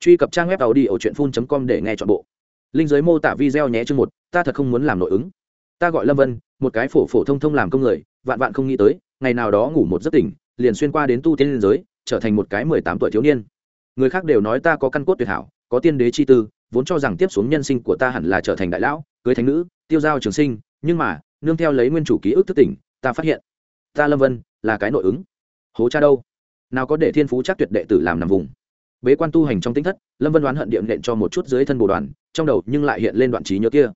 truy cập trang web tàu đi ở truyện phun com để nghe chọn bộ. Linh giới mô tả video nhé chương một, ta thật không muốn làm nội ứng. Ta gọi lâm vân, một cái phổ phổ thông thông làm công người, vạn vạn không nghĩ tới, ngày nào đó ngủ một giấc tỉnh, liền xuyên qua đến tu tiên liên giới, trở thành một cái mười tám tuổi thiếu niên. Người khác đều nói ta có căn cốt tuyệt hảo, có tiên đế chi tư, vốn cho rằng tiếp xuống nhân sinh của ta hẳn là trở thành đại lão, cưới thánh nữ, tiêu giao trường sinh, nhưng mà, nương theo lấy nguyên chủ ký ức thức tỉnh, ta phát hiện, ta lâm vân, là cái nội ứng. Hố cha đâu? Nào có để thiên phú chắc tuyệt đệ tử làm nằm vùng bế quan tu hành trong tính thất, lâm vân đoán hận điệm nện cho một chút dưới thân bồ đoàn, trong đầu nhưng lại hiện lên đoạn trí nhớ kia.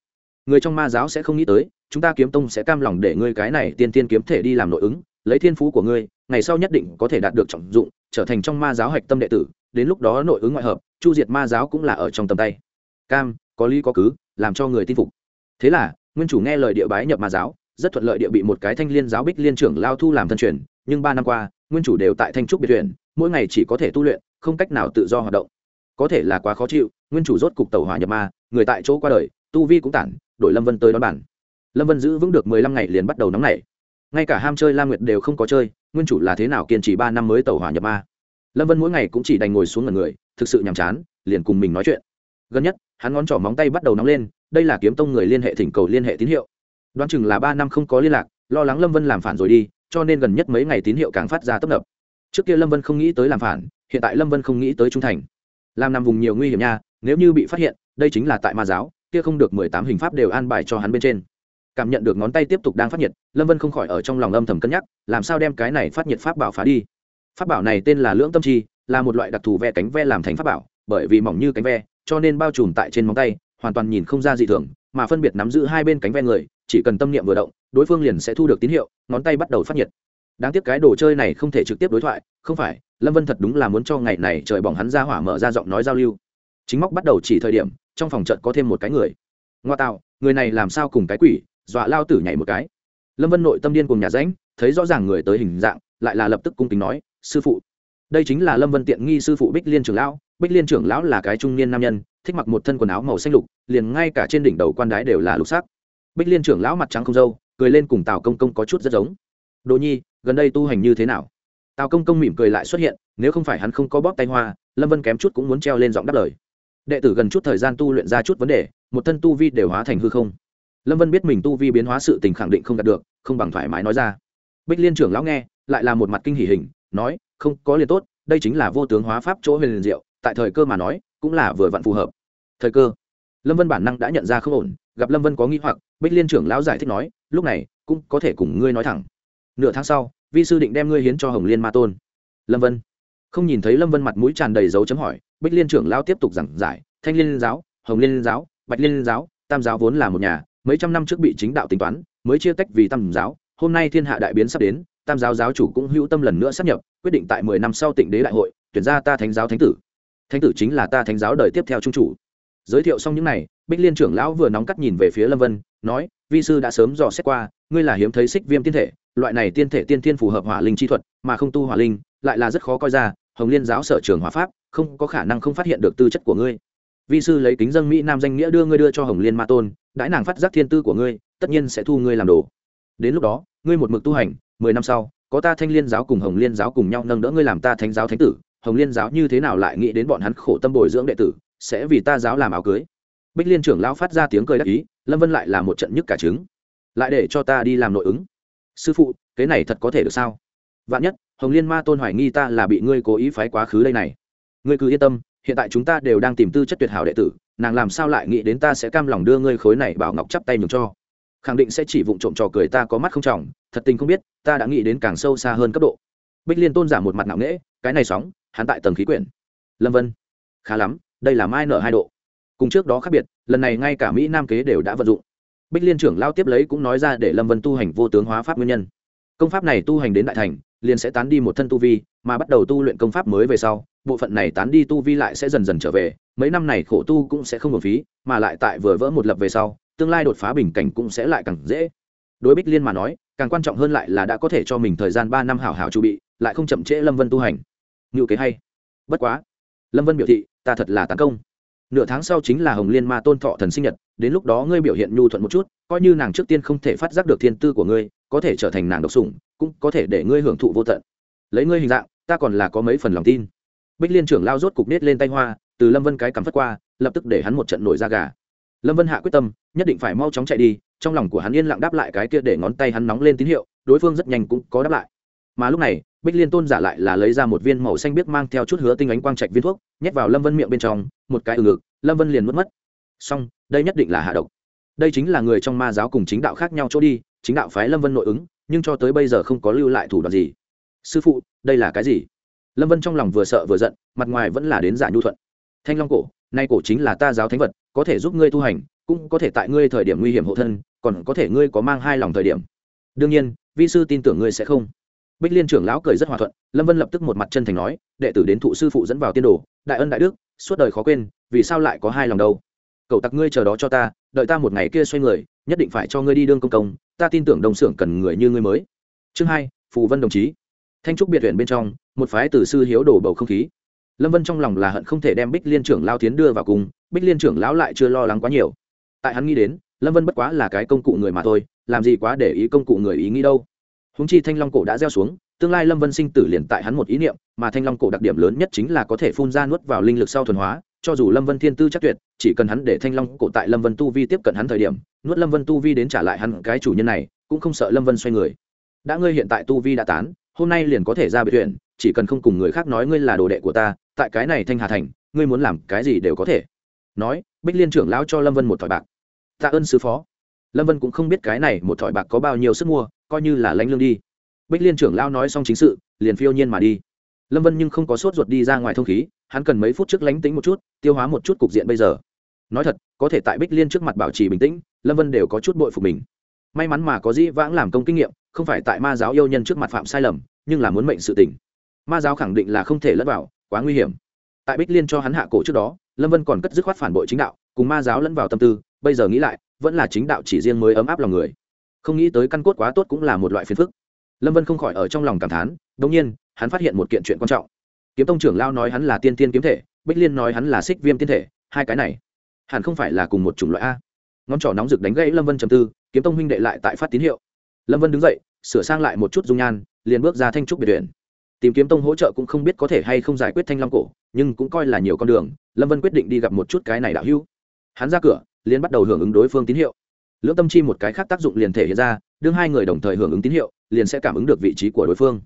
Người trong ma giáo sẽ không nghĩ tới, chúng ta kiếm tông sẽ cam lòng để ngươi cái này tiên tiên kiếm thể đi làm nội ứng, lấy thiên phú của ngươi, ngày sau nhất định có thể đạt được trọng dụng, trở thành trong ma giáo hạch tâm đệ tử, đến lúc đó nội ứng ngoại hợp, chu diệt ma giáo cũng là ở trong tầm tay. Cam, có lý có cứ, làm cho người tin phục. Thế là, nguyên chủ nghe lời địa bái nhập ma giáo, rất thuận lợi địa bị một cái thanh liên giáo bích liên trưởng lao thu làm thân truyền, nhưng ba năm qua, nguyên chủ đều tại thanh trúc biệt tuyển mỗi ngày chỉ có thể tu luyện không cách nào tự do hoạt động. Có thể là quá khó chịu, nguyên chủ rốt cục tàu hỏa nhập ma, người tại chỗ qua đời, tu vi cũng tản, đổi lâm vân tới đón bản. Lâm vân giữ vững được mười lăm ngày liền bắt đầu nóng nảy. Ngay cả ham chơi la nguyệt đều không có chơi, nguyên chủ là thế nào kiên trì ba năm mới tàu hỏa nhập ma? Lâm vân mỗi ngày cũng chỉ đành ngồi xuống ngần người, thực sự nhàm chán, liền cùng mình nói chuyện. Gần nhất, hắn ngón trỏ móng tay bắt đầu nóng lên, đây là kiếm tông người liên hệ thỉnh cầu liên hệ tín hiệu. Đoán chừng là ba năm không có liên lạc, lo lắng lâm vân làm phản rồi đi, cho nên gần nhất mấy ngày tín hiệu càng phát ra tấp nập trước kia lâm vân không nghĩ tới làm phản, hiện tại lâm vân không nghĩ tới trung thành. Làm nằm vùng nhiều nguy hiểm nha, nếu như bị phát hiện, đây chính là tại ma giáo, kia không được mười tám hình pháp đều an bài cho hắn bên trên. Cảm nhận được ngón tay tiếp tục đang phát nhiệt, lâm vân không khỏi ở trong lòng âm thầm cân nhắc, làm sao đem cái này phát nhiệt pháp bảo phá đi? Pháp bảo này tên là lưỡng tâm chi, là một loại đặc thù ve cánh ve làm thành pháp bảo, bởi vì mỏng như cánh ve, cho nên bao trùm tại trên móng tay, hoàn toàn nhìn không ra dị thường, mà phân biệt nắm giữ hai bên cánh ve người, chỉ cần tâm niệm vừa động, đối phương liền sẽ thu được tín hiệu, ngón tay bắt đầu phát nhiệt đáng tiếc cái đồ chơi này không thể trực tiếp đối thoại, không phải, lâm vân thật đúng là muốn cho ngày này trời bỏng hắn ra hỏa mở ra giọng nói giao lưu. Chính móc bắt đầu chỉ thời điểm, trong phòng trận có thêm một cái người. Ngoa tạo, người này làm sao cùng cái quỷ, dọa lao tử nhảy một cái. Lâm vân nội tâm điên cùng nhà ránh thấy rõ ràng người tới hình dạng, lại là lập tức cung kính nói, sư phụ. Đây chính là lâm vân tiện nghi sư phụ bích liên trưởng lão, bích liên trưởng lão là cái trung niên nam nhân, thích mặc một thân quần áo màu xanh lục, liền ngay cả trên đỉnh đầu quan đái đều là lục sắc. Bích liên trưởng lão mặt trắng không dâu cười lên cùng tào công công có chút rất giống. Đồ nhi gần đây tu hành như thế nào? Tào công công mỉm cười lại xuất hiện, nếu không phải hắn không có bóp tay hoa, lâm vân kém chút cũng muốn treo lên giọng đáp lời. Đệ tử gần chút thời gian tu luyện ra chút vấn đề, một thân tu vi đều hóa thành hư không. Lâm vân biết mình tu vi biến hóa sự tình khẳng định không đạt được, không bằng thoải mái nói ra. Bích liên trưởng lão nghe, lại là một mặt kinh hỉ hình, nói, không, có liền tốt, đây chính là vô tướng hóa pháp chỗ huyền liền diệu, tại thời cơ mà nói, cũng là vừa vặn phù hợp. Thời cơ. Lâm vân bản năng đã nhận ra không ổn, gặp lâm vân có nghi hoặc, bích liên trưởng lão giải thích nói, lúc này, cũng có thể cùng ngươi nói thẳng nửa tháng sau, vi sư định đem ngươi hiến cho hồng liên ma tôn. Lâm vân. Không nhìn thấy lâm vân mặt mũi tràn đầy dấu chấm hỏi, bích liên trưởng lão tiếp tục giảng giải, thanh liên giáo, hồng liên giáo, bạch liên giáo, tam giáo vốn là một nhà, mấy trăm năm trước bị chính đạo tính toán, mới chia tách vì tam giáo, hôm nay thiên hạ đại biến sắp đến, tam giáo giáo chủ cũng hữu tâm lần nữa sắp nhập, quyết định tại mười năm sau tịnh đế đại hội, tuyển ra ta thánh giáo thánh tử. Thánh tử chính là ta thánh giáo đời tiếp theo trung chủ. Giới thiệu xong những n à y bích liên trưởng lão vừa nóng cắt nhìn về phía lâm vân, nói, vi sư đã sớm dò xét qua, ngươi là hiếm thấy xích viêm tiên thể loại này tiên thể tiên thiên phù hợp hỏa linh chi thuật, mà không tu hỏa linh, lại là rất khó coi ra, hồng liên giáo sở trường hỏa pháp, không có khả năng không phát hiện được tư chất của ngươi. Vi sư lấy kính dân mỹ nam danh nghĩa đưa ngươi đưa cho hồng liên ma tôn, đãi nàng phát giác thiên tư của ngươi, tất nhiên sẽ thu ngươi làm đồ. Đến lúc đó, ngươi một mực tu hành, mười năm sau, có ta thanh liên giáo cùng hồng liên giáo cùng nhau nâng đỡ ngươi làm ta thánh giáo thánh tử. Hồng liên giáo như thế nào lại nghĩ đến bọn hắn khổ tâm bồi dưỡng đệ tử, sẽ vì ta giáo làm áo cưới. Bích liên trưởng lão phát ra tiếng cười đắc ý, lâm vân lại là một trận nhức cả trứng. Lại để cho ta đi làm nội ứng sư phụ, cái này thật có thể được sao? Vạn nhất, hồng liên ma tôn hoài nghi ta là bị ngươi cố ý phái quá khứ đây này. Ngươi cứ yên tâm, hiện tại chúng ta đều đang tìm tư chất tuyệt hảo đệ tử, nàng làm sao lại nghĩ đến ta sẽ cam lòng đưa ngươi khối này bảo ngọc chắp tay nhường cho? Khẳng định sẽ chỉ vụng trộm trò cười ta có mắt không trọng, thật tình không biết, ta đã nghĩ đến càng sâu xa hơn cấp độ. Bích liên tôn giả một mặt nặng nễ cái này sóng, hắn tại tầng khí quyển. Lâm vân. Khá lắm, đây là mai nở hai độ. Cùng trước đó khác biệt, lần này ngay cả mỹ nam kế đều đã vận dụng bích liên trưởng lao tiếp lấy cũng nói ra để lâm vân tu hành vô tướng hóa pháp nguyên nhân. Công pháp này tu hành đến đại thành, liền sẽ tán đi một thân tu vi, mà bắt đầu tu luyện công pháp mới về sau, bộ phận này tán đi tu vi lại sẽ dần dần trở về, mấy năm này khổ tu cũng sẽ không hồn phí, mà lại tại vừa vỡ một lập về sau, tương lai đột phá bình cảnh cũng sẽ lại càng dễ. Đối bích liên mà nói, càng quan trọng hơn lại là đã có thể cho mình thời gian ba năm hảo hảo chuẩn bị, lại không chậm trễ lâm vân tu hành. Ngự kế hay. Bất quá. Lâm vân biểu thị, ta thật là tán công nửa tháng sau chính là hồng liên ma tôn thọ thần sinh nhật, đến lúc đó ngươi biểu hiện nhu thuận một chút, coi như nàng trước tiên không thể phát giác được thiên tư của ngươi, có thể trở thành nàng độc sủng, cũng có thể để ngươi hưởng thụ vô tận. Lấy ngươi hình dạng, ta còn là có mấy phần lòng tin. Bích liên trưởng lao rốt cục nết lên tay hoa, từ lâm vân cái cắm phất qua, lập tức để hắn một trận nổi da gà. Lâm vân hạ quyết tâm, nhất định phải mau chóng chạy đi, trong lòng của hắn yên lặng đáp lại cái kia để ngón tay hắn nóng lên tín hiệu, đối phương rất nhanh cũng có đáp lại. Mà lúc này bích liên tôn giả lại là lấy ra một viên màu xanh biếc mang theo chút hứa tinh ánh quang trạch viên thuốc, nhét vào lâm vân miệng bên trong, một cái ừ ngực, lâm vân liền mất mất. Xong, đây nhất định là hạ độc. Đây chính là người trong ma giáo cùng chính đạo khác nhau chỗ đi, chính đạo phái lâm vân nội ứng, nhưng cho tới bây giờ không có lưu lại thủ đoạn gì. Sư phụ, đây là cái gì? Lâm vân trong lòng vừa sợ vừa giận, mặt ngoài vẫn là đến giả nhu thuận. Thanh long cổ, nay cổ chính là ta giáo thánh vật, có thể giúp ngươi tu hành, cũng có thể tại ngươi thời điểm nguy hiểm hộ thân, còn có thể ngươi có mang hai lòng thời điểm. Đương nhiên, vi sư tin tưởng ngươi sẽ không bích liên trưởng lão cười rất hòa thuận, lâm vân lập tức một mặt chân thành nói, đệ tử đến thụ sư phụ dẫn vào tiên đồ, đại ân đại đức, suốt đời khó quên, vì sao lại có hai lòng đâu? Cậu tặc ngươi chờ đó cho ta, đợi ta một ngày kia xoay người, nhất định phải cho ngươi đi đương công công, ta tin tưởng đồng xưởng cần người như ngươi mới. Chương hai, phù vân đồng chí. Thanh trúc biệt huyện bên trong, một phái từ sư hiếu đổ bầu không khí. Lâm vân trong lòng là hận không thể đem bích liên trưởng lao tiến đưa vào cùng, bích liên trưởng lão lại chưa lo lắng quá nhiều. Tại hắn nghĩ đến, lâm vân bất quá là cái công cụ người mà thôi, làm gì quá để ý công cụ người ý nghĩ đâu húng chi thanh long cổ đã gieo xuống, tương lai lâm vân sinh tử liền tại hắn một ý niệm, mà thanh long cổ đặc điểm lớn nhất chính là có thể phun ra nuốt vào linh lực sau thuần hóa, cho dù lâm vân thiên tư chắc tuyệt, chỉ cần hắn để thanh long cổ tại lâm vân tu vi tiếp cận hắn thời điểm, nuốt lâm vân tu vi đến trả lại hắn cái chủ nhân này, cũng không sợ lâm vân xoay người. Đã ngươi hiện tại tu vi đã tán, hôm nay liền có thể ra biệt viện, chỉ cần không cùng người khác nói ngươi là đồ đệ của ta, tại cái này thanh hà thành, ngươi muốn làm cái gì đều có thể. Nói, bích liên trưởng lão cho lâm vân một thỏi bạc. Tạ ơn sứ phó. Lâm vân cũng không biết cái này một thỏi bạc có bao nhiêu sức mua coi như là lãnh lương đi. Bích liên trưởng lao nói xong chính sự, liền phiêu nhiên mà đi. Lâm vân nhưng không có sốt ruột đi ra ngoài thông khí, hắn cần mấy phút trước lánh tính một chút, tiêu hóa một chút cục diện bây giờ. Nói thật, có thể tại bích liên trước mặt bảo trì bình tĩnh, lâm vân đều có chút bội phục mình. May mắn mà có dĩ vãng làm công kinh nghiệm, không phải tại ma giáo yêu nhân trước mặt phạm sai lầm, nhưng là muốn mệnh sự tỉnh ma giáo khẳng định là không thể lẫn vào, quá nguy hiểm. Tại bích liên cho hắn hạ cổ trước đó, lâm vân còn cất dứt khoát phản bội chính đạo, cùng ma giáo lẫn vào tâm tư, bây giờ nghĩ lại, vẫn là chính đạo chỉ riêng mới ấm áp lòng người không nghĩ tới căn cốt quá tốt cũng là một loại phiền phức. Lâm vân không khỏi ở trong lòng cảm thán đ nhiên, hắn phát hiện một kiện chuyện quan trọng. Kiếm tông trưởng lao nói hắn là tiên tiên kiếm thể, bích liên nói hắn là xích viêm tiên thể, hai cái này, hẳn không phải là cùng một chủng loại a. Ngón trỏ nóng rực đánh gãy lâm vân trầm tư, kiếm tông huynh đệ lại tại phát tín hiệu. Lâm vân đứng dậy, sửa sang lại một chút dung nhan, liền bước ra thanh trúc biệt tuyển tìm kiếm tông hỗ trợ cũng không biết có thể hay không giải quyết thanh long cổ, nhưng cũng coi là nhiều con đường, lâm vân quyết định đi gặp một chút cái này đạo hữu. Hắn ra cửa, liền bắt đầu hưởng ứng đối phương tín hiệu lưỡng tâm chi một cái khác tác dụng liền thể hiện ra, đương hai người đồng thời hưởng ứng tín hiệu, liền sẽ cảm ứng được vị trí của đối phương.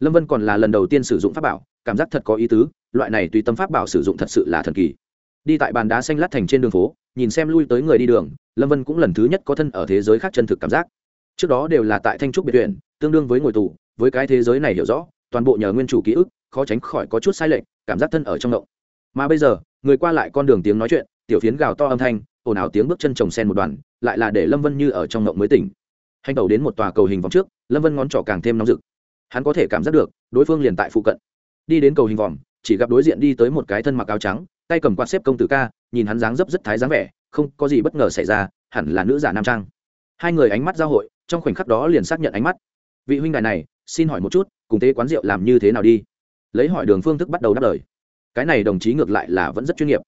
Lâm vân còn là lần đầu tiên sử dụng pháp bảo, cảm giác thật có ý tứ, loại này tùy tâm pháp bảo sử dụng thật sự là thần kỳ. Đi tại bàn đá xanh lát thành trên đường phố, nhìn xem lui tới người đi đường, lâm vân cũng lần thứ nhất có thân ở thế giới khác chân thực cảm giác. Trước đó đều là tại thanh trúc biệt viện, tương đương với ngồi tù, với cái thế giới này hiểu rõ, toàn bộ nhờ nguyên chủ ký ức, khó tránh khỏi có chút sai lệch, cảm giác thân ở trong động. Mà bây giờ, người qua lại con đường tiếng nói chuyện, tiểu phiến gào to âm thanh, ồn ào tiếng bước chân trồng sen một đoàn lại là để lâm vân như ở trong ngộng mới tỉnh. Hành tàu đến một tòa cầu hình vòng trước, lâm vân ngón trỏ càng thêm nóng rực. Hắn có thể cảm giác được, đối phương liền tại phụ cận. Đi đến cầu hình vòm chỉ gặp đối diện đi tới một cái thân mặc áo trắng, tay cầm quạt xếp công tử ca, nhìn hắn dáng dấp rất thái dáng vẻ, không có gì bất ngờ xảy ra, hẳn là nữ giả nam trang. Hai người ánh mắt giao hội, trong khoảnh khắc đó liền xác nhận ánh mắt. Vị huynh đài này, xin hỏi một chút, cùng tế quán rượu làm như thế nào đi? Lấy hỏi đường phương thức bắt đầu đáp lời. Cái này đồng chí ngược lại là vẫn rất chuyên nghiệp.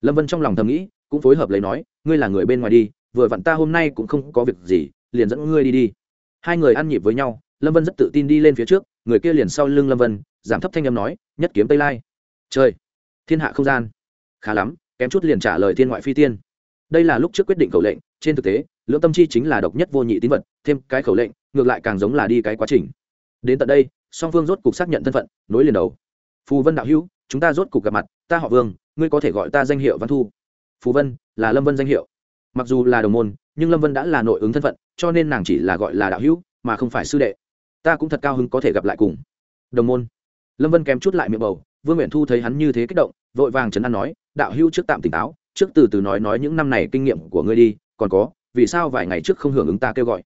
Lâm vân trong lòng thầm nghĩ, cũng phối hợp lấy nói, ngươi là người bên ngoài đi vừa vặn ta hôm nay cũng không có việc gì, liền dẫn ngươi đi đi. Hai người ăn nhịp với nhau, lâm vân rất tự tin đi lên phía trước, người kia liền sau lưng lâm vân, giảm thấp thanh âm nói, nhất kiếm tây lai. Chơi thiên hạ không gian. Khá lắm, kém chút liền trả lời thiên ngoại phi tiên. Đây là lúc trước quyết định khẩu lệnh, trên thực tế, lưỡng tâm chi chính là độc nhất vô nhị tín vật, thêm cái khẩu lệnh, ngược lại càng giống là đi cái quá trình. Đến tận đây, song phương rốt cục xác nhận thân phận, nối liền đầu. Phù vân đạo hữu, chúng ta rốt cục gặp mặt, ta họ vương, ngươi có thể gọi ta danh hiệu văn thu. Phù vân, là lâm vân danh hiệu mặc dù là đồng môn, nhưng lâm vân đã là nội ứng thân phận, cho nên nàng chỉ là gọi là đạo hữu, mà không phải sư đệ. Ta cũng thật cao hứng có thể gặp lại cùng. Đồng môn. Lâm vân kém chút lại miệng bầu, vương nguyện thu thấy hắn như thế kích động, vội vàng chấn an nói, đạo hữu trước tạm tỉnh táo, trước từ từ nói nói những năm này kinh nghiệm của ngươi đi, còn có, vì sao vài ngày trước không hưởng ứng ta kêu gọi?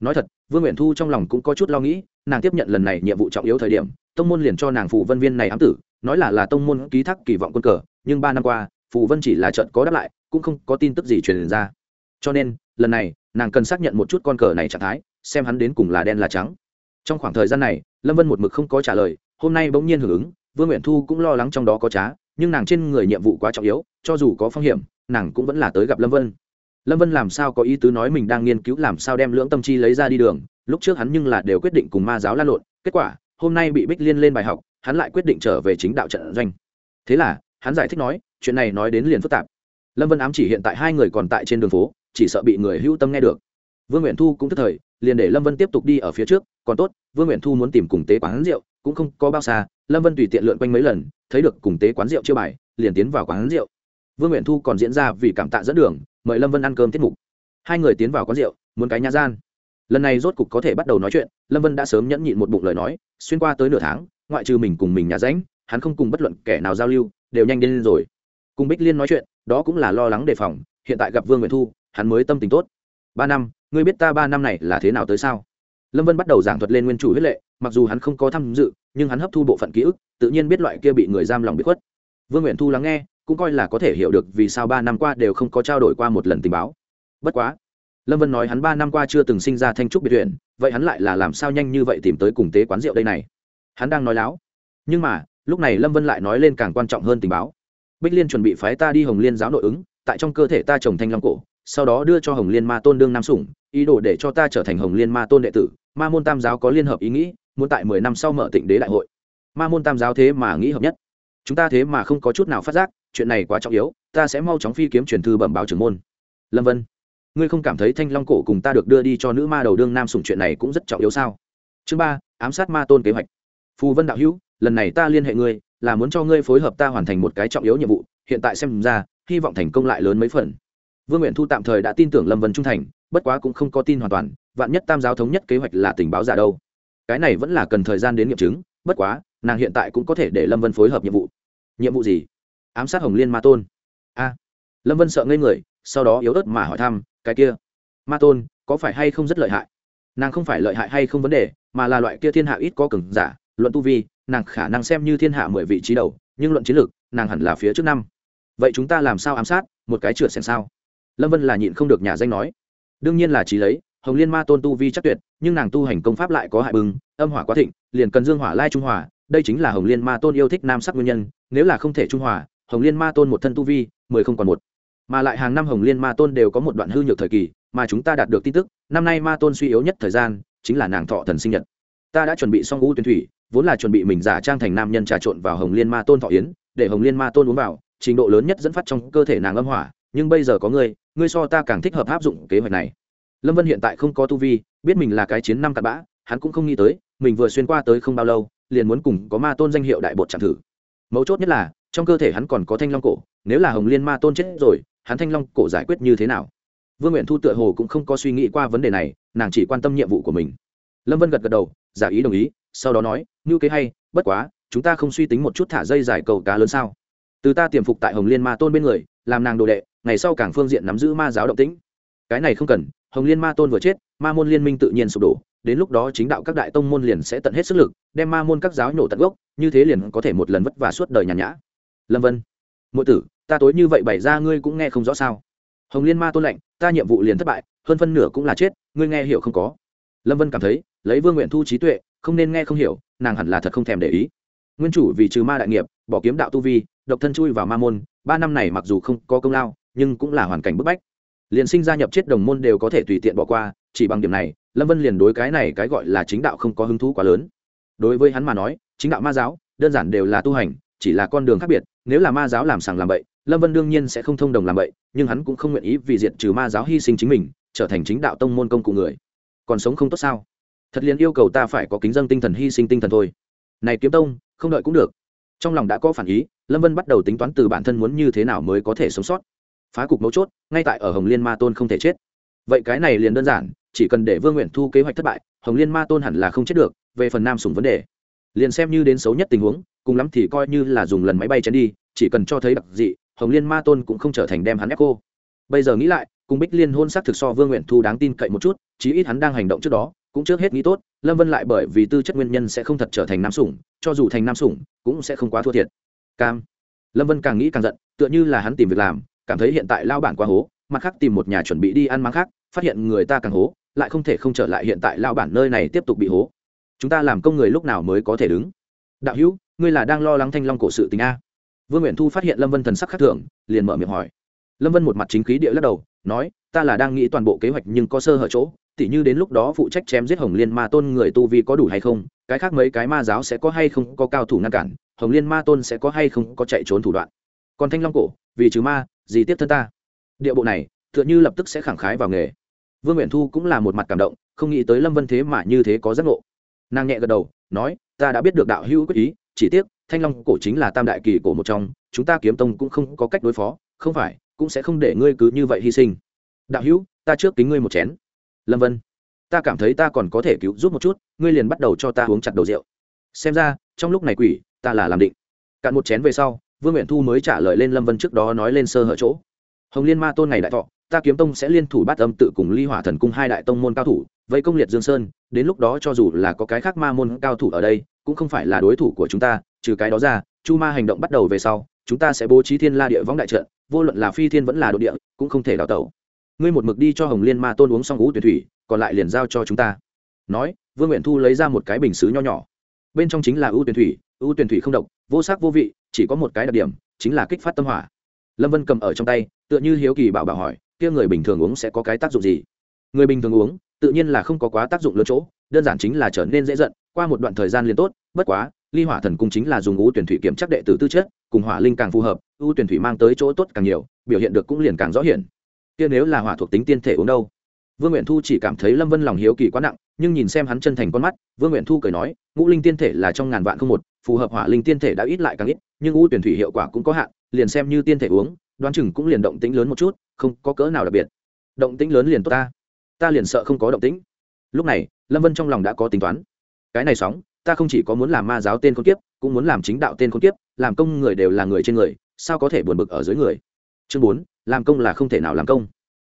Nói thật, vương nguyện thu trong lòng cũng có chút lo nghĩ, nàng tiếp nhận lần này nhiệm vụ trọng yếu thời điểm, tông môn liền cho nàng phụ vân viên này ám tử, nói là là tông môn ký thác kỳ vọng quân cờ, nhưng ba năm qua, phụ vân chỉ là trận có đáp lại cũng không có tin tức gì truyền ra. Cho nên, lần này, nàng cần xác nhận một chút con cờ này trạng thái, xem hắn đến cùng là đen là trắng. Trong khoảng thời gian này, lâm vân một mực không có trả lời, hôm nay bỗng nhiên hưởng ứng, vương nguyện thu cũng lo lắng trong đó có trá, nhưng nàng trên người nhiệm vụ quá trọng yếu, cho dù có phong hiểm, nàng cũng vẫn là tới gặp lâm vân. Lâm vân làm sao có ý tứ nói mình đang nghiên cứu làm sao đem lưỡng tâm chi lấy ra đi đường, lúc trước hắn nhưng là đều quyết định cùng ma giáo lan lộn, kết quả, hôm nay bị bích liên lên bài học, hắn lại quyết định trở về chính đạo trận doanh. Thế là, hắn giải thích nói, chuyện này nói đến liền phức tạp lâm vân ám chỉ hiện tại hai người còn tại trên đường phố, chỉ sợ bị người hữu tâm nghe được. Vương nguyện thu cũng tức thời, liền để lâm vân tiếp tục đi ở phía trước, còn tốt, vương nguyện thu muốn tìm cùng tế quán rượu, cũng không có bao xa, lâm vân tùy tiện lượn quanh mấy lần, thấy được cùng tế quán rượu chưa bài, liền tiến vào quán rượu. Vương nguyện thu còn diễn ra vì cảm tạ dẫn đường, mời lâm vân ăn cơm tiết mục. Hai người tiến vào quán rượu, muốn cái nhà gian. Lần này rốt cục có thể bắt đầu nói chuyện, lâm vân đã sớm nhẫn nhịn một bụng lời nói, xuyên qua tới nửa tháng, ngoại trừ mình cùng mình nhà ránh, hắn không cùng bất luận kẻ nào giao lưu, đều nhanh đến lên rồi. Cùng bích liên nói chuyện đó cũng là lo lắng đề phòng, hiện tại gặp vương nguyện thu, hắn mới tâm tình tốt. Ba năm, ngươi biết ta ba năm này là thế nào tới sao? Lâm vân bắt đầu giảng thuật lên nguyên chủ huyết lệ, mặc dù hắn không có tham dự, nhưng hắn hấp thu bộ phận ký ức, tự nhiên biết loại kia bị người giam lòng bị khuất. Vương nguyện thu lắng nghe, cũng coi là có thể hiểu được vì sao ba năm qua đều không có trao đổi qua một lần tình báo. Bất quá, lâm vân nói hắn ba năm qua chưa từng sinh ra thanh trúc biệt huyện vậy hắn lại là làm sao nhanh như vậy tìm tới cùng tế quán rượu đây này? Hắn đang nói láo. Nhưng mà, lúc này lâm vân lại nói lên càng quan trọng hơn tình báo bích liên chuẩn bị phái ta đi hồng liên giáo nội ứng, tại trong cơ thể ta trồng thanh long cổ, sau đó đưa cho hồng liên ma tôn đương nam sủng, ý đồ để cho ta trở thành hồng liên ma tôn đệ tử. Ma môn tam giáo có liên hợp ý nghĩ, muốn tại mười năm sau mở tịnh đế đại hội. Ma môn tam giáo thế mà nghĩ hợp nhất. Chúng ta thế mà không có chút nào phát giác, chuyện này quá trọng yếu, ta sẽ mau chóng phi kiếm truyền thư bẩm báo trưởng môn. Lâm vân, ngươi không cảm thấy thanh long cổ cùng ta được đưa đi cho nữ ma đầu đương nam sủng chuyện này cũng rất trọng yếu sao? Chương ba, ám sát ma tôn kế hoạch. Phù vân đạo hữu, lần này ta liên hệ ngươi là muốn cho ngươi phối hợp ta hoàn thành một cái trọng yếu nhiệm vụ, hiện tại xem ra, hy vọng thành công lại lớn mấy phần. Vương nguyện thu tạm thời đã tin tưởng lâm vân trung thành, bất quá cũng không có tin hoàn toàn, vạn nhất tam giáo thống nhất kế hoạch là tình báo giả đâu. Cái này vẫn là cần thời gian đến nghiệm chứng, bất quá, nàng hiện tại cũng có thể để lâm vân phối hợp nhiệm vụ. Nhiệm vụ gì? Ám sát hồng liên ma tôn. A. Lâm vân sợ ngây người, sau đó yếu ớt mà hỏi thăm, cái kia, ma tôn, có phải hay không rất lợi hại? Nàng không phải lợi hại hay không vấn đề, mà là loại kia thiên hạ ít có cừng giả, luận tu vi nàng khả năng xem như thiên hạ mười vị trí đầu, nhưng luận chiến lược, nàng hẳn là phía trước năm. Vậy chúng ta làm sao ám sát, một cái trượt xem sao? Lâm vân là nhịn không được nhà danh nói. Đương nhiên là trí lấy, hồng liên ma tôn tu vi chắc tuyệt, nhưng nàng tu hành công pháp lại có hại bừng, âm hỏa quá thịnh, liền cần dương hỏa lai trung hòa, đây chính là hồng liên ma tôn yêu thích nam sắc nguyên nhân, nếu là không thể trung hòa, hồng liên ma tôn một thân tu vi, mười không còn một. Mà lại hàng năm hồng liên ma tôn đều có một đoạn hư nhược thời kỳ, mà chúng ta đạt được tin tức, năm nay ma tôn suy yếu nhất thời gian, chính là nàng thọ thần sinh nhật. Ta đã chuẩn bị xong u tuyển thủy vốn là chuẩn bị mình giả trang thành nam nhân trà trộn vào hồng liên ma tôn thọ yến, để hồng liên ma tôn uống vào, trình độ lớn nhất dẫn phát trong cơ thể nàng âm hỏa. Nhưng bây giờ có ngươi ngươi so ta càng thích hợp áp dụng kế hoạch này. Lâm vân hiện tại không có tu vi, biết mình là cái chiến năm cặn bã, hắn cũng không nghĩ tới, mình vừa xuyên qua tới không bao lâu, liền muốn cùng có ma tôn danh hiệu đại bột chẳng thử. Mấu chốt nhất là, trong cơ thể hắn còn có thanh long cổ, nếu là hồng liên ma tôn chết rồi, hắn thanh long cổ giải quyết như thế nào? Vương nguyện thu tựa hồ cũng không có suy nghĩ qua vấn đề này, nàng chỉ quan tâm nhiệm vụ của mình. Lâm vân gật gật đầu, giả ý đồng ý sau đó nói ngưu kế hay, bất quá, chúng ta không suy tính một chút thả dây giải cầu cá lớn sao? Từ ta tiềm phục tại hồng liên ma tôn bên người, làm nàng đồ đệ, ngày sau càng phương diện nắm giữ ma giáo động tĩnh. Cái này không cần, hồng liên ma tôn vừa chết, ma môn liên minh tự nhiên sụp đổ, đến lúc đó chính đạo các đại tông môn liền sẽ tận hết sức lực, đem ma môn các giáo nhổ tận gốc, như thế liền có thể một lần vất vả suốt đời nhàn nhã. Lâm vân mỗi tử, ta tối như vậy bày ra ngươi cũng nghe không rõ sao? Hồng liên ma tôn lệnh ta nhiệm vụ liền thất bại, hơn phân nửa cũng là chết, ngươi nghe hiểu không có? Lâm vân cảm thấy, lấy vương nguyện thu trí tuệ không nên nghe không hiểu, nàng hẳn là thật không thèm để ý. Nguyên chủ vì trừ ma đại nghiệp, bỏ kiếm đạo tu vi, độc thân chui vào ma môn, ba năm này mặc dù không có công lao, nhưng cũng là hoàn cảnh bức bách. Liền sinh gia nhập chết đồng môn đều có thể tùy tiện bỏ qua, chỉ bằng điểm này, lâm vân liền đối cái này cái gọi là chính đạo không có hứng thú quá lớn. Đối với hắn mà nói, chính đạo ma giáo, đơn giản đều là tu hành, chỉ là con đường khác biệt, nếu là ma giáo làm sàng làm bậy, lâm vân đương nhiên sẽ không thông đồng làm bậy, nhưng hắn cũng không nguyện ý vì diện trừ ma giáo hy sinh chính mình, trở thành chính đạo tông môn công cụ người. Còn sống không tốt sao? Thật liền yêu cầu ta phải có kính dân tinh thần, hy sinh tinh thần thôi. Này kiếm tông, không đợi cũng được. Trong lòng đã có phản ý, lâm vân bắt đầu tính toán từ bản thân muốn như thế nào mới có thể sống sót. Phá cục mấu chốt, ngay tại ở hồng liên ma tôn không thể chết. Vậy cái này liền đơn giản, chỉ cần để vương nguyện thu kế hoạch thất bại, hồng liên ma tôn hẳn là không chết được, về phần nam sùng vấn đề. Liền xem như đến xấu nhất tình huống, cùng lắm thì coi như là dùng lần máy bay chén đi, chỉ cần cho thấy đặc dị, hồng liên ma tôn cũng không trở thành đem hắn ép cô. Bây giờ nghĩ lại, cùng bích liên hôn s thực so vương nguyện thu đáng tin cậy một chút, chí ít hắn đang hành động trước đó cũng trước hết nghĩ tốt, lâm vân lại bởi vì tư chất nguyên nhân sẽ không thật trở thành nam sủng, cho dù thành nam sủng, cũng sẽ không quá thua thiệt. Cam. Lâm vân càng nghĩ càng giận, tựa như là hắn tìm việc làm, cảm thấy hiện tại lao bản quá hố, mặt khác tìm một nhà chuẩn bị đi ăn mắng khác, phát hiện người ta càng hố, lại không thể không trở lại hiện tại lao bản nơi này tiếp tục bị hố. Chúng ta làm công người lúc nào mới có thể đứng? Đạo hữu, ngươi là đang lo lắng thanh long cổ sự tình a? Vương nguyện thu phát hiện lâm vân thần sắc khác thường, liền mở miệng hỏi. Lâm vân một mặt chính khí địa lắc đầu, nói, ta là đang nghĩ toàn bộ kế hoạch nhưng có sơ hở chỗ tỉ như đến lúc đó phụ trách chém giết hồng liên ma tôn người tu vi có đủ hay không, cái khác mấy cái ma giáo sẽ có hay không có cao thủ ngăn cản, hồng liên ma tôn sẽ có hay không có chạy trốn thủ đoạn. Còn thanh long cổ, vì trừ ma, gì tiếp thân ta? Địa bộ này, tựa như lập tức sẽ khẳng khái vào nghề. Vương nguyện thu cũng là một mặt cảm động, không nghĩ tới lâm vân thế mà như thế có giác ngộ. Nàng nhẹ gật đầu, nói, ta đã biết được đạo hữu quyết ý, chỉ tiếc, thanh long cổ chính là tam đại kỳ cổ một trong, chúng ta kiếm tông cũng không có cách đối phó, không phải, cũng sẽ không để ngươi cứ như vậy hy sinh. Đạo hữu, ta trước kính ngươi một chén lâm vân, ta cảm thấy ta còn có thể cứu giúp một chút, ngươi liền bắt đầu cho ta uống chặt đầu rượu. Xem ra, trong lúc này quỷ, ta là làm định. Cạn một chén về sau, vương nguyện thu mới trả lời lên lâm vân trước đó nói lên sơ hở chỗ. Hồng liên ma tôn ngày đại thọ, ta kiếm tông sẽ liên thủ bát âm tự cùng ly hỏa thần cung hai đại tông môn cao thủ, vây công liệt dương sơn, đến lúc đó cho dù là có cái khác ma môn cao thủ ở đây, cũng không phải là đối thủ của chúng ta, trừ cái đó ra, chu ma hành động bắt đầu về sau, chúng ta sẽ bố trí thiên la địa võng đại trận, vô luận là phi thiên vẫn là đ ộ địa, cũng không thể đào tẩu ngươi một mực đi cho hồng liên ma tôn uống xong ngũ tuyển thủy, còn lại liền giao cho chúng ta. Nói, vương nguyện thu lấy ra một cái bình xứ nho nhỏ. Bên trong chính là ưu tuyển thủy, ưu tuyển thủy không độc, vô sắc vô vị, chỉ có một cái đặc điểm, chính là kích phát tâm hỏa. Lâm vân cầm ở trong tay, tựa như hiếu kỳ bảo bảo hỏi, kia người bình thường uống sẽ có cái tác dụng gì? Người bình thường uống, tự nhiên là không có quá tác dụng lớn chỗ, đơn giản chính là trở nên dễ giận, qua một đoạn thời gian liền tốt, bất quá, ly hỏa thần cung chính là dùng ưu tuyển thủy kiểm chắc đệ tử tư chất, cùng hỏa linh càng phù hợp, ưu tuyển thủy mang tới chỗ tốt càng nhiều, biểu hiện được cũng liền càng rõ hiển kia nếu là hỏa thuộc tính tiên thể uống đâu. Vương nguyện thu chỉ cảm thấy lâm vân lòng hiếu kỳ quá nặng, nhưng nhìn xem hắn chân thành con mắt, vương nguyện thu cười nói, ngũ linh tiên thể là trong ngàn vạn không một, phù hợp hỏa linh tiên thể đã ít lại càng ít, nhưng u tuyển thủy hiệu quả cũng có hạn, liền xem như tiên thể uống, đoán chừng cũng liền động tĩnh lớn một chút, không có cỡ nào đặc biệt. Động tĩnh lớn liền tốt ta. Ta liền sợ không có động tĩnh. Lúc này, lâm vân trong lòng đã có tính toán. Cái này sóng, ta không chỉ có muốn làm ma giáo tên con kiếp, cũng muốn làm chính đạo tên con kiếp, làm công người đều là người trên người, sao có thể buồn bực ở dưới người? Chương bốn, làm công là không thể nào làm công.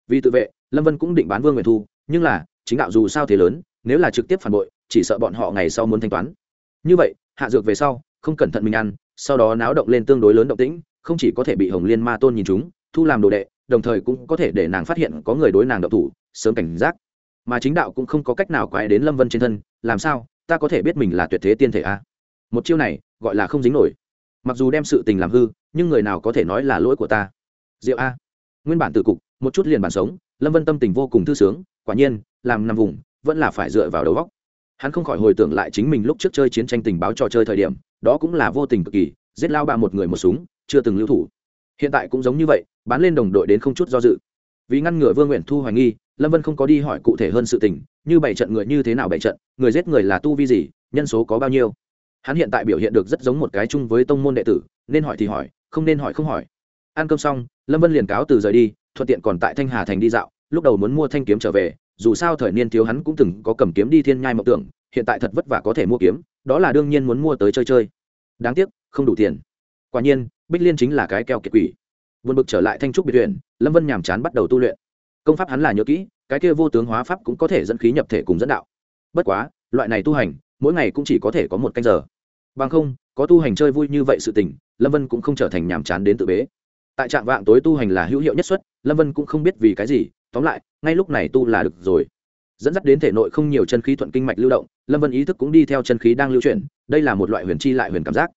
Vì tự vệ, lâm vân cũng định bán vương nguyện thu, nhưng là, chính đạo dù sao thế lớn, nếu là trực tiếp phản bội, chỉ sợ bọn họ ngày sau muốn thanh toán. Như vậy, hạ dược về sau, không cẩn thận mình ăn, sau đó náo động lên tương đối lớn động tĩnh, không chỉ có thể bị hồng liên ma tôn nhìn chúng thu làm đồ đệ, đồng thời cũng có thể để nàng phát hiện có người đối nàng độc thủ, sớm cảnh giác. Mà chính đạo cũng không có cách nào quái đến lâm vân trên thân, làm sao, ta có thể biết mình là tuyệt thế tiên thể a? Một chiêu này, gọi là không dính nổi. Mặc dù đem sự tình làm hư, nhưng người nào có thể nói là lỗi của ta? Diệu a. Nguyên bản tử cục, một chút liền bản sống, lâm vân tâm tình vô cùng thư sướng, quả nhiên, làm nằm vùng, vẫn là phải dựa vào đầu góc. Hắn không khỏi hồi tưởng lại chính mình lúc trước chơi chiến tranh tình báo trò chơi thời điểm, đó cũng là vô tình cực kỳ, giết lao ba một người một súng, chưa từng lưu thủ. Hiện tại cũng giống như vậy, bán lên đồng đội đến không chút do dự. Vì ngăn ngừa vương nguyện thu hoài nghi, lâm vân không có đi hỏi cụ thể hơn sự tình, như bảy trận người như thế nào bảy trận, người giết người là tu vi gì, nhân số có bao nhiêu. Hắn hiện tại biểu hiện được rất giống một cái chung với tông môn đệ tử, nên hỏi thì hỏi, không nên hỏi không hỏi ăn cơm xong, lâm vân liền cáo từ rời đi, thuận tiện còn tại thanh hà thành đi dạo, lúc đầu muốn mua thanh kiếm trở về, dù sao thời niên thiếu hắn cũng từng có cầm kiếm đi thiên nhai mộng tưởng, hiện tại thật vất vả có thể mua kiếm, đó là đương nhiên muốn mua tới chơi chơi. Đáng tiếc, không đủ tiền. Quả nhiên, bích liên chính là cái keo kiệt quỷ. Vượt bực trở lại thanh trúc biệt tuyển lâm vân nhàm chán bắt đầu tu luyện. Công pháp hắn là nhớ kỹ, cái kia vô tướng hóa pháp cũng có thể dẫn khí nhập thể cùng dẫn đạo. Bất quá, loại này tu hành, mỗi ngày cũng chỉ có thể có một canh giờ. Bằng không, có tu hành chơi vui như vậy sự tình, lâm vân cũng không trở thành nhàm chán đến tự bế tại trạm vạng tối tu hành là hữu hiệu nhất xuất, lâm vân cũng không biết vì cái gì, tóm lại, ngay lúc này tu là được rồi. Dẫn dắt đến thể nội không nhiều chân khí thuận kinh mạch lưu động, lâm vân ý thức cũng đi theo chân khí đang lưu chuyển, đây là một loại huyền chi lại huyền cảm giác.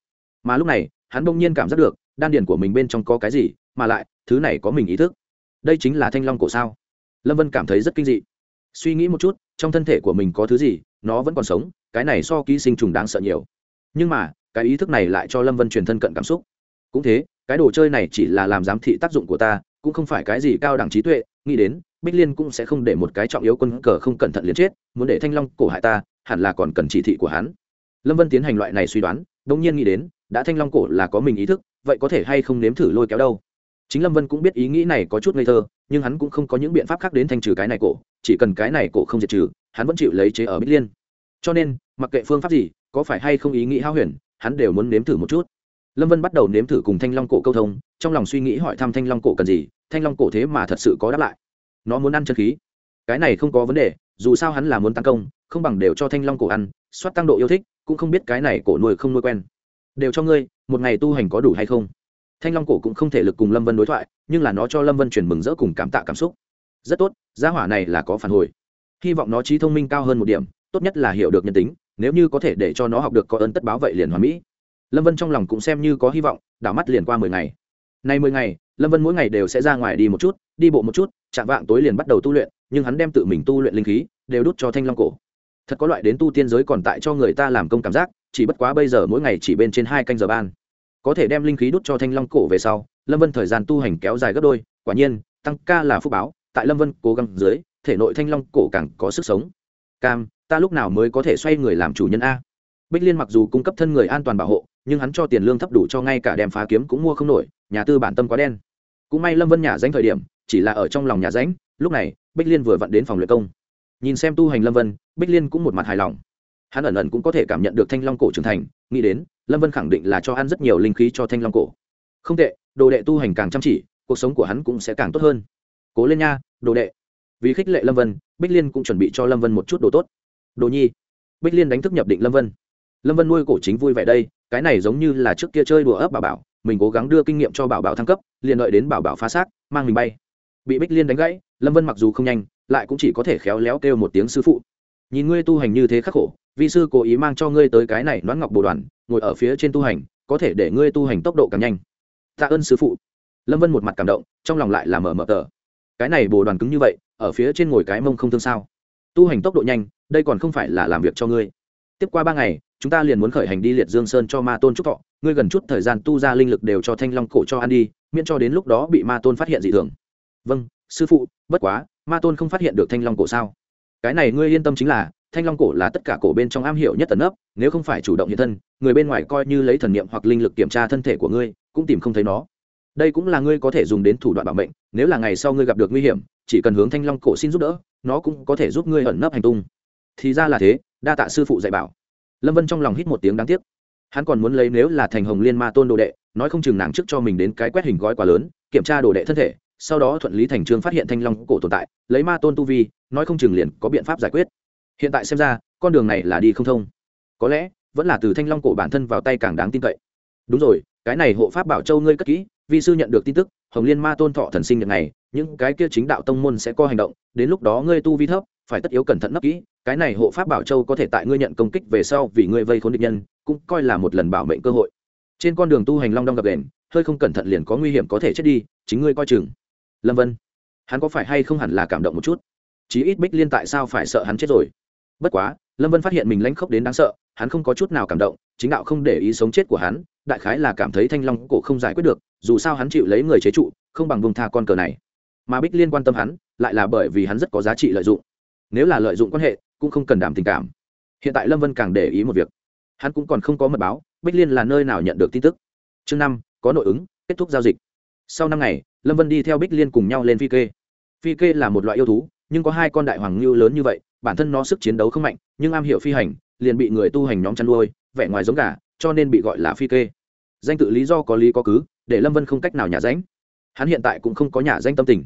Mà lúc này, hắn bỗng nhiên cảm giác được, đan điền của mình bên trong có cái gì, mà lại, thứ này có mình ý thức. Đây chính là thanh long cổ sao. Lâm vân cảm thấy rất kinh dị. Suy nghĩ một chút, trong thân thể của mình có thứ gì, nó vẫn còn sống, cái này so ký sinh trùng đáng sợ nhiều. Nhưng mà, cái ý thức này lại cho lâm vân truyền thân cận cảm xúc. Cũng thế cái đồ chơi này chỉ là làm giám thị tác dụng của ta, cũng không phải cái gì cao đẳng trí tuệ, nghĩ đến, bích liên cũng sẽ không để một cái trọng yếu quân cờ không cẩn thận liền chết, muốn để thanh long cổ hại ta, hẳn là còn cần chỉ thị của hắn. Lâm vân tiến hành loại này suy đoán đ ỗ n g nhiên nghĩ đến, đã thanh long cổ là có mình ý thức, vậy có thể hay không nếm thử lôi kéo đâu? Chính lâm vân cũng biết ý nghĩ này có chút ngây thơ, nhưng hắn cũng không có những biện pháp khác đến thanh trừ cái này cổ, chỉ cần cái này cổ không diệt trừ, hắn vẫn chịu lấy chế ở bích liên. Cho nên, mặc kệ phương pháp gì, có phải hay không ý nghĩ hao huyền, hắn đều muốn nếm thử một chút lâm vân bắt đầu nếm thử cùng thanh long cổ câu thông, trong lòng suy nghĩ hỏi thăm thanh long cổ cần gì, thanh long cổ thế mà thật sự có đáp lại. Nó muốn ăn chân khí. Cái này không có vấn đề, dù sao hắn là muốn tăng công, không bằng đều cho thanh long cổ ăn, soát tăng độ yêu thích, cũng không biết cái này cổ nuôi không nuôi quen. Đều cho ngươi, một ngày tu hành có đủ hay không? Thanh long cổ cũng không thể lực cùng lâm vân đối thoại, nhưng là nó cho lâm vân truyền mừng rỡ cùng cảm tạ cảm xúc. Rất tốt, gia hỏa này là có phản hồi. Hy vọng nó trí thông minh cao hơn một điểm, tốt nhất là hiểu được nhân tính, nếu như có thể để cho nó học được có ơn tất báo vậy liền hoàn mỹ lâm vân trong lòng cũng xem như có hy vọng, đảo mắt liền qua mười ngày. Nay mười ngày, lâm vân mỗi ngày đều sẽ ra ngoài đi một chút, đi bộ một chút, chạm vạng tối liền bắt đầu tu luyện, nhưng hắn đem tự mình tu luyện linh khí, đều đút cho thanh long cổ. Thật có loại đến tu tiên giới còn tại cho người ta làm công cảm giác, chỉ bất quá bây giờ mỗi ngày chỉ bên trên hai canh giờ ban. Có thể đem linh khí đút cho thanh long cổ về sau, lâm vân thời gian tu hành kéo dài gấp đôi, quả nhiên, tăng ca là phúc báo, tại lâm vân cố gắng dưới, thể nội thanh long cổ càng có sức sống. Cam, ta lúc nào mới có thể xoay người làm chủ nhân a? Bích liên mặc dù cung cấp thân người an toàn bảo hộ nhưng hắn cho tiền lương thấp đủ cho ngay cả đem phá kiếm cũng mua không nổi, nhà tư bản tâm quá đen. Cũng may lâm vân nhà danh thời điểm, chỉ là ở trong lòng nhà ránh lúc này, bích liên vừa vặn đến phòng luyện công. Nhìn xem tu hành lâm vân, bích liên cũng một mặt hài lòng. Hắn ẩn ẩn cũng có thể cảm nhận được thanh long cổ trưởng thành, nghĩ đến, lâm vân khẳng định là cho ăn rất nhiều linh khí cho thanh long cổ. Không tệ, đồ đệ tu hành càng chăm chỉ, cuộc sống của hắn cũng sẽ càng tốt hơn. Cố lên nha, đồ đệ. Vì khích lệ lâm vân, bích liên cũng chuẩn bị cho lâm vân một chút đồ tốt. Đồ nhi. Bích liên đánh thức nhập định lâm vân lâm vân nuôi cổ chính vui vẻ đây, cái này giống như là trước kia chơi đùa ấp bảo bảo, mình cố gắng đưa kinh nghiệm cho bảo bảo thăng cấp, liền đợi đến bảo bảo phá xác, mang mình bay. Bị bích liên đánh gãy, lâm vân mặc dù không nhanh, lại cũng chỉ có thể khéo léo kêu một tiếng sư phụ. Nhìn ngươi tu hành như thế khắc khổ, vi sư cố ý mang cho ngươi tới cái này đoán ngọc bồ đoàn, ngồi ở phía trên tu hành, có thể để ngươi tu hành tốc độ càng nhanh. Tạ ơn sư phụ. Lâm vân một mặt cảm động, trong lòng lại là mở mở tờ. Cái này bồ đoàn cứng như vậy, ở phía trên ngồi cái mông không thương sao? Tu hành tốc độ nhanh, đây còn không phải là làm việc cho ngươi. Tiếp qua ba ngày chúng ta liền muốn khởi hành đi liệt dương sơn cho ma tôn trúc thọ, ngươi gần chút thời gian tu ra linh lực đều cho thanh long cổ cho ăn đi, miễn cho đến lúc đó bị ma tôn phát hiện dị thường. Vâng sư phụ, bất quá, ma tôn không phát hiện được thanh long cổ sao? Cái này ngươi yên tâm chính là, thanh long cổ là tất cả cổ bên trong am hiểu nhất tần ấp nếu không phải chủ động hiện thân, người bên ngoài coi như lấy thần niệm hoặc linh lực kiểm tra thân thể của ngươi, cũng tìm không thấy nó. Đây cũng là ngươi có thể dùng đến thủ đoạn bảo mệnh, nếu là ngày sau ngươi gặp được nguy hiểm, chỉ cần hướng thanh long cổ xin giúp đỡ, nó cũng có thể giúp ngươi ẩn nấp hành tung. Thì ra là thế, đa tạ sư phụ dạy bảo lâm vân trong lòng hít một tiếng đáng tiếc. Hắn còn muốn lấy nếu là thành hồng liên ma tôn đồ đệ, nói không chừng nàng trước cho mình đến cái quét hình gói quá lớn, kiểm tra đồ đệ thân thể, sau đó thuận lý thành trương phát hiện thanh long cổ tồn tại, lấy ma tôn tu vi, nói không chừng liền có biện pháp giải quyết. Hiện tại xem ra, con đường này là đi không thông. Có lẽ, vẫn là từ thanh long cổ bản thân vào tay càng đáng tin cậy. Đúng rồi, cái này hộ pháp bảo châu ngươi cất kỹ, vi sư nhận được tin tức, hồng liên ma tôn thọ thần sinh nhật này, những cái kia chính đạo tông môn sẽ có hành động, đến lúc đó ngươi tu vi thấp phải tất yếu cẩn thận nấp kỹ, cái này hộ pháp bảo châu có thể tại ngươi nhận công kích về sau vì ngươi vây khốn địch nhân, cũng coi là một lần bảo mệnh cơ hội. Trên con đường tu hành long đong gặp đèn hơi không cẩn thận liền có nguy hiểm có thể chết đi, chính ngươi coi chừng. Lâm vân, hắn có phải hay không hẳn là cảm động một chút? Chí ít bích liên tại sao phải sợ hắn chết rồi? Bất quá, lâm vân phát hiện mình lãnh khốc đến đáng sợ, hắn không có chút nào cảm động, chính đạo không để ý sống chết của hắn, đại khái là cảm thấy thanh long cổ không giải quyết được, dù sao hắn chịu lấy người chế trụ, không bằng vùng tha con cờ này. Mà bích liên quan tâm hắn, lại là bởi vì hắn rất có giá trị lợi dụng nếu là lợi dụng quan hệ, cũng không cần đảm tình cảm. Hiện tại lâm vân càng để ý một việc. Hắn cũng còn không có mật báo, bích liên là nơi nào nhận được tin tức. Chương năm, có nội ứng, kết thúc giao dịch. Sau năm ngày, lâm vân đi theo bích liên cùng nhau lên phi kê. Phi kê là một loại yêu thú, nhưng có hai con đại hoàng ngưu lớn như vậy, bản thân nó sức chiến đấu không mạnh, nhưng am hiểu phi hành, liền bị người tu hành nhóm chăn nuôi, vẻ ngoài giống gà, cho nên bị gọi là phi kê. Danh tự lý do có lý có cứ, để lâm vân không cách nào nhả ránh. Hắn hiện tại cũng không có nhả danh tâm tình.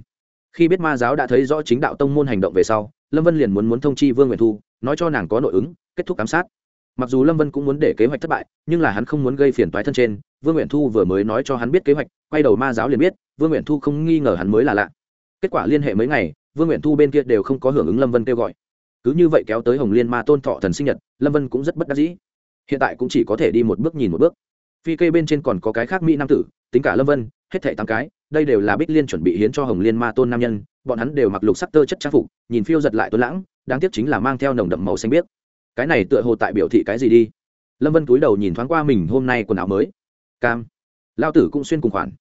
Khi biết ma giáo đã thấy rõ chính đạo tông môn hành động về sau lâm vân liền muốn muốn thông chi vương nguyện thu, nói cho nàng có nội ứng, kết thúc ám sát. Mặc dù lâm vân cũng muốn để kế hoạch thất bại, nhưng là hắn không muốn gây phiền toái thân trên. Vương nguyện thu vừa mới nói cho hắn biết kế hoạch, quay đầu ma giáo liền biết, vương nguyện thu không nghi ngờ hắn mới là lạ. Kết quả liên hệ mấy ngày, vương nguyện thu bên kia đều không có hưởng ứng lâm vân kêu gọi. Cứ như vậy kéo tới hồng liên ma tôn thọ thần sinh nhật, lâm vân cũng rất bất đắc dĩ. Hiện tại cũng chỉ có thể đi một bước nhìn một bước. Phi kê bên trên còn có cái khác mỹ nam tử, tính cả lâm vân, hết thảy tám cái đây đều là bích liên chuẩn bị hiến cho hồng liên ma tôn nam nhân, bọn hắn đều mặc lục sắc tơ chất trang phục, nhìn phiêu giật lại tuấn lãng, đáng tiếc chính là mang theo nồng đậm màu xanh biếc. Cái này tựa hồ tại biểu thị cái gì đi? Lâm vân cúi đầu nhìn thoáng qua mình hôm nay quần áo mới. Cam. Lao tử cũng xuyên cùng khoản.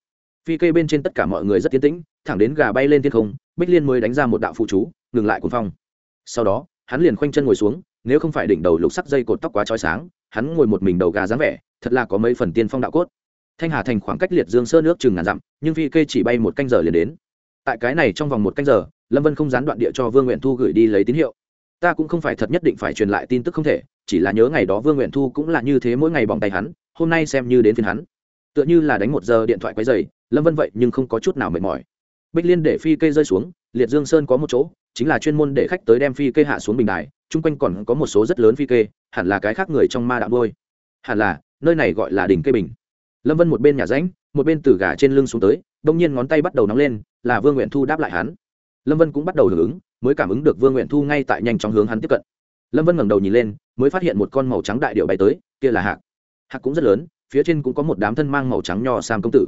Phi kê bên trên tất cả mọi người rất tiến tĩnh, thẳng đến gà bay lên thiên không, bích liên mới đánh ra một đạo phụ chú, ngừng lại cuốn phong. Sau đó, hắn liền khoanh chân ngồi xuống, nếu không phải đỉnh đầu lục sắc dây cột tóc quá trói sáng, hắn ngồi một mình đầu gà dáng vẻ, thật là có mấy phần tiên phong đạo cốt thanh hà thành khoảng cách liệt dương sơ nước chừng ngàn dặm, nhưng phi kê chỉ bay một canh giờ liền đến. Tại cái này trong vòng một canh giờ, lâm vân không gián đoạn địa cho vương nguyện thu gửi đi lấy tín hiệu. Ta cũng không phải thật nhất định phải truyền lại tin tức không thể, chỉ là nhớ ngày đó vương nguyện thu cũng là như thế mỗi ngày bỏng tay hắn, hôm nay xem như đến phiên hắn. Tựa như là đánh một giờ điện thoại quấy dày lâm vân vậy nhưng không có chút nào mệt mỏi. Bích liên để phi kê rơi xuống, liệt dương sơn có một chỗ, chính là chuyên môn để khách tới đem phi kê hạ xuống bình đài, chung quanh còn có một số rất lớn phi kê, hẳn là cái khác người trong ma đạo đôi hẳn là, nơi này gọi là đỉnh kê bình lâm vân một bên nhà ránh một bên từ gà trên lưng xuống tới, đông nhiên ngón tay bắt đầu nóng lên, là vương nguyện thu đáp lại hắn. Lâm vân cũng bắt đầu hưởng ứng, mới cảm ứng được vương nguyện thu ngay tại nhanh chóng hướng hắn tiếp cận. Lâm vân ngẩng đầu nhìn lên, mới phát hiện một con màu trắng đại điệu bay tới, kia là hạc. Hạc cũng rất lớn, phía trên cũng có một đám thân mang màu trắng nho sam công tử.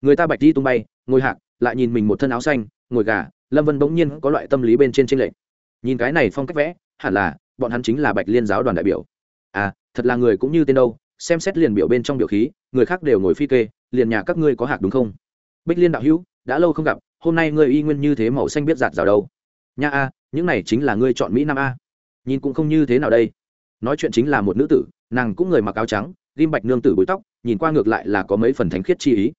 Người ta bạch đi tung bay, ngồi hạc, lại nhìn mình một thân áo xanh, ngồi gà, lâm vân bỗng nhiên có loại tâm lý bên trên tranh lệch. Nhìn cái này phong cách vẽ, hẳn là, bọn hắn chính là bạch liên giáo đoàn đại biểu. À thật là người cũng như tên đâu, xem xét liền biểu bên trong biểu khí người khác đều ngồi phi kê, liền nhà các ngươi có hạc đúng không? Bích liên đạo hữu, đã lâu không gặp, hôm nay ngươi y nguyên như thế màu xanh biết giạt rào đâu. Nha a, những này chính là ngươi chọn mỹ nam a. Nhìn cũng không như thế nào đây. Nói chuyện chính là một nữ tử, nàng cũng người mặc áo trắng, ghim bạch nương tử búi tóc, nhìn qua ngược lại là có mấy phần thánh khiết chi ý.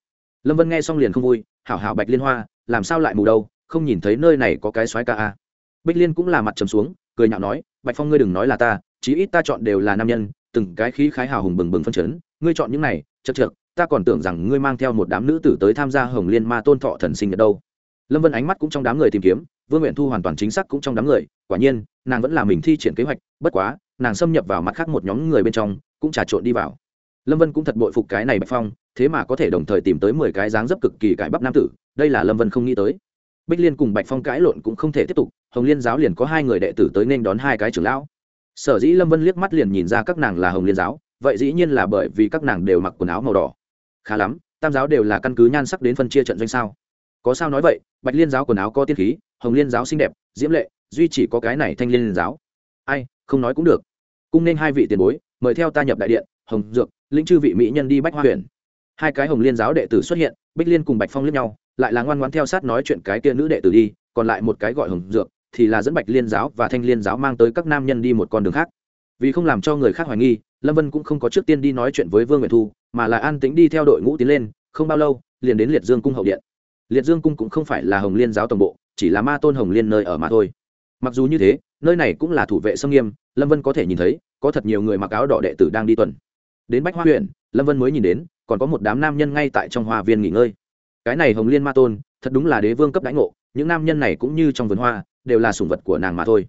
Lâm vân nghe xong liền không vui, hảo hảo bạch liên hoa, làm sao lại mù đâu, không nhìn thấy nơi này có cái xoái ca a. Bích liên cũng là mặt trầm xuống, cười nhạo nói, bạch phong ngươi đừng nói là ta, chí ít ta chọn đều là nam nhân, từng cái khí khái hào hùng bừng bừng phân chấn ngươi chọn những này, chật chược, ta còn tưởng rằng ngươi mang theo một đám nữ tử tới tham gia hồng liên ma tôn thọ thần sinh nhật đâu. Lâm vân ánh mắt cũng trong đám người tìm kiếm, vương nguyện thu hoàn toàn chính xác cũng trong đám người, quả nhiên, nàng vẫn là mình thi triển kế hoạch, bất quá, nàng xâm nhập vào mặt khác một nhóm người bên trong, cũng trà trộn đi vào. Lâm vân cũng thật bội phục cái này bạch phong, thế mà có thể đồng thời tìm tới mười cái dáng dấp cực kỳ cải bắp nam tử, đây là lâm vân không nghĩ tới. Bích liên cùng bạch phong cãi lộn cũng không thể tiếp tục, hồng liên giáo liền có hai người đệ tử tới nên đón hai cái trưởng lão. Sở dĩ lâm vân liếc mắt liền nhìn ra các nàng là hồng liên giáo vậy dĩ nhiên là bởi vì các nàng đều mặc quần áo màu đỏ. Khá lắm, tam giáo đều là căn cứ nhan sắc đến phân chia trận doanh sao? Có sao nói vậy, bạch liên giáo quần áo có tiên khí, hồng liên giáo xinh đẹp, diễm lệ, duy chỉ có cái này thanh liên giáo. Ai, không nói cũng được. Cung nên hai vị tiền bối, mời theo ta nhập đại điện, hồng dược, linh chư vị mỹ nhân đi bách hoa huyền hai cái hồng liên giáo đệ tử xuất hiện, bích liên cùng bạch phong lướt nhau, lại là ngoan ngoan theo sát nói chuyện cái kia nữ đệ tử đi, còn lại một cái gọi hồng dược, thì là dẫn bạch liên giáo và thanh liên giáo mang tới các nam nhân đi một con đường khác vì không làm cho người khác hoài nghi, lâm vân cũng không có trước tiên đi nói chuyện với vương nguyệt thu, mà là an tính đi theo đội ngũ tiến lên, không bao lâu, liền đến liệt dương cung hậu điện. Liệt dương cung cũng không phải là hồng liên giáo tổng bộ, chỉ là ma tôn hồng liên nơi ở mà thôi. Mặc dù như thế, nơi này cũng là thủ vệ sông nghiêm, lâm vân có thể nhìn thấy, có thật nhiều người mặc áo đỏ đệ tử đang đi tuần. Đến bách hoa huyện, lâm vân mới nhìn đến, còn có một đám nam nhân ngay tại trong hoa viên nghỉ ngơi. Cái này hồng liên ma tôn, thật đúng là đế vương cấp đãi ngộ, những nam nhân này cũng như trong vườn hoa, đều là sủng vật của nàng mà thôi.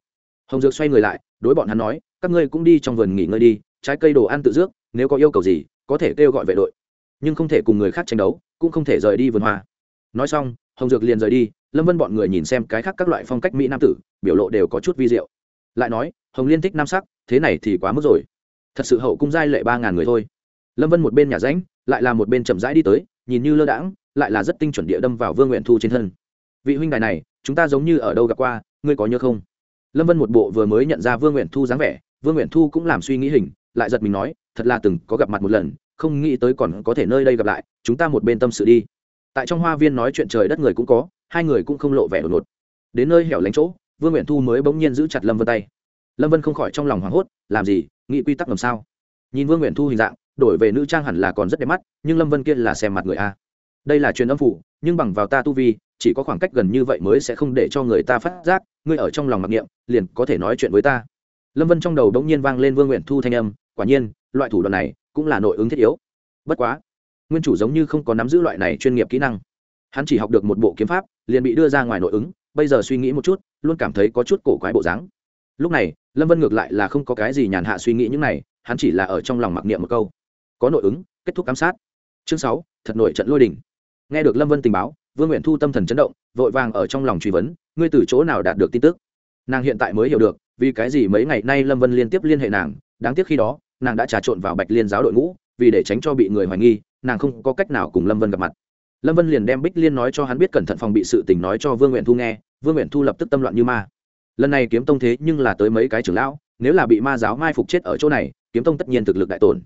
Hồng dược xoay người lại, đối bọn hắn nói các ngươi cũng đi trong vườn nghỉ ngơi đi, trái cây đồ ăn tự dước nếu có yêu cầu gì, có thể kêu gọi vệ đội. Nhưng không thể cùng người khác tranh đấu, cũng không thể rời đi vườn hoa. Nói xong, hồng dược liền rời đi, lâm vân bọn người nhìn xem cái khác các loại phong cách mỹ nam tử, biểu lộ đều có chút vi diệu. Lại nói, hồng liên thích nam sắc, thế này thì quá mức rồi. Thật sự hậu cung giai lệ ba ngàn người thôi. Lâm vân một bên nhà ránh lại là một bên chậm rãi đi tới, nhìn như lơ đãng, lại là rất tinh chuẩn địa đâm vào vương nguyện thu trên thân. Vị huynh đài này, chúng ta giống như ở đâu gặp qua, ngươi có nhớ không? Lâm vân một bộ vừa mới nhận ra vương nguyện thu dáng vẻ vương nguyện thu cũng làm suy nghĩ hình, lại giật mình nói, thật là từng có gặp mặt một lần, không nghĩ tới còn có thể nơi đây gặp lại, chúng ta một bên tâm sự đi. Tại trong hoa viên nói chuyện trời đất người cũng có, hai người cũng không lộ vẻ đột ngột. Đến nơi hẻo lánh chỗ, vương nguyện thu mới bỗng nhiên giữ chặt lâm vân tay. Lâm vân không khỏi trong lòng hoảng hốt, làm gì? Nghĩ quy tắc làm sao? Nhìn vương nguyện thu hình dạng, đổi về nữ trang hẳn là còn rất đẹp mắt, nhưng lâm vân kia là xem mặt người a. Đây là truyền âm phủ, nhưng bằng vào ta tu vi, chỉ có khoảng cách gần như vậy mới sẽ không để cho người ta phát giác, ngươi ở trong lòng mặc niệm, liền có thể nói chuyện với ta lâm vân trong đầu đống nhiên vang lên vương nguyện thu thanh âm, quả nhiên, loại thủ đoạn này cũng là nội ứng thiết yếu. Bất quá, nguyên chủ giống như không có nắm giữ loại này chuyên nghiệp kỹ năng. Hắn chỉ học được một bộ kiếm pháp, liền bị đưa ra ngoài nội ứng, bây giờ suy nghĩ một chút, luôn cảm thấy có chút cổ quái bộ dáng. Lúc này, lâm vân ngược lại là không có cái gì nhàn hạ suy nghĩ những này, hắn chỉ là ở trong lòng mặc niệm một câu. Có nội ứng, kết thúc ám sát. Chương sáu, thật nổi trận lôi đình. Nghe được lâm vân tình báo, vương nguyện thu tâm thần chấn động, vội vàng ở trong lòng truy vấn, ngươi từ chỗ nào đạt được tin tức? Nàng hiện tại mới hiểu được, vì cái gì mấy ngày nay lâm vân liên tiếp liên hệ nàng, đáng tiếc khi đó, nàng đã trà trộn vào bạch liên giáo đội ngũ, vì để tránh cho bị người hoài nghi, nàng không có cách nào cùng lâm vân gặp mặt. Lâm vân liền đem bích liên nói cho hắn biết cẩn thận phòng bị sự tình nói cho vương nguyện thu nghe, vương nguyện thu lập tức tâm loạn như ma. Lần này kiếm tông thế nhưng là tới mấy cái trưởng lão, nếu là bị ma giáo mai phục chết ở chỗ này, kiếm tông tất nhiên thực lực đại tổn.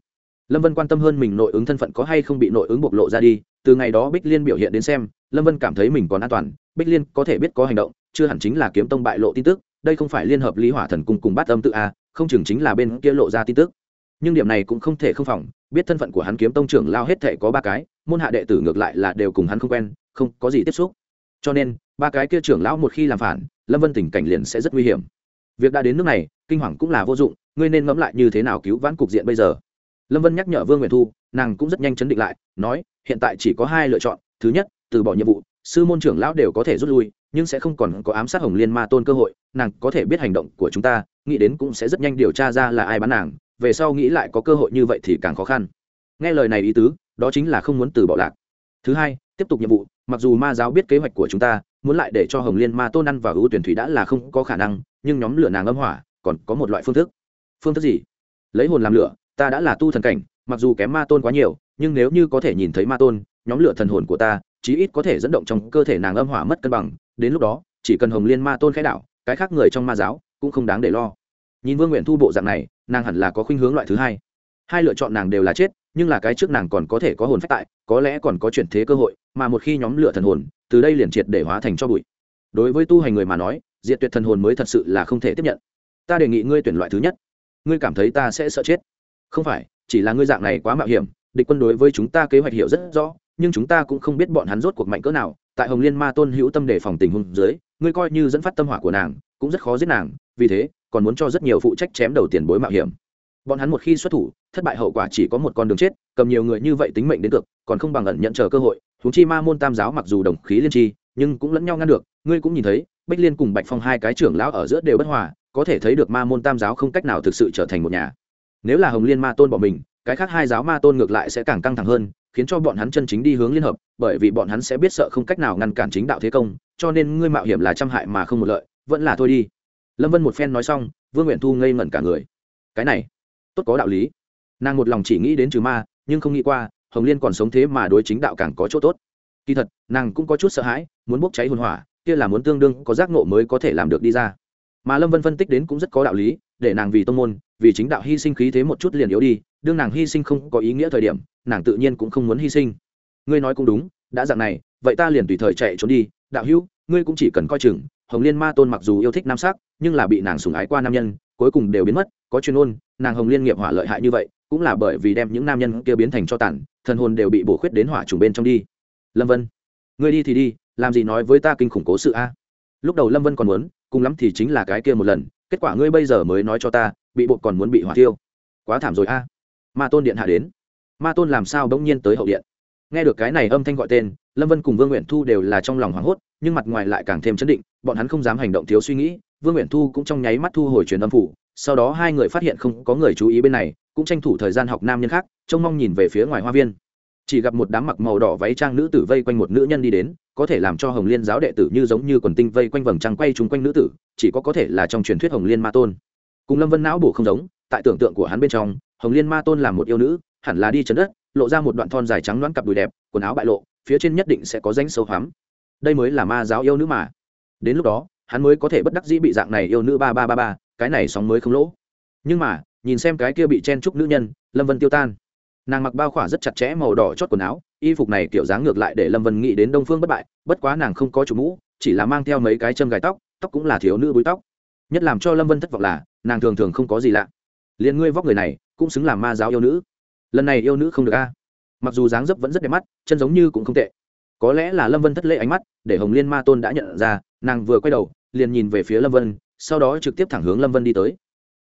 Lâm vân quan tâm hơn mình nội ứng thân phận có hay không bị nội ứng bộc lộ ra đi, từ ngày đó bích liên biểu hiện đến xem, lâm vân cảm thấy mình còn an toàn, bích liên có thể biết có hành động, chưa hẳn chính là kiếm tông bại lộ tin tức đây không phải liên hợp lý hỏa thần Cung cùng bát âm tự a, không chừng chính là bên kia lộ ra tin tức. Nhưng điểm này cũng không thể không phòng, biết thân phận của hắn kiếm tông trưởng lao hết thể có ba cái, môn hạ đệ tử ngược lại là đều cùng hắn không quen, không có gì tiếp xúc. Cho nên, ba cái kia trưởng lão một khi làm phản, lâm vân tình cảnh liền sẽ rất nguy hiểm. Việc đã đến nước này, kinh hoàng cũng là vô dụng, ngươi nên ngẫm lại như thế nào cứu vãn cục diện bây giờ. Lâm vân nhắc nhở vương nguyện thu, nàng cũng rất nhanh chấn định lại, nói, hiện tại chỉ có hai lựa chọn, thứ nhất, từ bỏ nhiệm vụ, sư môn trưởng lão đều có thể rút lui nhưng sẽ không còn có ám sát hồng liên ma tôn cơ hội, nàng có thể biết hành động của chúng ta, nghĩ đến cũng sẽ rất nhanh điều tra ra là ai bán nàng, về sau nghĩ lại có cơ hội như vậy thì càng khó khăn. Nghe lời này ý tứ, đó chính là không muốn từ bỏ lạc. Thứ hai, tiếp tục nhiệm vụ, mặc dù ma giáo biết kế hoạch của chúng ta, muốn lại để cho hồng liên ma tôn ăn và ưu tuyển thủy đã là không có khả năng, nhưng nhóm lửa nàng âm hỏa, còn có một loại phương thức. Phương thức gì? Lấy hồn làm lửa, ta đã là tu thần cảnh, mặc dù kém ma tôn quá nhiều, nhưng nếu như có thể nhìn thấy ma tôn, nhóm lửa thần hồn của ta, chí ít có thể dẫn động trong cơ thể nàng âm hỏa mất cân bằng đến lúc đó chỉ cần hồng liên ma tôn khẽ đạo, cái khác người trong ma giáo cũng không đáng để lo. Nhìn vương nguyện thu bộ dạng này nàng hẳn là có khuynh hướng loại thứ hai. Hai lựa chọn nàng đều là chết nhưng là cái trước nàng còn có thể có hồn phách tại có lẽ còn có chuyển thế cơ hội mà một khi nhóm lửa thần hồn từ đây liền triệt để hóa thành cho bụi. Đối với tu hành người mà nói diệt tuyệt thần hồn mới thật sự là không thể tiếp nhận. Ta đề nghị ngươi tuyển loại thứ nhất. Ngươi cảm thấy ta sẽ sợ chết? Không phải chỉ là ngươi dạng này quá mạo hiểm địch quân đối với chúng ta kế hoạch hiểu rất rõ nhưng chúng ta cũng không biết bọn hắn rốt cuộc mạnh cỡ nào tại hồng liên ma tôn hữu tâm để phòng tình huống dưới, ngươi coi như dẫn phát tâm hỏa của nàng, cũng rất khó giết nàng, vì thế, còn muốn cho rất nhiều phụ trách chém đầu tiền bối mạo hiểm. Bọn hắn một khi xuất thủ, thất bại hậu quả chỉ có một con đường chết, cầm nhiều người như vậy tính mệnh đến cực còn không bằng ẩn nhận chờ cơ hội. Húng chi ma môn tam giáo mặc dù đồng khí liên tri, nhưng cũng lẫn nhau ngăn được, ngươi cũng nhìn thấy bách liên cùng bạch phong hai cái trưởng lão ở giữa đều bất hòa, có thể thấy được ma môn tam giáo không cách nào thực sự trở thành một nhà. Nếu là hồng liên ma tôn bỏ mình, cái khác hai giáo ma tôn ngược lại sẽ càng căng thẳng hơn khiến cho bọn hắn chân chính đi hướng liên hợp, bởi vì bọn hắn sẽ biết sợ không cách nào ngăn cản chính đạo thế công, cho nên ngươi mạo hiểm là trăm hại mà không một lợi, vẫn là thôi đi. Lâm vân một phen nói xong, vương nguyện thu ngây ngẩn cả người. Cái này, tốt có đạo lý. Nàng một lòng chỉ nghĩ đến trừ ma, nhưng không nghĩ qua, hồng liên còn sống thế mà đối chính đạo càng có chỗ tốt. Kỳ thật, nàng cũng có chút sợ hãi, muốn bốc cháy hồn hỏa, kia là muốn tương đương có giác ngộ mới có thể làm được đi ra. Mà lâm vân phân tích đến cũng rất có đạo lý để nàng vì tông môn, vì chính đạo hy sinh khí thế một chút liền yếu đi, đương nàng hy sinh không có ý nghĩa thời điểm, nàng tự nhiên cũng không muốn hy sinh. Ngươi nói cũng đúng, đã dạng này, vậy ta liền tùy thời chạy trốn đi. Đạo hữu, ngươi cũng chỉ cần coi chừng, hồng liên ma tôn mặc dù yêu thích nam sắc, nhưng là bị nàng sủng ái qua nam nhân, cuối cùng đều biến mất, có chuyên ôn nàng hồng liên nghiệp hỏa lợi hại như vậy, cũng là bởi vì đem những nam nhân kia biến thành cho tàn, thần hồn đều bị bổ khuyết đến hỏa trùng bên trong đi. Lâm vân, ngươi đi thì đi, làm gì nói với ta kinh khủng cố sự a? Lúc đầu lâm vân còn muốn, cùng lắm thì chính là cái kia một lần kết quả ngươi bây giờ mới nói cho ta, bị bột còn muốn bị hỏa tiêu quá thảm rồi a. Ma tôn điện hạ đến. Ma tôn làm sao bỗng nhiên tới hậu điện? Nghe được cái này âm thanh gọi tên, lâm vân cùng vương nguyện thu đều là trong lòng hoảng hốt, nhưng mặt ngoài lại càng thêm chấn định, bọn hắn không dám hành động thiếu suy nghĩ. Vương nguyện thu cũng trong nháy mắt thu hồi truyền âm phủ, sau đó hai người phát hiện không có người chú ý bên này, cũng tranh thủ thời gian học nam nhân khác, trông mong nhìn về phía ngoài hoa viên chỉ gặp một đám mặc màu đỏ váy trang nữ tử vây quanh một nữ nhân đi đến, có thể làm cho hồng liên giáo đệ tử như giống như quần tinh vây quanh vầng trăng quay chung quanh nữ tử, chỉ có có thể là trong truyền thuyết hồng liên ma tôn. Cùng lâm vân não bổ không giống, tại tưởng tượng của hắn bên trong, hồng liên ma tôn là một yêu nữ, hẳn là đi chấn đất, lộ ra một đoạn thon dài trắng loãng cặp đùi đẹp, quần áo bại lộ, phía trên nhất định sẽ có danh sâu hoắm. Đây mới là ma giáo yêu nữ mà. Đến lúc đó, hắn mới có thể bất đắc dĩ bị dạng này yêu nữ ba ba ba ba, cái này sóng mới không lỗ. Nhưng mà, nhìn xem cái kia bị chen trúc nữ nhân, lâm vân tiêu tan nàng mặc bao khỏa rất chặt chẽ màu đỏ chót quần áo, y phục này kiểu dáng ngược lại để lâm vân nghĩ đến đông phương bất bại, bất quá nàng không có chủ mũ, chỉ là mang theo mấy cái châm gài tóc tóc cũng là thiếu nữ búi tóc. Nhất làm cho lâm vân thất vọng là, nàng thường thường không có gì lạ. Liền ngươi vóc người này, cũng xứng làm ma giáo yêu nữ. Lần này yêu nữ không được a. Mặc dù dáng dấp vẫn rất đẹp mắt, chân giống như cũng không tệ. Có lẽ là lâm vân thất lễ ánh mắt, để hồng liên ma tôn đã nhận ra, nàng vừa quay đầu, liền nhìn về phía lâm vân, sau đó trực tiếp thẳng hướng lâm vân đi tới.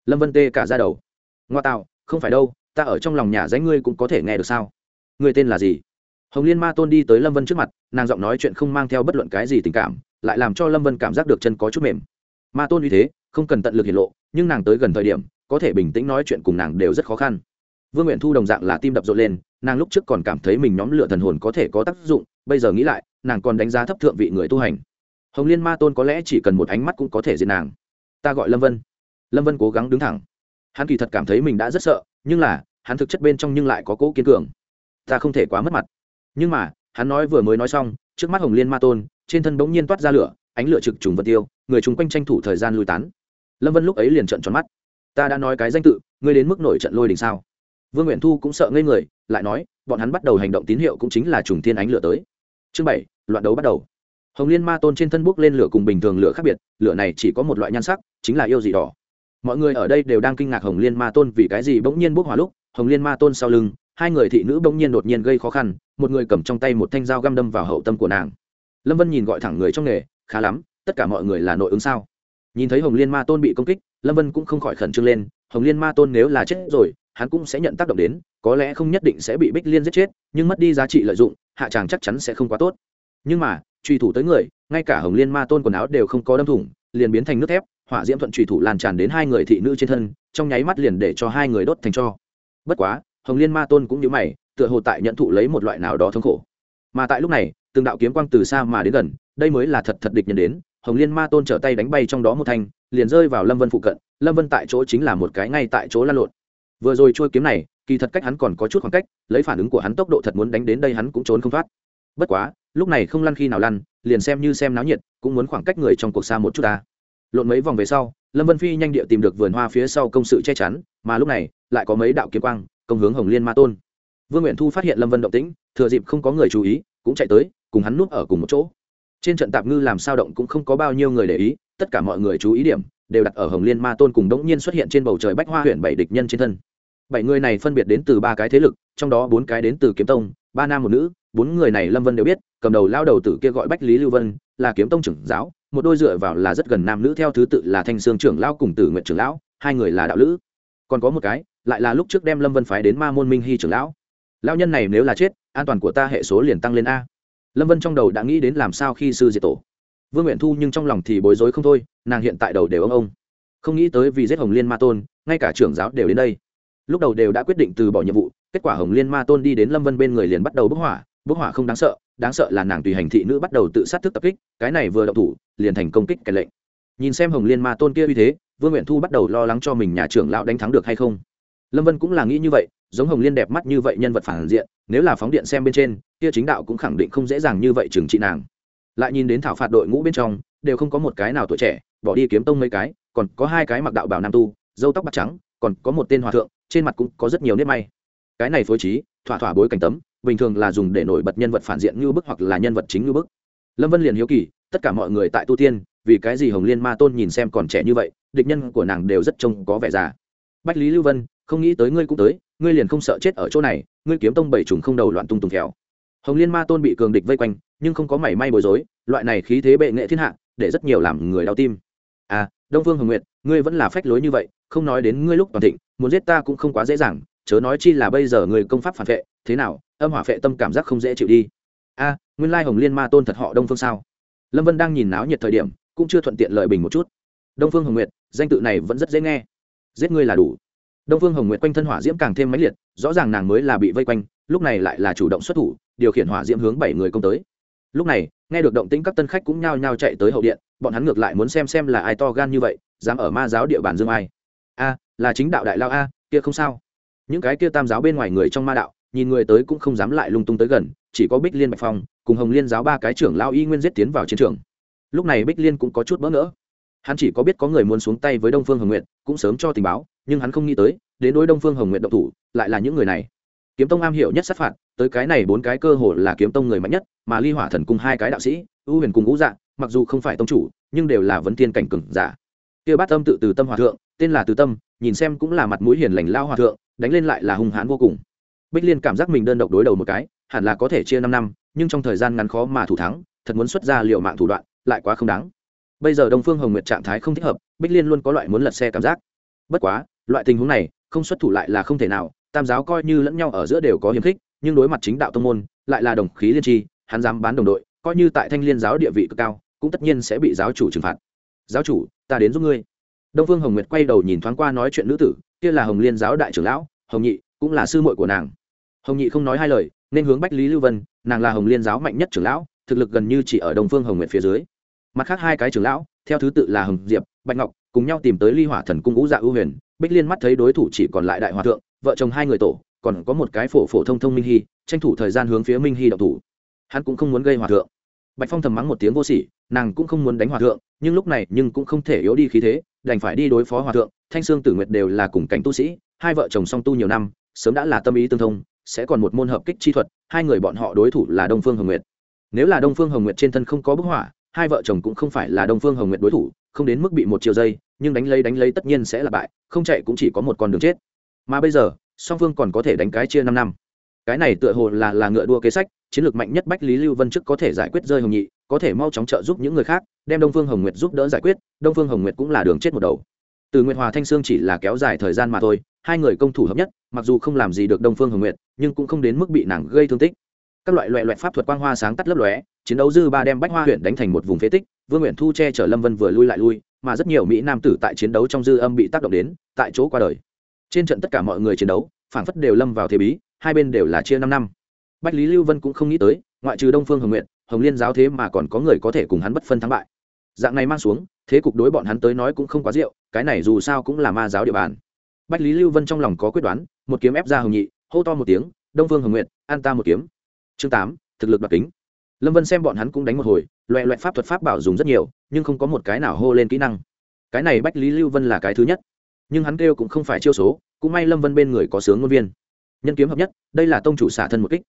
Lâm vân tê cả ra đầu. Ngoa tạo, không phải đâu ta ở trong lòng nhà dãy ngươi cũng có thể nghe được sao? Ngươi tên là gì? Hồng liên ma tôn đi tới lâm vân trước mặt, nàng giọng nói chuyện không mang theo bất luận cái gì tình cảm, lại làm cho lâm vân cảm giác được chân có chút mềm. Ma tôn như thế, không cần tận lực hiện lộ, nhưng nàng tới gần thời điểm, có thể bình tĩnh nói chuyện cùng nàng đều rất khó khăn. Vương nguyện thu đồng dạng là tim đập rộn lên, nàng lúc trước còn cảm thấy mình nhóm lửa thần hồn có thể có tác dụng, bây giờ nghĩ lại, nàng còn đánh giá thấp thượng vị người tu hành. Hồng liên ma tôn có lẽ chỉ cần một ánh mắt cũng có thể diệt nàng. Ta gọi lâm vân. Lâm vân cố gắng đứng thẳng. Hắn kỳ thật cảm thấy mình đã rất sợ nhưng là, hắn thực chất bên trong nhưng lại có cố kiên cường. Ta không thể quá mất mặt. Nhưng mà, hắn nói vừa mới nói xong, trước mắt hồng liên ma tôn, trên thân bỗng nhiên toát ra lửa, ánh lửa trực trùng vật tiêu, người chung quanh tranh thủ thời gian lui tán. Lâm vân lúc ấy liền trận tròn mắt. Ta đã nói cái danh tự, ngươi đến mức nổi trận lôi đình sao? Vương nguyện thu cũng sợ ngây người, lại nói, bọn hắn bắt đầu hành động tín hiệu cũng chính là trùng thiên ánh lửa tới. Chương bảy, loạn đấu bắt đầu. Hồng liên ma tôn trên thân bốc lên lửa cùng bình thường lửa khác biệt, lửa này chỉ có một loại nhan sắc, chính là yêu dị đỏ mọi người ở đây đều đang kinh ngạc hồng liên ma tôn vì cái gì bỗng nhiên bốc hỏa lúc, hồng liên ma tôn sau lưng, hai người thị nữ bỗng nhiên đột nhiên gây khó khăn, một người cầm trong tay một thanh dao găm đâm vào hậu tâm của nàng. Lâm vân nhìn gọi thẳng người trong nghề, khá lắm, tất cả mọi người là nội ứng sao? Nhìn thấy hồng liên ma tôn bị công kích, lâm vân cũng không khỏi khẩn trương lên, hồng liên ma tôn nếu là chết rồi, hắn cũng sẽ nhận tác động đến, có lẽ không nhất định sẽ bị bích liên giết chết, nhưng mất đi giá trị lợi dụng, hạ tràng chắc chắn sẽ không quá tốt. Nhưng mà, truy thủ tới người, ngay cả hồng liên ma tôn quần áo đều không có đâm thủng, liền biến thành nước thép hỏa diễm thuận trùy thủ lan tràn đến hai người thị nữ trên thân, trong nháy mắt liền để cho hai người đốt thành cho. Bất quá, hồng liên ma tôn cũng như mày, tựa hồ tại nhận thụ lấy một loại nào đó thống khổ. Mà tại lúc này, từng đạo kiếm quang từ xa mà đến gần, đây mới là thật thật địch nhận đến, hồng liên ma tôn trở tay đánh bay trong đó một thanh, liền rơi vào lâm vân phụ cận, lâm vân tại chỗ chính là một cái ngay tại chỗ lan lộn. Vừa rồi trôi kiếm này, kỳ thật cách hắn còn có chút khoảng cách, lấy phản ứng của hắn tốc độ thật muốn đánh đến đây hắn cũng trốn không thoát. Bất quá, lúc này không lăn khi nào lăn, liền xem như xem náo nhiệt, cũng muốn khoảng cách người trong cuộc xa một chút ta lộn mấy vòng về sau, lâm vân phi nhanh địa tìm được vườn hoa phía sau công sự che chắn, mà lúc này, lại có mấy đạo kiếm quang, công hướng hồng liên ma tôn. Vương nguyện thu phát hiện lâm vân động tĩnh, thừa dịp không có người chú ý, cũng chạy tới, cùng hắn núp ở cùng một chỗ. Trên trận tạp ngư làm sao động cũng không có bao nhiêu người để ý, tất cả mọi người chú ý điểm, đều đặt ở hồng liên ma tôn cùng đống nhiên xuất hiện trên bầu trời bách hoa huyện bảy địch nhân trên thân. Bảy người này phân biệt đến từ ba cái thế lực, trong đó bốn cái đến từ kiếm tông, ba nam một nữ, bốn người này lâm vân đều biết, cầm đầu lao đầu tử kia gọi bách lý lưu vân, là kiếm tông trưởng giáo một đôi dựa vào là rất gần nam nữ, theo thứ tự là thanh sương trưởng lão cùng tử nguyện trưởng lão, hai người là đạo lữ. Còn có một cái, lại là lúc trước đem lâm vân phái đến ma môn minh hy trưởng lão. Lão nhân này nếu là chết, an toàn của ta hệ số liền tăng lên a. Lâm vân trong đầu đã nghĩ đến làm sao khi sư diệt tổ. Vương nguyện thu nhưng trong lòng thì bối rối không thôi, nàng hiện tại đầu đều ông ông không nghĩ tới vì giết hồng liên ma tôn, ngay cả trưởng giáo đều đến đây. Lúc đầu đều đã quyết định từ bỏ nhiệm vụ, kết quả hồng liên ma tôn đi đến lâm vân bên người liền bắt đầu bức hỏa bức hỏa không đáng sợ đáng sợ là nàng tùy hành thị nữ bắt đầu tự sát thức tập kích, cái này vừa đậu thủ liền thành công kích kẻ lệnh. Nhìn xem hồng liên ma tôn kia uy thế, vương nguyện thu bắt đầu lo lắng cho mình nhà trưởng lão đánh thắng được hay không. Lâm vân cũng là nghĩ như vậy, giống hồng liên đẹp mắt như vậy nhân vật phản diện, nếu là phóng điện xem bên trên, kia chính đạo cũng khẳng định không dễ dàng như vậy trừng trị nàng. Lại nhìn đến thảo phạt đội ngũ bên trong, đều không có một cái nào tuổi trẻ, bỏ đi kiếm tông mấy cái, còn có hai cái mặc đạo bảo nam tu dâu tóc bạc trắng, còn có một tên hòa thượng, trên mặt cũng có rất nhiều nếp may. Cái này phối trí, thỏa thỏa bối cảnh tấm, bình thường là dùng để nổi bật nhân vật phản diện như bức hoặc là nhân vật chính như bức. Lâm vân liền hiếu kỳ tất cả mọi người tại tu tiên, vì cái gì hồng liên ma tôn nhìn xem còn trẻ như vậy, địch nhân của nàng đều rất trông có vẻ già. Bách lý lưu vân, không nghĩ tới ngươi cũng tới, ngươi liền không sợ chết ở chỗ này, ngươi kiếm tông bảy trùng không đầu loạn tung tùng khéo hồng liên ma tôn bị cường địch vây quanh, nhưng không có mảy may bối rối, loại này khí thế bệ nghệ thiên hạ, để rất nhiều làm người đau tim. À đông phương hồng nguyệt, ngươi vẫn là phách lối như vậy, không nói đến ngươi lúc toàn thịnh, muốn giết ta cũng không quá dễ dàng, chớ nói chi là bây giờ người công pháp phản vệ, thế nào, âm hỏa phệ tâm cảm giác không dễ chịu đi. A nguyên lai hồng liên ma tôn thật họ đông phương sao? Lâm vân đang nhìn náo nhiệt thời điểm, cũng chưa thuận tiện lợi bình một chút. Đông phương hồng nguyệt, danh tự này vẫn rất dễ nghe. Giết ngươi là đủ. Đông phương hồng nguyệt quanh thân hỏa diễm càng thêm mãnh liệt, rõ ràng nàng mới là bị vây quanh, lúc này lại là chủ động xuất thủ, điều khiển hỏa diễm hướng bảy người công tới. Lúc này, nghe được động tĩnh các tân khách cũng nhao nhao chạy tới hậu điện, bọn hắn ngược lại muốn xem xem là ai to gan như vậy, dám ở ma giáo địa bàn dương ai. A, là chính đạo đại lao a, kia không sao. Những cái kia tam giáo bên ngoài người trong ma đạo, nhìn người tới cũng không dám lại lung tung tới gần chỉ có bích liên bạch phong, cùng hồng liên giáo ba cái trưởng lao y nguyên giết tiến vào chiến trường. Lúc này bích liên cũng có chút bỡ ngỡ. Hắn chỉ có biết có người muốn xuống tay với đông phương hồng nguyện cũng sớm cho tình báo, nhưng hắn không nghĩ tới, đến đối đông phương hồng nguyện động thủ, lại là những người này. Kiếm tông am hiểu nhất sát phạt, tới cái này bốn cái cơ hồ là kiếm tông người mạnh nhất, mà ly hỏa thần cùng hai cái đạo sĩ ưu huyền cùng ngũ dạng mặc dù không phải tông chủ, nhưng đều là vấn thiên cảnh cừng giả. Kia bát tâm tự từ tâm hòa thượng, tên là từ tâm, nhìn xem cũng là mặt mũi hiền lành lao hòa thượng, đánh lên lại là hung hãn vô cùng. Bích liên cảm giác mình đơn độc đối đầu một cái hẳn là có thể chia năm năm, nhưng trong thời gian ngắn khó mà thủ thắng, thật muốn xuất ra liệu mạng thủ đoạn, lại quá không đáng. Bây giờ đông phương hồng nguyệt trạng thái không thích hợp, bích liên luôn có loại muốn lật xe cảm giác. Bất quá, loại tình huống này, không xuất thủ lại là không thể nào, tam giáo coi như lẫn nhau ở giữa đều có hiềm khích, nhưng đối mặt chính đạo tông môn, lại là đồng khí liên tri, hắn dám bán đồng đội, coi như tại thanh liên giáo địa vị cực cao, cũng tất nhiên sẽ bị giáo chủ trừng phạt. Giáo chủ, ta đến giúp ngươi. Đông phương hồng nguyệt quay đầu nhìn thoáng qua nói chuyện nữ tử, kia là hồng liên giáo đại trưởng lão, hồng nhị, cũng là sư muội của nàng. Hồng nhị không nói hai lời nên hướng bách lý lưu vân, nàng là hồng liên giáo mạnh nhất trưởng lão, thực lực gần như chỉ ở đông phương hồng nguyện phía dưới. Mặt khác hai cái trưởng lão, theo thứ tự là hồng diệp, bạch ngọc, cùng nhau tìm tới ly hỏa thần cung ngũ dạ ưu huyền. Bích liên mắt thấy đối thủ chỉ còn lại đại hòa thượng, vợ chồng hai người tổ, còn có một cái phổ phổ thông thông minh hy tranh thủ thời gian hướng phía minh hy đậu thủ. Hắn cũng không muốn gây hòa thượng. Bạch phong thầm mắng một tiếng vô sỉ, nàng cũng không muốn đánh hòa thượng, nhưng lúc này nhưng cũng không thể yếu đi khí thế, đành phải đi đối phó hòa thượng. Thanh sương tử nguyệt đều là cùng cảnh tu sĩ, hai vợ chồng song tu nhiều năm, sớm đã là tâm ý tương thông sẽ còn một môn hợp kích chi thuật, hai người bọn họ đối thủ là đông phương hồng nguyệt. Nếu là đông phương hồng nguyệt trên thân không có bức hỏa hai vợ chồng cũng không phải là đông phương hồng nguyệt đối thủ, không đến mức bị một chiều dây, nhưng đánh lấy đánh lấy tất nhiên sẽ là bại, không chạy cũng chỉ có một con đường chết. Mà bây giờ, song phương còn có thể đánh cái chia năm năm. Cái này tựa hồ là là ngựa đua kế sách, chiến lược mạnh nhất bách lý lưu vân trước có thể giải quyết rơi hồng nhị, có thể mau chóng trợ giúp những người khác, đem đông phương hồng nguyệt giúp đỡ giải quyết, đông phương hồng nguyệt cũng là đường chết một đầu. Từ nguyệt hòa thanh sương chỉ là kéo dài thời gian mà thôi, hai người công thủ hợp nhất, mặc dù không làm gì được đông phương hồng nguyệt nhưng cũng không đến mức bị nàng gây thương tích. Các loại loại loại pháp thuật quang hoa sáng tắt lấp lóe, chiến đấu dư ba đem bách hoa huyện đánh thành một vùng phế tích, vương nguyện thu che chở lâm vân vừa lui lại lui, mà rất nhiều mỹ nam tử tại chiến đấu trong dư âm bị tác động đến, tại chỗ qua đời. Trên trận tất cả mọi người chiến đấu, phảng phất đều lâm vào thế bí, hai bên đều là chia năm năm. Bách lý lưu vân cũng không nghĩ tới, ngoại trừ đông phương hồng nguyện hồng liên giáo thế mà còn có người có thể cùng hắn bất phân thắng bại. Dạng này mang xuống, thế cục đối bọn hắn tới nói cũng không quá rượu cái này dù sao cũng là ma giáo địa bàn. Bách lý lưu vân trong lòng có quyết đoán, một kiếm ép ra hồng nhị hô to một tiếng, đông phương hồng nguyện an ta một kiếm. Chương tám, thực lực đặc kính. Lâm vân xem bọn hắn cũng đánh một hồi loại loại pháp thuật pháp bảo dùng rất nhiều, nhưng không có một cái nào hô lên kỹ năng. Cái này bách lý lưu vân là cái thứ nhất. Nhưng hắn kêu cũng không phải chiêu số, cũng may lâm vân bên người có sướng ngôn viên. Nhân kiếm hợp nhất, đây là tông chủ xả thân một kích.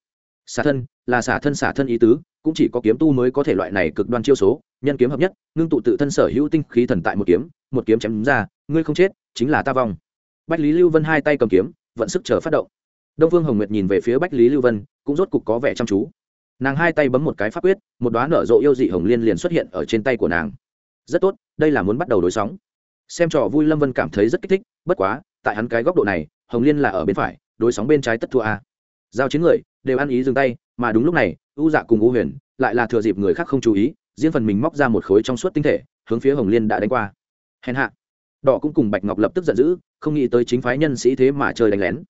Xả thân, là xả thân xả thân ý tứ, cũng chỉ có kiếm tu mới có thể loại này cực đoan chiêu số. Nhân kiếm hợp nhất, ngưng tụ tự thân sở hữu tinh khí thần tại một kiếm một kiếm chém ra, ngươi không chết, chính là ta vong. Bách lý lưu vân hai tay cầm kiếm, vận sức chờ phát động đông vương hồng nguyệt nhìn về phía bách lý lưu vân, cũng rốt cục có vẻ chăm chú. Nàng hai tay bấm một cái pháp quyết, một đoá nở rộ yêu dị hồng liên liền xuất hiện ở trên tay của nàng. Rất tốt, đây là muốn bắt đầu đối sóng. Xem trò vui lâm vân cảm thấy rất kích thích, bất quá, tại hắn cái góc độ này, hồng liên là ở bên phải, đối sóng bên trái tất thua a. Giao chiến người, đều ăn ý dừng tay, mà đúng lúc này, u dạ cùng u huyền lại là thừa dịp người khác không chú ý, riêng phần mình móc ra một khối trong suốt tinh thể, hướng phía hồng liên đã đánh qua. Hèn hạ. Đỏ cũng cùng bạch ngọc lập tức giận dữ, không nghĩ tới chính phái nhân sĩ thế mà chơi đánh lén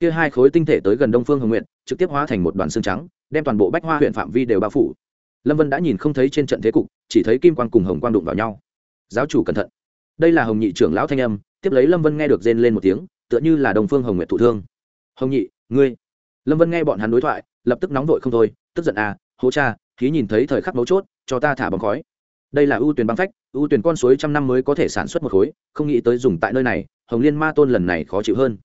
kia hai khối tinh thể tới gần đông phương hồng nguyện trực tiếp hóa thành một đoàn xương trắng, đem toàn bộ bách hoa huyện phạm vi đều bao phủ. Lâm vân đã nhìn không thấy trên trận thế cục, chỉ thấy kim quang cùng hồng quang đụng vào nhau. Giáo chủ cẩn thận. Đây là hồng nhị trưởng lão thanh âm, tiếp lấy lâm vân nghe được rên lên một tiếng, tựa như là đồng phương hồng nguyện thụ thương. Hồng nhị, ngươi. Lâm vân nghe bọn hắn đối thoại, lập tức nóng vội không thôi, tức giận à hố cha, khí nhìn thấy thời khắc mấu chốt, cho ta thả bóng khói. Đây là ưu tuyển băng phách, ưu tuyển con suối trăm năm mới có thể sản xuất một khối, không nghĩ tới dùng tại nơi này, hồng liên ma tôn lần này khó chịu hơn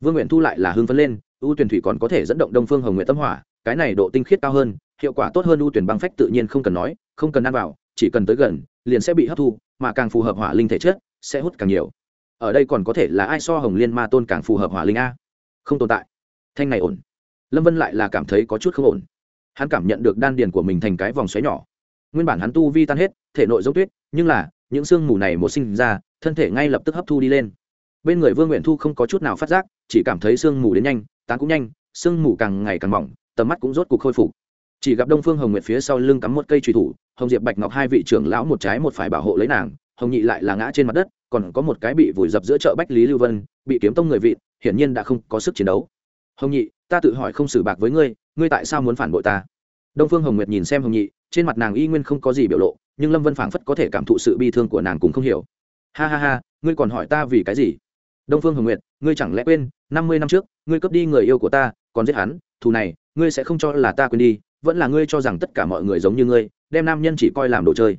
vương nguyện thu lại là hương phấn lên, ưu tuyển thủy còn có thể dẫn động đông phương hồng nguyện tâm hỏa, cái này độ tinh khiết cao hơn, hiệu quả tốt hơn ưu tuyển băng phách tự nhiên không cần nói, không cần ăn vào, chỉ cần tới gần, liền sẽ bị hấp thu, mà càng phù hợp hỏa linh thể chất, sẽ hút càng nhiều. Ở đây còn có thể là ai so hồng liên ma tôn càng phù hợp hỏa linh a? Không tồn tại. Thanh này ổn. Lâm vân lại là cảm thấy có chút không ổn. Hắn cảm nhận được đan điền của mình thành cái vòng xoáy nhỏ. Nguyên bản hắn tu vi tan hết, thể nội giống tuyết, nhưng là, những sương mù này một sinh ra, thân thể ngay lập tức hấp thu đi lên bên người vương nguyện thu không có chút nào phát giác, chỉ cảm thấy sương mù đến nhanh, tán cũng nhanh, sương mù càng ngày càng mỏng, tầm mắt cũng rốt cuộc khôi phục. Chỉ gặp đông phương hồng nguyệt phía sau lưng cắm một cây truy thủ, hồng diệp bạch ngọc hai vị trưởng lão một trái một phải bảo hộ lấy nàng, hồng nhị lại là ngã trên mặt đất, còn có một cái bị vùi dập giữa chợ bách lý lưu vân, bị kiếm tông người vị hiển nhiên đã không có sức chiến đấu. Hồng nhị, ta tự hỏi không xử bạc với ngươi ngươi tại sao muốn phản bội ta? Đông phương hồng nguyệt nhìn xem hồng nhị, trên mặt nàng y nguyên không có gì biểu lộ, nhưng lâm vân phảng phất có thể cảm thụ sự bi thương của nàng cũng không hiểu. Ha ha ha, ngươi còn hỏi ta vì cái gì? Đông phương hồng nguyệt, ngươi chẳng lẽ quên, năm mươi năm trước, ngươi cướp đi người yêu của ta, còn giết hắn, thù này, ngươi sẽ không cho là ta quên đi, vẫn là ngươi cho rằng tất cả mọi người giống như ngươi, đem nam nhân chỉ coi làm đồ chơi.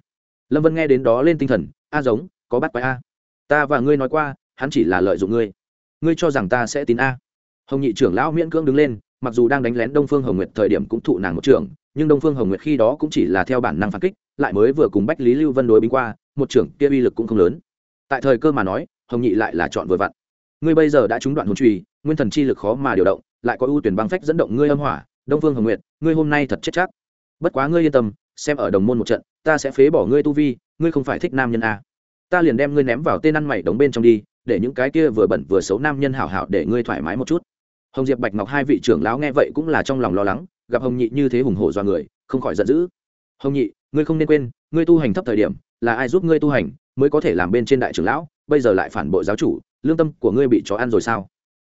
Lâm vân nghe đến đó lên tinh thần, a giống, có bắt quái a. Ta và ngươi nói qua, hắn chỉ là lợi dụng ngươi. Ngươi cho rằng ta sẽ tin a. Hồng nhị trưởng lão miễn cưỡng đứng lên, mặc dù đang đánh lén đông phương hồng nguyệt thời điểm cũng thụ nàng một trưởng, nhưng đông phương hồng nguyệt khi đó cũng chỉ là theo bản năng phản kích, lại mới vừa cùng bách lý lưu vân đối binh qua, một trưởng kia uy lực cũng không lớn. Tại thời cơ mà nói hồng nhị lại là chọn vừa vặn. Ngươi bây giờ đã trúng đoạn hồn truy nguyên thần chi lực khó mà điều động, lại có ưu tuyển băng phách dẫn động ngươi âm hỏa, đông phương hồng nguyệt, ngươi hôm nay thật chết chắc. Bất quá ngươi yên tâm, xem ở đồng môn một trận, ta sẽ phế bỏ ngươi tu vi, ngươi không phải thích nam nhân a. Ta liền đem ngươi ném vào tên ăn mày đóng bên trong đi, để những cái kia vừa bẩn vừa xấu nam nhân hảo hảo để ngươi thoải mái một chút. Hồng diệp bạch ngọc hai vị trưởng lão nghe vậy cũng là trong lòng lo lắng, gặp hồng nhị như thế hùng hổ do người, không khỏi giận dữ. Hồng nhị, ngươi không nên quên, ngươi tu hành thấp thời điểm, là ai giúp ngươi tu hành, mới có thể làm bên trên đại trưởng lão? Bây giờ lại phản bội giáo chủ, lương tâm của ngươi bị chó ăn rồi sao?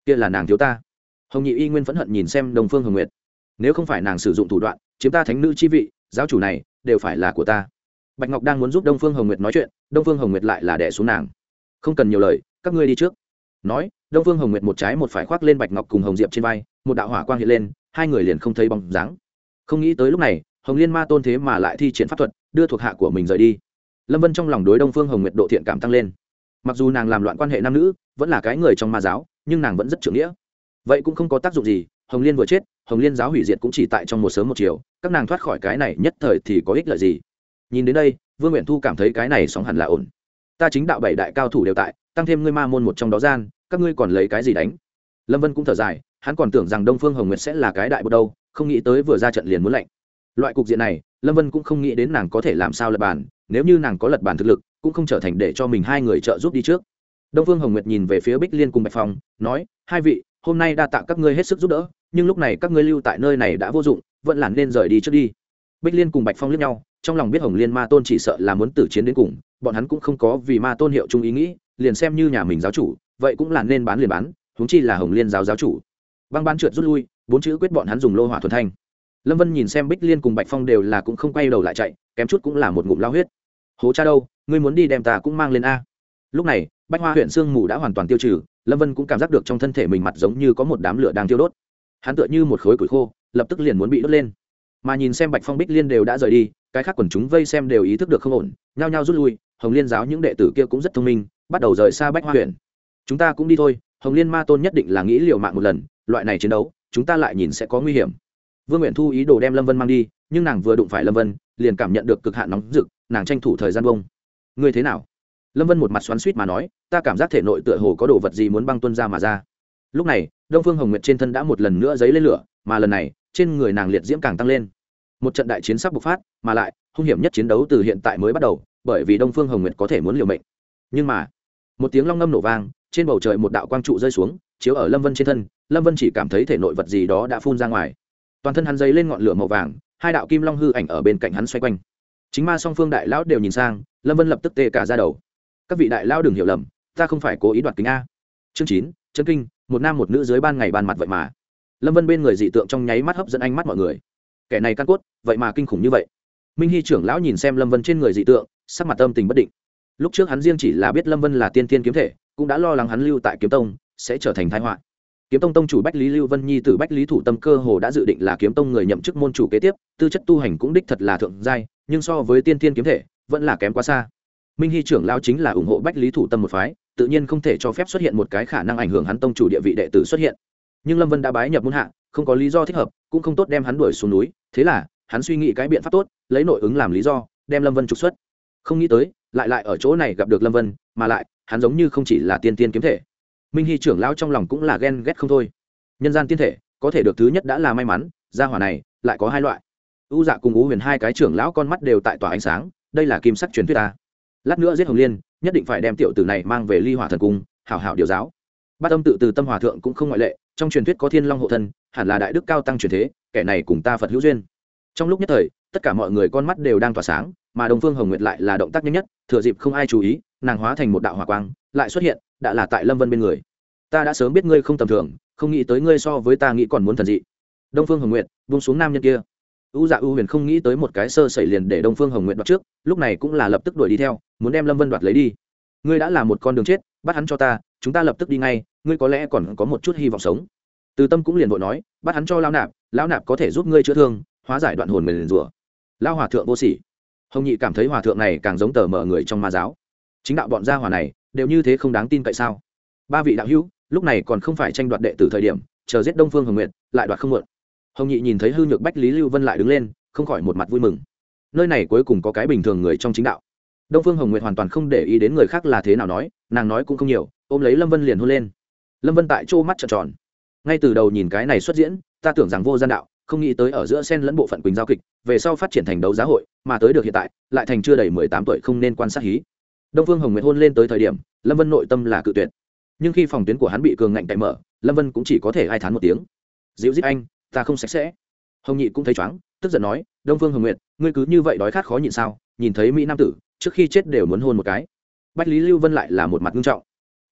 Kia là nàng thiếu ta. Hồng nhị y nguyên phẫn hận nhìn xem đồng phương hồng nguyệt. Nếu không phải nàng sử dụng thủ đoạn, chiếm ta thánh nữ chi vị, giáo chủ này đều phải là của ta. Bạch ngọc đang muốn giúp đông phương hồng nguyệt nói chuyện, đông phương hồng nguyệt lại là đẻ xuống nàng. Không cần nhiều lời, các ngươi đi trước. Nói, đông phương hồng nguyệt một trái một phải khoác lên bạch ngọc cùng hồng diệp trên vai, một đạo hỏa quang hiện lên, hai người liền không thấy bóng dáng. Không nghĩ tới lúc này, hồng liên ma tôn thế mà lại thi triển pháp thuật, đưa thuộc hạ của mình rời đi. Lâm vân trong lòng đối đông phương hồng nguyệt độ thiện cảm tăng lên mặc dù nàng làm loạn quan hệ nam nữ, vẫn là cái người trong ma giáo, nhưng nàng vẫn rất trưởng nghĩa. Vậy cũng không có tác dụng gì, hồng liên vừa chết, hồng liên giáo hủy diệt cũng chỉ tại trong một sớm một chiều, các nàng thoát khỏi cái này nhất thời thì có ích lợi gì? Nhìn đến đây, vương nguyện thu cảm thấy cái này sóng hẳn là ổn. Ta chính đạo bảy đại cao thủ đều tại, tăng thêm ngươi ma môn một trong đó gian, các ngươi còn lấy cái gì đánh? Lâm vân cũng thở dài, hắn còn tưởng rằng đông phương hồng nguyệt sẽ là cái đại bột đâu không nghĩ tới vừa ra trận liền muốn lạnh. Loại cục diện này, lâm vân cũng không nghĩ đến nàng có thể làm sao lập bàn nếu như nàng có lật bàn thực lực, cũng không trở thành để cho mình hai người trợ giúp đi trước. Đông phương hồng nguyệt nhìn về phía bích liên cùng bạch phong, nói, hai vị, hôm nay đa tạ các ngươi hết sức giúp đỡ, nhưng lúc này các ngươi lưu tại nơi này đã vô dụng, vẫn là nên rời đi trước đi. Bích liên cùng bạch phong liếc nhau, trong lòng biết hồng liên ma tôn chỉ sợ là muốn tử chiến đến cùng, bọn hắn cũng không có vì ma tôn hiệu chung ý nghĩ, liền xem như nhà mình giáo chủ, vậy cũng là nên bán liền bán, huống chi là hồng liên giáo giáo chủ. Băng bán trượt rút lui, bốn chữ quyết bọn hắn dùng lô hỏa thuần thanh lâm vân nhìn xem bích liên cùng bạch phong đều là cũng không quay đầu lại chạy, kém chút cũng là một ngụm lao huyết. Hố cha đâu, ngươi muốn đi đem ta cũng mang lên a. Lúc này, bách hoa huyện sương mù đã hoàn toàn tiêu trừ, lâm vân cũng cảm giác được trong thân thể mình mặt giống như có một đám lửa đang tiêu đốt. Hắn tựa như một khối củi khô, lập tức liền muốn bị đốt lên. Mà nhìn xem bạch phong bích liên đều đã rời đi, cái khác quần chúng vây xem đều ý thức được không ổn, nhao nhao rút lui, hồng liên giáo những đệ tử kia cũng rất thông minh, bắt đầu rời xa bách hoa huyện. Chúng ta cũng đi thôi, hồng liên ma tôn nhất định là nghĩ liều mạng một lần, loại này chiến đấu, chúng ta lại nhìn sẽ có nguy hiểm vương nguyện thu ý đồ đem lâm vân mang đi, nhưng nàng vừa đụng phải lâm vân, liền cảm nhận được cực hạn nóng rực, nàng tranh thủ thời gian bông ngươi thế nào? Lâm vân một mặt xoắn suýt mà nói, ta cảm giác thể nội tựa hồ có đồ vật gì muốn băng tuân ra mà ra. Lúc này, đông phương hồng nguyệt trên thân đã một lần nữa dấy lên lửa, mà lần này, trên người nàng liệt diễm càng tăng lên. Một trận đại chiến sắp bộc phát, mà lại, hung hiểm nhất chiến đấu từ hiện tại mới bắt đầu, bởi vì đông phương hồng nguyệt có thể muốn liều mệnh. Nhưng mà, một tiếng long ngâm nổ vang, trên bầu trời một đạo quang trụ rơi xuống, chiếu ở lâm vân trên thân, lâm vân chỉ cảm thấy thể nội vật gì đó đã phun ra ngoài toàn thân hắn dấy lên ngọn lửa màu vàng, hai đạo kim long hư ảnh ở bên cạnh hắn xoay quanh. Chính ma song phương đại lão đều nhìn sang, lâm vân lập tức tê cả ra đầu. Các vị đại lão đừng hiểu lầm, ta không phải cố ý đoạt kính a. Chương chín, chân kinh, một nam một nữ dưới ban ngày ban mặt vậy mà. Lâm vân bên người dị tượng trong nháy mắt hấp dẫn ánh mắt mọi người. Kẻ này căn cốt, vậy mà kinh khủng như vậy. Minh hy trưởng lão nhìn xem lâm vân trên người dị tượng, sắc mặt âm tình bất định. Lúc trước hắn riêng chỉ là biết lâm vân là tiên tiên kiếm thể, cũng đã lo lắng hắn lưu tại kiếm tông, sẽ trở thành thái họa kiếm tông tông chủ bách lý lưu vân nhi từ bách lý thủ tâm cơ hồ đã dự định là kiếm tông người nhậm chức môn chủ kế tiếp, tư chất tu hành cũng đích thật là thượng giai, nhưng so với tiên tiên kiếm thể, vẫn là kém quá xa. Minh hy trưởng lao chính là ủng hộ bách lý thủ tâm một phái, tự nhiên không thể cho phép xuất hiện một cái khả năng ảnh hưởng hắn tông chủ địa vị đệ tử xuất hiện. Nhưng lâm vân đã bái nhập môn hạ, không có lý do thích hợp, cũng không tốt đem hắn đuổi xuống núi, thế là, hắn suy nghĩ cái biện pháp tốt, lấy nội ứng làm lý do, đem lâm vân trục xuất. Không nghĩ tới, lại lại ở chỗ này gặp được lâm vân, mà lại, hắn giống như không chỉ là tiên tiên kiếm thể minh hy trưởng lao trong lòng cũng là ghen ghét không thôi. Nhân gian tiên thể, có thể được thứ nhất đã là may mắn, gia hỏa này, lại có hai loại. U dạ cùng ú huyền hai cái trưởng lão con mắt đều tại tỏa ánh sáng, đây là kim sắc truyền thuyết ta. Lát nữa giết hồng liên, nhất định phải đem tiểu tử này mang về ly hỏa thần cung, hảo hảo điều giáo. Bát âm tự từ tâm hòa thượng cũng không ngoại lệ, trong truyền thuyết có thiên long hộ thân, hẳn là đại đức cao tăng truyền thế, kẻ này cùng ta phật hữu duyên. Trong lúc nhất thời, tất cả mọi người con mắt đều đang tỏa sáng, mà đồng phương hồng nguyệt lại là động tác nhanh nhất, thừa dịp không ai chú ý, nàng hóa thành một đạo hỏa quang, lại xuất hiện đã là tại lâm vân bên người. Ta đã sớm biết ngươi không tầm thường, không nghĩ tới ngươi so với ta nghĩ còn muốn thần dị. Đông phương hồng nguyệt, buông xuống nam nhân kia. U dạ u huyền không nghĩ tới một cái sơ xảy liền để đông phương hồng nguyệt đoạt trước, lúc này cũng là lập tức đuổi đi theo, muốn đem lâm vân đoạt lấy đi. Ngươi đã là một con đường chết, bắt hắn cho ta, chúng ta lập tức đi ngay, ngươi có lẽ còn có một chút hy vọng sống. Từ tâm cũng liền vội nói, bắt hắn cho lao nạp, lão nạp có thể giúp ngươi chữa thương, hóa giải đoạn hồn mình liền rủa lao hòa thượng vô sỉ. Hồng nhị cảm thấy hòa thượng này càng giống tờ mở người trong ma giáo. Chính đạo bọn gia hòa này đều như thế không đáng tin cậy sao? Ba vị đạo hữu, lúc này còn không phải tranh đoạt đệ tử thời điểm, chờ giết đông phương hồng nguyện lại đoạt không mượn hồng nhị nhìn thấy hư nhược bách lý lưu vân lại đứng lên, không khỏi một mặt vui mừng. Nơi này cuối cùng có cái bình thường người trong chính đạo. Đông phương hồng nguyệt hoàn toàn không để ý đến người khác là thế nào nói, nàng nói cũng không nhiều, ôm lấy lâm vân liền hôn lên. Lâm vân tại chỗ mắt trợn tròn. Ngay từ đầu nhìn cái này xuất diễn, ta tưởng rằng vô gian đạo, không nghĩ tới ở giữa sen lẫn bộ phận quỳnh giao kịch, về sau phát triển thành đấu giá hội, mà tới được hiện tại, lại thành chưa đầy mười tám tuổi không nên quan sát hí đông phương hồng nguyệt hôn lên tới thời điểm, lâm vân nội tâm là cự tuyệt. Nhưng khi phòng tuyến của hắn bị cường ngạnh cậy mở, lâm vân cũng chỉ có thể ai thán một tiếng. Dịu giết anh, ta không sạch sẽ. Hồng nhị cũng thấy chóng tức giận nói, đông phương hồng nguyệt, ngươi cứ như vậy đói khát khó nhịn sao? Nhìn thấy mỹ nam tử, trước khi chết đều muốn hôn một cái. Bách lý lưu vân lại là một mặt nghiêm trọng.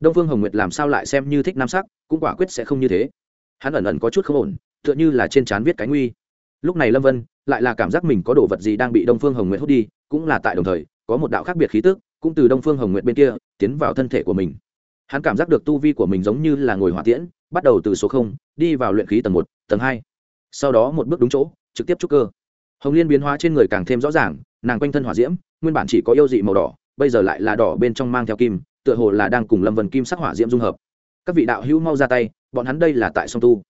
Đông phương hồng nguyệt làm sao lại xem như thích nam sắc, cũng quả quyết sẽ không như thế. Hắn ẩn ẩn có chút không ổn, tựa như là trên trán viết cái nguy. Lúc này lâm vân lại là cảm giác mình có đồ vật gì đang bị đông phương hồng nguyệt hút đi, cũng là tại đồng thời, có một đạo khác biệt khí tức cũng từ đông phương hồng nguyện bên kia tiến vào thân thể của mình. Hắn cảm giác được tu vi của mình giống như là ngồi hỏa tiễn, bắt đầu từ số không, đi vào luyện khí tầng một, tầng hai. Sau đó một bước đúng chỗ, trực tiếp trúc cơ. Hồng liên biến hóa trên người càng thêm rõ ràng, nàng quanh thân hỏa diễm, nguyên bản chỉ có yêu dị màu đỏ, bây giờ lại là đỏ bên trong mang theo kim, tựa hồ là đang cùng lâm vân kim sắc hỏa diễm dung hợp. Các vị đạo hữu mau ra tay, bọn hắn đây là tại song tu.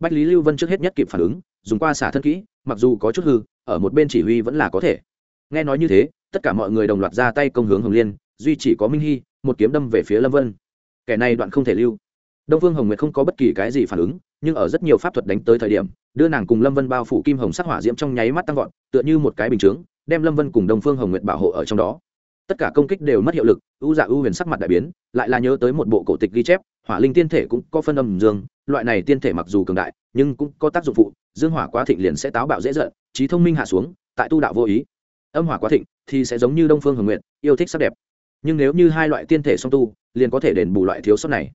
Bách lý lưu vân trước hết nhất kịp phản ứng, dùng qua xả thân kỹ, mặc dù có chút hư, ở một bên chỉ huy vẫn là có thể. Nghe nói như thế tất cả mọi người đồng loạt ra tay công hướng hồng liên, duy chỉ có minh hy, một kiếm đâm về phía lâm vân. Kẻ này đoạn không thể lưu. Đông phương hồng nguyệt không có bất kỳ cái gì phản ứng, nhưng ở rất nhiều pháp thuật đánh tới thời điểm, đưa nàng cùng lâm vân bao phủ kim hồng sắc hỏa diễm trong nháy mắt tăng vọt, tựa như một cái bình chướng, đem lâm vân cùng đông phương hồng nguyệt bảo hộ ở trong đó. Tất cả công kích đều mất hiệu lực, u dạ u huyền sắc mặt đại biến, lại là nhớ tới một bộ cổ tịch ghi chép, hỏa linh tiên thể cũng có phân âm dương, loại này tiên thể mặc dù cường đại, nhưng cũng có tác dụng phụ, dương hỏa quá thịnh liền sẽ táo bạo dễ dợn trí thông minh hạ xuống, tại tu đạo vô ý âm hỏa quá thịnh thì sẽ giống như đông phương hồng nguyện yêu thích sắc đẹp. Nhưng nếu như hai loại tiên thể song tu, liền có thể đền bù loại thiếu sót này.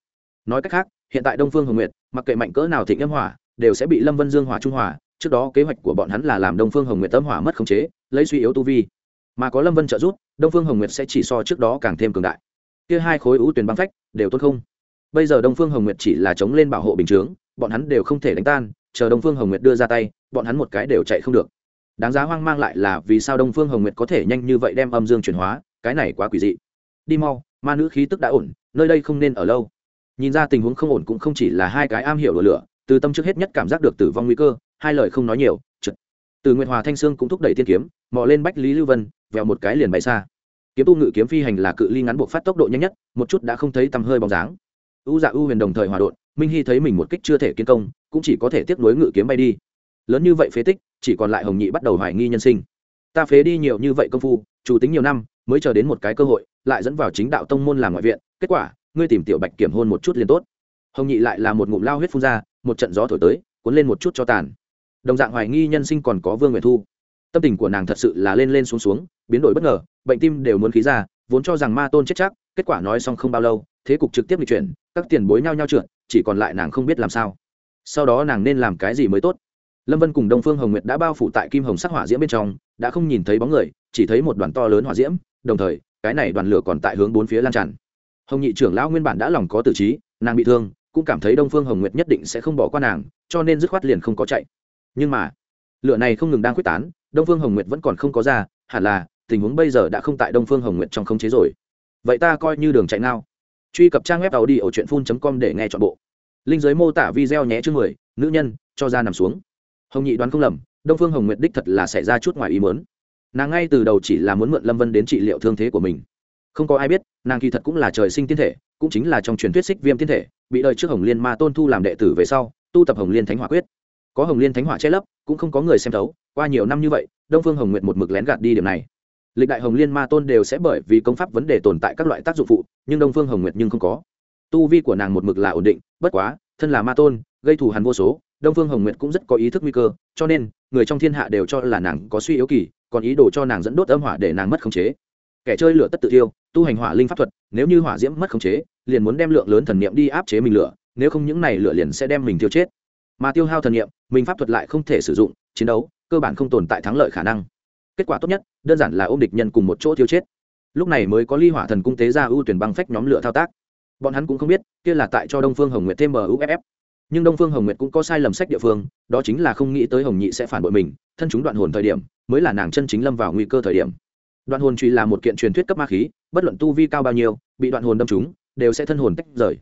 Nói cách khác, hiện tại đông phương hồng nguyệt, mặc kệ mạnh cỡ nào thịnh âm hỏa, đều sẽ bị lâm vân dương hỏa trung hòa. trước đó kế hoạch của bọn hắn là làm đông phương hồng nguyệt tâm hỏa mất khống chế, lấy suy yếu tu vi. Mà có lâm vân trợ giúp, đông phương hồng nguyệt sẽ chỉ so trước đó càng thêm cường đại. Kia hai khối ưu tuyển băng phách, đều tốt không. Bây giờ đông phương hồng nguyệt chỉ là chống lên bảo hộ bình chướng, bọn hắn đều không thể đánh tan, chờ đông phương hồng nguyệt đưa ra tay, bọn hắn một cái đều chạy không được đáng giá hoang mang lại là vì sao đông phương hồng nguyệt có thể nhanh như vậy đem âm dương chuyển hóa, cái này quá quỷ dị. Đi mau, ma nữ khí tức đã ổn, nơi đây không nên ở lâu. Nhìn ra tình huống không ổn cũng không chỉ là hai cái am hiểu đồ lửa, từ tâm trước hết nhất cảm giác được tử vong nguy cơ, hai lời không nói nhiều trực từ nguyệt hòa thanh sương cũng thúc đẩy tiên kiếm, mò lên bách lý lưu vân, vèo một cái liền bay xa. Kiếm tu ngự kiếm phi hành là cự ly ngắn buộc phát tốc độ nhanh nhất, một chút đã không thấy tầm hơi bóng dáng. U dạ u huyền đồng thời hòa đột minh hy thấy mình một kích chưa thể kiến công, cũng chỉ có thể tiếp nối ngự kiếm bay đi. Lớn như vậy phế tích chỉ còn lại hồng nhị bắt đầu hoài nghi nhân sinh. Ta phế đi nhiều như vậy công phu, chủ tính nhiều năm, mới chờ đến một cái cơ hội, lại dẫn vào chính đạo tông môn làm ngoại viện, kết quả, ngươi tìm tiểu bạch kiểm hôn một chút liền tốt. Hồng nhị lại là một ngụm lao huyết phun ra, một trận gió thổi tới, cuốn lên một chút cho tàn. Đồng dạng hoài nghi nhân sinh còn có vương nguyệt thu. Tâm tình của nàng thật sự là lên lên xuống xuống, biến đổi bất ngờ, bệnh tim đều muốn khí ra, vốn cho rằng ma tôn chết chắc, kết quả nói xong không bao lâu, thế cục trực tiếp lịch chuyển, các tiền bối nhau nhau trượt, chỉ còn lại nàng không biết làm sao. Sau đó nàng nên làm cái gì mới tốt? Lâm vân cùng đông phương hồng nguyệt đã bao phủ tại kim hồng sắc hỏa diễm bên trong, đã không nhìn thấy bóng người, chỉ thấy một đoàn to lớn hỏa diễm, đồng thời, cái này đoàn lửa còn tại hướng bốn phía lan tràn. Hồng nhị trưởng lão nguyên bản đã lòng có tử trí, nàng bị thương, cũng cảm thấy đông phương hồng nguyệt nhất định sẽ không bỏ qua nàng, cho nên dứt khoát liền không có chạy. Nhưng mà, lửa này không ngừng đang quyết tán, đông phương hồng nguyệt vẫn còn không có ra, hẳn là, tình huống bây giờ đã không tại đông phương hồng nguyệt trong khống chế rồi. Vậy ta coi như đường chạy nào truy cập trang web tàu đi ở truyện phun com để nghe chọn bộ. Linh giới mô tả video nhé chương mười, nữ nhân, cho ra nằm xuống hồng nhị đoán không lầm, đông phương hồng nguyệt đích thật là xảy ra chút ngoài ý muốn. nàng ngay từ đầu chỉ là muốn mượn lâm vân đến trị liệu thương thế của mình. Không có ai biết, nàng kỳ thật cũng là trời sinh tiên thể, cũng chính là trong truyền thuyết xích viêm tiên thể, bị đời trước hồng liên ma tôn thu làm đệ tử về sau, tu tập hồng liên thánh hỏa quyết. Có hồng liên thánh hỏa che lấp, cũng không có người xem thấu, qua nhiều năm như vậy, đông phương hồng nguyệt một mực lén gạt đi điểm này. Lịch đại hồng liên ma tôn đều sẽ bởi vì công pháp vấn đề tồn tại các loại tác dụng phụ, nhưng đông phương hồng nguyệt nhưng không có. Tu vi của nàng một mực là ổn định, bất quá, thân là ma tôn, gây thù hằn vô số đông phương hồng nguyệt cũng rất có ý thức nguy cơ, cho nên, người trong thiên hạ đều cho là nàng có suy yếu kỳ, còn ý đồ cho nàng dẫn đốt âm hỏa để nàng mất khống chế. Kẻ chơi lửa tất tự tiêu tu hành hỏa linh pháp thuật, nếu như hỏa diễm mất khống chế, liền muốn đem lượng lớn thần niệm đi áp chế mình lửa, nếu không những này lửa liền sẽ đem mình tiêu chết. Mà tiêu hao thần niệm, mình pháp thuật lại không thể sử dụng, chiến đấu, cơ bản không tồn tại thắng lợi khả năng. Kết quả tốt nhất, đơn giản là ôm địch nhân cùng một chỗ tiêu chết. Lúc này mới có ly hỏa thần cung tế ra ưu tuyển băng phách nhóm lửa thao tác. Bọn hắn cũng không biết, kia là tại cho đông phương hồng nguyệt thêm muff nhưng đông phương hồng nguyệt cũng có sai lầm sách địa phương, đó chính là không nghĩ tới hồng nhị sẽ phản bội mình, thân chúng đoạn hồn thời điểm, mới là nàng chân chính lâm vào nguy cơ thời điểm. Đoạn hồn truy là một kiện truyền thuyết cấp ma khí, bất luận tu vi cao bao nhiêu, bị đoạn hồn đâm chúng đều sẽ thân hồn tách rời.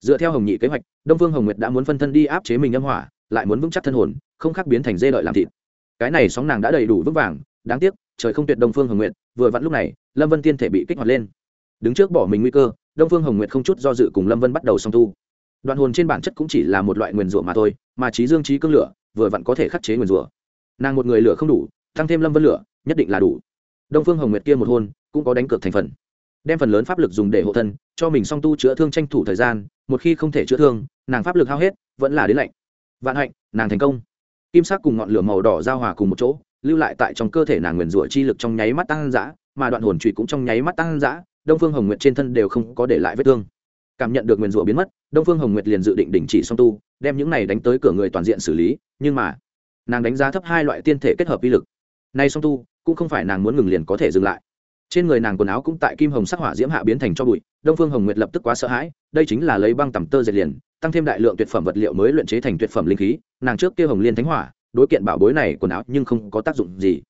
Dựa theo hồng nhị kế hoạch, đông phương hồng nguyệt đã muốn phân thân đi áp chế mình âm hỏa, lại muốn vững chắc thân hồn, không khác biến thành dê đợi làm thịt. Cái này sóng nàng đã đầy đủ vững vàng, đáng tiếc, trời không tuyệt đông phương hồng nguyệt, vừa vặn lúc này, lâm vân tiên thể bị kích hoạt lên. Đứng trước bỏ mình nguy cơ, đông phương hồng nguyệt không chút do dự cùng lâm vân bắt đầu song tu đoạn hồn trên bản chất cũng chỉ là một loại nguyền rủa mà thôi, mà trí dương trí cương lửa vừa vặn có thể khắc chế nguyền rủa. Nàng một người lửa không đủ tăng thêm lâm vân lửa, nhất định là đủ. Đông phương hồng nguyệt kia một hôn cũng có đánh cược thành phần. Đem phần lớn pháp lực dùng để hộ thân, cho mình song tu chữa thương tranh thủ thời gian, một khi không thể chữa thương, nàng pháp lực hao hết, vẫn là đến lạnh. Vạn hạnh, nàng thành công. Kim sắc cùng ngọn lửa màu đỏ giao hòa cùng một chỗ, lưu lại tại trong cơ thể nàng nguyền rủa chi lực trong nháy mắt tăng dã, mà đoạn hồn trụy cũng trong nháy mắt tăng dã, đông phương hồng nguyệt trên thân đều không có để lại vết thương cảm nhận được nguyền rủa biến mất, đông phương hồng nguyệt liền dự định đình chỉ song tu, đem những này đánh tới cửa người toàn diện xử lý, nhưng mà, nàng đánh giá thấp hai loại tiên thể kết hợp vi lực. Nay song tu, cũng không phải nàng muốn ngừng liền có thể dừng lại. Trên người nàng quần áo cũng tại kim hồng sắc hỏa diễm hạ biến thành cho bụi, đông phương hồng nguyệt lập tức quá sợ hãi, đây chính là lấy băng tầm tơ dệt liền, tăng thêm đại lượng tuyệt phẩm vật liệu mới luyện chế thành tuyệt phẩm linh khí, nàng trước kia hồng liên thánh hỏa, đối kiện bảo bối này quần áo nhưng không có tác dụng gì.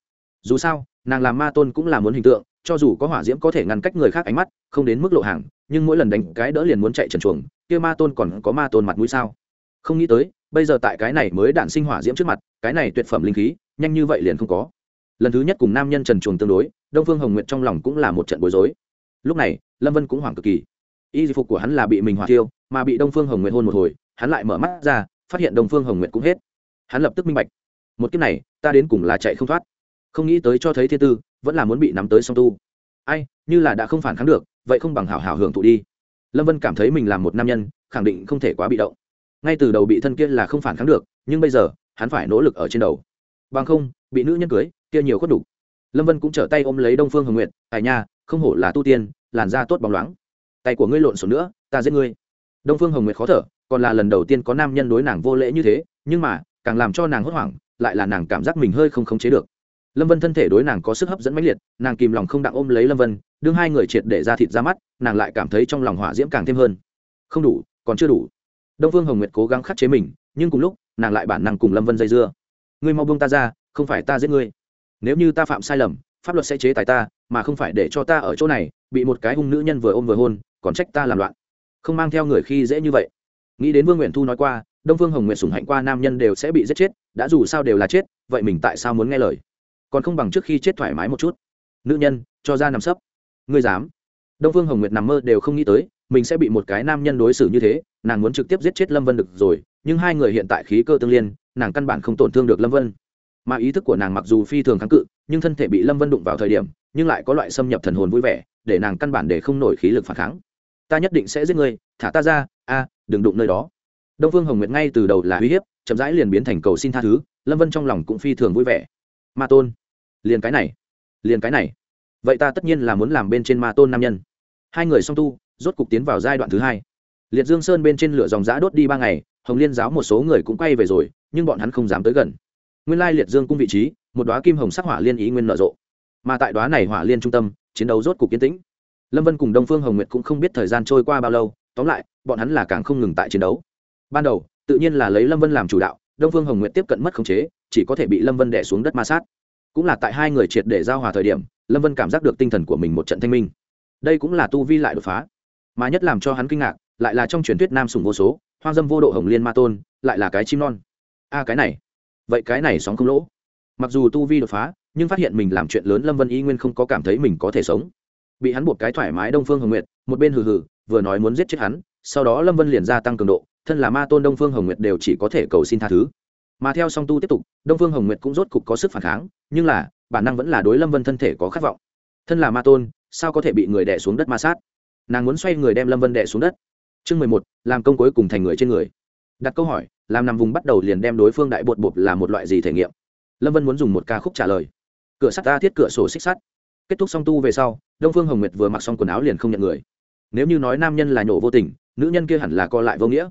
Dù sao, nàng làm ma tôn cũng là muốn hình tượng cho dù có hỏa diễm có thể ngăn cách người khác ánh mắt, không đến mức lộ hàng, nhưng mỗi lần đánh cái đỡ liền muốn chạy trần chuồng, kia ma tôn còn có ma tôn mặt mũi sao? Không nghĩ tới, bây giờ tại cái này mới đạn sinh hỏa diễm trước mặt, cái này tuyệt phẩm linh khí, nhanh như vậy liền không có. Lần thứ nhất cùng nam nhân trần chuồng tương đối, đông phương hồng nguyệt trong lòng cũng là một trận bối rối. Lúc này, lâm vân cũng hoảng cực kỳ. Y phục của hắn là bị mình hỏa tiêu mà bị đông phương hồng nguyệt hôn một hồi, hắn lại mở mắt ra, phát hiện đông phương hồng nguyệt cũng hết. Hắn lập tức minh bạch. Một kiếp này, ta đến cùng là chạy không thoát không nghĩ tới cho thấy thiên tư, vẫn là muốn bị nắm tới song tu. Ai, như là đã không phản kháng được, vậy không bằng hảo hảo hưởng thụ đi. Lâm vân cảm thấy mình là một nam nhân, khẳng định không thể quá bị động. Ngay từ đầu bị thân kia là không phản kháng được, nhưng bây giờ, hắn phải nỗ lực ở trên đầu. Bằng không, bị nữ nhân cưới, kia nhiều khuất đủ. Lâm vân cũng trở tay ôm lấy đông phương hồng nguyệt, tài nha, không hổ là tu tiên, làn da tốt bóng loáng. Tay của ngươi lộn xộn nữa, ta giết ngươi. Đông phương hồng nguyệt khó thở, còn là lần đầu tiên có nam nhân đối nàng vô lễ như thế, nhưng mà, càng làm cho nàng hốt hoảng, lại là nàng cảm giác mình hơi không khống chế được lâm vân thân thể đối nàng có sức hấp dẫn mãnh liệt, nàng kìm lòng không đặng ôm lấy lâm vân, đương hai người triệt để ra thịt ra mắt, nàng lại cảm thấy trong lòng hỏa diễm càng thêm hơn. Không đủ, còn chưa đủ. Đông phương hồng nguyệt cố gắng khắc chế mình, nhưng cùng lúc, nàng lại bản năng cùng lâm vân dây dưa. Ngươi mau buông ta ra, không phải ta giết ngươi. Nếu như ta phạm sai lầm, pháp luật sẽ chế tài ta, mà không phải để cho ta ở chỗ này, bị một cái hung nữ nhân vừa ôm vừa hôn, còn trách ta làm loạn. Không mang theo người khi dễ như vậy. Nghĩ đến vương nguyện thu nói qua, đông phương hồng nguyệt sủng hạnh qua nam nhân đều sẽ bị giết chết, đã dù sao đều là chết, vậy mình tại sao muốn nghe lời? Còn không bằng trước khi chết thoải mái một chút. Nữ nhân, cho ra nằm sấp. Ngươi dám. Đông phương hồng nguyệt nằm mơ đều không nghĩ tới, mình sẽ bị một cái nam nhân đối xử như thế, nàng muốn trực tiếp giết chết lâm vân được rồi, nhưng hai người hiện tại khí cơ tương liên, nàng căn bản không tổn thương được lâm vân. Mà ý thức của nàng mặc dù phi thường kháng cự, nhưng thân thể bị lâm vân đụng vào thời điểm, nhưng lại có loại xâm nhập thần hồn vui vẻ, để nàng căn bản để không nổi khí lực phản kháng. Ta nhất định sẽ giết ngươi, thả ta ra, a, đừng đụng nơi đó. Đông phương hồng nguyệt ngay từ đầu là uy hiếp, chậm rãi liền biến thành cầu xin tha thứ, lâm vân trong lòng cũng phi thường vui vẻ ma tôn. Liền cái này, liền cái này. Vậy ta tất nhiên là muốn làm bên trên ma tôn nam nhân. Hai người song tu, rốt cục tiến vào giai đoạn thứ hai. Liệt dương sơn bên trên lửa dòng giã đốt đi ba ngày, hồng liên giáo một số người cũng quay về rồi, nhưng bọn hắn không dám tới gần. Nguyên lai liệt dương cung vị trí, một đoá kim hồng sắc hỏa liên ý nguyên nở rộ. Mà tại đoá này hỏa liên trung tâm, chiến đấu rốt cục yên tĩnh. Lâm vân cùng đông phương hồng nguyệt cũng không biết thời gian trôi qua bao lâu, tóm lại, bọn hắn là càng không ngừng tại chiến đấu. Ban đầu, tự nhiên là lấy lâm vân làm chủ đạo đông phương hồng nguyệt tiếp cận mất khống chế, chỉ có thể bị lâm vân đẻ xuống đất ma sát. Cũng là tại hai người triệt để giao hòa thời điểm, lâm vân cảm giác được tinh thần của mình một trận thanh minh. Đây cũng là tu vi lại đột phá, mà nhất làm cho hắn kinh ngạc, lại là trong truyền thuyết nam sùng vô số, hoang dâm vô độ hồng liên ma tôn, lại là cái chim non. A, cái này. Vậy cái này sóng không lỗ. Mặc dù tu vi đột phá, nhưng phát hiện mình làm chuyện lớn lâm vân y nguyên không có cảm thấy mình có thể sống. Bị hắn buộc cái thoải mái đông phương hồng nguyệt, một bên hừ hừ, vừa nói muốn giết chết hắn, sau đó lâm vân liền gia tăng cường độ thân là ma tôn đông phương hồng nguyệt đều chỉ có thể cầu xin tha thứ. Mà theo song tu tiếp tục, đông phương hồng nguyệt cũng rốt cục có sức phản kháng, nhưng là, bản năng vẫn là đối lâm vân thân thể có khát vọng. Thân là ma tôn, sao có thể bị người đẻ xuống đất ma sát? Nàng muốn xoay người đem lâm vân đẻ xuống đất. Chương mười một, làm công cuối cùng thành người trên người. Đặt câu hỏi, làm nằm vùng bắt đầu liền đem đối phương đại bột bột là một loại gì thể nghiệm? Lâm vân muốn dùng một ca khúc trả lời. Cửa sắt ta thiết cửa sổ xích sắt. Kết thúc song tu về sau, đông phương hồng nguyệt vừa mặc xong quần áo liền không nhận người. Nếu như nói nam nhân là nhổ vô tình, nữ nhân kia hẳn là co lại vô nghĩa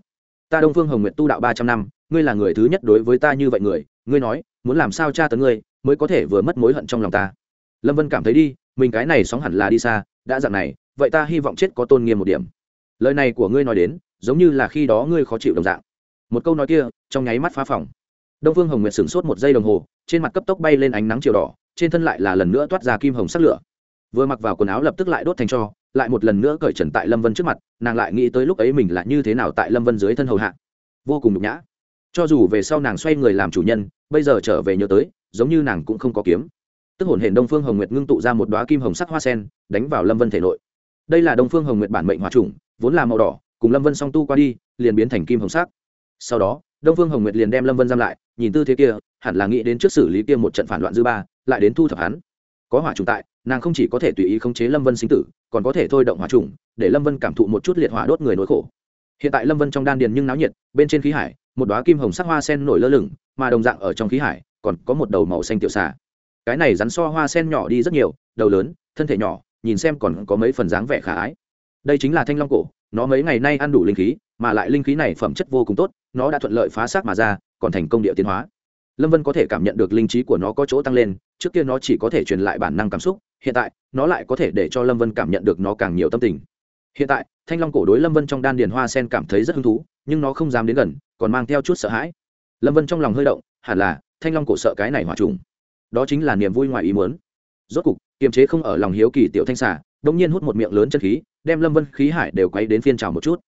ta đông phương hồng nguyệt tu đạo ba trăm năm, ngươi là người thứ nhất đối với ta như vậy người, ngươi nói, muốn làm sao tra tấn ngươi, mới có thể vừa mất mối hận trong lòng ta. Lâm vân cảm thấy đi, mình cái này sóng hẳn là đi xa, đã dặn này, vậy ta hy vọng chết có tôn nghiêm một điểm. Lời này của ngươi nói đến, giống như là khi đó ngươi khó chịu đồng dạng. Một câu nói kia, trong nháy mắt phá phòng. Đông phương hồng nguyệt sửng sốt một giây đồng hồ, trên mặt cấp tốc bay lên ánh nắng chiều đỏ, trên thân lại là lần nữa toát ra kim hồng sắc lửa. Vừa mặc vào quần áo lập tức lại đốt thành cho lại một lần nữa cởi trần tại lâm vân trước mặt, nàng lại nghĩ tới lúc ấy mình là như thế nào tại lâm vân dưới thân hầu hạ. Vô cùng nhục nhã. Cho dù về sau nàng xoay người làm chủ nhân, bây giờ trở về nhớ tới, giống như nàng cũng không có kiếm. Tức hồn hển đông phương hồng nguyệt ngưng tụ ra một đoá kim hồng sắc hoa sen, đánh vào lâm vân thể nội. Đây là đông phương hồng nguyệt bản mệnh hòa trùng vốn là màu đỏ, cùng lâm vân song tu qua đi, liền biến thành kim hồng sắc. Sau đó, đông phương hồng nguyệt liền đem lâm vân giam lại, nhìn tư thế kia, hẳn là nghĩ đến trước xử lý kia một trận phản loạn dư ba, lại đến thu thập hắn có hỏa trùng tại, nàng không chỉ có thể tùy ý khống chế lâm vân sinh tử, còn có thể thôi động hỏa trùng, để lâm vân cảm thụ một chút liệt hỏa đốt người nỗi khổ. Hiện tại lâm vân trong đan điền nhưng náo nhiệt, bên trên khí hải, một đoá kim hồng sắc hoa sen nổi lơ lửng, mà đồng dạng ở trong khí hải, còn có một đầu màu xanh tiểu xà. Cái này rắn so hoa sen nhỏ đi rất nhiều, đầu lớn, thân thể nhỏ, nhìn xem còn có mấy phần dáng vẻ khả ái. Đây chính là thanh long cổ, nó mấy ngày nay ăn đủ linh khí, mà lại linh khí này phẩm chất vô cùng tốt, nó đã thuận lợi phá xác mà ra, còn thành công địa tiến hóa lâm vân có thể cảm nhận được linh trí của nó có chỗ tăng lên, trước kia nó chỉ có thể truyền lại bản năng cảm xúc, hiện tại, nó lại có thể để cho lâm vân cảm nhận được nó càng nhiều tâm tình. Hiện tại, thanh long cổ đối lâm vân trong đan điền hoa sen cảm thấy rất hứng thú, nhưng nó không dám đến gần, còn mang theo chút sợ hãi. Lâm vân trong lòng hơi động, hẳn là, thanh long cổ sợ cái này hòa trùng. Đó chính là niềm vui ngoài ý muốn. Rốt cục, kiềm chế không ở lòng hiếu kỳ tiểu thanh xà, bỗng nhiên hút một miệng lớn chân khí, đem lâm vân khí hải đều quay đến phiên trào một chút.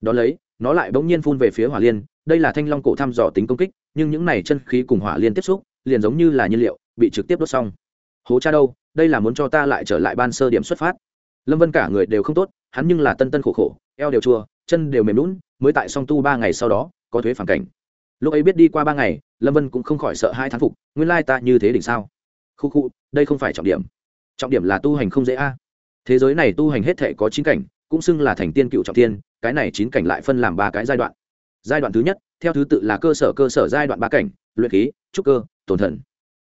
Đ ó lấy, nó lại bỗng nhiên phun về phía hỏa liên, đây là thanh long cổ thăm dò tính công kích nhưng những này chân khí cùng hỏa liên tiếp xúc, liền giống như là nhiên liệu, bị trực tiếp đốt xong. Hố cha đâu, đây là muốn cho ta lại trở lại ban sơ điểm xuất phát. Lâm vân cả người đều không tốt, hắn nhưng là tân tân khổ khổ, eo đều chua, chân đều mềm lún mới tại song tu ba ngày sau đó, có thuế phản cảnh. Lúc ấy biết đi qua ba ngày, lâm vân cũng không khỏi sợ hai thán phục, nguyên lai ta như thế đỉnh sao? Khu khu, đây không phải trọng điểm. Trọng điểm là tu hành không dễ a. Thế giới này tu hành hết thể có chín cảnh, cũng xưng là thành tiên cựu trọng tiên, cái này chín cảnh lại phân làm ba cái giai đoạn. Giai đoạn thứ nhất theo thứ tự là cơ sở cơ sở giai đoạn ba cảnh, luyện khí, trúc cơ tổn thần.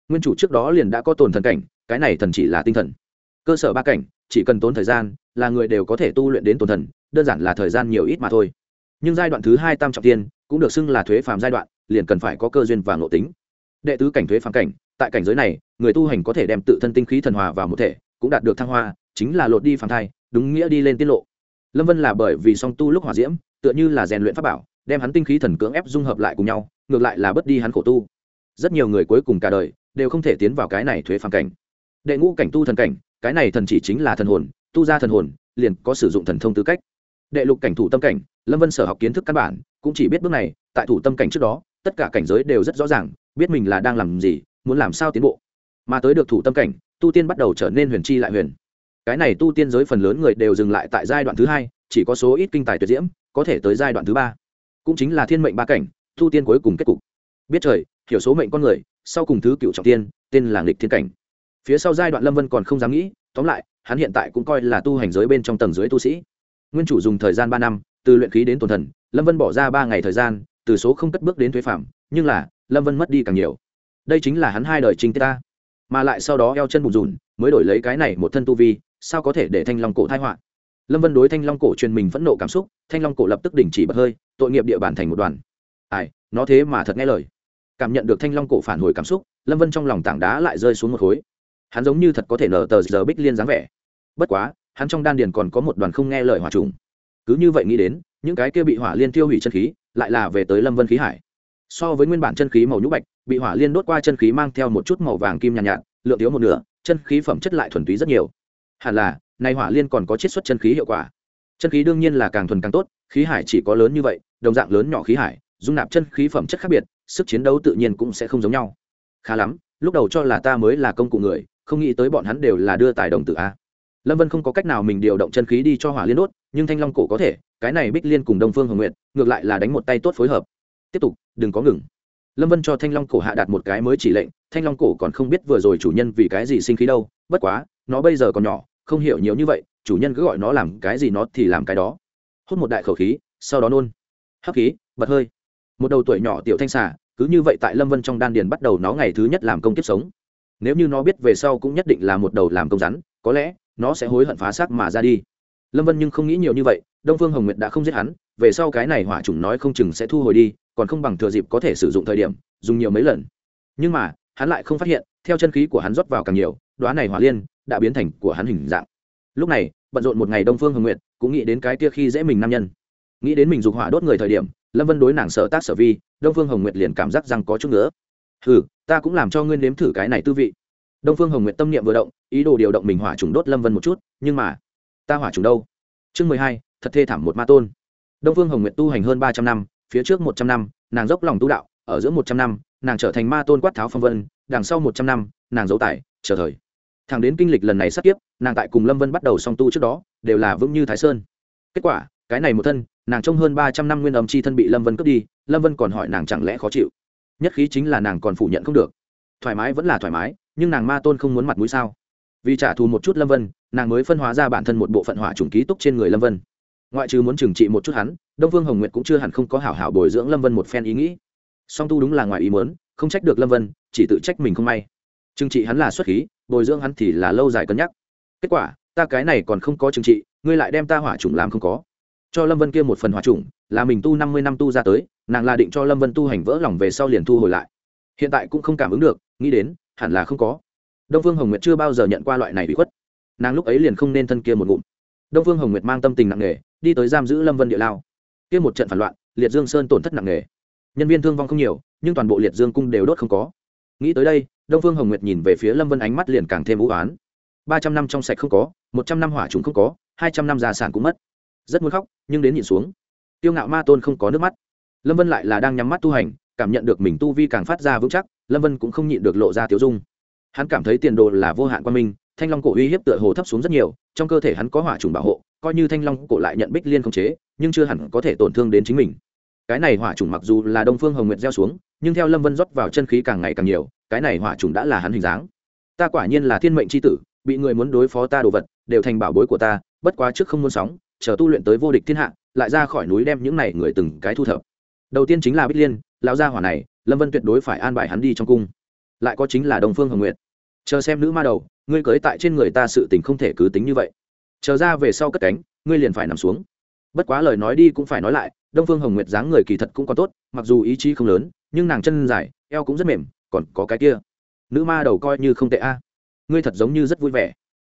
Nguyên chủ trước đó liền đã có tổn thần cảnh, cái này thần chỉ là tinh thần. Cơ sở ba cảnh, chỉ cần tốn thời gian, là người đều có thể tu luyện đến tổn thần, đơn giản là thời gian nhiều ít mà thôi. Nhưng giai đoạn thứ hai tam trọng tiên, cũng được xưng là thuế phàm giai đoạn, liền cần phải có cơ duyên và ngộ tính. Đệ tứ cảnh thuế phàm cảnh, tại cảnh giới này, người tu hành có thể đem tự thân tinh khí thần hòa vào một thể, cũng đạt được thăng hoa, chính là lột đi phàm thai, đúng nghĩa đi lên tiết lộ. Lâm vân là bởi vì song tu lúc hòa diễm, tựa như là rèn luyện pháp bảo đem hắn tinh khí thần cưỡng ép dung hợp lại cùng nhau, ngược lại là bớt đi hắn khổ tu. Rất nhiều người cuối cùng cả đời đều không thể tiến vào cái này thuế phàm cảnh. Đệ ngũ cảnh tu thần cảnh, cái này thần chỉ chính là thần hồn, tu ra thần hồn, liền có sử dụng thần thông tư cách. Đệ lục cảnh thủ tâm cảnh, lâm vân sở học kiến thức căn bản, cũng chỉ biết bước này, tại thủ tâm cảnh trước đó, tất cả cảnh giới đều rất rõ ràng, biết mình là đang làm gì, muốn làm sao tiến bộ. Mà tới được thủ tâm cảnh, tu tiên bắt đầu trở nên huyền chi lại huyền. Cái này tu tiên giới phần lớn người đều dừng lại tại giai đoạn thứ hai, chỉ có số ít kinh tài tuyệt diễm, có thể tới giai đoạn thứ ba cũng chính là thiên mệnh ba cảnh, thu tiên cuối cùng kết cục. Biết trời, hiểu số mệnh con người, sau cùng thứ cựu trọng tiên, tên là nghịch thiên cảnh. Phía sau giai đoạn lâm vân còn không dám nghĩ, tóm lại, hắn hiện tại cũng coi là tu hành giới bên trong tầng dưới tu sĩ. Nguyên chủ dùng thời gian ba năm, từ luyện khí đến tổn thần, lâm vân bỏ ra ba ngày thời gian, từ số không cất bước đến thuế phạm, nhưng là, lâm vân mất đi càng nhiều. Đây chính là hắn hai đời chính ta. Mà lại sau đó eo chân bùn rùn, mới đổi lấy cái này một thân tu vi, sao có thể để thanh long cổ thai họa? Lâm vân đối thanh long cổ truyền mình phẫn nộ cảm xúc thanh long cổ lập tức đình chỉ bật hơi tội nghiệp địa bàn thành một đoàn. Ai nó thế mà thật nghe lời. Cảm nhận được thanh long cổ phản hồi cảm xúc lâm vân trong lòng tảng đá lại rơi xuống một khối. Hắn giống như thật có thể nở tờ giờ bích liên dáng vẻ. Bất quá hắn trong đan điền còn có một đoàn không nghe lời hỏa trùng. Cứ như vậy nghĩ đến những cái kia bị hỏa liên tiêu hủy chân khí lại là về tới lâm vân khí hải. So với nguyên bản chân khí màu nhũ bạch bị hỏa liên đốt qua chân khí mang theo một chút màu vàng kim nhàn nhạt, nhạt lượng thiếu một nửa chân khí phẩm chất lại thuần túy rất nhiều. Hẳn là nay hỏa liên còn có chiết xuất chân khí hiệu quả. Chân khí đương nhiên là càng thuần càng tốt, khí hải chỉ có lớn như vậy, đồng dạng lớn nhỏ khí hải, dung nạp chân khí phẩm chất khác biệt, sức chiến đấu tự nhiên cũng sẽ không giống nhau. Khá lắm, lúc đầu cho là ta mới là công cụ người, không nghĩ tới bọn hắn đều là đưa tài đồng tử a. Lâm vân không có cách nào mình điều động chân khí đi cho hỏa liên đốt, nhưng thanh long cổ có thể, cái này bích liên cùng đông phương hồng nguyện ngược lại là đánh một tay tốt phối hợp. Tiếp tục, đừng có ngừng. Lâm vân cho thanh long cổ hạ đạt một cái mới chỉ lệnh, thanh long cổ còn không biết vừa rồi chủ nhân vì cái gì sinh khí đâu, bất quá, nó bây giờ còn nhỏ không hiểu nhiều như vậy, chủ nhân cứ gọi nó làm cái gì nó thì làm cái đó. Hút một đại khẩu khí, sau đó nôn. Hấp khí, bật hơi. Một đầu tuổi nhỏ tiểu thanh xà, cứ như vậy tại lâm vân trong đan điền bắt đầu nó ngày thứ nhất làm công kiếp sống. Nếu như nó biết về sau cũng nhất định là một đầu làm công rắn, có lẽ nó sẽ hối hận phá xác mà ra đi. Lâm vân nhưng không nghĩ nhiều như vậy, đông phương hồng nguyệt đã không giết hắn, về sau cái này hỏa chủng nói không chừng sẽ thu hồi đi, còn không bằng thừa dịp có thể sử dụng thời điểm, dùng nhiều mấy lần. Nhưng mà, hắn lại không phát hiện, theo chân khí của hắn rót vào càng nhiều đoá này hỏa liên đã biến thành của hắn hình dạng. Lúc này, bận rộn một ngày đông phương hồng nguyệt cũng nghĩ đến cái kia khi dễ mình nam nhân. Nghĩ đến mình dục hỏa đốt người thời điểm, lâm vân đối nàng sợ tác sở vi, đông phương hồng nguyệt liền cảm giác rằng có chút nữa ừ ta cũng làm cho ngươi nếm thử cái này tư vị. Đông phương hồng nguyệt tâm niệm vừa động, ý đồ điều động mình hỏa trùng đốt lâm vân một chút, nhưng mà, ta hỏa trùng đâu? Chương mười hai, thật thê thảm một ma tôn. Đông phương hồng nguyệt tu hành hơn ba trăm năm, phía trước một trăm năm, nàng dốc lòng tu đạo, ở giữa một trăm năm, nàng trở thành ma tôn quát tháo phong vân, đằng sau một trăm năm, nàng giấu tài chờ thời thẳng đến kinh lịch lần này sắp tiếp, nàng tại cùng lâm vân bắt đầu song tu trước đó, đều là vững như thái sơn. Kết quả, cái này một thân, nàng trông hơn ba trăm năm nguyên âm chi thân bị lâm vân cướp đi, lâm vân còn hỏi nàng chẳng lẽ khó chịu. Nhất khí chính là nàng còn phủ nhận không được. Thoải mái vẫn là thoải mái, nhưng nàng ma tôn không muốn mặt mũi sao? Vì trả thù một chút lâm vân, nàng mới phân hóa ra bản thân một bộ phận hỏa trùng ký túc trên người lâm vân. Ngoại trừ muốn trừng trị một chút hắn, đông vương hồng nguyệt cũng chưa hẳn không có hảo hảo bồi dưỡng lâm vân một phen ý nghĩ. Song tu đúng là ngoài ý muốn, không trách được lâm vân, chỉ tự trách mình không may trừng trị hắn là xuất khí, bồi dưỡng hắn thì là lâu dài cân nhắc. Kết quả, ta cái này còn không có trừng trị, ngươi lại đem ta hỏa trùng làm không có. Cho lâm vân kia một phần hỏa trùng là mình tu năm mươi năm tu ra tới, nàng là định cho lâm vân tu hành vỡ lòng về sau liền thu hồi lại. Hiện tại cũng không cảm ứng được, nghĩ đến, hẳn là không có. Đông vương hồng nguyệt chưa bao giờ nhận qua loại này bị khuất. Nàng lúc ấy liền không nên thân kia một ngụm. Đông vương hồng nguyệt mang tâm tình nặng nề, đi tới giam giữ lâm vân địa lao. Kia một trận phản loạn, liệt dương sơn tổn thất nặng nề. Nhân viên thương vong không nhiều, nhưng toàn bộ liệt dương cung đều đốt không có nghĩ tới đây, đông phương hồng nguyệt nhìn về phía lâm vân ánh mắt liền càng thêm vũ oán. Ba trăm năm trong sạch không có, một trăm năm hỏa trùng không có, hai trăm năm gia sản cũng mất. Rất muốn khóc, nhưng đến nhìn xuống, tiêu ngạo ma tôn không có nước mắt. Lâm vân lại là đang nhắm mắt tu hành, cảm nhận được mình tu vi càng phát ra vững chắc, lâm vân cũng không nhịn được lộ ra tiêu dung. Hắn cảm thấy tiền đồ là vô hạn quan minh, thanh long cổ uy hiếp tựa hồ thấp xuống rất nhiều, trong cơ thể hắn có hỏa trùng bảo hộ, coi như thanh long cổ lại nhận bích liên không chế, nhưng chưa hẳn có thể tổn thương đến chính mình cái này hỏa trùng mặc dù là đông phương hồng nguyệt gieo xuống, nhưng theo lâm vân rót vào chân khí càng ngày càng nhiều, cái này hỏa trùng đã là hắn hình dáng. Ta quả nhiên là thiên mệnh c h i tử, bị người muốn đối phó ta đồ vật, đều thành bảo bối của ta, bất quá trước không muốn sóng, chờ tu luyện tới vô địch thiên hạ, lại ra khỏi núi đem những này người từng cái thu thập. Đầu tiên chính là bích liên, lão gia hỏa này, lâm vân tuyệt đối phải an bài hắn đi trong cung. Lại có chính là đồng phương hồng nguyệt. Chờ xem nữ ma đầu, ngươi cưới tại trên người ta sự tình không thể cứ tính như vậy. Chờ ra về sau cất cánh, ngươi liền phải nằm xuống. Bất quá lời nói đi cũng phải nói lại đông phương hồng nguyệt dáng người kỳ thật cũng còn tốt, mặc dù ý chí không lớn, nhưng nàng chân dài, eo cũng rất mềm, còn có cái kia. Nữ ma đầu coi như không tệ a. Ngươi thật giống như rất vui vẻ.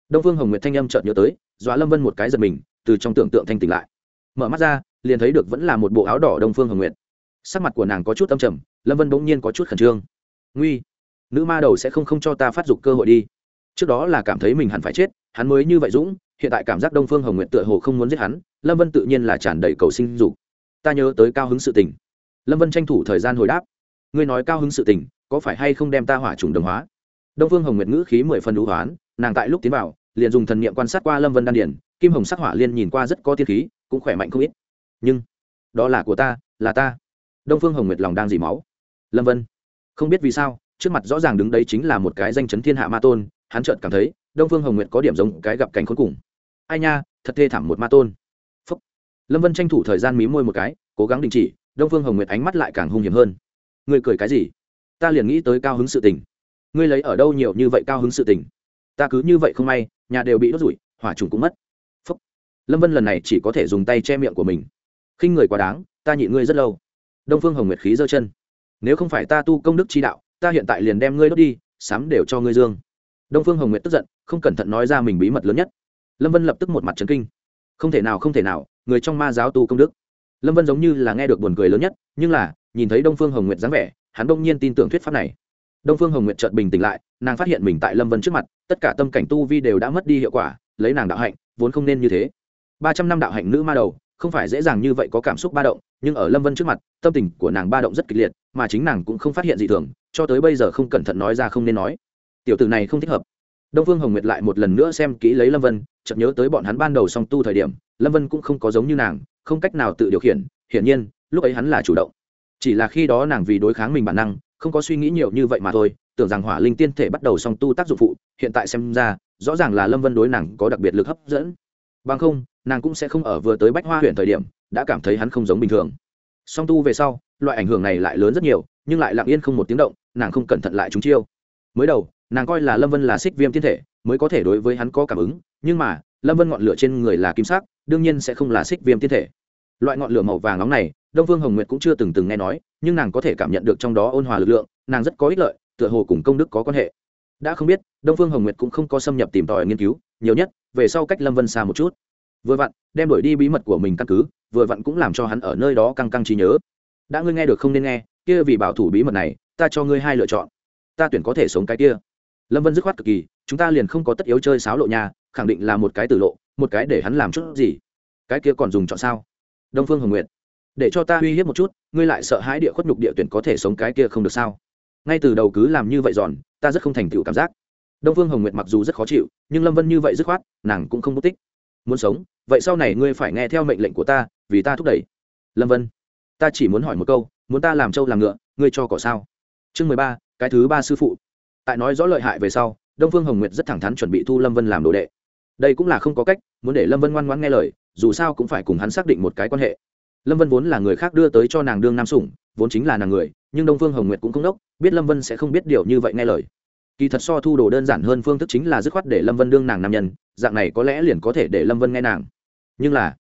Đông phương hồng nguyệt thanh âm chợt nhớ tới, dọa lâm vân một cái giật mình, từ trong tưởng tượng thanh tỉnh lại. Mở mắt ra, liền thấy được vẫn là một bộ áo đỏ đông phương hồng nguyệt. Sắc mặt của nàng có chút âm trầm, lâm vân bỗng nhiên có chút khẩn trương. Nguy, nữ ma đầu sẽ không không cho ta phát dục cơ hội đi. Trước đó là cảm thấy mình hẳn phải chết, hắn mới như vậy dũng, hiện tại cảm giác đông phương hồng nguyệt tựa hồ không muốn giết hắn, lâm vân tự nhiên là tràn đầy cầu sinh dục ta nhớ tới cao hứng sự tình. Lâm vân tranh thủ thời gian hồi đáp. Ngươi nói cao hứng sự tình, có phải hay không đem ta hỏa trùng đồng hóa? Đông phương hồng nguyệt ngữ khí mười phần đũ hoán, nàng tại lúc tiến vào, liền dùng thần niệm quan sát qua lâm vân đan điển kim hồng sắc hỏa liên nhìn qua rất có tiên khí, cũng khỏe mạnh không ít. Nhưng, đó là của ta, là ta. Đông phương hồng nguyệt lòng đang dỉ máu. Lâm vân, không biết vì sao, trước mặt rõ ràng đứng đấy chính là một cái danh chấn thiên hạ ma tôn, hắn chợt cảm thấy, đông phương hồng nguyệt có điểm giống cái gặp cảnh khốn cùng. Ai nha, thật thê thảm một ma tôn lâm vân tranh thủ thời gian mí môi một cái, cố gắng đình chỉ, đông phương hồng nguyệt ánh mắt lại càng hung hiểm hơn. Ngươi cười cái gì? Ta liền nghĩ tới cao hứng sự tình. Ngươi lấy ở đâu nhiều như vậy cao hứng sự tình? Ta cứ như vậy không may, nhà đều bị đốt rủi, hỏa trùng cũng mất. Phúc. lâm vân lần này chỉ có thể dùng tay che miệng của mình. Khinh người quá đáng, ta nhịn ngươi rất lâu. Đông phương hồng nguyệt khí giơ chân. Nếu không phải ta tu công đức chi đạo, ta hiện tại liền đem ngươi đốt đi, sám đều cho ngươi dương. Đông phương hồng nguyệt tức giận, không cẩn thận nói ra mình bí mật lớn nhất. Lâm vân lập tức một mặt trấn kinh. Không thể nào, không thể nào người trong ma giáo tu công đức. Lâm vân giống như là nghe được buồn cười lớn nhất, nhưng là, nhìn thấy đông phương hồng nguyệt dáng vẻ, hắn đông nhiên tin tưởng thuyết pháp này. Đông phương hồng nguyệt chợt bình tĩnh lại, nàng phát hiện mình tại lâm vân trước mặt, tất cả tâm cảnh tu vi đều đã mất đi hiệu quả, lấy nàng đạo hạnh, vốn không nên như thế. Ba trăm năm đạo hạnh nữ ma đầu, không phải dễ dàng như vậy có cảm xúc ba động, nhưng ở lâm vân trước mặt, tâm tình của nàng ba động rất kịch liệt, mà chính nàng cũng không phát hiện gì thường, cho tới bây giờ không cẩn thận nói ra không nên nói. Tiểu tử này không thích hợp. Đông phương hồng nguyệt lại một lần nữa xem kỹ lấy lâm vân, chợt nhớ tới bọn hắn ban đầu song tu thời điểm lâm vân cũng không có giống như nàng, không cách nào tự điều khiển, hiển nhiên, lúc ấy hắn là chủ động. Chỉ là khi đó nàng vì đối kháng mình bản năng, không có suy nghĩ nhiều như vậy mà thôi, tưởng rằng hỏa linh tiên thể bắt đầu song tu tác dụng phụ, hiện tại xem ra, rõ ràng là lâm vân đối nàng có đặc biệt lực hấp dẫn. Bằng không, nàng cũng sẽ không ở vừa tới bách hoa huyện thời điểm, đã cảm thấy hắn không giống bình thường. Song tu về sau, loại ảnh hưởng này lại lớn rất nhiều, nhưng lại lặng yên không một tiếng động, nàng không cẩn thận lại chúng chiêu. Mới đầu, nàng coi là lâm vân là xích viêm tiên thể, mới có thể đối với hắn có cảm ứng, nhưng mà lâm vân ngọn lửa trên người là kim sắc, đương nhiên sẽ không là xích viêm tiên thể. Loại ngọn lửa màu vàng nóng này, đông vương hồng nguyệt cũng chưa từng từng nghe nói, nhưng nàng có thể cảm nhận được trong đó ôn hòa lực lượng, nàng rất có ích lợi, tựa hồ cùng công đức có quan hệ. Đã không biết, đông phương hồng nguyệt cũng không có xâm nhập tìm tòi nghiên cứu, nhiều nhất, về sau cách lâm vân xa một chút. Vừa vặn, đem đổi đi bí mật của mình căn cứ, vừa vặn cũng làm cho hắn ở nơi đó căng căng trí nhớ. Đã ngươi nghe được không nên nghe, kia vì bảo thủ bí mật này, ta cho ngươi hai lựa chọn. Ta tuyển có thể sống cái kia. Lâm vân dứt khoát cực kỳ, chúng ta liền không có tất yếu chơi sáo lộ nhà khẳng định là một cái tử lộ, một cái để hắn làm chút gì. Cái kia còn dùng chọn sao? Đông phương hồng nguyệt, để cho ta uy hiếp một chút, ngươi lại sợ hãi địa khuất nhục địa tuyển có thể sống cái kia không được sao? Ngay từ đầu cứ làm như vậy giòn, ta rất không thành tựu cảm giác. Đông phương hồng nguyệt mặc dù rất khó chịu, nhưng lâm vân như vậy dứt khoát, nàng cũng không mất tích. Muốn sống, vậy sau này ngươi phải nghe theo mệnh lệnh của ta, vì ta thúc đẩy. Lâm vân, ta chỉ muốn hỏi một câu, muốn ta làm trâu làm ngựa, ngươi cho cỏ sao? Chương mười ba, cái thứ ba sư phụ. Tại nói rõ lợi hại về sau, đông phương hồng nguyệt rất thẳng thắn chuẩn bị thu lâm vân làm đồ đệ đây cũng là không có cách, muốn để lâm vân ngoan ngoãn nghe lời, dù sao cũng phải cùng hắn xác định một cái quan hệ. Lâm vân vốn là người khác đưa tới cho nàng đương nam sủng, vốn chính là nàng người, nhưng đông phương hồng nguyệt cũng không đốc, biết lâm vân sẽ không biết điều như vậy nghe lời. Kỳ thật so thu đồ đơn giản hơn phương thức chính là dứt khoát để lâm vân đương nàng nam nhân, dạng này có lẽ liền có thể để lâm vân nghe nàng. Nhưng là,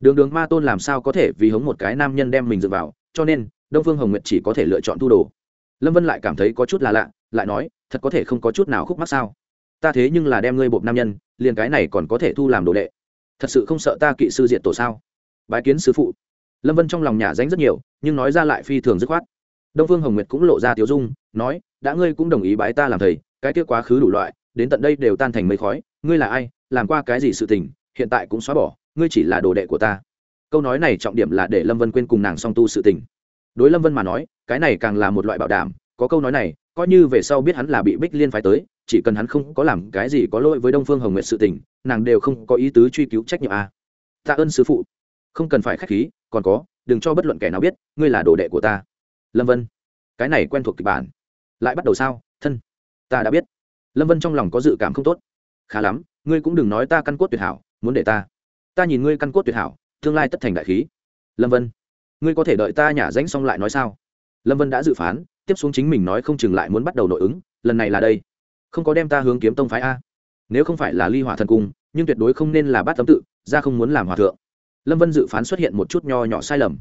đường đường ma tôn làm sao có thể vì hống một cái nam nhân đem mình dựa vào, cho nên, đông phương hồng nguyệt chỉ có thể lựa chọn thu đồ. Lâm vân lại cảm thấy có chút là lạ, lại nói, thật có thể không có chút nào khúc mắc sao? Ta thế nhưng là đem ngươi bộp nam nhân, liền cái này còn có thể thu làm đồ đệ. Thật sự không sợ ta kỵ sư diện tổ sao? Bái kiến sứ phụ. Lâm vân trong lòng nhà danh rất nhiều, nhưng nói ra lại phi thường dứt khoát. Đông phương hồng nguyệt cũng lộ ra tiếu dung, nói, đã ngươi cũng đồng ý bái ta làm thầy, cái kia quá khứ đủ loại, đến tận đây đều tan thành mây khói, ngươi là ai, làm qua cái gì sự tình, hiện tại cũng xóa bỏ, ngươi chỉ là đồ đệ của ta. Câu nói này trọng điểm là để lâm vân quên cùng nàng song tu sự tình. Đối lâm vân mà nói, cái này càng là một loại bảo đảm, có câu nói này, coi như về sau biết hắn là bị bích liên phái tới chỉ cần hắn không có làm cái gì có lỗi với đông phương hồng nguyệt sự tình, nàng đều không có ý tứ truy cứu trách nhiệm a à. tạ ơn sứ phụ. Không cần phải k h á c h khí, còn có, đừng cho bất luận kẻ nào biết, ngươi là đồ đệ của ta. Lâm vân. Cái này quen thuộc kịch bản. Lại bắt đầu sao, thân? Ta đã biết. Lâm vân trong lòng có dự cảm không tốt. Khá lắm, ngươi cũng đừng nói ta căn cốt tuyệt hảo, muốn để ta. Ta nhìn ngươi căn cốt tuyệt hảo, tương lai tất thành đại khí. Lâm vân. Ngươi có thể đợi ta nhả danh xong lại nói sao? Lâm vân đã dự phán, tiếp xuống chính mình nói không chừng lại muốn bắt đầu nội ứng, lần này là đây không có đem ta hướng kiếm tông phái a. Nếu không phải là ly hỏa thần cung, nhưng tuyệt đối không nên là bát tấm tự, ra không muốn làm hòa thượng. Lâm vân dự phán xuất hiện một chút nho nhỏ sai lầm.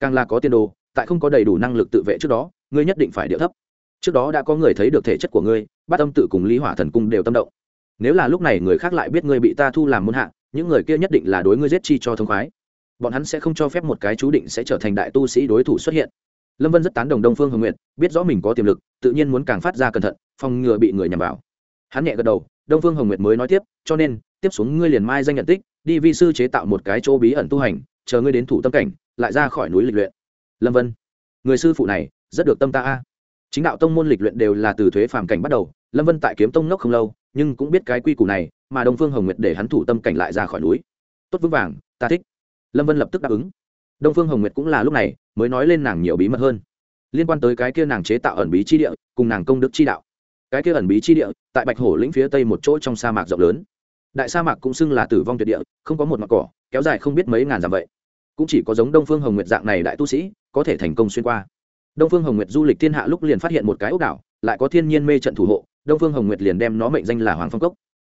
Càng là có tiền đồ, tại không có đầy đủ năng lực tự vệ trước đó, ngươi nhất định phải điệu thấp. Trước đó đã có người thấy được thể chất của ngươi, bát âm tự cùng ly hỏa thần cung đều tâm động. Nếu là lúc này người khác lại biết ngươi bị ta thu làm môn hạ, những người kia nhất định là đối ngươi giết chi cho thông khoái. Bọn hắn sẽ không cho phép một cái chú định sẽ trở thành đại tu sĩ đối thủ xuất hiện lâm vân rất tán đồng đông phương hồng nguyện biết rõ mình có tiềm lực, tự nhiên muốn càng phát ra cẩn thận, phòng ngừa bị người nhằm vào. Hắn nhẹ gật đầu, đông phương hồng nguyệt mới nói tiếp, cho nên, tiếp xuống ngươi liền mai danh nhận tích, đi vi sư chế tạo một cái chỗ bí ẩn tu hành, chờ ngươi đến thủ tâm cảnh, lại ra khỏi núi lịch luyện. Lâm vân, người sư phụ này, rất được tâm ta a. Chính đạo tông môn lịch luyện đều là từ thuế phàm cảnh bắt đầu, lâm vân tại kiếm tông nốc không lâu, nhưng cũng biết cái quy củ này, mà đông phương hồng nguyệt để hắn thủ tâm cảnh lại ra khỏi núi. Tốt vững vàng, ta thích. Lâm vân lập tức đáp ứng. Đông phương hồng nguyệt cũng là lúc này mới nói lên nàng nhiều bí mật hơn. Liên quan tới cái kia nàng chế tạo ẩn bí chi địa, cùng nàng công đức chi đạo. Cái kia ẩn bí chi địa, tại bạch hổ lĩnh phía tây một chỗ trong sa mạc rộng lớn. Đại sa mạc cũng xưng là tử vong tuyệt địa, không có một mặt cỏ, kéo dài không biết mấy ngàn dặm vậy. Cũng chỉ có giống đông phương hồng nguyệt dạng này đại tu sĩ, có thể thành công xuyên qua. Đông phương hồng nguyệt du lịch thiên hạ lúc liền phát hiện một cái ốc đảo, lại có thiên nhiên mê trận thủ hộ, đông phương hồng nguyệt liền đem nó mệnh danh là hoàng phong cốc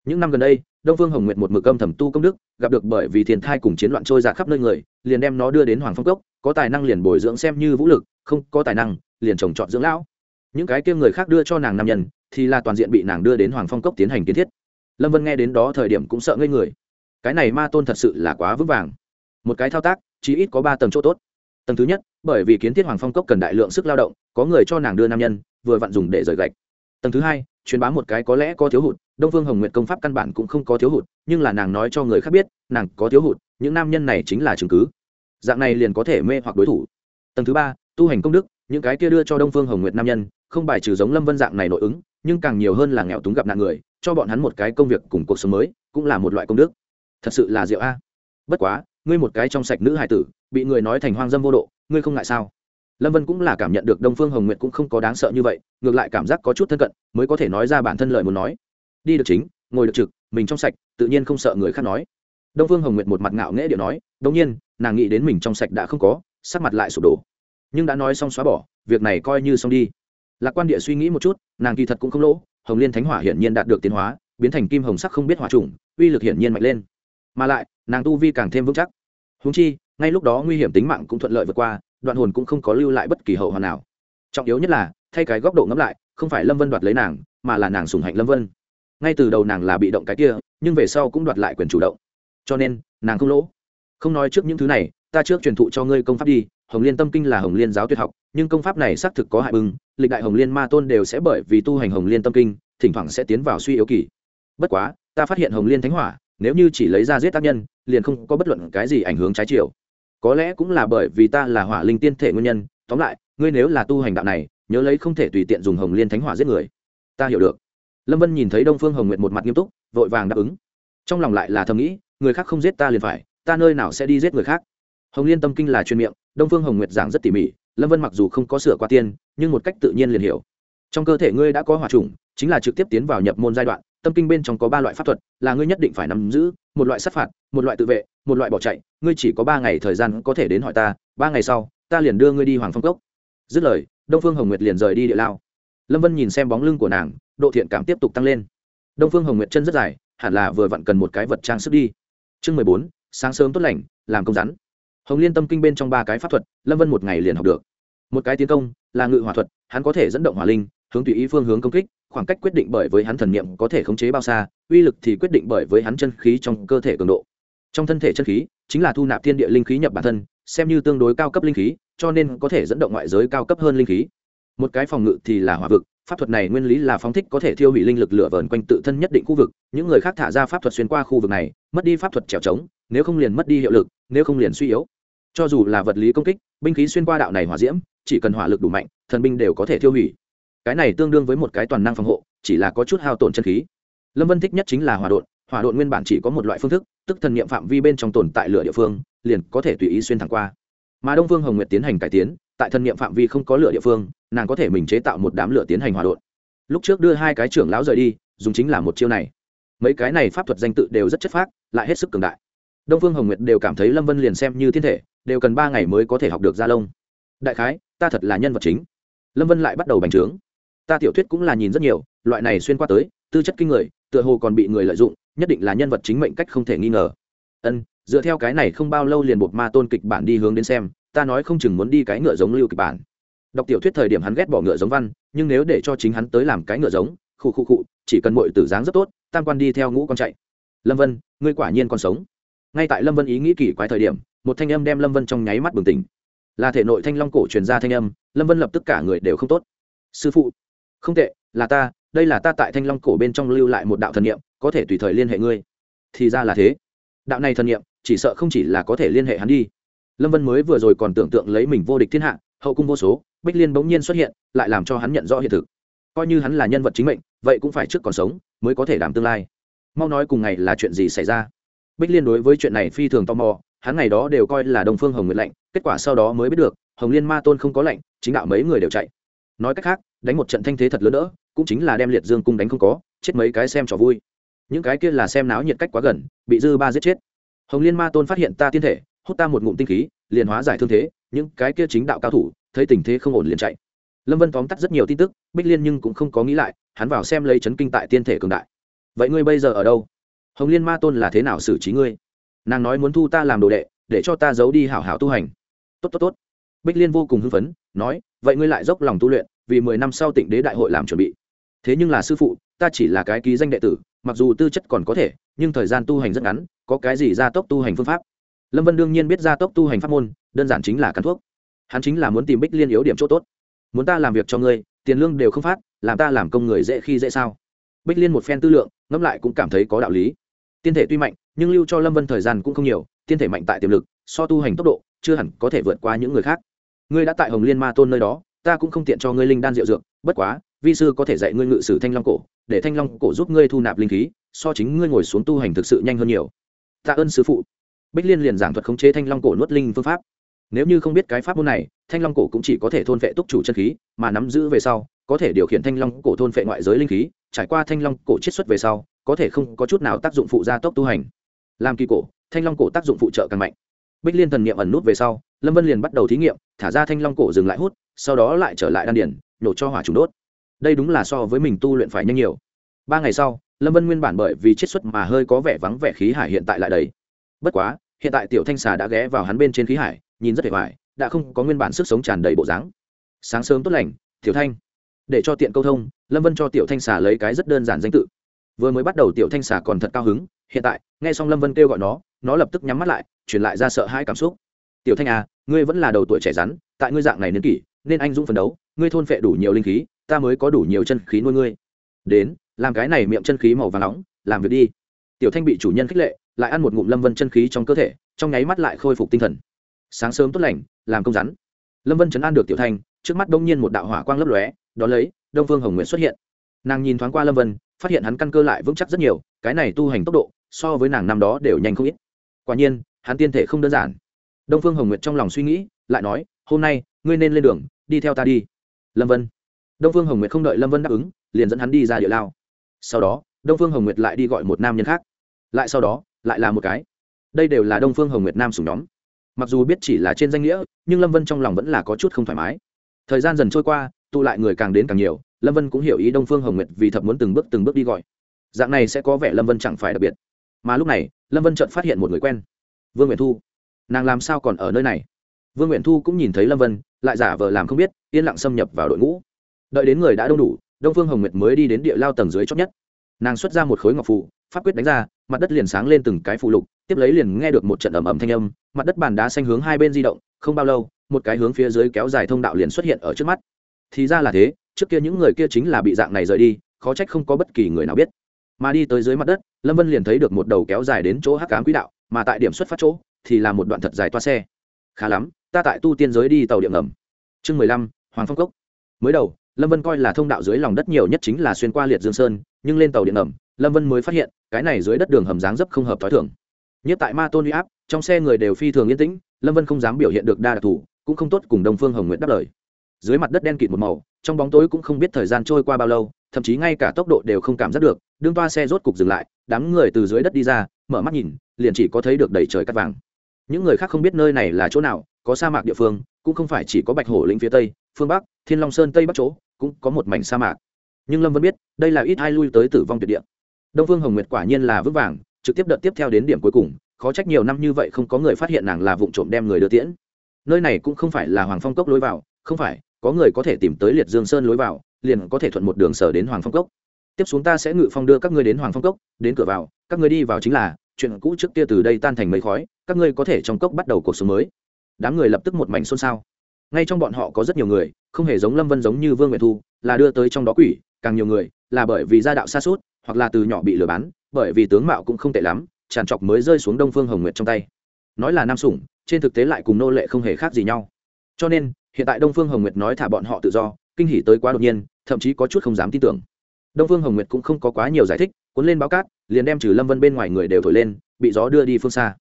những năm gần đây, đông phương hồng nguyệt một mực âm thầm tu công đức, gặp được bởi vì thiên thai cùng chiến loạn trôi dạt khắp nơi người, liền đem nó đưa đến hoàng phong cốc, có tài năng liền bồi dưỡng xem như vũ lực, không có tài năng, liền trồng trọt dưỡng lão. Những cái kia người khác đưa cho nàng nam nhân, thì là toàn diện bị nàng đưa đến hoàng phong cốc tiến hành kiến thiết. Lâm vân nghe đến đó thời điểm cũng sợ ngây người. Cái này ma tôn thật sự là quá vững vàng. Một cái thao tác chỉ ít có ba tầng chỗ tốt. Tầng thứ nhất, bởi vì kiến thiết hoàng phong cốc cần đại lượng sức lao động, có người cho nàng đưa nam nhân, vừa vặn dùng để rời gạch. Tầng thứ hai truyền bá một cái có lẽ có thiếu hụt, đông phương hồng nguyệt công pháp căn bản cũng không có thiếu hụt, nhưng là nàng nói cho người khác biết, nàng có thiếu hụt, những nam nhân này chính là chứng cứ. Dạng này liền có thể mê hoặc đối thủ. Tầng thứ ba, tu hành công đức, những cái kia đưa cho đông phương hồng nguyệt nam nhân, không bài trừ giống lâm vân dạng này nội ứng, nhưng càng nhiều hơn là nghèo túng gặp nạn người, cho bọn hắn một cái công việc cùng cuộc sống mới, cũng là một loại công đức. Thật sự là diệu a. Bất quá, ngươi một cái trong sạch nữ hải tử, bị người nói thành hoang dâm vô độ, ngươi không ngại sao? Lâm vân cũng là cảm nhận được đông phương hồng nguyệt cũng không có đáng sợ như vậy, ngược lại cảm giác có chút thân cận, mới có thể nói ra bản thân lời muốn nói. Đi được chính, ngồi được trực, mình trong sạch, tự nhiên không sợ người khác nói. Đông phương hồng nguyệt một mặt ngạo nghễ điệu nói đ ỗ n g nhiên, nàng nghĩ đến mình trong sạch đã không có, sắc mặt lại sụp đổ. Nhưng đã nói xong xóa bỏ, việc này coi như xong đi. Lạc quan địa suy nghĩ một chút, nàng kỳ thật cũng không lỗ, hồng liên thánh hỏa hiển nhiên đạt được tiến hóa, biến thành kim hồng sắc không biết hỏa trùng uy lực hiển nhiên mạnh lên. Mà lại, nàng tu vi càng thêm vững chắc. Húng chi, ngay lúc đó nguy hiểm tính mạng cũng thuận lợi vượt qua đoạn hồn cũng không có lưu lại bất kỳ hậu hoàn nào. Trọng yếu nhất là, thay cái góc độ ngẫm lại, không phải lâm vân đoạt lấy nàng, mà là nàng sùng hạnh lâm vân. Ngay từ đầu nàng là bị động cái kia, nhưng về sau cũng đoạt lại quyền chủ động. Cho nên, nàng không lỗ. Không nói trước những thứ này, ta trước truyền thụ cho ngươi công pháp đi, hồng liên tâm kinh là hồng liên giáo tuyệt học, nhưng công pháp này xác thực có hại bưng lịch đại hồng liên ma tôn đều sẽ bởi vì tu hành hồng liên tâm kinh, thỉnh thoảng sẽ tiến vào suy yếu kỳ. Bất quá, ta phát hiện hồng liên thánh hỏa, nếu như chỉ lấy ra giết tác nhân, liền không có bất luận cái gì ảnh hưởng trái chiều có lẽ cũng là bởi vì ta là hỏa linh tiên thể nguyên nhân, tóm lại, ngươi nếu là tu hành đạo này, nhớ lấy không thể tùy tiện dùng hồng liên thánh hỏa giết người. Ta hiểu được. Lâm vân nhìn thấy đông phương hồng nguyệt một mặt nghiêm túc, vội vàng đáp ứng. Trong lòng lại là thầm nghĩ, người khác không giết ta liền phải, ta nơi nào sẽ đi giết người khác? Hồng liên tâm kinh là chuyên miệng, đông phương hồng nguyệt giảng rất tỉ mỉ, lâm vân mặc dù không có sửa qua tiên, nhưng một cách tự nhiên liền hiểu. Trong cơ thể ngươi đã có hỏa trùng chính là trực tiếp tiến vào nhập môn giai đoạn, tâm kinh bên trong có ba loại pháp thuật, là ngươi nhất định phải nắm giữ, một loại sát phạt, một loại tự vệ, một loại bỏ chạy ngươi chỉ có ba ngày thời gian có thể đến hỏi ta, ba ngày sau, ta liền đưa ngươi đi hoàng phong cốc. Dứt lời, đông phương hồng nguyệt liền rời đi địa lao. Lâm vân nhìn xem bóng lưng của nàng, độ thiện cảm tiếp tục tăng lên. Đông phương hồng nguyệt chân rất dài, hẳn là vừa vặn cần một cái vật trang sức đi. Chương mười bốn, sáng sớm tốt lành, làm công rắn. Hồng liên tâm kinh bên trong ba cái pháp thuật, lâm vân một ngày liền học được. Một cái tiến công, là ngự hỏa thuật, hắn có thể dẫn động hỏa linh, hướng tùy ý phương hướng công kích, khoảng cách quyết định bởi với hắn thần niệm có thể khống chế bao xa, uy lực thì quyết định bởi với hắn chân khí trong cơ thể cường độ. Trong thân thể chân khí chính là thu nạp thiên địa linh khí nhập bản thân, xem như tương đối cao cấp linh khí, cho nên có thể dẫn động ngoại giới cao cấp hơn linh khí. Một cái phòng ngự thì là hỏa vực, pháp thuật này nguyên lý là phóng thích có thể thiêu hủy linh lực lửa vờn quanh tự thân nhất định khu vực, những người khác thả ra pháp thuật xuyên qua khu vực này, mất đi pháp thuật trèo trống, nếu không liền mất đi hiệu lực, nếu không liền suy yếu. Cho dù là vật lý công kích, binh khí xuyên qua đạo này hỏa diễm, chỉ cần hỏa lực đủ mạnh, thần binh đều có thể thiêu hủy. Cái này tương đương với một cái toàn năng phòng hộ, chỉ là có chút hao tổn chân khí. Lâm vân thích nhất chính là hỏa đột hỏa độn nguyên bản chỉ có một loại phương thức, tức thần niệm phạm vi bên trong tồn tại lửa địa phương, liền có thể tùy ý xuyên thẳng qua. Mà đông Vương hồng nguyệt tiến hành cải tiến, tại thần niệm phạm vi không có lửa địa phương, nàng có thể mình chế tạo một đám lửa tiến hành hỏa độn. Lúc trước đưa hai cái trưởng lão rời đi, dùng chính là một chiêu này. Mấy cái này pháp thuật danh tự đều rất chất phác, lại hết sức cường đại. Đông phương hồng nguyệt đều cảm thấy lâm vân liền xem như thiên thể, đều cần ba ngày mới có thể học được gia lông. Đại khái, ta thật là nhân vật chính. Lâm vân lại bắt đầu bành trướng. Ta tiểu thuyết cũng là nhìn rất nhiều, loại này xuyên qua tới, tư chất kinh người, tựa hồ còn bị người lợi dụng nhất định là nhân vật chính mệnh cách không thể nghi ngờ. Ân, dựa theo cái này không bao lâu liền buộc ma tôn kịch bản đi hướng đến xem, ta nói không chừng muốn đi cái ngựa giống lưu kịch bản. Đọc tiểu thuyết thời điểm hắn ghét bỏ ngựa giống văn, nhưng nếu để cho chính hắn tới làm cái ngựa giống, khụ khụ khụ, chỉ cần mọi tử dáng rất tốt, tam quan đi theo ngũ con chạy. Lâm vân, ngươi quả nhiên còn sống. Ngay tại lâm vân ý nghĩ kỳ quái thời điểm, một thanh âm đem lâm vân trong nháy mắt bừng tỉnh. Là thể nội thanh long cổ truyền ra thanh âm, lâm vân lập tức cả người đều không tốt. Sư phụ. Không tệ, là ta đây là ta tại thanh long cổ bên trong lưu lại một đạo thần niệm, có thể tùy thời liên hệ ngươi. Thì ra là thế. Đạo này thần niệm, chỉ sợ không chỉ là có thể liên hệ hắn đi. Lâm vân mới vừa rồi còn tưởng tượng lấy mình vô địch thiên hạ, hậu cung vô số, bích liên bỗng nhiên xuất hiện, lại làm cho hắn nhận rõ hiện thực. Coi như hắn là nhân vật chính mệnh, vậy cũng phải trước còn sống, mới có thể đảm tương lai. Mau nói cùng ngày là chuyện gì xảy ra? Bích liên đối với chuyện này phi thường tò mò, hắn ngày đó đều coi là đồng phương hồng nguyệt lệnh kết quả sau đó mới biết được, hồng liên ma tôn không có lệnh chính đạo mấy người đều chạy. Nói cách khác, đánh một trận thanh thế thật lớn nữa cũng chính là đem liệt dương cung đánh không có, chết mấy cái xem trò vui. Những cái kia là xem náo nhiệt cách quá gần, bị dư ba giết chết. Hồng liên ma tôn phát hiện ta tiên thể, hút ta một ngụm tinh khí, liền hóa giải thương thế, những cái kia chính đạo cao thủ, thấy tình thế không ổn liền chạy. Lâm vân tóm tắt rất nhiều tin tức, bích liên nhưng cũng không có nghĩ lại, hắn vào xem lấy chấn kinh tại tiên thể cường đại. Vậy ngươi bây giờ ở đâu? Hồng liên ma tôn là thế nào xử trí ngươi? Nàng nói muốn thu ta làm đồ đệ, để cho ta giấu đi hảo hảo tu hành. Tốt tốt tốt. Bích liên vô cùng hưng phấn, nói, vậy ngươi lại dốc lòng tu luyện, vì mười năm sau tịnh đế đại hội làm chuẩn bị thế nhưng là sư phụ, ta chỉ là cái ký danh đệ tử, mặc dù tư chất còn có thể, nhưng thời gian tu hành rất ngắn, có cái gì gia tốc tu hành phương pháp? Lâm vân đương nhiên biết gia tốc tu hành pháp môn, đơn giản chính là cắn thuốc. Hắn chính là muốn tìm bích liên yếu điểm chỗ tốt. Muốn ta làm việc cho ngươi, tiền lương đều không phát, làm ta làm công người dễ khi dễ sao? Bích liên một phen tư lượng, ngẫm lại cũng cảm thấy có đạo lý. Tiên thể tuy mạnh, nhưng lưu cho lâm vân thời gian cũng không nhiều, tiên thể mạnh tại tiềm lực, so tu hành tốc độ, chưa hẳn có thể vượt qua những người khác. Ngươi đã tại hồng liên ma tôn nơi đó, ta cũng không tiện cho ngươi linh đan rượu dược, bất quá vi sư có thể dạy ngươi ngự sử thanh long cổ, để thanh long cổ giúp ngươi thu nạp linh khí, so chính ngươi ngồi xuống tu hành thực sự nhanh hơn nhiều. Tạ ơn sư phụ. Bích liên liền giảng thuật khống chế thanh long cổ nuốt linh phương pháp. Nếu như không biết cái pháp môn này, thanh long cổ cũng chỉ có thể thôn vệ túc chủ chân khí, mà nắm giữ về sau, có thể điều khiển thanh long cổ thôn vệ ngoại giới linh khí, trải qua thanh long cổ chiết xuất về sau, có thể không có chút nào tác dụng phụ gia tốc tu hành. Làm kỳ cổ, thanh long cổ tác dụng phụ trợ càng mạnh. Bích liên thần niệm ẩn nút về sau, lâm vân liền bắt đầu thí nghiệm, thả ra thanh long cổ dừng lại hút, sau đó lại trở lại đan điển nhổ cho hỏa trùng đốt đây đúng là so với mình tu luyện phải nhanh nhiều. Ba ngày sau, lâm vân nguyên bản bởi vì chiết xuất mà hơi có vẻ vắng vẻ khí hải hiện tại lại đầy. Bất quá, hiện tại tiểu thanh xà đã ghé vào hắn bên trên khí hải, nhìn rất vẻ vải đã không có nguyên bản sức sống tràn đầy bộ dáng. Sáng sớm tốt lành, tiểu thanh. Để cho tiện câu thông, lâm vân cho tiểu thanh xà lấy cái rất đơn giản danh tự. Vừa mới bắt đầu tiểu thanh xà còn thật cao hứng, hiện tại, nghe xong lâm vân kêu gọi nó nó lập tức nhắm mắt lại, truyền lại ra sợ hãi cảm xúc. Tiểu thanh à ngươi vẫn là đầu tuổi trẻ rắn, tại ngươi dạng này niên kỷ, nên anh dũng phấn đấu, ngươi thôn phệ đủ nhiều linh khí ta mới có đủ nhiều chân khí nuôi ngươi. Đến, làm cái này miệng chân khí màu và nóng, làm việc đi. Tiểu thanh bị chủ nhân khích lệ, lại ăn một ngụm lâm vân chân khí trong cơ thể, trong nháy mắt lại khôi phục tinh thần. Sáng sớm tốt lành, làm công rắn. Lâm vân chấn an được tiểu thanh, trước mắt đông nhiên một đạo hỏa quang lấp lóe đón lấy, đông phương hồng nguyện xuất hiện. Nàng nhìn thoáng qua lâm vân, phát hiện hắn căn cơ lại vững chắc rất nhiều, cái này tu hành tốc độ, so với nàng năm đó đều nhanh không ít. Quả nhiên, hắn tiên thể không đơn giản. Đông phương hồng nguyệt trong lòng suy nghĩ, lại nói, hôm nay, ngươi nên lên đường, đi theo ta đi. Lâm vân đông phương hồng nguyệt không đợi lâm vân đáp ứng, liền dẫn hắn đi ra địa lao. Sau đó, đông phương hồng nguyệt lại đi gọi một nam nhân khác. Lại sau đó, lại là một cái. Đây đều là đông phương hồng nguyệt nam sùng nhóm. Mặc dù biết chỉ là trên danh nghĩa, nhưng lâm vân trong lòng vẫn là có chút không thoải mái. Thời gian dần trôi qua, tụ lại người càng đến càng nhiều, lâm vân cũng hiểu ý đông phương hồng nguyệt vì thật muốn từng bước từng bước đi gọi. Dạng này sẽ có vẻ lâm vân chẳng phải đặc biệt. Mà lúc này, lâm vân chợt phát hiện một người quen. Vương nguyện thu. Nàng làm sao còn ở nơi này? Vương nguyện thu cũng nhìn thấy lâm vân, lại giả vờ làm không biết, yên lặng xâm nhập vào đội ngũ đợi đến người đã đông đủ, đông phương hồng nguyệt mới đi đến địa lao tầng dưới chót nhất. Nàng xuất ra một khối ngọc phụ pháp quyết đánh ra, mặt đất liền sáng lên từng cái phụ lục, tiếp lấy liền nghe được một trận ầm ầm thanh âm, mặt đất bàn đá xanh hướng hai bên di động, không bao lâu, một cái hướng phía dưới kéo dài thông đạo liền xuất hiện ở trước mắt. Thì ra là thế, trước kia những người kia chính là bị dạng này rời đi, khó trách không có bất kỳ người nào biết. Mà đi tới dưới mặt đất, lâm vân liền thấy được một đầu kéo dài đến chỗ hắc cám quỹ đạo, mà tại điểm xuất phát chỗ, thì là một đoạn thật dài toa xe. Khá lắm, ta tại tu tiên giới đi tàu điện ngầm. Chương mười lăm, hoàng phong cốc. Mới đầu lâm vân coi là thông đạo dưới lòng đất nhiều nhất chính là xuyên qua liệt dương sơn, nhưng lên tàu điện ngầm, lâm vân mới phát hiện, cái này dưới đất đường hầm dáng dấp không hợp t h ó i thưởng nhất tại ma tôn huy áp, trong xe người đều phi thường yên tĩnh, lâm vân không dám biểu hiện được đa đặc thù, cũng không tốt cùng đồng phương hồng nguyện đáp lời. Dưới mặt đất đen kịt một màu, trong bóng tối cũng không biết thời gian trôi qua bao lâu, thậm chí ngay cả tốc độ đều không cảm giác được, đương toa xe rốt cục dừng lại, đám người từ dưới đất đi ra, mở mắt nhìn, liền chỉ có thấy được đầy trời cắt vàng. Những người khác không biết nơi này là chỗ nào, có sa mạc địa phương cũng không phải chỉ có bạch hổ lĩnh phía tây, phương bắc, thiên long sơn tây bắc chỗ, cũng có một mảnh sa mạc. Nhưng lâm vẫn biết, đây là ít ai lui tới tử vong tuyệt địa. Đông phương hồng nguyệt quả nhiên là vững vàng, trực tiếp đợt tiếp theo đến điểm cuối cùng, khó trách nhiều năm như vậy không có người phát hiện nàng là vụ trộm đem người đưa tiễn. Nơi này cũng không phải là hoàng phong cốc lối vào, không phải, có người có thể tìm tới liệt dương sơn lối vào, liền có thể thuận một đường sở đến hoàng phong cốc. Tiếp xuống ta sẽ ngự phong đưa các ngươi đến hoàng phong cốc, đến cửa vào, các ngươi đi vào chính là, chuyện cũ trước kia từ đây tan thành mấy khói, các ngươi có thể trong cốc bắt đầu cuộc sống mới đám người lập tức một mảnh xôn xao. Ngay trong bọn họ có rất nhiều người, không hề giống lâm vân giống như vương nguyệt thu, là đưa tới trong đó quỷ, càng nhiều người là bởi vì gia đạo xa suốt, hoặc là từ nhỏ bị lừa bán, bởi vì tướng mạo cũng không tệ lắm, tràn trọc mới rơi xuống đông phương hồng nguyệt trong tay. Nói là nam sủng, trên thực tế lại cùng nô lệ không hề khác gì nhau. Cho nên, hiện tại đông phương hồng nguyệt nói thả bọn họ tự do, kinh hỉ tới quá đột nhiên, thậm chí có chút không dám tin tưởng. Đông phương hồng nguyệt cũng không có quá nhiều giải thích, cuốn lên báo cát, liền đem trừ lâm vân bên ngoài người đều thổi lên, bị gió đưa đi phương xa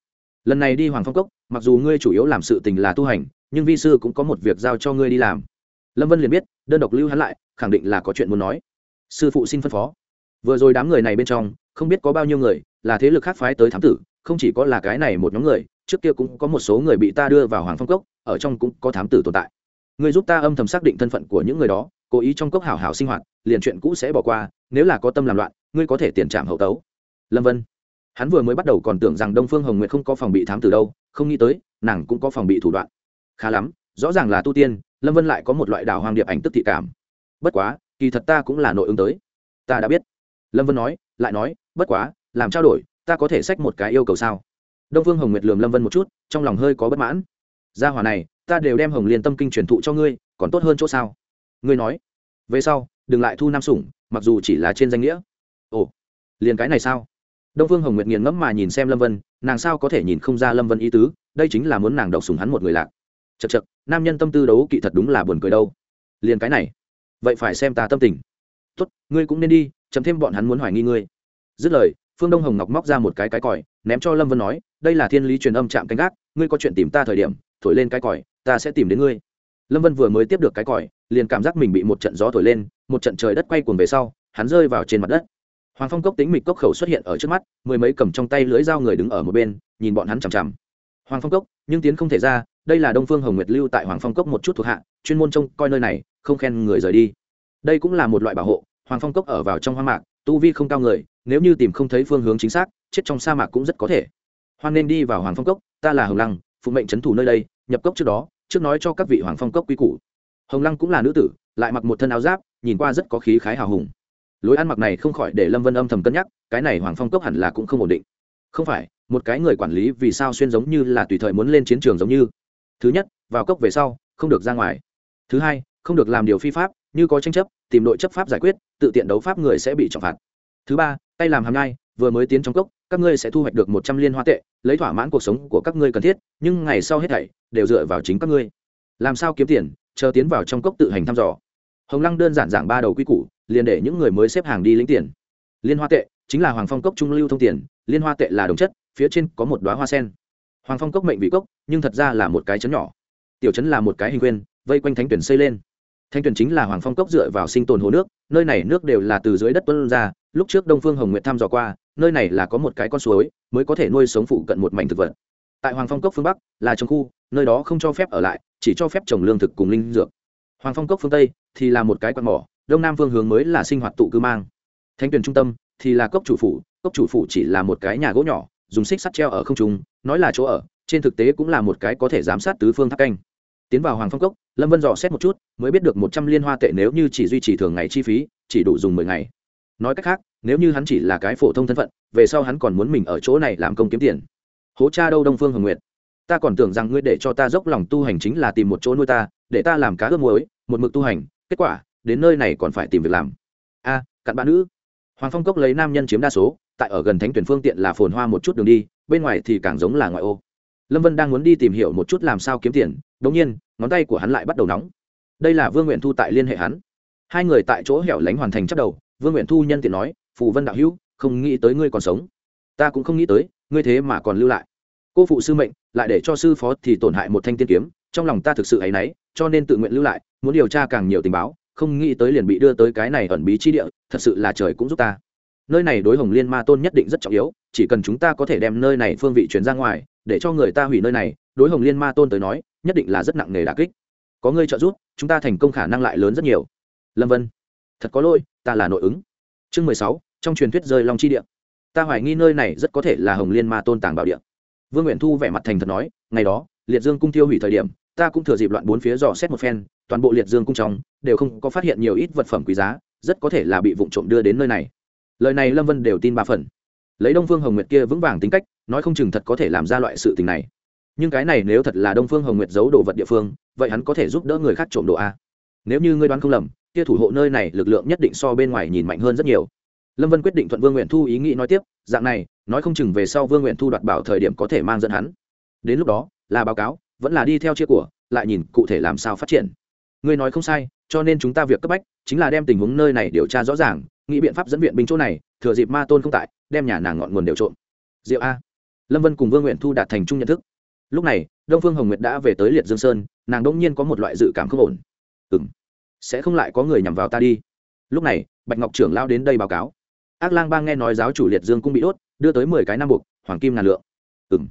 lần này đi hoàng phong cốc, mặc dù ngươi chủ yếu làm sự tình là tu hành, nhưng vi sư cũng có một việc giao cho ngươi đi làm. Lâm vân liền biết, đơn độc lưu hắn lại, khẳng định là có chuyện muốn nói. Sư phụ xin phân phó. Vừa rồi đám người này bên trong, không biết có bao nhiêu người, là thế lực khác phái tới thám tử, không chỉ có là cái này một nhóm người, trước kia cũng có một số người bị ta đưa vào hoàng phong cốc, ở trong cũng có thám tử tồn tại. Người giúp ta âm thầm xác định thân phận của những người đó, cố ý trong cốc hảo hảo sinh hoạt, liền chuyện cũ sẽ bỏ qua, nếu là có tâm làm loạn, ngươi có thể tiền trạm hậu tấu. Lâm vân hắn vừa mới bắt đầu còn tưởng rằng đông phương hồng nguyệt không có phòng bị thám tử đâu, không nghĩ tới, nàng cũng có phòng bị thủ đoạn. Khá lắm, rõ ràng là tu tiên, lâm vân lại có một loại đảo hoàng điệp ảnh tức thị cảm. Bất quá, kỳ thật ta cũng là nội ứng tới. Ta đã biết. Lâm vân nói, lại nói, bất quá, làm trao đổi, ta có thể xách một cái yêu cầu sao? Đông phương hồng nguyệt lườm lâm vân một chút, trong lòng hơi có bất mãn. Gia hòa này, ta đều đem hồng liên tâm kinh truyền thụ cho ngươi, còn tốt hơn chỗ sao? Ngươi nói. Về sau, đừng lại thu nam sủng, mặc dù chỉ là trên danh nghĩa. Ồ, liền cái này sao? Đông phương hồng nguyệt nghiền ngẫm mà nhìn xem lâm vân, nàng sao có thể nhìn không ra lâm vân ý tứ, đây chính là muốn nàng độc sùng hắn một người lạc. Chật chật nam nhân tâm tư đấu kỵ thật đúng là buồn cười đâu. Liền cái này, vậy phải xem ta tâm tình. Tốt, ngươi cũng nên đi chấm thêm bọn hắn muốn hoài nghi ngươi. Dứt lời, phương đông hồng ngọc móc ra một cái cái còi, ném cho lâm vân nói, đây là thiên lý truyền âm chạm canh gác, ngươi có chuyện tìm ta thời điểm, thổi lên cái còi, ta sẽ tìm đến ngươi. Lâm vân vừa mới tiếp được cái còi, liền cảm giác mình bị một trận gió thổi lên, một trận trời đất quay cuồng về sau, hắn rơi vào trên mặt đất hoàng phong cốc tính mịch cốc khẩu xuất hiện ở trước mắt, mười mấy cầm trong tay lưỡi dao người đứng ở một bên, nhìn bọn hắn chằm chằm. Hoàng phong cốc, nhưng tiến không thể ra, đây là đông phương hồng nguyệt lưu tại hoàng phong cốc một chút thuộc hạ, chuyên môn trông coi nơi này, không khen người rời đi. Đây cũng là một loại bảo hộ, hoàng phong cốc ở vào trong hoang mạc, tu vi không cao người, nếu như tìm không thấy phương hướng chính xác, chết trong sa mạc cũng rất có thể. Hoan nên đi vào hoàng phong cốc, ta là hồng lăng, phụ mệnh trấn thủ nơi đây, nhập cốc trước đó, trước nói cho các vị hoàng phong cốc quy củ. Hồng lăng cũng là nữ tử, lại mặc một thân áo giáp, nhìn qua rất có khí khái hào hùng lối ăn mặc này không khỏi để lâm vân âm thầm cân nhắc, cái này hoàng phong cốc hẳn là cũng không ổn định. Không phải, một cái người quản lý vì sao xuyên giống như là tùy thời muốn lên chiến trường giống như. Thứ nhất, vào cốc về sau, không được ra ngoài. Thứ hai, không được làm điều phi pháp, như có tranh chấp, tìm đội chấp pháp giải quyết, tự tiện đấu pháp người sẽ bị trọng phạt. Thứ ba, tay làm hàm nhai, vừa mới tiến trong cốc, các ngươi sẽ thu hoạch được một trăm liên hoa tệ, lấy thỏa mãn cuộc sống của các ngươi cần thiết, nhưng ngày sau hết thảy, đều dựa vào chính các ngươi. Làm sao kiếm tiền, chờ tiến vào trong cốc tự hành thăm dò. Hồng lăng đơn giản giảng ba đầu quy củ liền để những người mới xếp hàng đi lĩnh tiền. Liên hoa tệ chính là hoàng phong cốc trung lưu thông tiền, liên hoa tệ là đồng chất, phía trên có một đoá hoa sen. Hoàng phong cốc mệnh vị cốc, nhưng thật ra là một cái chấn nhỏ. Tiểu chấn là một cái hình quyên, vây quanh thánh tuyển xây lên. Thanh tuyển chính là hoàng phong cốc dựa vào sinh tồn hồ nước, nơi này nước đều là từ dưới đất tuân ra, lúc trước đông phương hồng nguyện thăm dò qua, nơi này là có một cái con suối, mới có thể nuôi sống phụ cận một mảnh thực vật. Tại hoàng phong cốc phương bắc, là trồng khu, nơi đó không cho phép ở lại, chỉ cho phép trồng lương thực cùng linh dược. Hoàng phong cốc phương tây thì là một cái quạt mỏ đông nam phương hướng mới là sinh hoạt tụ cư mang. Thánh tuyển trung tâm thì là cốc chủ phủ, cốc chủ phủ chỉ là một cái nhà gỗ nhỏ, dùng xích sắt treo ở không trung, nói là chỗ ở, trên thực tế cũng là một cái có thể giám sát tứ phương tháp canh. Tiến vào hoàng phong cốc, lâm vân dò xét một chút, mới biết được một trăm liên hoa tệ nếu như chỉ duy trì thường ngày chi phí, chỉ đủ dùng mười ngày. Nói cách khác, nếu như hắn chỉ là cái phổ thông thân phận, về sau hắn còn muốn mình ở chỗ này làm công kiếm tiền. Hố cha đâu đông phương hồng nguyệt? Ta còn tưởng rằng ngươi để cho ta dốc lòng tu hành chính là tìm một chỗ nuôi ta, để ta làm cá ướp muối, một mực tu hành, kết quả đến nơi này còn phải tìm việc làm. A, cặn bạn nữ. Hoàng phong cốc lấy nam nhân chiếm đa số, tại ở gần thánh tuyển phương tiện là phồn hoa một chút đường đi, bên ngoài thì càng giống là ngoại ô. Lâm vân đang muốn đi tìm hiểu một chút làm sao kiếm tiền đ ỗ n g nhiên, ngón tay của hắn lại bắt đầu nóng. Đây là vương nguyện thu tại liên hệ hắn. Hai người tại chỗ hẻo lánh hoàn thành chắc đầu, vương nguyện thu nhân tiện nói, phù vân đạo hữu, không nghĩ tới ngươi còn sống. Ta cũng không nghĩ tới, ngươi thế mà còn lưu lại. Cô phụ sư mệnh, lại để cho sư phó thì tổn hại một thanh tiên kiếm, trong lòng ta thực sự ấ y n ấ y cho nên tự nguyện lưu lại, muốn điều tra càng nhiều tình báo không nghĩ tới liền bị đưa tới cái này ẩn bí chi địa, thật sự là trời cũng giúp ta. Nơi này đối hồng liên ma tôn nhất định rất trọng yếu, chỉ cần chúng ta có thể đem nơi này phương vị chuyển ra ngoài, để cho người ta hủy nơi này, đối hồng liên ma tôn tới nói, nhất định là rất nặng nề đà kích. Có ngươi trợ giúp, chúng ta thành công khả năng lại lớn rất nhiều. Lâm vân, thật có lỗi, ta là nội ứng. Chương mười sáu, trong truyền thuyết rơi long chi địa. Ta hoài nghi nơi này rất có thể là hồng liên ma tôn tàng bảo địa. Vương nguyện thu vẻ mặt thành thật nói, ngày đó, liệt dương cung tiêu hủy thời điểm ta cũng thừa dịp loạn bốn phía dò xét một phen, toàn bộ liệt dương cung trong, đều không có phát hiện nhiều ít vật phẩm quý giá, rất có thể là bị vụ trộm đưa đến nơi này. Lời này lâm vân đều tin ba phần. Lấy đông phương hồng nguyệt kia vững vàng tính cách, nói không chừng thật có thể làm ra loại sự tình này. Nhưng cái này nếu thật là đông phương hồng nguyệt giấu đồ vật địa phương, vậy hắn có thể giúp đỡ người khác trộm đồ a? Nếu như ngươi đoán không lầm, kia thủ hộ nơi này lực lượng nhất định so bên ngoài nhìn mạnh hơn rất nhiều. Lâm vân quyết định thuận vương nguyện thu ý nghĩ nói tiếp, dạng này, nói không chừng về sau vương nguyện thu đoạt bảo thời điểm có thể mang dẫn hắn. Đến lúc đó, là báo cáo vẫn là đi theo chia của, lại nhìn cụ thể làm sao phát triển. Ngươi nói không sai, cho nên chúng ta việc cấp bách chính là đem tình huống nơi này điều tra rõ ràng, nghĩ biện pháp dẫn viện binh chỗ này, thừa dịp ma tôn không tại, đem nhà nàng ngọn nguồn đều trộm. Diệu a. Lâm vân cùng vương nguyện thu đạt thành chung nhận thức. Lúc này, đông phương hồng nguyệt đã về tới liệt dương sơn, nàng đông nhiên có một loại dự cảm không ổn. Ừ m sẽ không lại có người nhằm vào ta đi. Lúc này, bạch ngọc trưởng lao đến đây báo cáo. Ác lang bang nghe nói giáo chủ liệt dương cũng bị đốt, đưa tới mười cái nam buộc, hoàng kim ngàn lượng. Ừ m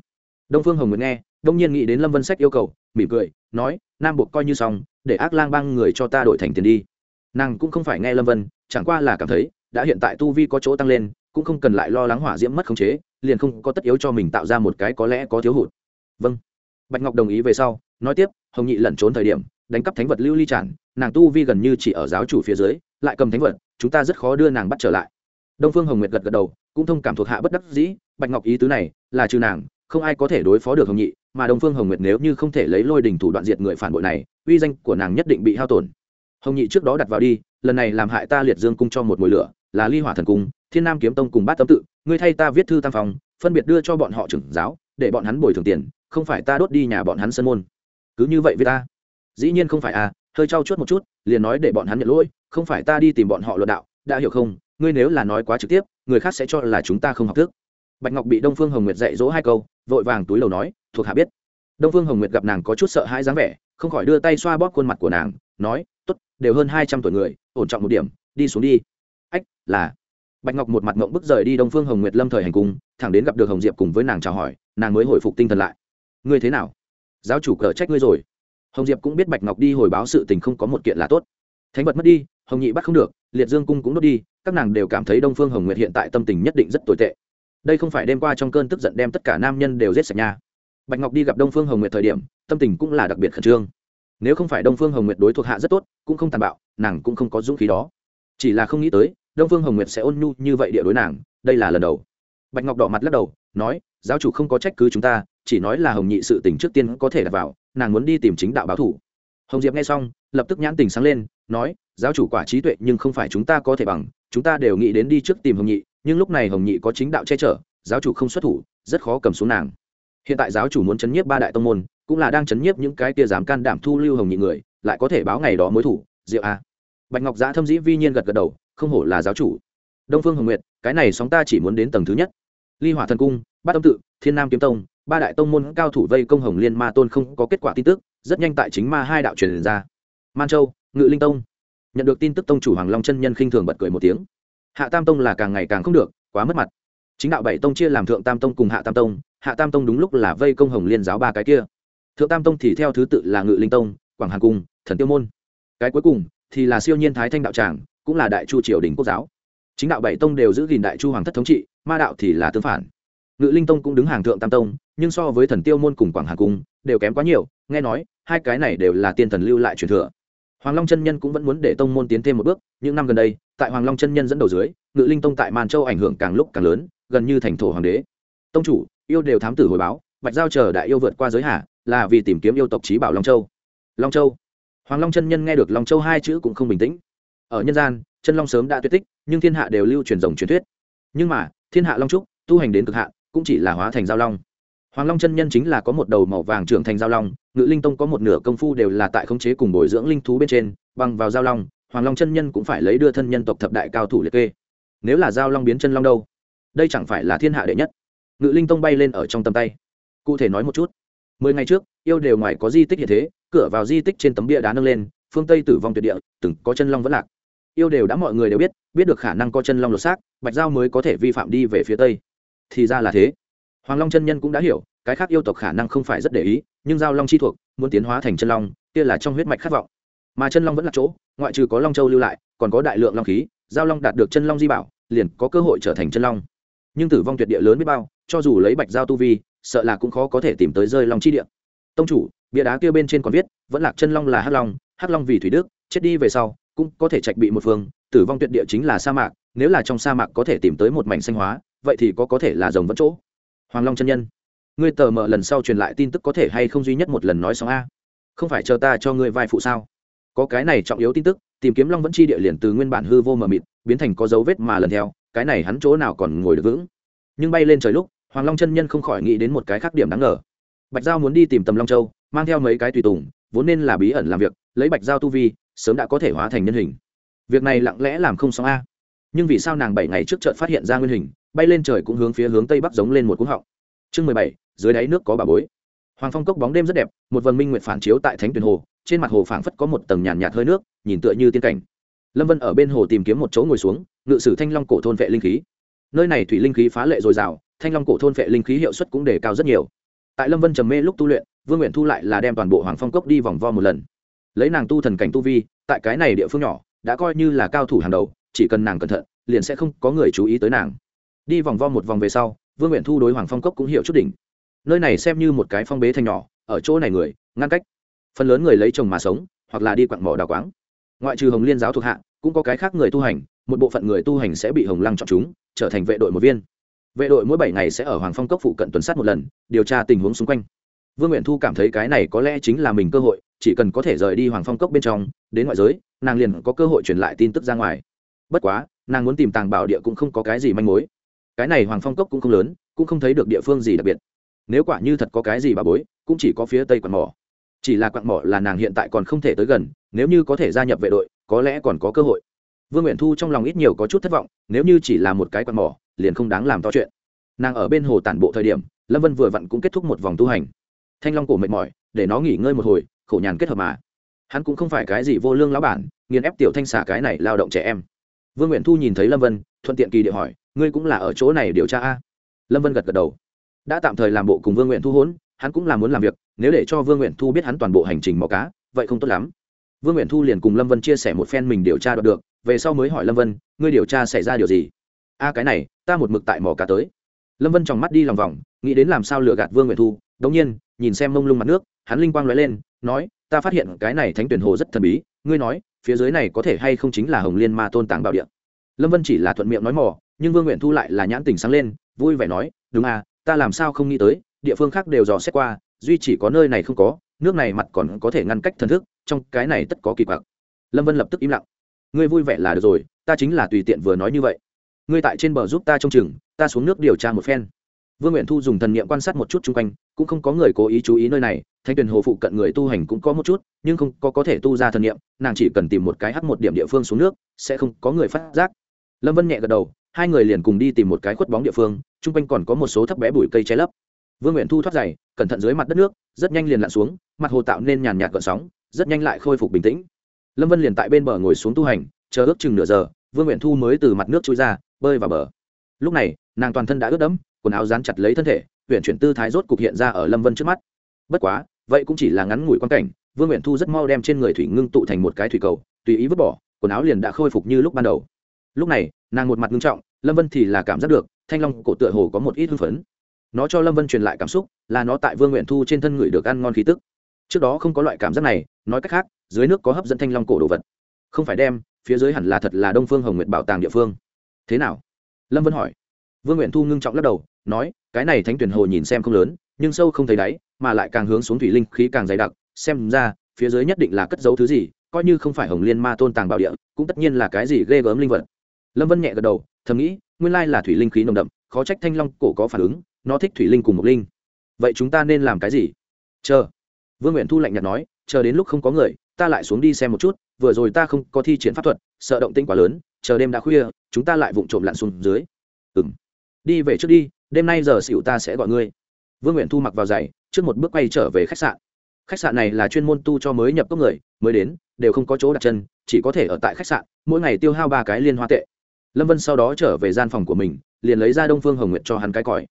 đông phương hồng nguyệt nghe đông nhiên nghĩ đến lâm vân sách yêu cầu, mỉm cười, nói, nam buộc coi như xong, để ác lang bang người cho ta đổi thành tiền đi. Nàng cũng không phải nghe lâm vân, chẳng qua là cảm thấy, đã hiện tại tu vi có chỗ tăng lên, cũng không cần lại lo lắng hỏa diễm mất khống chế, liền không có tất yếu cho mình tạo ra một cái có lẽ có thiếu hụt. Vâng. Bạch ngọc đồng ý về sau, nói tiếp, hồng nhị lẩn trốn thời điểm, đánh cắp thánh vật lưu ly tràn, nàng tu vi gần như chỉ ở giáo chủ phía dưới, lại cầm thánh vật, chúng ta rất khó đưa nàng bắt trở lại. Đông phương hồng nguyệt gật gật đầu, cũng thông cảm thuộc hạ bất đắc dĩ, bạch ngọc ý tứ này, là trừ nàng không ai có thể đối phó được hồng nhị, mà đông phương hồng nguyệt nếu như không thể lấy lôi đình thủ đoạn diệt người phản bội này, uy danh của nàng nhất định bị hao tổn. Hồng nhị trước đó đặt vào đi, lần này làm hại ta liệt dương cung cho một mồi lửa, là ly hỏa thần cung, thiên nam kiếm tông cùng bát tâm tự, ngươi thay ta viết thư tam phòng, phân biệt đưa cho bọn họ trưởng giáo, để bọn hắn bồi thường tiền, không phải ta đốt đi nhà bọn hắn sân môn. Cứ như vậy với ta. Dĩ nhiên không phải à hơi trau chuốt một chút, liền nói để bọn hắn nhận lỗi, không phải ta đi tìm bọn họ luận đạo, đã hiểu không? Ngươi nếu là nói quá trực tiếp, người khác sẽ cho là chúng ta không học thức. Bạch ngọc bị đông phương hồng nguyệt dạy dỗ hai câu vội vàng túi lầu nói, thuộc hạ biết. Đông phương hồng nguyệt gặp nàng có chút sợ hãi dáng vẻ, không khỏi đưa tay xoa bóp khuôn mặt của nàng, nói t ố t đều hơn hai trăm tuổi người, ổn trọng một điểm, đi xuống đi. Ách, là. Bạch ngọc một mặt ngộng bức rời đi đông phương hồng nguyệt lâm thời hành cung, thẳng đến gặp được hồng diệp cùng với nàng chào hỏi, nàng mới hồi phục tinh thần lại. Ngươi thế nào? Giáo chủ cờ trách ngươi rồi. Hồng diệp cũng biết bạch ngọc đi hồi báo sự tình không có một kiện là tốt. Thánh vật mất đi, hồng nhị bắt không được, liệt dương cung cũng đốt đi, các nàng đều cảm thấy đông phương hồng nguyệt hiện tại tâm tình nhất định rất tồi tệ đây không phải đêm qua trong cơn tức giận đem tất cả nam nhân đều giết sạch nha. Bạch ngọc đi gặp đông phương hồng nguyệt thời điểm, tâm tình cũng là đặc biệt khẩn trương. Nếu không phải đông phương hồng nguyệt đối thuộc hạ rất tốt, cũng không tàn bạo, nàng cũng không có dũng khí đó. Chỉ là không nghĩ tới, đông phương hồng nguyệt sẽ ôn nhu như vậy địa đối nàng, đây là lần đầu. Bạch ngọc đỏ mặt lắc đầu, nói, giáo chủ không có trách cứ chúng ta, chỉ nói là hồng nhị sự tình trước tiên có thể đặt vào, nàng muốn đi tìm chính đạo báo thủ. Hồng diệp nghe xong, lập tức nhãn tình sáng lên, nói, giáo chủ quả trí tuệ nhưng không phải chúng ta có thể bằng, chúng ta đều nghĩ đến đi trước tìm hồng nhị nhưng lúc này hồng nhị có chính đạo che chở, giáo chủ không xuất thủ, rất khó cầm xuống nàng. Hiện tại giáo chủ muốn chấn nhiếp ba đại tông môn, cũng là đang chấn nhiếp những cái kia dám can đảm thu lưu hồng nhị người, lại có thể báo ngày đó mối thủ diệu a. Bạch ngọc giã thâm dĩ vi nhiên gật gật đầu, không hổ là giáo chủ. Đông phương hồng nguyệt, cái này sóng ta chỉ muốn đến tầng thứ nhất. Ly hỏa thần cung, bát âm tự, thiên nam kiếm tông, ba đại tông môn cao thủ vây công hồng liên ma tôn không có kết quả tin tức, rất nhanh tại chính ma hai đạo truyền ra. Man châu, ngự linh tông. Nhận được tin tức tông chủ hoàng long chân nhân khinh thường bật cười một tiếng hạ tam tông là càng ngày càng không được, quá mất mặt. Chính đạo bảy tông chia làm thượng tam tông cùng hạ tam tông, hạ tam tông đúng lúc là vây công hồng liên giáo ba cái kia. Thượng tam tông thì theo thứ tự là ngự linh tông, quảng hà cung, thần tiêu môn. Cái cuối cùng thì là siêu nhiên thái thanh đạo tràng, cũng là đại chu triều đình quốc giáo. Chính đạo bảy tông đều giữ gìn đại chu hoàng thất thống trị, ma đạo thì là tương phản. Ngự linh tông cũng đứng hàng thượng tam tông, nhưng so với thần tiêu môn cùng quảng hà cung đều kém quá nhiều, nghe nói hai cái này đều là tiên thần lưu lại truyền thừa hoàng long chân nhân cũng vẫn muốn để tông môn tiến thêm một bước, những năm gần đây, tại hoàng long chân nhân dẫn đầu dưới, ngự linh tông tại màn châu ảnh hưởng càng lúc càng lớn, gần như thành thổ hoàng đế. Tông chủ, yêu đều thám tử hồi báo, bạch giao chờ đại yêu vượt qua giới hạ, là vì tìm kiếm yêu tộc trí bảo long châu. Long châu. Hoàng long chân nhân nghe được long châu hai chữ cũng không bình tĩnh. Ở nhân gian, chân long sớm đã tuyệt tích, nhưng thiên hạ đều lưu truyền rồng truyền thuyết. Nhưng mà, thiên hạ long trúc, tu hành đến cực hạn, cũng chỉ là hóa thành giao long hoàng long chân nhân chính là có một đầu màu vàng trưởng thành giao long, ngự linh tông có một nửa công phu đều là tại khống chế cùng bồi dưỡng linh thú bên trên, bằng vào giao long, hoàng long chân nhân cũng phải lấy đưa thân nhân tộc thập đại cao thủ liệt kê. Nếu là giao long biến chân long đâu? Đây chẳng phải là thiên hạ đệ nhất? Ngự linh tông bay lên ở trong tầm tay. Cụ thể nói một chút. Mười ngày trước, yêu đều ngoài có di tích hiện thế, cửa vào di tích trên tấm bia đá nâng lên, phương tây tử vong tuyệt địa, từng có chân long vẫn lạc. Yêu đều đã mọi người đều biết biết được khả năng có chân long lột xác, bạch giao mới có thể vi phạm đi về phía tây. Thì ra là thế hoàng long chân nhân cũng đã hiểu, cái khác yêu tộc khả năng không phải rất để ý, nhưng giao long chi thuộc, muốn tiến hóa thành chân long, kia là trong huyết mạch khát vọng. Mà chân long vẫn là chỗ, ngoại trừ có long châu lưu lại, còn có đại lượng long khí, giao long đạt được chân long di bảo, liền có cơ hội trở thành chân long. Nhưng tử vong tuyệt địa lớn biết bao, cho dù lấy bạch giao tu vi, sợ là cũng khó có thể tìm tới rơi long chi địa. Tông chủ, bia đá kia bên trên còn viết, vẫn lạc chân long là hắc long hắc long vì thủy đức, chết đi về sau, cũng có thể trạch bị một phương, tử vong tuyệt địa chính là sa mạc, nếu là trong sa mạc có thể tìm tới một mảnh xanh hóa, vậy thì có có thể là rồng vẫn chỗ hoàng long chân nhân, ngươi tờ mờ lần sau truyền lại tin tức có thể hay không duy nhất một lần nói xong a? Không phải chờ ta cho ngươi vai phụ sao? Có cái này trọng yếu tin tức, tìm kiếm long vẫn chi địa liền từ nguyên bản hư vô mờ mịt, biến thành có dấu vết mà lần theo, cái này hắn chỗ nào còn ngồi được vững? Nhưng bay lên trời lúc, hoàng long chân nhân không khỏi nghĩ đến một cái khác điểm đáng ngờ. Bạch giao muốn đi tìm tầm long châu, mang theo mấy cái tùy tùng, vốn nên là bí ẩn làm việc, lấy bạch giao tu vi, sớm đã có thể hóa thành nhân hình. Việc này lặng lẽ làm không xong a. Nhưng vì sao nàng bảy ngày trước trận phát hiện ra nguyên hình bay lên trời cũng hướng phía hướng tây bắc giống lên một cú họng. Chương mười bảy, dưới đáy nước có bà bối. Hoàng phong cốc bóng đêm rất đẹp, một vần minh nguyện phản chiếu tại thánh tuyền hồ, trên mặt hồ phảng phất có một tầng nhàn nhạt hơi nước, nhìn tựa như tiên cảnh. Lâm vân ở bên hồ tìm kiếm một chỗ ngồi xuống, ngự sử thanh long cổ thôn vệ linh khí. Nơi này thủy linh khí phá lệ dồi dào, thanh long cổ thôn vệ linh khí hiệu suất cũng đề cao rất nhiều. Tại lâm vân trầm mê lúc tu luyện, vương nguyện thu lại là đem toàn bộ hoàng phong cốc đi vòng vo một lần. Lấy nàng tu thần cảnh tu vi, tại cái này địa phương nhỏ, đã coi như là cao thủ hàng đầu, chỉ cần nàng cẩn thận, liền sẽ không có người chú ý tới nàng đi vòng vo một vòng về sau, vương nguyện thu đối hoàng phong cốc cũng hiểu chút đỉnh. Nơi này xem như một cái phong bế thành nhỏ, ở chỗ này người, ngăn cách. Phần lớn người lấy chồng mà sống, hoặc là đi quặng mỏ đào quáng. Ngoại trừ hồng liên giáo thuộc hạ, cũng có cái khác người tu hành, một bộ phận người tu hành sẽ bị hồng lăng chọn chúng, trở thành vệ đội một viên. Vệ đội mỗi bảy ngày sẽ ở hoàng phong cốc phụ cận tuần sát một lần, điều tra tình huống xung quanh. Vương nguyện thu cảm thấy cái này có lẽ chính là mình cơ hội, chỉ cần có thể rời đi hoàng phong cốc bên trong, đến ngoại giới, nàng liền có cơ hội truyền lại tin tức ra ngoài. Bất quá, nàng muốn tìm tàng bảo địa cũng không có cái gì manh mối cái này hoàng phong cốc cũng không lớn, cũng không thấy được địa phương gì đặc biệt. Nếu quả như thật có cái gì bà bối, cũng chỉ có phía tây quạt mỏ. Chỉ là quạt mỏ là nàng hiện tại còn không thể tới gần, nếu như có thể gia nhập vệ đội, có lẽ còn có cơ hội. Vương nguyện thu trong lòng ít nhiều có chút thất vọng, nếu như chỉ là một cái quạt mỏ, liền không đáng làm to chuyện. Nàng ở bên hồ tản bộ thời điểm, lâm vân vừa vặn cũng kết thúc một vòng tu hành. Thanh long cổ mệt mỏi, để nó nghỉ ngơi một hồi, khổ nhàn kết hợp mà. Hắn cũng không phải cái gì vô lương lão bản, nghiền ép tiểu thanh xả cái này lao động trẻ em. Vương nguyện thu nhìn thấy lâm vân, thuận tiện kỳ địa hỏi ngươi cũng là ở chỗ này điều tra a. Lâm vân gật gật đầu. Đã tạm thời làm bộ cùng vương nguyện thu hốn hắn cũng là muốn làm việc, nếu để cho vương nguyện thu biết hắn toàn bộ hành trình mò cá, vậy không tốt lắm. Vương nguyện thu liền cùng lâm vân chia sẻ một phen mình điều tra được, về sau mới hỏi lâm vân, ngươi điều tra xảy ra điều gì? A, cái này, ta một mực tại mò cá tới. Lâm vân tròng mắt đi lòng vòng, nghĩ đến làm sao lừa gạt vương nguyện thu đống nhiên, nhìn xem mông lung mặt nước, hắn linh quang lóe lên, nói, ta phát hiện cái này thánh tuyển hồ rất thần bí, ngươi nói, phía dưới này có thể hay không chính là hồng liên ma tôn tàng bảo địa lâm vân chỉ là thuận miệng nói mò nhưng vương nguyện thu lại là nhãn tình sáng lên, vui vẻ nói, đúng à ta làm sao không nghĩ tới, địa phương khác đều dò xét qua, duy chỉ có nơi này không có, nước này mặt còn có thể ngăn cách thần thức, trong cái này tất có kỳ quặc. Lâm vân lập tức im lặng. Ngươi vui vẻ là được rồi, ta chính là tùy tiện vừa nói như vậy. Ngươi tại trên bờ giúp ta trông chừng, ta xuống nước điều tra một phen. Vương nguyện thu dùng thần niệm quan sát một chút chung quanh, cũng không có người cố ý chú ý nơi này, thanh tuyền hồ phụ cận người tu hành cũng có một chút, nhưng không có có thể tu ra thần niệm, nàng chỉ cần tìm một cái hắt một điểm địa phương xuống nước, sẽ không có người phát giác. Lâm vân nhẹ gật đầu hai người liền cùng đi tìm một cái khuất bóng địa phương, chung quanh còn có một số thấp bé bụi cây che lấp. Vương nguyện thu thoát dày cẩn thận dưới mặt đất nước, rất nhanh liền lặn xuống, mặt hồ tạo nên nhàn nhạt gợn sóng, rất nhanh lại khôi phục bình tĩnh. Lâm vân liền tại bên bờ ngồi xuống tu hành, chờ ước chừng nửa giờ, vương nguyện thu mới từ mặt nước trôi ra, bơi vào bờ. Lúc này, nàng toàn thân đã ướt đẫm, quần áo dán chặt lấy thân thể huyện chuyển tư thái rốt cục hiện ra ở lâm vân trước mắt. Bất quá, vậy cũng chỉ là ngắn ngủi quan cảnh, vương nguyện thu rất mau đem trên người thủy ngưng tụ thành một cái thủy cầu, tùy ý vứt bỏ, quần áo liền đã khôi phục như lúc ban đầu lúc này, nàng một mặt ngưng trọng, lâm vân thì là cảm giác được, thanh long cổ tựa hồ có một ít hưng phấn. Nó cho lâm vân truyền lại cảm xúc, là nó tại vương nguyện thu trên thân người được ăn ngon khí tức. Trước đó không có loại cảm giác này, nói cách khác, dưới nước có hấp dẫn thanh long cổ đồ vật. Không phải đem, phía dưới hẳn là thật là đông phương hồng nguyện bảo tàng địa phương. Thế nào? Lâm vân hỏi. Vương nguyện thu ngưng trọng lắc đầu, nói, cái này thánh tuyển hồ nhìn xem không lớn, nhưng sâu không thấy đáy, mà lại càng hướng xuống thủy linh khí càng dày đặc, xem ra, phía dưới nhất định là cất giấu thứ gì, coi như không phải hồng liên ma tôn tàng bảo địa, cũng tất nhiên là cái gì ghê gớm linh vật lâm vân nhẹ gật đầu, thầm nghĩ, nguyên lai là thủy linh khí nồng đậm, khó trách thanh long cổ có phản ứng, nó thích thủy linh cùng mộc linh. Vậy chúng ta nên làm cái gì? Chờ. Vương nguyện thu lạnh nhạt nói, chờ đến lúc không có người, ta lại xuống đi xem một chút, vừa rồi ta không có thi triển pháp thuật, sợ động tinh quá lớn, chờ đêm đã khuya, chúng ta lại vụng trộm lặn xuống dưới. Ừng đi về trước đi, đêm nay giờ xỉu ta sẽ gọi ngươi. Vương nguyện thu mặc vào giày, trước một bước quay trở về khách sạn. Khách sạn này là chuyên môn tu cho mới nhập cốc người, mới đến, đều không có chỗ đặt chân, chỉ có thể ở tại khách sạn, mỗi ngày tiêu hao ba cái liên hoa tệ lâm vân sau đó trở về gian phòng của mình, liền lấy ra đông phương hồng nguyệt cho hắn cái còi.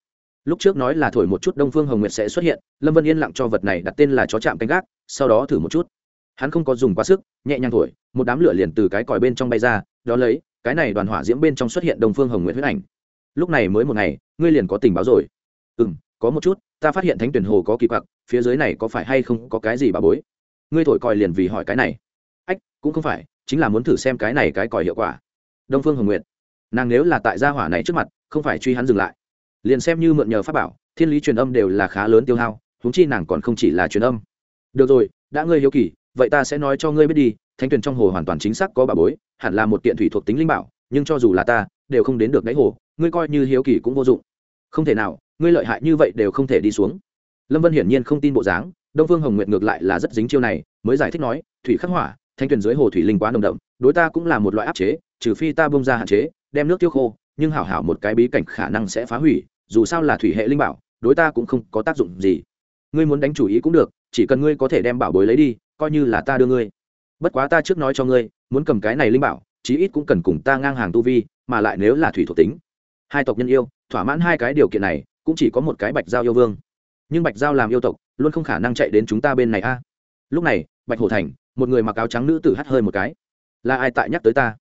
Lúc trước nói là thổi một chút đông phương hồng nguyệt sẽ xuất hiện, lâm vân yên lặng cho vật này đặt tên là chó chạm canh gác, sau đó thử một chút. Hắn không có dùng quá sức, nhẹ nhàng thổi, một đám lửa liền từ cái còi bên trong bay ra, đó lấy, cái này đoàn hỏa diễm bên trong xuất hiện đông phương hồng nguyệt huyết ảnh. Lúc này mới một ngày, ngươi liền có tình báo rồi. Ừ m có một chút, ta phát hiện thánh tuyển hồ có kỳ quặc, phía dưới này có phải hay không có cái gì bà bối? Ngươi thổi còi liền vì hỏi cái này. Ách, cũng không phải, chính là muốn thử xem cái này cái còi hiệu quả. Đông phương hồng nguyệt nàng nếu là tại gia hỏa này trước mặt, không phải truy hắn dừng lại. Liền xem như mượn nhờ pháp bảo, thiên lý truyền âm đều là khá lớn tiêu hao húng chi nàng còn không chỉ là truyền âm. Được rồi, đã ngươi hiếu kỳ, vậy ta sẽ nói cho ngươi biết đi thanh tuyền trong hồ hoàn toàn chính xác có bà bối, hẳn là một kiện thủy thuộc tính linh bảo, nhưng cho dù là ta, đều không đến được đáy hồ, ngươi coi như hiếu kỳ cũng vô dụng. Không thể nào, ngươi lợi hại như vậy đều không thể đi xuống. Lâm vân hiển nhiên không tin bộ dáng, đông phương hồng nguyệt ngược lại là rất dính chiêu này, mới giải thích nói, thủy khắc hỏa thanh tuyền dưới hồ thủy linh quá nồng đậm, đối ta cũng là một loại áp chế, trừ phi ta bông ra hạn chế đem nước tiêu khô, nhưng hảo hảo một cái bí cảnh khả năng sẽ phá hủy, dù sao là thủy hệ linh bảo, đối ta cũng không có tác dụng gì. Ngươi muốn đánh chủ ý cũng được, chỉ cần ngươi có thể đem bảo bối lấy đi, coi như là ta đưa ngươi. Bất quá ta trước nói cho ngươi, muốn cầm cái này linh bảo, chí ít cũng cần cùng ta ngang hàng tu vi, mà lại nếu là thủy thuộc tính. Hai tộc nhân yêu, thỏa mãn hai cái điều kiện này, cũng chỉ có một cái bạch giao yêu vương. Nhưng bạch giao làm yêu tộc, luôn không khả năng chạy đến chúng ta bên này a. Lúc này, bạch hổ thành, một người mặc áo trắng nữ tử hắt hơi một cái. Là ai tại nhắc tới ta?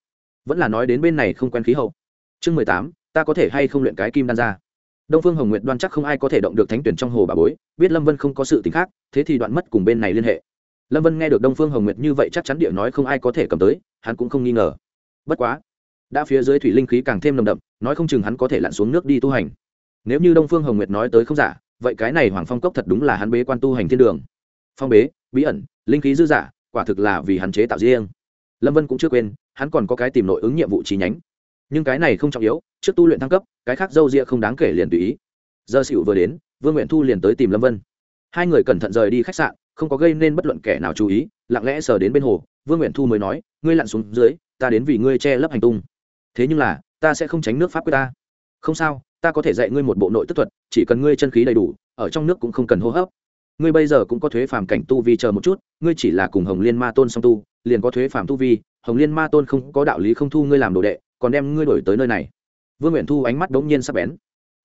Vẫn là nói đến bên này không quen khí hậu. Chương mười tám, ta có thể hay không luyện cái kim đan ra? Đông phương hồng nguyệt đoan chắc không ai có thể động được thánh tuyển trong hồ bà bối, biết lâm vân không có sự t ì n h khác, thế thì đoạn mất cùng bên này liên hệ. Lâm vân nghe được đông phương hồng nguyệt như vậy chắc chắn địa nói không ai có thể cầm tới, hắn cũng không nghi ngờ. Bất quá, đã phía dưới thủy linh khí càng thêm nồng đậm, nói không chừng hắn có thể lặn xuống nước đi tu hành. Nếu như đông phương hồng nguyệt nói tới không giả, vậy cái này hoàng phong cốc thật đúng là hắn bế quan tu hành thiên đường. Phong bế, bí ẩn, linh khí dư giả quả thực là vì hắn chế tạo riêng. Lâm vân cũng chưa quên hắn còn có cái tìm nội ứng nhiệm vụ chi nhánh. Nhưng cái này không trọng yếu, trước tu luyện thăng cấp, cái khác dâu ria không đáng kể liền tùy ý. Giờ xịu vừa đến, vương nguyện thu liền tới tìm lâm vân. Hai người cẩn thận rời đi khách sạn, không có gây nên bất luận kẻ nào chú ý, lặng lẽ sờ đến bên hồ, vương nguyện thu mới nói, ngươi lặn xuống dưới, ta đến vì ngươi che lấp hành tung. Thế nhưng là, ta sẽ không tránh nước pháp quyết ta. Không sao, ta có thể dạy ngươi một bộ nội tức thuật, chỉ cần ngươi chân khí đầy đủ, ở trong nước cũng không cần hô hấp ngươi bây giờ cũng có thuế phàm cảnh tu vi chờ một chút, ngươi chỉ là cùng hồng liên ma tôn song tu, liền có thuế phàm tu vi, hồng liên ma tôn không có đạo lý không thu ngươi làm đồ đệ, còn đem ngươi đổi tới nơi này. Vương nguyện thu ánh mắt đống nhiên sắp bén.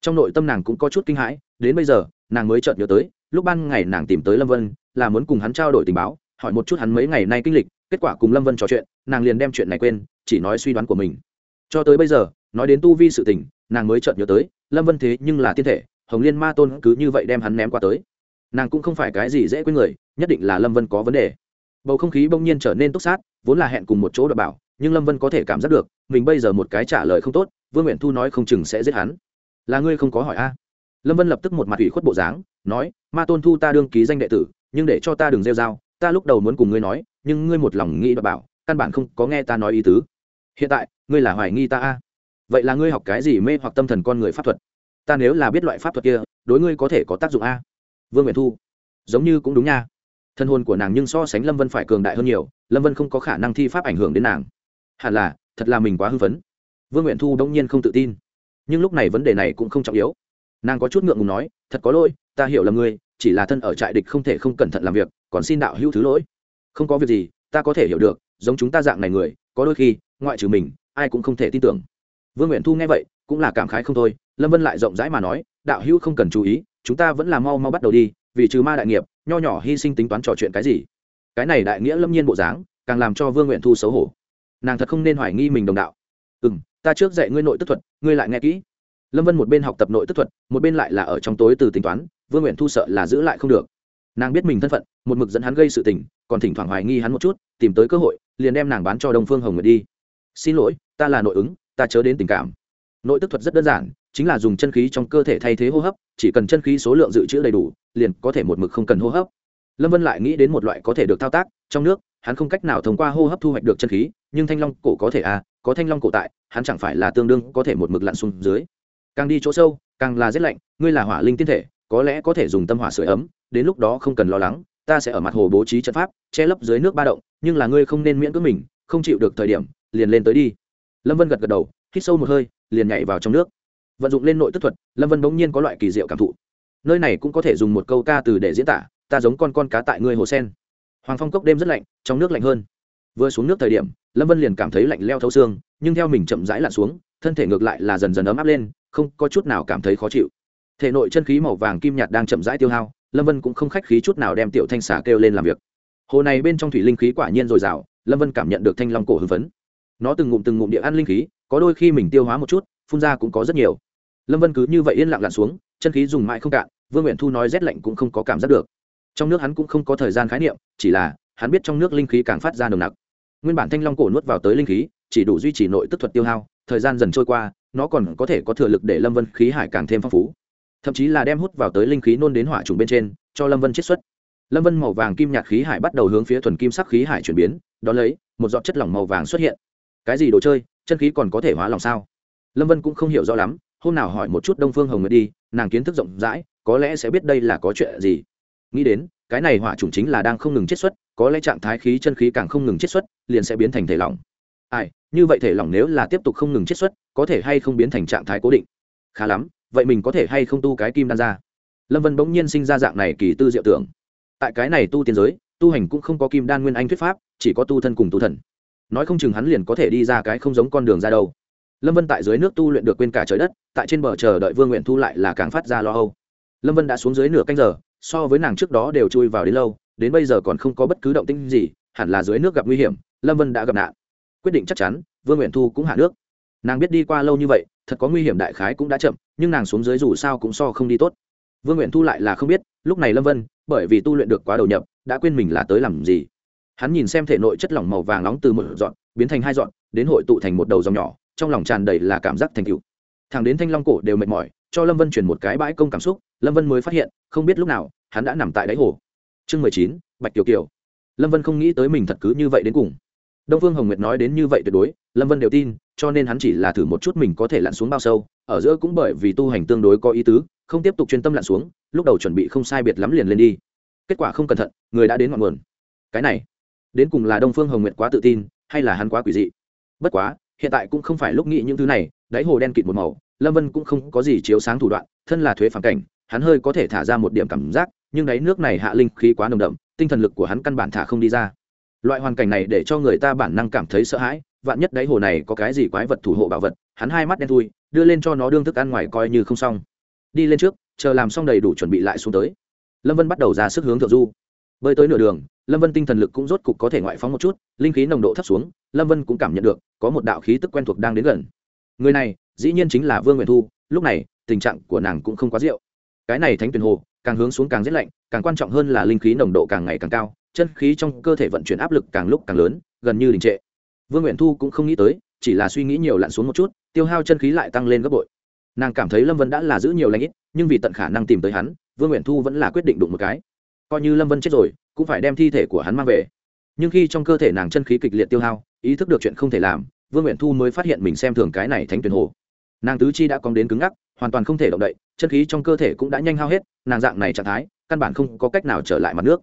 Trong nội tâm nàng cũng có chút kinh hãi, đến bây giờ, nàng mới chợt nhớ tới, lúc ban ngày nàng tìm tới lâm vân, là muốn cùng hắn trao đổi tình báo, hỏi một chút hắn mấy ngày nay kinh lịch, kết quả cùng lâm vân trò chuyện, nàng liền đem chuyện này quên, chỉ nói suy đoán của mình. Cho tới bây giờ, nói đến tu vi sự tình, nàng mới chợt nhớ tới, lâm vân thế nhưng là tiên thể, hồng liên ma tôn cứ như vậy đem hắn ném qua tới nàng cũng không phải cái gì dễ quên người, nhất định là lâm vân có vấn đề. Bầu không khí bỗng nhiên trở nên túc sát, vốn là hẹn cùng một chỗ đ bảo, nhưng lâm vân có thể cảm giác được, mình bây giờ một cái trả lời không tốt, vương nguyện thu nói không chừng sẽ giết hắn. Là ngươi không có hỏi a? Lâm vân lập tức một mặt ủy khuất bộ dáng, nói, ma tôn thu ta đương ký danh đệ tử, nhưng để cho ta đừng rêu r a o ta lúc đầu muốn cùng ngươi nói, nhưng ngươi một lòng nghĩ đ bảo, căn bản không có nghe ta nói ý tứ. Hiện tại, ngươi là hoài nghi ta a? Vậy là ngươi học cái gì mê hoặc tâm thần con người pháp thuật? Ta nếu là biết loại pháp thuật kia, đối ngươi có thể có tác dụng a? Vương nguyện thu. Giống như cũng đúng nha. Thân hồn của nàng nhưng so sánh lâm vân phải cường đại hơn nhiều, lâm vân không có khả năng thi pháp ảnh hưởng đến nàng. Hẳn là, thật là mình quá hưng phấn. Vương nguyện thu đông nhiên không tự tin. Nhưng lúc này vấn đề này cũng không trọng yếu. Nàng có chút ngượng ngùng nói, thật có lỗi, ta hiểu là ngươi, chỉ là thân ở trại địch không thể không cẩn thận làm việc, còn xin đạo hữu thứ lỗi. Không có việc gì, ta có thể hiểu được, giống chúng ta dạng này người, có đôi khi, ngoại trừ mình, ai cũng không thể tin tưởng. Vương nguyện thu nghe vậy, cũng là cảm khái không thôi, lâm vân lại rộng rãi mà nói đạo hữu không cần chú ý, chúng ta vẫn là mau mau bắt đầu đi, vì trừ ma đại nghiệp, nho nhỏ hy sinh tính toán trò chuyện cái gì. Cái này đại nghĩa lâm nhiên bộ dáng, càng làm cho vương nguyện thu xấu hổ. Nàng thật không nên hoài nghi mình đồng đạo. Ừ m ta trước dạy ngươi nội tức thuật, ngươi lại nghe kỹ. Lâm vân một bên học tập nội tức thuật, một bên lại là ở trong tối từ tính toán, vương nguyện thu sợ là giữ lại không được. Nàng biết mình thân phận, một mực dẫn hắn gây sự tình, còn thỉnh thoảng hoài nghi hắn một chút, tìm tới cơ hội, liền đem nàng bán cho đông phương hồng nguyệt đi. Xin lỗi, ta là nội ứng, ta chớ đến tình cảm nội tức thuật rất đơn giản, chính là dùng chân khí trong cơ thể thay thế hô hấp, chỉ cần chân khí số lượng dự trữ đầy đủ, liền có thể một mực không cần hô hấp. Lâm vân lại nghĩ đến một loại có thể được thao tác, trong nước, hắn không cách nào thông qua hô hấp thu hoạch được chân khí, nhưng thanh long cổ có thể à có thanh long cổ tại, hắn chẳng phải là tương đương có thể một mực lặn xuống dưới. Càng đi chỗ sâu, càng là rét lạnh, ngươi là hỏa linh tiên thể, có lẽ có thể dùng tâm hỏa sửa ấm, đến lúc đó không cần lo lắng, ta sẽ ở mặt hồ bố trí trận pháp, che lấp dưới nước ba động, nhưng là ngươi không nên miễn cưỡng mình, không chịu được thời điểm, liền lên tới đi. Lâm vân gật gật đầu, hít sâu một hơi liền nhảy vào trong nước. Vận dụng lên nội tức thuật, lâm vân bỗng nhiên có loại kỳ diệu cảm thụ. Nơi này cũng có thể dùng một câu ca từ để diễn tả, ta giống con con cá tại ngươi hồ sen. Hoàng phong cốc đêm rất lạnh, trong nước lạnh hơn. Vừa xuống nước thời điểm, lâm vân liền cảm thấy lạnh leo thấu xương, nhưng theo mình chậm rãi lặn xuống, thân thể ngược lại là dần dần ấm áp lên, không có chút nào cảm thấy khó chịu. Thể nội chân khí màu vàng kim nhạt đang chậm rãi tiêu hao, lâm vân cũng không khách khí chút nào đem tiểu thanh xà kêu lên làm việc. Hồ này bên trong thủy linh khí quả nhiên dồi dào, lâm vân cảm nhận được thanh long cổ hưng phấn. Nó từng ngụm từng ngụm địa ăn linh khí có đôi khi mình tiêu hóa một chút, phun ra cũng có rất nhiều. Lâm vân cứ như vậy yên lặng lặn xuống, chân khí dùng mãi không cạn, vương nguyện thu nói rét lạnh cũng không có cảm giác được. Trong nước hắn cũng không có thời gian khái niệm, chỉ là, hắn biết trong nước linh khí càng phát ra nồng nặc. Nguyên bản thanh long cổ nuốt vào tới linh khí, chỉ đủ duy trì nội tức thuật tiêu hao, thời gian dần trôi qua, nó còn có thể có thừa lực để lâm vân khí hải càng thêm phong phú. Thậm chí là đem hút vào tới linh khí nôn đến hỏa trùng bên trên, cho lâm vân chiết xuất. Lâm vân màu vàng kim nhạt khí hải bắt đầu hướng phía thuần kim sắc khí hải chuyển biến đ ó lấy, một giọt chất lỏng màu vàng xuất hiện. Cái gì đồ chơi? Chân khí còn có thể hóa lòng sao? Lâm vân cũng không hiểu rõ lắm, hôm nào hỏi một chút đông phương hồng nguyệt đi, nàng kiến thức rộng rãi, có lẽ sẽ biết đây là có chuyện gì. Nghĩ đến, cái này hỏa chủng chính là đang không ngừng chiết xuất, có lẽ trạng thái khí chân khí càng không ngừng chiết xuất, liền sẽ biến thành thể lỏng. Ai, như vậy thể lỏng nếu là tiếp tục không ngừng chiết xuất, có thể hay không biến thành trạng thái cố định? Khá lắm, vậy mình có thể hay không tu cái kim đan ra? Lâm vân bỗng nhiên sinh ra dạng này kỳ tư diệu tưởng. Tại cái này tu tiên giới, tu hành cũng không có kim đan nguyên anh thuyết pháp, chỉ có tu thân cùng tu thần nói không chừng hắn liền có thể đi ra cái không giống con đường ra đâu. Lâm vân tại dưới nước tu luyện được quên cả trời đất, tại trên bờ chờ đợi vương nguyện thu lại là càng phát ra lo âu. Lâm vân đã xuống dưới nửa canh giờ, so với nàng trước đó đều chui vào đến lâu, đến bây giờ còn không có bất cứ động tinh gì, hẳn là dưới nước gặp nguy hiểm, lâm vân đã gặp nạn. Quyết định chắc chắn, vương nguyện thu cũng hạ nước. Nàng biết đi qua lâu như vậy, thật có nguy hiểm đại khái cũng đã chậm, nhưng nàng xuống dưới dù sao cũng so không đi tốt. Vương nguyện thu lại là không biết, lúc này lâm vân, bởi vì tu luyện được quá đầu nhập, đã quên mình là tới làm gì hắn nhìn xem thể nội chất lỏng màu vàng nóng từ một dọn biến thành hai dọn đến hội tụ thành một đầu dòng nhỏ, trong lòng tràn đầy là cảm giác thành cựu thằng đến thanh long cổ đều mệt mỏi, cho lâm vân chuyển một cái bãi công cảm xúc, lâm vân mới phát hiện, không biết lúc nào, hắn đã nằm tại đáy hồ. Chương mười chín, bạch kiều kiều. Lâm vân không nghĩ tới mình thật cứ như vậy đến cùng. Đông phương hồng nguyệt nói đến như vậy tuyệt đối, lâm vân đều tin, cho nên hắn chỉ là thử một chút mình có thể lặn xuống bao sâu, ở giữa cũng bởi vì tu hành tương đối có ý tứ, không tiếp tục chuyên tâm lặn xuống, lúc đầu chuẩn bị không sai biệt lắm liền lên đi. Kết quả không cẩn thận, người đã đến ngọn nguồn. Cái này đến cùng là đông phương hồng nguyệt quá tự tin, hay là hắn quá quỷ dị? Bất quá, hiện tại cũng không phải lúc nghĩ những thứ này, đáy hồ đen kịt một màu, lâm vân cũng không có gì chiếu sáng thủ đoạn, thân là thuế phản cảnh, hắn hơi có thể thả ra một điểm cảm giác, nhưng đáy nước này hạ linh khí quá nồng đậm, tinh thần lực của hắn căn bản thả không đi ra. Loại hoàn cảnh này để cho người ta bản năng cảm thấy sợ hãi, vạn nhất đáy hồ này có cái gì quái vật thủ hộ bảo vật, hắn hai mắt đen thui, đưa lên cho nó đương thức ăn ngoài coi như không xong. Đi lên trước, chờ làm xong đầy đủ chuẩn bị lại xuống tới. Lâm vân bắt đầu ra sức hướng thượng du bơi tới nửa đường, lâm vân tinh thần lực cũng rốt cục có thể ngoại phóng một chút, linh khí nồng độ thấp xuống, lâm vân cũng cảm nhận được, có một đạo khí tức quen thuộc đang đến gần. Người này, dĩ nhiên chính là vương nguyện thu, lúc này, tình trạng của nàng cũng không quá rượu. Cái này thánh tuyền hồ, càng hướng xuống càng rét lạnh, càng quan trọng hơn là linh khí nồng độ càng ngày càng cao, chân khí trong cơ thể vận chuyển áp lực càng lúc càng lớn, gần như đình trệ. Vương nguyện thu cũng không nghĩ tới, chỉ là suy nghĩ nhiều lặn xuống một chút, tiêu hao chân khí lại tăng lên gấp bội. Nàng cảm thấy lâm vân đã là giữ nhiều lãnh ít, nhưng vì tận khả năng tìm tới hắn, vương nguyện thu vẫn là quyết định đụng một cái coi như lâm vân chết rồi cũng phải đem thi thể của hắn mang về nhưng khi trong cơ thể nàng chân khí kịch liệt tiêu hao ý thức được chuyện không thể làm vương nguyện thu mới phát hiện mình xem thường cái này thánh tuyển hồ nàng tứ chi đã cong đến cứng ngắc hoàn toàn không thể động đậy chân khí trong cơ thể cũng đã nhanh hao hết nàng dạng này trạng thái căn bản không có cách nào trở lại mặt nước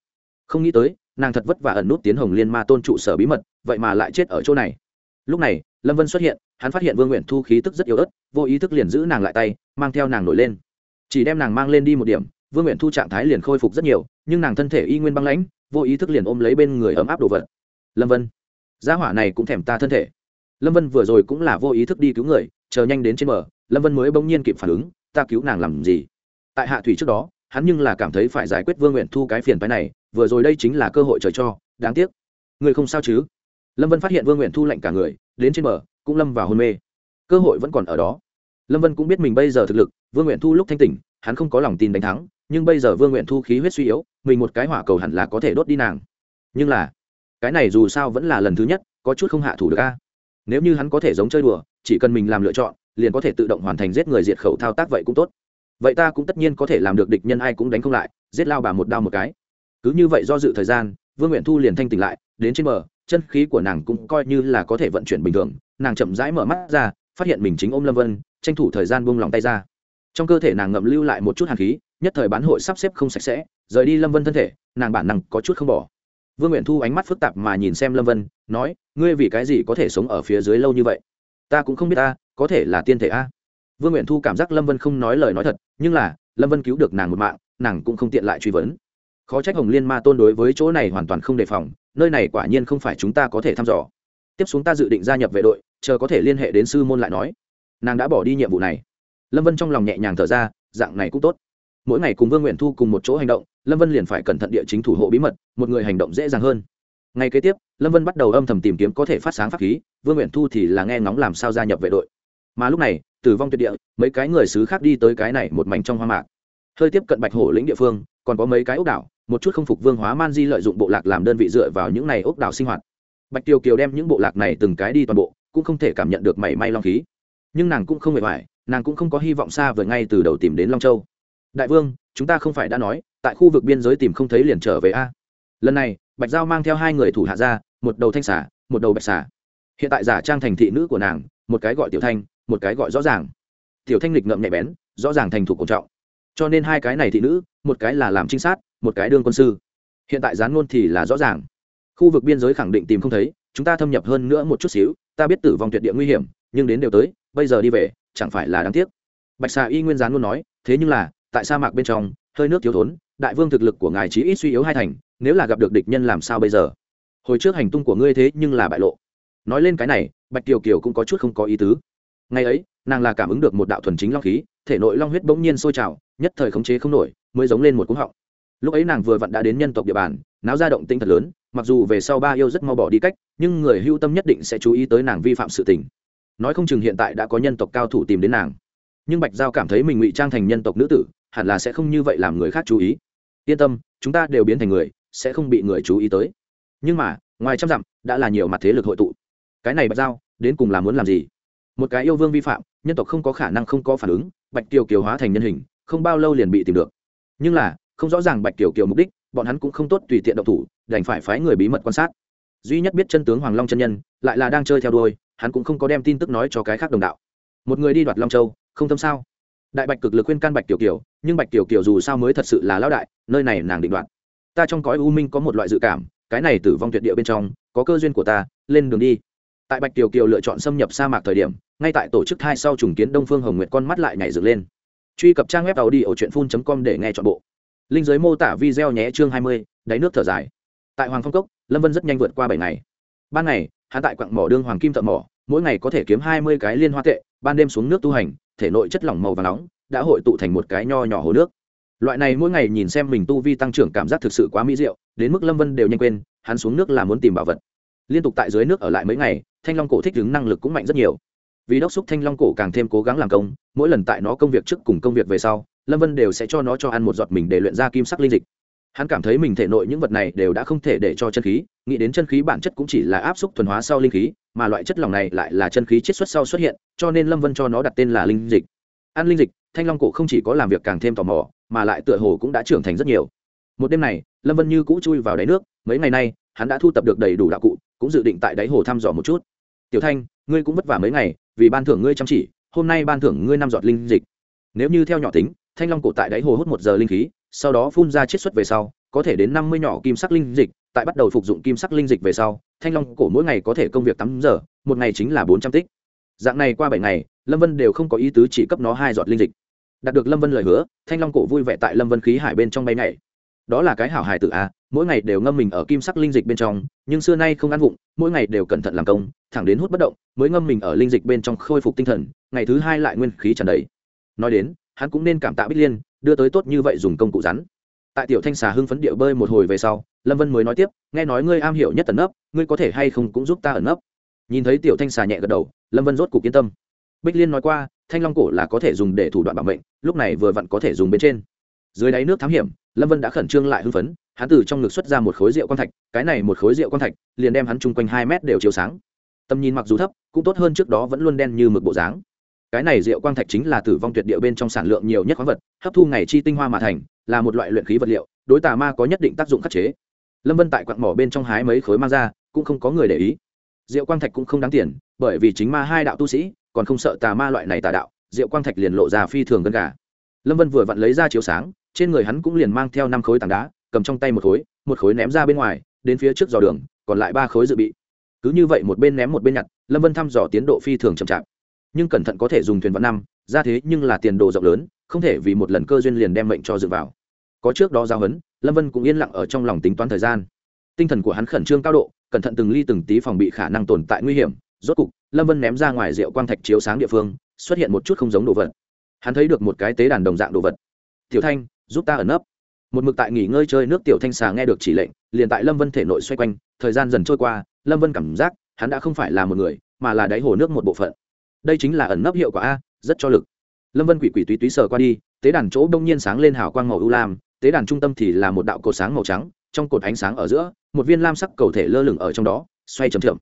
không nghĩ tới nàng thật vất vả ẩn nút tiến hồng liên ma tôn trụ sở bí mật vậy mà lại chết ở chỗ này lúc này lâm vân xuất hiện hắn phát hiện vương nguyện thu khí tức rất yếu ớt vô ý thức liền giữ nàng lại tay mang theo nàng nổi lên chỉ đem nàng mang lên đi một điểm vương nguyện thu trạng thái liền khôi phục rất nhiều, nhưng nàng thân thể y nguyên băng lãnh, vô ý thức liền ôm lấy bên người ấm áp đồ vật. Lâm vân, gia hỏa này cũng thèm ta thân thể. Lâm vân vừa rồi cũng là vô ý thức đi cứu người, chờ nhanh đến trên bờ, lâm vân mới bỗng nhiên kịp phản ứng, ta cứu nàng làm gì? Tại hạ thủy trước đó, hắn nhưng là cảm thấy phải giải quyết vương nguyện thu cái phiền phái này, vừa rồi đây chính là cơ hội trời cho, đáng tiếc. Người không sao chứ? Lâm vân phát hiện vương nguyện thu lạnh cả người, đến trên bờ, cũng lâm vào hôn mê. Cơ hội vẫn còn ở đó. Lâm vân cũng biết mình bây giờ thực lực, vương nguyện thu lúc thanh tỉnh, hắn không có lòng tin đánh thắng nhưng bây giờ vương nguyện thu khí huyết suy yếu, mình một cái hỏa cầu hẳn là có thể đốt đi nàng. Nhưng là, cái này dù sao vẫn là lần thứ nhất, có chút không hạ thủ được a. Nếu như hắn có thể giống chơi đùa, chỉ cần mình làm lựa chọn, liền có thể tự động hoàn thành giết người diệt khẩu thao tác vậy cũng tốt. Vậy ta cũng tất nhiên có thể làm được địch nhân ai cũng đánh không lại, giết lao bà một đao một cái. Cứ như vậy do dự thời gian, vương nguyện thu liền thanh tỉnh lại, đến trên bờ, chân khí của nàng cũng coi như là có thể vận chuyển bình thường. Nàng chậm rãi mở mắt ra, phát hiện mình chính ôm lâm vân, tranh thủ thời gian buông lòng tay ra. Trong cơ thể nàng ngậm lưu lại một chút hàn khí nhất thời bán hội sắp xếp không sạch sẽ, rời đi lâm vân thân thể, nàng bản năng có chút không bỏ. Vương nguyện thu ánh mắt phức tạp mà nhìn xem lâm vân, nói, ngươi vì cái gì có thể sống ở phía dưới lâu như vậy? Ta cũng không biết ta, có thể là tiên thể a? Vương nguyện thu cảm giác lâm vân không nói lời nói thật, nhưng là, lâm vân cứu được nàng một mạng, nàng cũng không tiện lại truy vấn. Khó trách hồng liên ma tôn đối với chỗ này hoàn toàn không đề phòng, nơi này quả nhiên không phải chúng ta có thể thăm dò. Tiếp xuống ta dự định gia nhập vệ đội, chờ có thể liên hệ đến sư môn lại nói. Nàng đã bỏ đi nhiệm vụ này. Lâm vân trong lòng nhẹ nhàng thở ra, dạng này cũng tốt mỗi ngày cùng vương nguyện thu cùng một chỗ hành động, lâm vân liền phải cẩn thận địa chính thủ hộ bí mật, một người hành động dễ dàng hơn. Ngay kế tiếp, lâm vân bắt đầu âm thầm tìm kiếm có thể phát sáng pháp khí, vương nguyện thu thì là nghe ngóng làm sao gia nhập vệ đội. Mà lúc này, tử vong tuyệt địa, mấy cái người xứ khác đi tới cái này một mảnh trong hoa mạc. Hơi tiếp cận bạch hổ lĩnh địa phương, còn có mấy cái ốc đảo, một chút không phục vương hóa man di lợi dụng bộ lạc làm đơn vị dựa vào những này ốc đảo sinh hoạt. Bạch tiêu kiều đem những bộ lạc này từng cái đi toàn bộ, cũng không thể cảm nhận được mảy may long khí. Nhưng nàng cũng không hề hoài, nàng cũng không có hy vọng xa vời ngay từ đầu tìm đến long châu đại vương, chúng ta không phải đã nói, tại khu vực biên giới tìm không thấy liền trở về a. Lần này, bạch giao mang theo hai người thủ hạ ra, một đầu thanh xả một đầu bạch xả hiện tại giả trang thành thị nữ của nàng, một cái gọi tiểu thanh, một cái gọi rõ ràng. Tiểu thanh lịch ngậm nhạy bén, rõ ràng thành thủ cổ trọng. Cho nên hai cái này thị nữ, một cái là làm trinh sát, một cái đương quân sư. Hiện tại gián ngôn thì là rõ ràng. Khu vực biên giới khẳng định tìm không thấy, chúng ta thâm nhập hơn nữa một chút xíu, ta biết tử vong tuyệt địa nguy hiểm, nhưng đến đều tới, bây giờ đi về, chẳng phải là đáng tiếc. Bạch xà y nguyên gián luôn nói, thế nhưng là tại sa mạc bên trong, hơi nước thiếu thốn, đại vương thực lực của ngài chí ít suy yếu hai thành, nếu là gặp được địch nhân làm sao bây giờ? Hồi trước hành tung của ngươi thế nhưng là bại lộ. Nói lên cái này, bạch kiều kiều cũng có chút không có ý tứ. Ngày ấy, nàng là cảm ứng được một đạo thuần chính long khí, thể nội long huyết bỗng nhiên sôi trào, nhất thời khống chế không nổi, mới giống lên một cúng họng. Lúc ấy nàng vừa vặn đã đến nhân tộc địa bàn, náo ra động tinh thật lớn, mặc dù về sau ba yêu rất mau bỏ đi cách, nhưng người hưu tâm nhất định sẽ chú ý tới nàng vi phạm sự tình. Nói không chừng hiện tại đã có nhân tộc cao thủ tìm đến nàng. Nhưng bạch giao cảm thấy mình ngụy trang thành nhân tộc nữ tử hẳn là sẽ không như vậy làm người khác chú ý. Yên tâm, chúng ta đều biến thành người, sẽ không bị người chú ý tới. Nhưng mà, ngoài trăm dặm, đã là nhiều mặt thế lực hội tụ. Cái này bạch giao, đến cùng là muốn làm gì? Một cái yêu vương vi phạm, nhân tộc không có khả năng không có phản ứng, bạch kiều kiều hóa thành nhân hình, không bao lâu liền bị tìm được. Nhưng là, không rõ ràng bạch kiều kiều mục đích, bọn hắn cũng không tốt tùy tiện động thủ, đành phải phái người bí mật quan sát. Duy nhất biết chân tướng hoàng long chân nhân, lại là đang chơi theo đuôi, hắn cũng không có đem tin tức nói cho cái khác đồng đạo. Một người đi đoạt long châu, không tâm sao? Đại bạch cực lực khuyên can bạch tiểu kiều, nhưng bạch tiểu kiều dù sao mới thật sự là lão đại, nơi này nàng định đoạt. Ta trong cõi u minh có một loại dự cảm, cái này tử vong tuyệt địa bên trong, có cơ duyên của ta, lên đường đi. Tại bạch tiểu kiều lựa chọn xâm nhập sa mạc thời điểm, ngay tại tổ chức hai sau trùng kiến đông phương hồng nguyệt con mắt lại nhảy dựng lên. Truy cập trang web tàu đi ở truyện phun com để nghe chọn bộ. Linh giới mô tả video nhé chương hai mươi, đáy nước thở dài. Tại hoàng phong cốc, lâm vân rất nhanh vượt qua bảy ngày. Ban ngày, hắn tại quặng mỏ đương hoàng kim thợ mỏ, mỗi ngày có thể kiếm hai mươi cái liên hoa tệ, ban đêm xuống nước tu hành thể nội chất lỏng màu và nóng đã hội tụ thành một cái nho nhỏ hồ nước. Loại này mỗi ngày nhìn xem mình tu vi tăng trưởng cảm giác thực sự quá mỹ diệu, đến mức lâm vân đều nhanh quên, hắn xuống nước là muốn tìm bảo vật. Liên tục tại dưới nước ở lại mấy ngày, thanh long cổ thích ứng năng lực cũng mạnh rất nhiều. Vì đốc xúc thanh long cổ càng thêm cố gắng làm công, mỗi lần tại nó công việc trước cùng công việc về sau, lâm vân đều sẽ cho nó cho ăn một giọt mình để luyện ra kim sắc linh dịch hắn cảm thấy mình thể nội những vật này đều đã không thể để cho chân khí, nghĩ đến chân khí bản chất cũng chỉ là áp xúc thuần hóa sau linh khí, mà loại chất lỏng này lại là chân khí chiết xuất sau xuất hiện, cho nên lâm vân cho nó đặt tên là linh dịch. Ăn linh dịch, thanh long cổ không chỉ có làm việc càng thêm tò mò, mà lại tựa hồ cũng đã trưởng thành rất nhiều. Một đêm này, lâm vân như cũ chui vào đáy nước, mấy ngày nay, hắn đã thu tập được đầy đủ đạo cụ, cũng dự định tại đáy hồ thăm dò một chút. Tiểu thanh, ngươi cũng vất vả mấy ngày, vì ban thưởng ngươi chăm chỉ, hôm nay ban thưởng ngươi năm giọt linh dịch. Nếu như theo nhỏ tính, thanh long cổ tại đáy hồ hút một giờ linh khí sau đó phun ra chiết xuất về sau, có thể đến năm mươi nhỏ kim sắc linh dịch, tại bắt đầu phục dụng kim sắc linh dịch về sau, thanh long cổ mỗi ngày có thể công việc tám giờ, một ngày chính là bốn trăm tích. Dạng này qua bảy ngày, lâm vân đều không có ý tứ chỉ cấp nó hai giọt linh dịch. Đạt được lâm vân lời hứa, thanh long cổ vui vẻ tại lâm vân khí hải bên trong bay nhảy. Đó là cái hảo hài tự a, mỗi ngày đều ngâm mình ở kim sắc linh dịch bên trong, nhưng xưa nay không ăn vụng, mỗi ngày đều cẩn thận làm công, thẳng đến hút bất động, mới ngâm mình ở linh dịch bên trong khôi phục tinh thần, ngày thứ hai lại nguyên khí tràn đầy. Nói đến, hắn cũng nên cảm tạ bích liên đưa tới tốt như vậy dùng công cụ rắn. Tại tiểu thanh xà hưng phấn điệu bơi một hồi về sau, lâm vân mới nói tiếp, nghe nói ngươi am hiểu nhất ẩn nấp, ngươi có thể hay không cũng giúp ta ẩn nấp? Nhìn thấy tiểu thanh xà nhẹ gật đầu, lâm vân rốt cục yên tâm. Bích liên nói qua, thanh long cổ là có thể dùng để thủ đoạn bảo mệnh, lúc này vừa vặn có thể dùng bên trên. Dưới đáy nước thám hiểm, lâm vân đã khẩn trương lại hưng phấn, hắn từ trong ngực xuất ra một khối rượu quan thạch, cái này một khối rượu quan thạch liền đem hắn chung quanh hai mét đều chiếu sáng. Tầm nhìn mặc dù thấp, cũng tốt hơn trước đó vẫn luôn đen như mực bộ dáng cái này rượu quang thạch chính là tử vong tuyệt địa bên trong sản lượng nhiều nhất khoáng vật, hấp thu ngày chi tinh hoa mà thành, là một loại luyện khí vật liệu, đối tà ma có nhất định tác dụng khắc chế. Lâm vân tại quặng mỏ bên trong hái mấy khối mang ra, cũng không có người để ý. Rượu quang thạch cũng không đáng tiền, bởi vì chính ma hai đạo tu sĩ, còn không sợ tà ma loại này tà đạo, rượu quang thạch liền lộ ra phi thường gần gà. Lâm vân vừa vặn lấy ra chiếu sáng, trên người hắn cũng liền mang theo năm khối tảng đá, cầm trong tay một khối một khối ném ra bên ngoài, đến phía trước dò đường, còn lại ba khối dự bị. Cứ như vậy một bên ném một bên nhặt, lâm vân thăm dò tiến độ phi thường chậm chạp nhưng cẩn thận có thể dùng thuyền vạn năm, ra thế nhưng là tiền đồ rộng lớn, không thể vì một lần cơ duyên liền đem mệnh cho dựa vào. Có trước đó giao hấn, lâm vân cũng yên lặng ở trong lòng tính toán thời gian. Tinh thần của hắn khẩn trương cao độ, cẩn thận từng ly từng tí phòng bị khả năng tồn tại nguy hiểm, rốt cục, lâm vân ném ra ngoài rượu quang thạch chiếu sáng địa phương, xuất hiện một chút không giống đồ vật. Hắn thấy được một cái tế đàn đồng dạng đồ vật. Tiểu thanh, giúp ta ẩn nấp. Một mực tại nghỉ ngơi chơi nước tiểu thanh xà nghe được chỉ lệnh, liền tại lâm vân thể nội xoay quanh. Thời gian dần trôi qua, lâm vân cảm giác hắn đã không phải là một người, mà là đáy hồ nước một bộ phận đây chính là ẩn nấp hiệu quả a, rất cho lực. Lâm vân quỷ quỷ túy túy sờ qua đi, tế đàn chỗ đông nhiên sáng lên hào quang màu ưu lam, tế đàn trung tâm thì là một đạo cột sáng màu trắng, trong cột ánh sáng ở giữa, một viên lam sắc cầu thể lơ lửng ở trong đó, xoay chầm chậm.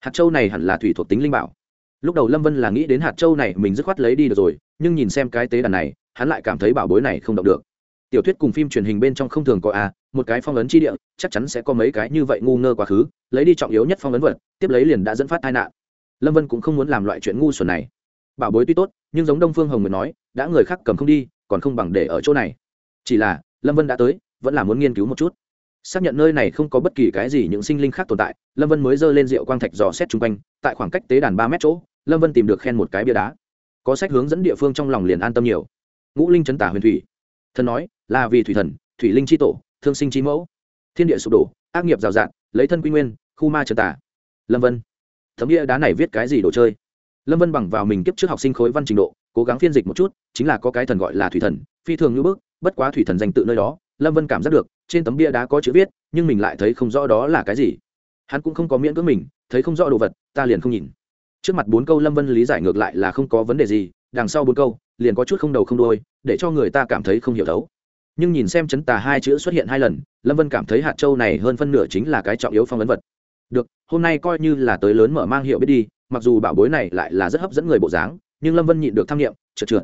Hạt châu này hẳn là thủy thuộc tính linh bảo. Lúc đầu lâm vân là nghĩ đến hạt châu này mình dứt khoát lấy đi được rồi, nhưng nhìn xem cái tế đàn này, hắn lại cảm thấy bảo bối này không động được. Tiểu thuyết cùng phim truyền hình bên trong không thường có a, một cái phong ấn chi địa, chắc chắn sẽ có mấy cái như vậy ngu ngơ quá khứ, lấy đi trọng yếu nhất phong ấn vật, tiếp lấy liền đã dẫn phát tai nạn lâm vân cũng không muốn làm loại chuyện ngu xuẩn này. Bảo bối tuy tốt, nhưng giống đông phương hồng mới nói, đã người khác cầm không đi, còn không bằng để ở chỗ này. Chỉ là, lâm vân đã tới, vẫn là muốn nghiên cứu một chút. Xác nhận nơi này không có bất kỳ cái gì những sinh linh khác tồn tại, lâm vân mới giơ lên rượu quang thạch dò xét chung quanh, tại khoảng cách tế đàn ba mét chỗ, lâm vân tìm được khen một cái bia đá. Có sách hướng dẫn địa phương trong lòng liền an tâm nhiều. Ngũ linh chấn tả huyền thủy. Thần nói, là vì thủy thần, thủy linh c h i tổ, thương sinh c mẫu. Thiên địa sụp đổ, ác nghiệp rào rạt, lấy thân quy nguyên, khu ma trần tả. Lâm vân thấm bia đá này viết cái gì đồ chơi? Lâm vân bằng vào mình kiếp trước học sinh khối văn trình độ, cố gắng phiên dịch một chút, chính là có cái thần gọi là thủy thần, phi thường như bước bất quá thủy thần danh tự nơi đó, lâm vân cảm giác được, trên tấm bia đá có chữ viết, nhưng mình lại thấy không rõ đó là cái gì. Hắn cũng không có miễn cưỡng mình, thấy không rõ đồ vật, ta liền không nhìn. Trước mặt bốn câu lâm vân lý giải ngược lại là không có vấn đề gì, đằng sau bốn câu, liền có chút không đầu không đôi để cho người ta cảm thấy không hiểu thấu. Nhưng nhìn xem chấn tà hai chữ xuất hiện hai lần, lâm vân cảm thấy hạt châu này hơn phân nửa chính là cái trọng yếu phong ấn vật được, hôm nay coi như là tới lớn mở mang hiệu biết đi, mặc dù bảo bối này lại là rất hấp dẫn người bộ dáng, nhưng lâm vân nhịn được tham nghiệm trượt trượt.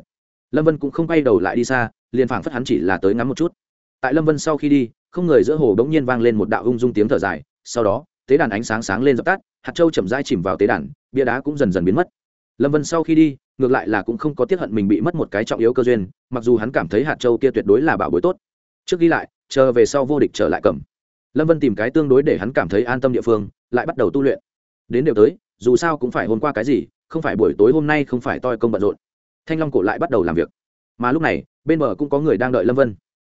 Lâm vân cũng không quay đầu lại đi xa, liền phảng phất hắn chỉ là tới ngắm một chút. Tại lâm vân sau khi đi, không người giữa hồ bỗng nhiên vang lên một đạo ung dung tiếng thở dài, sau đó, tế đàn ánh sáng sáng lên dập tắt, hạt châu chậm rãi chìm vào tế đàn, bia đá cũng dần dần biến mất. Lâm vân sau khi đi, ngược lại là cũng không có tiếc hận mình bị mất một cái trọng yếu cơ duyên, mặc dù hắn cảm thấy hạt châu kia tuyệt đối là bảo bối tốt. Trước ghi lại, chờ về sau vô địch trở lại cầm lâm vân tìm cái tương đối để hắn cảm thấy an tâm địa phương, lại bắt đầu tu luyện. Đến đều tới, dù sao cũng phải hôm qua cái gì, không phải buổi tối hôm nay không phải toi công bận rộn. Thanh long cổ lại bắt đầu làm việc. Mà lúc này, bên bờ cũng có người đang đợi lâm vân.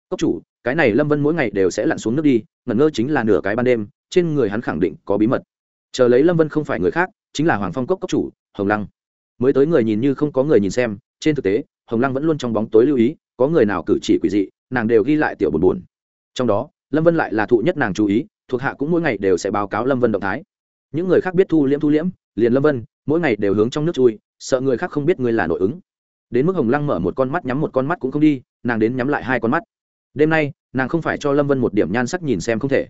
Cốc chủ, cái này lâm vân mỗi ngày đều sẽ lặn xuống nước đi, ngẩn ngơ chính là nửa cái ban đêm, trên người hắn khẳng định có bí mật. Chờ lấy lâm vân không phải người khác, chính là hoàng phong cốc cốc chủ, hồng lăng. Mới tới người nhìn như không có người nhìn xem, trên thực tế, hồng lăng vẫn luôn trong bóng tối lưu ý, có người nào cử chỉ quỷ dị, nàng đều ghi lại tiểu buồn buồn. Trong đó lâm vân lại là thụ nhất nàng chú ý thuộc hạ cũng mỗi ngày đều sẽ báo cáo lâm vân động thái. Những người khác biết thu liễm thu liễm liền lâm vân mỗi ngày đều hướng trong nước chui sợ người khác không biết ngươi là nội ứng. Đến mức hồng lăng mở một con mắt nhắm một con mắt cũng không đi nàng đến nhắm lại hai con mắt. Đêm nay nàng không phải cho lâm vân một điểm nhan sắc nhìn xem không thể.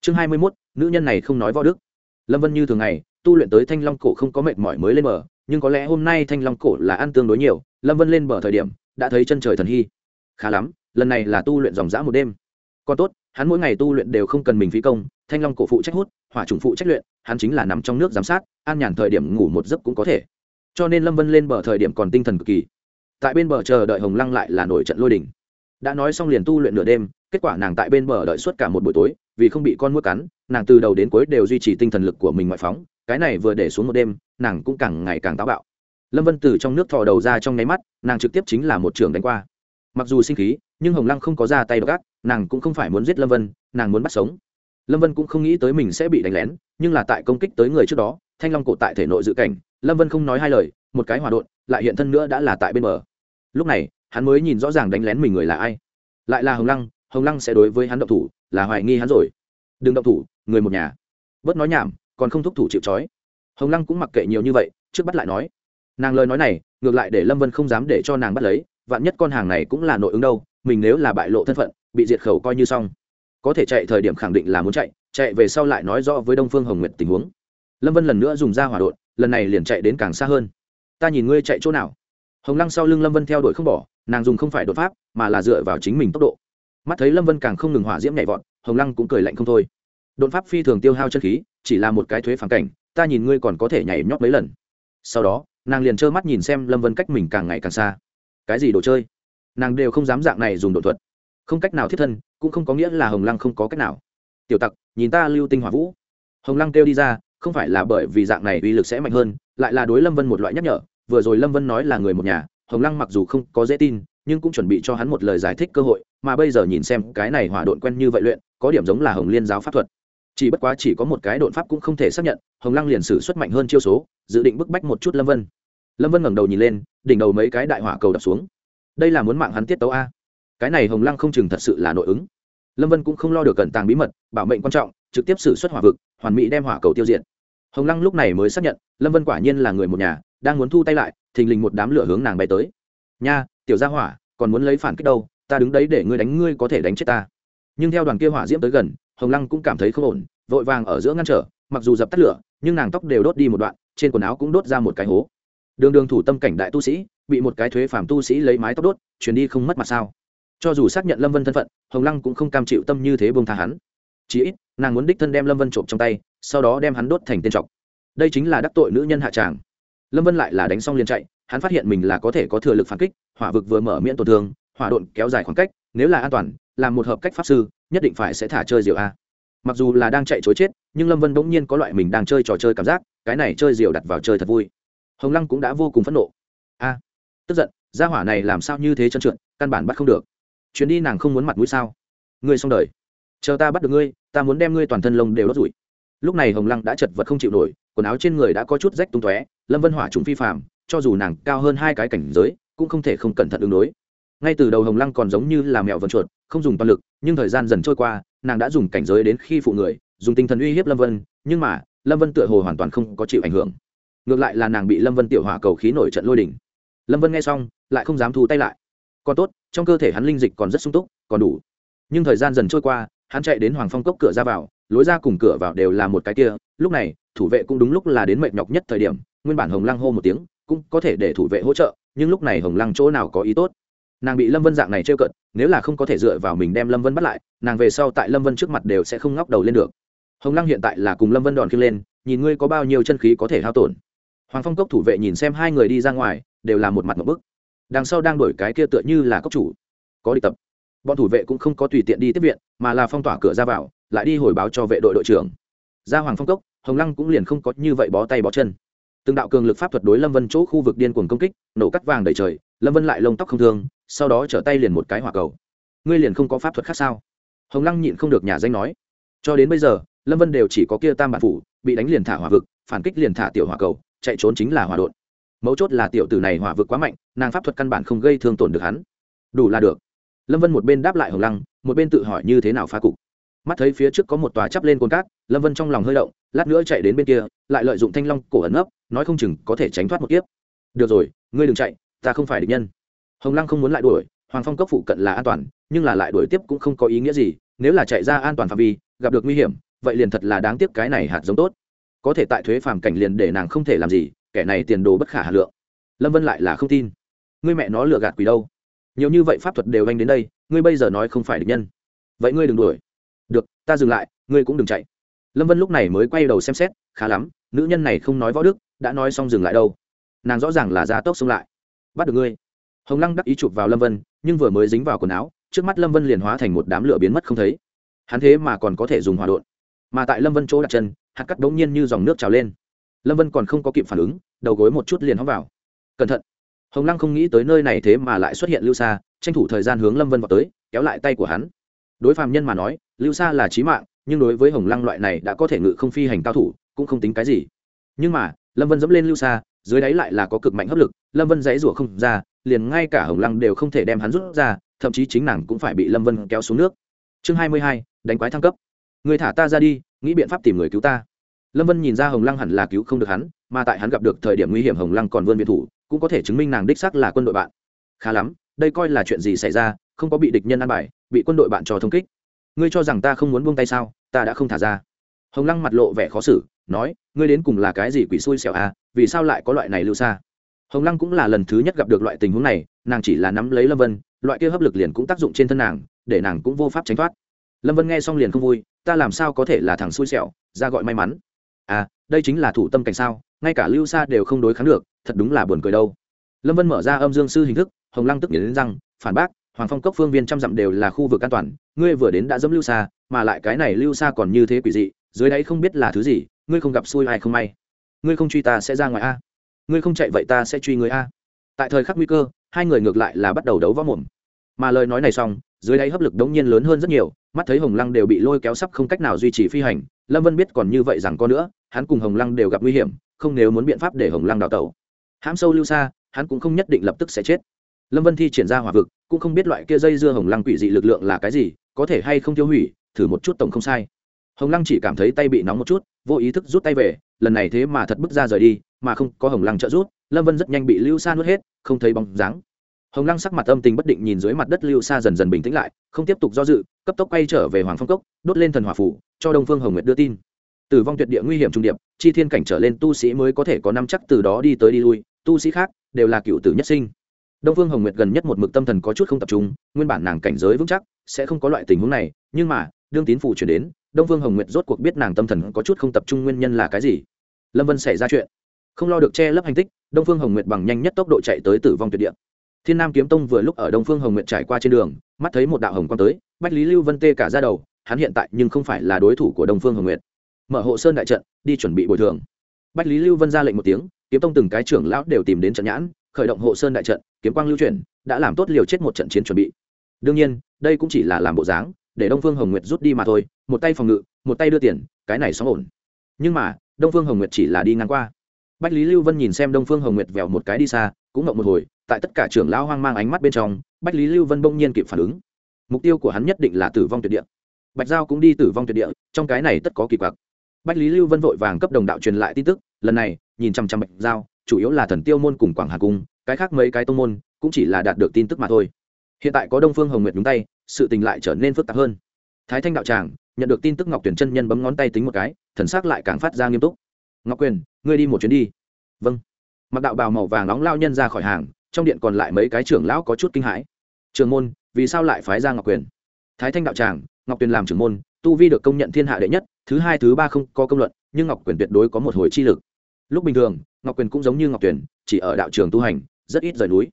Chương hai mươi mốt nữ nhân này không nói võ đức. Lâm vân như thường ngày tu luyện tới thanh long cổ không có mệt mỏi mới lên mở, nhưng có lẽ hôm nay thanh long cổ là ăn tương đối nhiều lâm vân lên bờ thời điểm đã thấy chân trời thần hy. Khá lắm lần này là tu luyện dòng dã một đêm còn tốt, hắn mỗi ngày tu luyện đều không cần mình phí công, thanh long cổ phụ trách hút, hỏa trùng phụ trách luyện, hắn chính là nằm trong nước giám sát, an nhàn thời điểm ngủ một giấc cũng có thể. Cho nên lâm vân lên bờ thời điểm còn tinh thần cực kỳ. Tại bên bờ chờ đợi hồng lăng lại là nổi trận lôi đỉnh đã nói xong liền tu luyện nửa đêm, kết quả nàng tại bên bờ đợi suốt cả một buổi tối, vì không bị con mua cắn, nàng từ đầu đến cuối đều duy trì tinh thần lực của mình ngoại phóng, cái này vừa để xuống một đêm, nàng cũng càng ngày càng táo bạo. Lâm vân từ trong nước thò đầu ra trong nháy mắt, nàng trực tiếp chính là một trường đánh qua mặc dù sinh khí, nhưng hồng lăng không có ra tay gác nàng cũng không phải muốn giết lâm vân, nàng muốn bắt sống. Lâm vân cũng không nghĩ tới mình sẽ bị đánh lén, nhưng là tại công kích tới người trước đó, thanh long cổ tại thể nội dự cảnh, lâm vân không nói hai lời, một cái hòa đột lại hiện thân nữa đã là tại bên bờ. Lúc này, hắn mới nhìn rõ ràng đánh lén mình người là ai. Lại là hồng lăng hồng lăng sẽ đối với hắn động thủ, là hoài nghi hắn rồi. Đừng động thủ, người một nhà. Bớt nói nhảm, còn không thúc thủ chịu trói. Hồng lăng cũng mặc kệ nhiều như vậy, trước bắt lại nói. Nàng lời nói này, ngược lại để lâm vân không dám để cho nàng bắt lấy vạn nhất con hàng này cũng là nội ứng đâu, mình nếu là bại lộ thân phận, bị diệt khẩu coi như xong. Có thể chạy thời điểm khẳng định là muốn chạy chạy về sau lại nói rõ với đông phương hồng nguyệt tình huống. Lâm vân lần nữa dùng ra hỏa đột, lần này liền chạy đến càng xa hơn. Ta nhìn ngươi chạy chỗ nào? Hồng lăng sau lưng lâm vân theo đuổi không bỏ, nàng dùng không phải đột pháp, mà là dựa vào chính mình tốc độ. Mắt thấy lâm vân càng không ngừng hỏa diễm nhảy vọt, hồng lăng cũng cười lạnh không thôi. Đột pháp phi thường tiêu hao chân khí, chỉ là một cái thuế phản cảnh, ta nhìn ngươi còn có thể nhảy nhót mấy lần. Sau đó, nàng liền trơ mắt nhìn xem lâm vân cách mình càng ngày càng xa cái gì đồ chơi? Nàng đều không dám dạng này dùng đột thuật. Không cách nào thiết thân, cũng không có nghĩa là hồng lăng không có cách nào. Tiểu tặc, nhìn ta lưu tinh hỏa vũ. Hồng lăng kêu đi ra, không phải là bởi vì dạng này uy lực sẽ mạnh hơn, lại là đối lâm vân một loại nhắc nhở. Vừa rồi lâm vân nói là người một nhà, hồng lăng mặc dù không có dễ tin, nhưng cũng chuẩn bị cho hắn một lời giải thích cơ hội, mà bây giờ nhìn xem cái này hỏa độn quen như vậy luyện, có điểm giống là hồng liên giáo pháp thuật. Chỉ bất quá chỉ có một cái độn pháp cũng không thể xác nhận, hồng lăng liền sử xuất mạnh hơn chiêu số, dự định bức bách một chút lâm vân lâm vân ngẩng đầu nhìn lên đỉnh đầu mấy cái đại hỏa cầu đập xuống đây là muốn mạng hắn tiết tấu a cái này hồng lăng không chừng thật sự là nội ứng lâm vân cũng không lo được cẩn tàng bí mật bảo mệnh quan trọng trực tiếp xử xuất hỏa vực hoàn mỹ đem hỏa cầu tiêu diệt hồng lăng lúc này mới xác nhận lâm vân quả nhiên là người một nhà đang muốn thu tay lại thình lình một đám lửa hướng nàng bay tới nha tiểu gia hỏa còn muốn lấy phản kích đâu ta đứng đấy để ngươi đánh ngươi có thể đánh chết ta nhưng theo đoàn kia hỏa diễm tới gần hồng lăng cũng cảm thấy không ổn vội vàng ở giữa ngăn trở mặc dù dập tắt lửa nhưng nàng tóc đều đốt đi một đoạn trên quần áo cũng đốt ra một cái hố đường đường thủ tâm cảnh đại tu sĩ, bị một cái thuế phàm tu sĩ lấy mái tóc đốt chuyển đi không mất mặt sao? Cho dù xác nhận lâm vân thân phận, hồng lăng cũng không cam chịu tâm như thế bông tha hắn. Chí ít, nàng muốn đích thân đem lâm vân trộm trong tay, sau đó đem hắn đốt thành tên trọc. Đây chính là đắc tội nữ nhân hạ tràng. Lâm vân lại là đánh xong liền chạy, hắn phát hiện mình là có thể có thừa lực phản kích, hỏa vực vừa mở miễn tổn thương, hỏa độn kéo dài khoảng cách, nếu là an toàn, làm một hợp cách pháp sư, nhất định phải sẽ thả chơi diều a. Mặc dù là đang chạy chối chết, nhưng lâm vân bỗng nhiên có loại mình đang chơi trò chơi cảm giác, cái này chơi diều đặt vào chơi thật vui hồng lăng cũng đã vô cùng phẫn nộ. A, tức giận, gia hỏa này làm sao như thế trơn trượt, căn bản bắt không được. Chuyến đi nàng không muốn mặt mũi sao? Ngươi xong đời. Chờ ta bắt được ngươi, ta muốn đem ngươi toàn thân lông đều đốt rủi lúc này hồng lăng đã chật vật không chịu nổi, quần áo trên người đã có chút rách tung tóe, lâm vân hỏa trùng phi phạm cho dù nàng cao hơn hai cái cảnh giới, cũng không thể không cẩn thận ứng đối. Ngay từ đầu hồng lăng còn giống như là mèo vần chuột, không dùng toàn lực, nhưng thời gian dần trôi qua, nàng đã dùng cảnh giới đến khi phụ người, dùng tinh thần uy hiếp lâm vân, nhưng mà, lâm vân tựa hồ hoàn toàn không có chịu ảnh hưởng ngược lại là nàng bị lâm vân tiểu hỏa cầu khí nổi trận lôi đỉnh lâm vân nghe xong lại không dám thu tay lại còn tốt trong cơ thể hắn linh dịch còn rất sung túc còn đủ nhưng thời gian dần trôi qua hắn chạy đến hoàng phong cốc cửa ra vào lối ra cùng cửa vào đều là một cái kia lúc này thủ vệ cũng đúng lúc là đến mệt nhọc nhất thời điểm nguyên bản hồng lăng hô một tiếng cũng có thể để thủ vệ hỗ trợ nhưng lúc này hồng lăng chỗ nào có ý tốt nàng bị lâm vân dạng này trêu cận nếu là không có thể dựa vào mình đem lâm vân bắt lại nàng về sau tại lâm vân trước mặt đều sẽ không ngóc đầu lên được hồng lăng hiện tại là cùng lâm vân đòn khiêng lên nhìn ngươi có bao nhiêu chân khí có thể hao tổn hoàng phong cốc thủ vệ nhìn xem hai người đi ra ngoài, đều là một mặt một bức. Đằng sau đang đổi cái kia tựa như là cốc chủ, có đi tập. Bọn thủ vệ cũng không có tùy tiện đi tiếp viện, mà là phong tỏa cửa ra vào, lại đi hồi báo cho vệ đội đội trưởng. Ra hoàng phong cốc, hồng lăng cũng liền không có như vậy bó tay bó chân. Từng đạo cường lực pháp thuật đối lâm vân chỗ khu vực điên cuồng công kích, nổ cắt vàng đầy trời, lâm vân lại lông tóc không thương, sau đó trở tay liền một cái hỏa cầu. Ngươi liền không có pháp thuật khác sao? Hồng lăng nhịn không được nhà danh nói. Cho đến bây giờ, lâm vân đều chỉ có kia tam bản phủ, bị đánh liền thả hỏa vực, phản kích liền thả tiểu hỏa cầu chạy trốn chính là hỏa đột mấu chốt là tiểu tử này hỏa vực quá mạnh, nàng pháp thuật căn bản không gây thương tổn được hắn. Đủ là được. Lâm vân một bên đáp lại hồng lăng, một bên tự hỏi như thế nào phá cục. Mắt thấy phía trước có một tòa chắp lên cồn cát, lâm vân trong lòng hơi động, lát nữa chạy đến bên kia, lại lợi dụng thanh long cổ ẩn ấp nói không chừng có thể tránh thoát một kiếp. Được rồi, ngươi đừng chạy, ta không phải địch nhân. Hồng lăng không muốn lại đuổi, hoàng phong cấp phụ cận là an toàn, nhưng là lại đuổi tiếp cũng không có ý nghĩa gì, nếu là chạy ra an toàn phạm vi, gặp được nguy hiểm, vậy liền thật là đáng tiếc cái này hạt giống tốt có thể tại thuế phàm cảnh liền để nàng không thể làm gì, kẻ này tiền đồ bất khả hà lượng. Lâm vân lại là không tin. Ngươi mẹ nó lừa gạt quỷ đâu? Nhiều như vậy pháp thuật đều anh đến đây, ngươi bây giờ nói không phải địch nhân. Vậy ngươi đừng đuổi. Được, ta dừng lại, ngươi cũng đừng chạy. Lâm vân lúc này mới quay đầu xem xét, khá lắm, nữ nhân này không nói võ đức, đã nói xong dừng lại đâu. Nàng rõ ràng là ra tốc xông lại. Bắt được ngươi. Hồng lăng đắc ý chụp vào lâm vân, nhưng vừa mới dính vào quần áo, trước mắt lâm vân liền hóa thành một đám lửa biến mất không thấy. Hắn thế mà còn có thể dùng hòa đột mà tại lâm vân chỗ đặt chân hạt cắt đống nhiên như dòng nước trào lên. Lâm vân còn không có kịp phản ứng, đầu gối một chút liền hóng vào. Cẩn thận. Hồng lăng không nghĩ tới nơi này thế mà lại xuất hiện lưu xa tranh thủ thời gian hướng lâm vân vào tới, kéo lại tay của hắn. Đối phạm nhân mà nói, lưu xa là trí mạng, nhưng đối với hồng lăng loại này đã có thể ngự không phi hành cao thủ, cũng không tính cái gì. Nhưng mà, lâm vân dẫm lên lưu xa dưới đáy lại là có cực mạnh hấp lực, lâm vân dãy rủa không ra, liền ngay cả hồng lăng đều không thể đem hắn rút ra, thậm chí chính nàng cũng phải bị lâm vân kéo xuống nước. Chương hai mươi hai, đánh quái thăng cấp. Người thả ta ra đi, nghĩ biện pháp tìm người cứu ta lâm vân nhìn ra hồng lăng hẳn là cứu không được hắn, mà tại hắn gặp được thời điểm nguy hiểm hồng lăng còn vươn biệt thủ, cũng có thể chứng minh nàng đích sắc là quân đội bạn. Khá lắm, đây coi là chuyện gì xảy ra, không có bị địch nhân ăn bài, bị quân đội bạn cho thông kích. Ngươi cho rằng ta không muốn buông tay sao, ta đã không thả ra. Hồng lăng mặt lộ vẻ khó xử, nói, ngươi đến cùng là cái gì quỷ xui xẻo à vì sao lại có loại này lưu xa? Hồng lăng cũng là lần thứ nhất gặp được loại tình huống này, nàng chỉ là nắm lấy lâm vân, loại kia hấp lực liền cũng tác dụng trên thân nàng, để nàng cũng vô pháp tránh thoát. Lâm vân nghe xong liền không vui, ta làm sao có thể là thằng xui xẻo, ra gọi may mắn à đây chính là thủ tâm cảnh sao, ngay cả lưu xa đều không đối kháng được, thật đúng là buồn cười đâu. Lâm vân mở ra âm dương sư hình thức, hồng lăng tức đến răng, phản bác, hoàng phong cốc phương viên trăm dặm đều là khu vực an toàn, ngươi vừa đến đã dẫm lưu xa mà lại cái này lưu xa còn như thế quỷ dị, dưới đáy không biết là thứ gì, ngươi không gặp xui ai không may. Ngươi không truy ta sẽ ra ngoài a. Ngươi không chạy vậy ta sẽ truy ngươi a. Tại thời khắc nguy cơ, hai người ngược lại là bắt đầu đấu võ mồm mà lời nói này xong, dưới đáy hấp lực đống nhiên lớn hơn rất nhiều, mắt thấy hồng lăng đều bị lôi kéo sắp không cách nào duy trì phi hành, lâm vân biết còn như vậy rằng có nữa, hắn cùng hồng lăng đều gặp nguy hiểm, không nếu muốn biện pháp để hồng lăng đào tẩu. Hãm sâu lưu xa, hắn cũng không nhất định lập tức sẽ chết. Lâm vân thi triển ra hỏa vực, cũng không biết loại kia dây dưa hồng lăng quỷ dị lực lượng là cái gì, có thể hay không tiêu hủy, thử một chút tổng không sai. Hồng lăng chỉ cảm thấy tay bị nóng một chút, vô ý thức rút tay về, lần này thế mà thật bước ra rời đi, mà không có hồng lăng trợ rút lâm vân rất nhanh bị lưu xa nuốt hết, không thấy bóng dáng hồng lăng sắc mặt âm tình bất định nhìn dưới mặt đất lưu xa dần dần bình tĩnh lại, không tiếp tục do dự, cấp tốc quay trở về hoàng phong cốc, đốt lên thần hỏa phủ, cho đông phương hồng nguyệt đưa tin. Tử vong tuyệt địa nguy hiểm trung điệp, chi thiên cảnh trở lên tu sĩ mới có thể có năm chắc từ đó đi tới đi lui, tu sĩ khác đều là cựu tử nhất sinh. Đông phương hồng nguyệt gần nhất một mực tâm thần có chút không tập trung, nguyên bản nàng cảnh giới vững chắc, sẽ không có loại tình huống này, nhưng mà, đương tín phủ chuyển đến, đông phương hồng nguyệt rốt cuộc biết nàng tâm thần có chút không tập trung nguyên nhân là cái gì. Lâm vân xảy ra chuyện. Không lo được che lấp hành tích, đông phương hồng nguyệt bằng nhanh nhất tốc độ chạy tới tử vong tuyệt địa thiên nam kiếm tông vừa lúc ở đông phương hồng nguyệt trải qua trên đường, mắt thấy một đạo hồng quang tới, bách lý lưu vân tê cả ra đầu, hắn hiện tại nhưng không phải là đối thủ của đông phương hồng nguyệt. Mở hộ sơn đại trận, đi chuẩn bị bồi thường. Bách lý lưu vân ra lệnh một tiếng, kiếm tông từng cái trưởng lão đều tìm đến trận nhãn, khởi động hộ sơn đại trận, kiếm quang lưu chuyển, đã làm tốt liều chết một trận chiến chuẩn bị. Đương nhiên, đây cũng chỉ là làm bộ dáng, để đông phương hồng nguyệt rút đi mà thôi, một tay phòng ngự, một tay đưa tiền, cái này xóm ổn. Nhưng mà, đông phương hồng nguyệt chỉ là đi ngang qua bách lý lưu vân nhìn xem đông phương hồng nguyệt vèo một cái đi xa, cũng ngậm một hồi, tại tất cả trưởng lão hoang mang ánh mắt bên trong, bách lý lưu vân bỗng nhiên kịp phản ứng. Mục tiêu của hắn nhất định là tử vong tuyệt địa. Bạch giao cũng đi tử vong tuyệt địa, trong cái này tất có kỳ quặc. Bách lý lưu vân vội vàng cấp đồng đạo truyền lại tin tức, lần này, nhìn chăm chăm bạch giao, chủ yếu là thần tiêu môn cùng quảng hà cung, cái khác mấy cái tông môn, cũng chỉ là đạt được tin tức mà thôi. Hiện tại có đông phương hồng nguyệt đúng tay, sự tình lại trở nên phức tạp hơn. Thái thanh đạo tràng, nhận được tin tức ngọc tuyển chân nhân bấm ngón tay tính một cái, thần sắc lại càng phát ra nghiêm túc ngọc quyền, ngươi đi một chuyến đi. Vâng. Mặc đạo bào màu vàng nóng lao nhân ra khỏi hàng, trong điện còn lại mấy cái trưởng lão có chút kinh hãi. Trường môn, vì sao lại phái ra ngọc quyền? Thái thanh đạo tràng, ngọc tuyền làm trưởng môn, tu vi được công nhận thiên hạ đệ nhất, thứ hai, thứ ba không có công luận, nhưng ngọc quyền tuyệt đối có một hồi chi lực. Lúc bình thường, ngọc quyền cũng giống như ngọc tuyền, chỉ ở đạo trường tu hành, rất ít rời núi.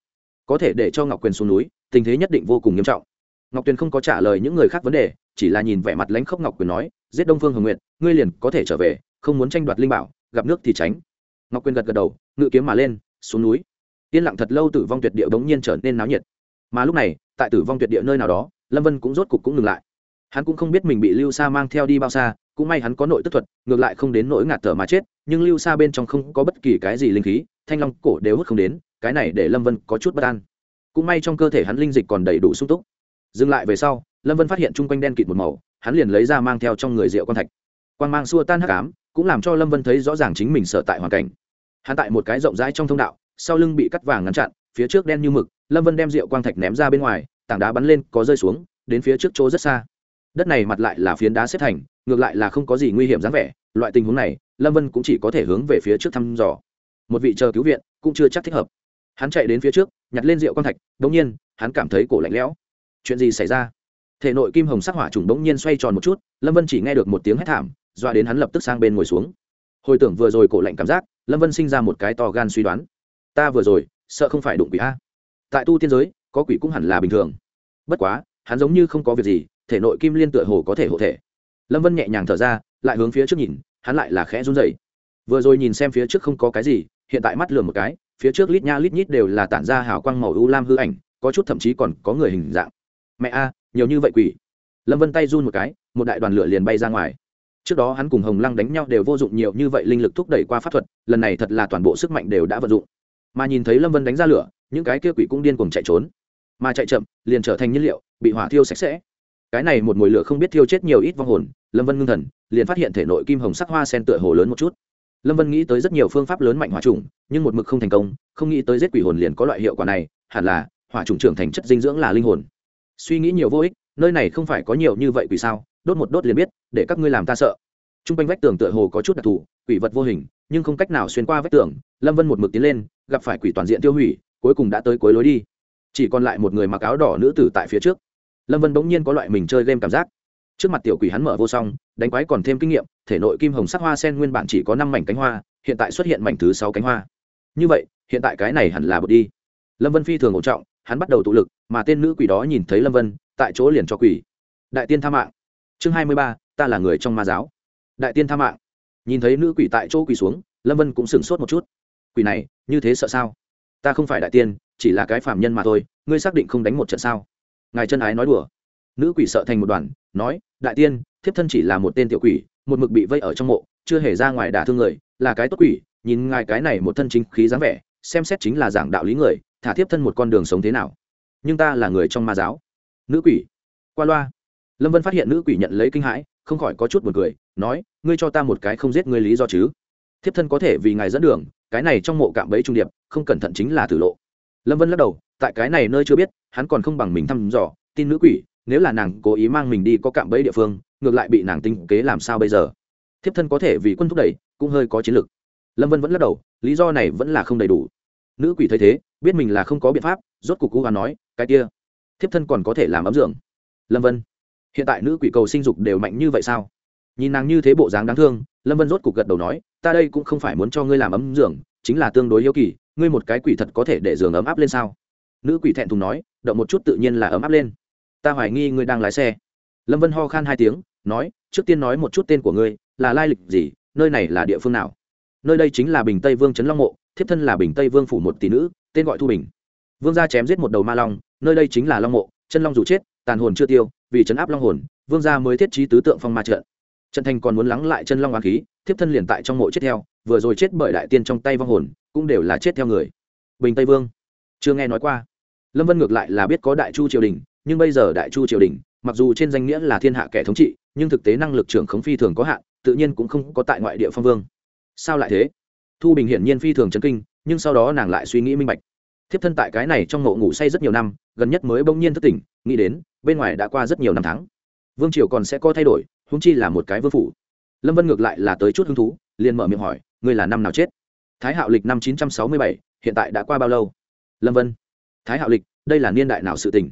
Có thể để cho ngọc quyền xuống núi, tình thế nhất định vô cùng nghiêm trọng. Ngọc tuyền không có trả lời những người khác vấn đề, chỉ là nhìn vẻ mặt lãnh khốc ngọc quyền nói, giết đông phương hồng nguyện ngươi liền có thể trở về, không muốn tranh đoạt linh bảo gặp nước thì tránh. Ngọc quyên gật gật đầu, ngự kiếm mà lên, xuống núi. Yên lặng thật lâu tử vong tuyệt địa bỗng nhiên trở nên náo nhiệt. Mà lúc này, tại tử vong tuyệt địa nơi nào đó, lâm vân cũng rốt cục cũng ngừng lại. Hắn cũng không biết mình bị lưu sa mang theo đi bao xa, cũng may hắn có nội tức thuật, ngược lại không đến nỗi ngạt thở mà chết, nhưng lưu sa bên trong không có bất kỳ cái gì linh khí, thanh long cổ đều hút không đến, cái này để lâm vân có chút bất an. Cũng may trong cơ thể hắn linh dịch còn đầy đủ sung túc. Dừng lại về sau, lâm vân phát hiện chung quanh đen kịt một màu, hắn liền lấy ra mang theo trong người rượu quan thạch quan mang xua tan hắc ám, cũng làm cho lâm vân thấy rõ ràng chính mình sợ tại hoàn cảnh. Hắn tại một cái rộng rãi trong thông đạo, sau lưng bị cắt vàng ngăn chặn, phía trước đen như mực, lâm vân đem rượu quang thạch ném ra bên ngoài, tảng đá bắn lên, có rơi xuống, đến phía trước chỗ rất xa. Đất này mặt lại là phiến đá xếp thành, ngược lại là không có gì nguy hiểm dáng vẻ, loại tình huống này, lâm vân cũng chỉ có thể hướng về phía trước thăm dò. Một vị chờ cứu viện, cũng chưa chắc thích hợp. Hắn chạy đến phía trước, nhặt lên rượu quang thạch đ ỗ n g nhiên, hắn cảm thấy cổ lạnh lẽo. Chuyện gì xảy ra? Thể nội kim hồng sắc hỏa trùng đ ỗ n g nhiên xoay tròn một chút, lâm vân chỉ nghe được một tiếng hét thảm doa đến hắn lập tức sang bên ngồi xuống. Hồi tưởng vừa rồi cổ lạnh cảm giác, lâm vân sinh ra một cái to gan suy đoán. Ta vừa rồi, sợ không phải đụng quỷ a. Tại tu tiên giới, có quỷ cũng hẳn là bình thường. Bất quá, hắn giống như không có việc gì, thể nội kim liên tựa hồ có thể hộ thể. Lâm vân nhẹ nhàng thở ra, lại hướng phía trước nhìn, hắn lại là khẽ run rẩy. vừa rồi nhìn xem phía trước không có cái gì, hiện tại mắt lườm một cái, phía trước lít nha lít nhít đều là tản ra hào quang màu u lam hư ảnh, có chút thậm chí còn có người hình dạng. Mẹ a, nhiều như vậy quỷ. Lâm vân tay run một cái, một đại đoàn lửa liền bay ra ngoài trước đó hắn cùng hồng lăng đánh nhau đều vô dụng nhiều như vậy linh lực thúc đẩy qua pháp thuật, lần này thật là toàn bộ sức mạnh đều đã vận dụng. Mà nhìn thấy lâm vân đánh ra lửa, những cái kia quỷ cũng điên cuồng chạy trốn. Mà chạy chậm, liền trở thành nhiên liệu, bị hỏa thiêu sạch sẽ. Cái này một mùi lửa không biết thiêu chết nhiều ít vong hồn, lâm vân ngưng thần, liền phát hiện thể nội kim hồng sắc hoa sen tựa hồ lớn một chút. Lâm vân nghĩ tới rất nhiều phương pháp lớn mạnh hỏa trùng, nhưng một mực không thành công, không nghĩ tới giết quỷ hồn liền có loại hiệu quả này, hẳn là, hỏa trùng trưởng thành chất dinh dưỡng là linh hồn. Suy nghĩ nhiều vô ích, nơi này không phải có nhiều như vậy quỷ sao? Đốt một đốt liền biết, để các ngươi làm ta sợ. T r u n g quanh vách tường tựa hồ có chút đặc thù, quỷ vật vô hình, nhưng không cách nào xuyên qua vách tường. Lâm vân một mực tiến lên, gặp phải quỷ toàn diện tiêu hủy, cuối cùng đã tới cuối lối đi. Chỉ còn lại một người mặc áo đỏ nữ tử tại phía trước. Lâm vân bỗng nhiên có loại mình chơi game cảm giác. Trước mặt tiểu quỷ hắn mở vô song, đánh quái còn thêm kinh nghiệm, thể nội kim hồng sắc hoa sen nguyên bản chỉ có năm mảnh cánh hoa, hiện tại xuất hiện mảnh thứ sáu cánh hoa. Như vậy, hiện tại cái này hẳn là bật đi. Lâm vân phi thường ổn trọng, hắn bắt đầu tụ lực, mà tên nữ quỷ đó nhìn thấy lâm vân, tại chỗ liền cho quỷ. Đại tiên tha mạng chương hai mươi ba, ta là người trong ma giáo. Đại tiên tha mạng. Nhìn thấy nữ quỷ tại chỗ quỷ xuống, lâm vân cũng sửng sốt một chút. Quỷ này, như thế sợ sao? Ta không phải đại tiên, chỉ là cái phạm nhân mà thôi, ngươi xác định không đánh một trận sao? Ngài chân ái nói đùa. Nữ quỷ sợ thành một đoàn, nói, đại tiên, thiếp thân chỉ là một tên tiểu quỷ, một mực bị vây ở trong mộ, chưa hề ra ngoài đả thương người, là cái tốt quỷ, nhìn ngài cái này một thân chính khí dáng vẻ, xem xét chính là giảng đạo lý người, thả thiếp thân một con đường sống thế nào. Nhưng ta là người trong ma giáo. Nữ quỷ, qua loa lâm vân phát hiện nữ quỷ nhận lấy kinh hãi, không khỏi có chút b u ồ n cười, nói, ngươi cho ta một cái không giết ngươi lý do chứ? Thiếp thân có thể vì ngài dẫn đường, cái này trong mộ cạm bẫy trung điệp, không cẩn thận chính là tử lộ. Lâm vân lắc đầu, tại cái này nơi chưa biết, hắn còn không bằng mình thăm dò, tin nữ quỷ, nếu là nàng cố ý mang mình đi có cạm bẫy địa phương, ngược lại bị nàng tinh kế làm sao bây giờ? Thiếp thân có thể vì quân thúc đẩy, cũng hơi có chiến lược lâm vân vẫn lắc đầu, lý do này vẫn là không đầy đủ. Nữ quỷ thấy thế, biết mình là không có biện pháp, rốt cuộc cú và nói, cái kia, thiếp thân còn có thể làm ấm dưỡng lâm vân hiện tại nữ quỷ cầu sinh dục đều mạnh như vậy sao? Nhìn nàng như thế bộ dáng đáng thương lâm vân rốt cuộc gật đầu nói ta đây cũng không phải muốn cho ngươi làm ấm giường, chính là tương đối yêu kỳ ngươi một cái quỷ thật có thể để giường ấm áp lên sao? Nữ quỷ thẹn thùng nói động một chút tự nhiên là ấm áp lên. Ta hoài nghi ngươi đang lái xe. Lâm vân ho khan hai tiếng nói trước tiên nói một chút tên của ngươi là lai lịch gì nơi này là địa phương nào? Nơi đây chính là bình tây vương trấn long mộ thiếp thân là bình tây vương phủ một tỷ nữ tên gọi thu bình. Vương gia chém giết một đầu ma long nơi đây chính là long mộ chân long dù chết tàn hồn chưa tiêu vì chấn áp long hồn, vương gia mới thiết trí tứ tượng phong ma trận. Trần thành còn muốn lắng lại chân long hoàng khí, thiếp thân liền tại trong mộ chết theo, vừa rồi chết bởi đại tiên trong tay vong hồn, cũng đều là chết theo người. Bình tây vương, chưa nghe nói qua. Lâm vân ngược lại là biết có đại chu triều đình, nhưng bây giờ đại chu triều đình, mặc dù trên danh nghĩa là thiên hạ kẻ thống trị, nhưng thực tế năng lực trưởng khống phi thường có hạn, tự nhiên cũng không có tại ngoại địa phong vương. Sao lại thế? Thu bình hiển nhiên phi thường chấn kinh, nhưng sau đó nàng lại suy nghĩ minh bạch. Thiếp thân tại cái này trong ngộ ngủ say rất nhiều năm, gần nhất mới bỗng nhiên thức tỉnh, nghĩ đến bên ngoài đã qua rất nhiều năm tháng. Vương triều còn sẽ có thay đổi húng chi là một cái vương phủ. Lâm vân ngược lại là tới chút hứng thú, liền mở miệng hỏi, ngươi là năm nào chết? Thái hạo lịch năm chín trăm sáu mươi bảy, hiện tại đã qua bao lâu? Lâm vân. Thái hạo lịch, đây là niên đại nào sự tình?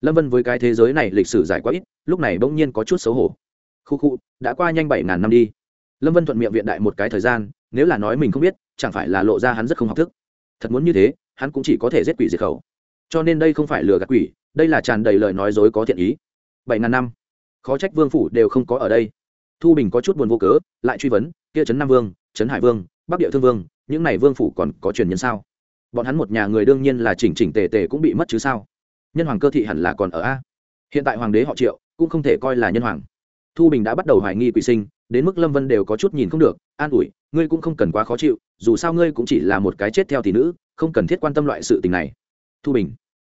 Lâm vân với cái thế giới này lịch sử dài quá ít, lúc này bỗng nhiên có chút xấu hổ. Khu khu, đã qua nhanh bảy ngàn năm đi. Lâm vân thuận miệng viện đại một cái thời gian, nếu là nói mình không biết, chẳng phải là lộ ra hắn rất không học thức. Thật muốn như thế, hắn cũng chỉ có thể giết quỷ diệt khẩu. Cho nên đây không phải lừa gạt quỷ đây là tràn đầy lời nói dối có thiện ý. Bảy ngàn năm, khó trách vương phủ đều không có ở đây. Thu bình có chút buồn vô cớ, lại truy vấn, kia trấn nam vương, trấn hải vương, bắc địa thương vương, những này vương phủ còn có truyền nhân sao? Bọn hắn một nhà người đương nhiên là chỉnh chỉnh tề tề cũng bị mất chứ sao? Nhân hoàng cơ thị hẳn là còn ở a. Hiện tại hoàng đế họ triệu, cũng không thể coi là nhân hoàng. Thu bình đã bắt đầu hoài nghi quỷ sinh, đến mức lâm vân đều có chút nhìn không được, an ủi, ngươi cũng không cần quá khó chịu, dù sao ngươi cũng chỉ là một cái chết theo tỷ nữ, không cần thiết quan tâm loại sự tình này. Thu bình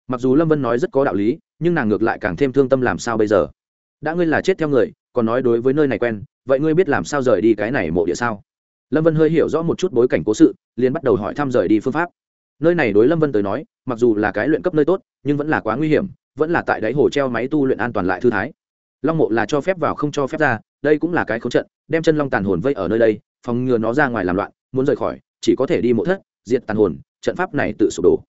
mặc dù lâm vân nói rất có đạo lý, nhưng nàng ngược lại càng thêm thương tâm làm sao bây giờ? Đã ngươi là chết theo người, còn nói đối với nơi này quen, vậy ngươi biết làm sao rời đi cái này mộ địa sao? Lâm vân hơi hiểu rõ một chút bối cảnh cố sự, liền bắt đầu hỏi thăm rời đi phương pháp. Nơi này đối lâm vân tới nói, mặc dù là cái luyện cấp nơi tốt, nhưng vẫn là quá nguy hiểm, vẫn là tại đáy hồ treo máy tu luyện an toàn lại thư thái. Long mộ là cho phép vào không cho phép ra, đây cũng là cái khấu trận, đem chân long tàn hồn vây ở nơi đây, phòng ngừa nó ra ngoài làm loạn, muốn rời khỏi, chỉ có thể đi mộ thất, diệt tàn hồn, trận pháp này tự sụp đổ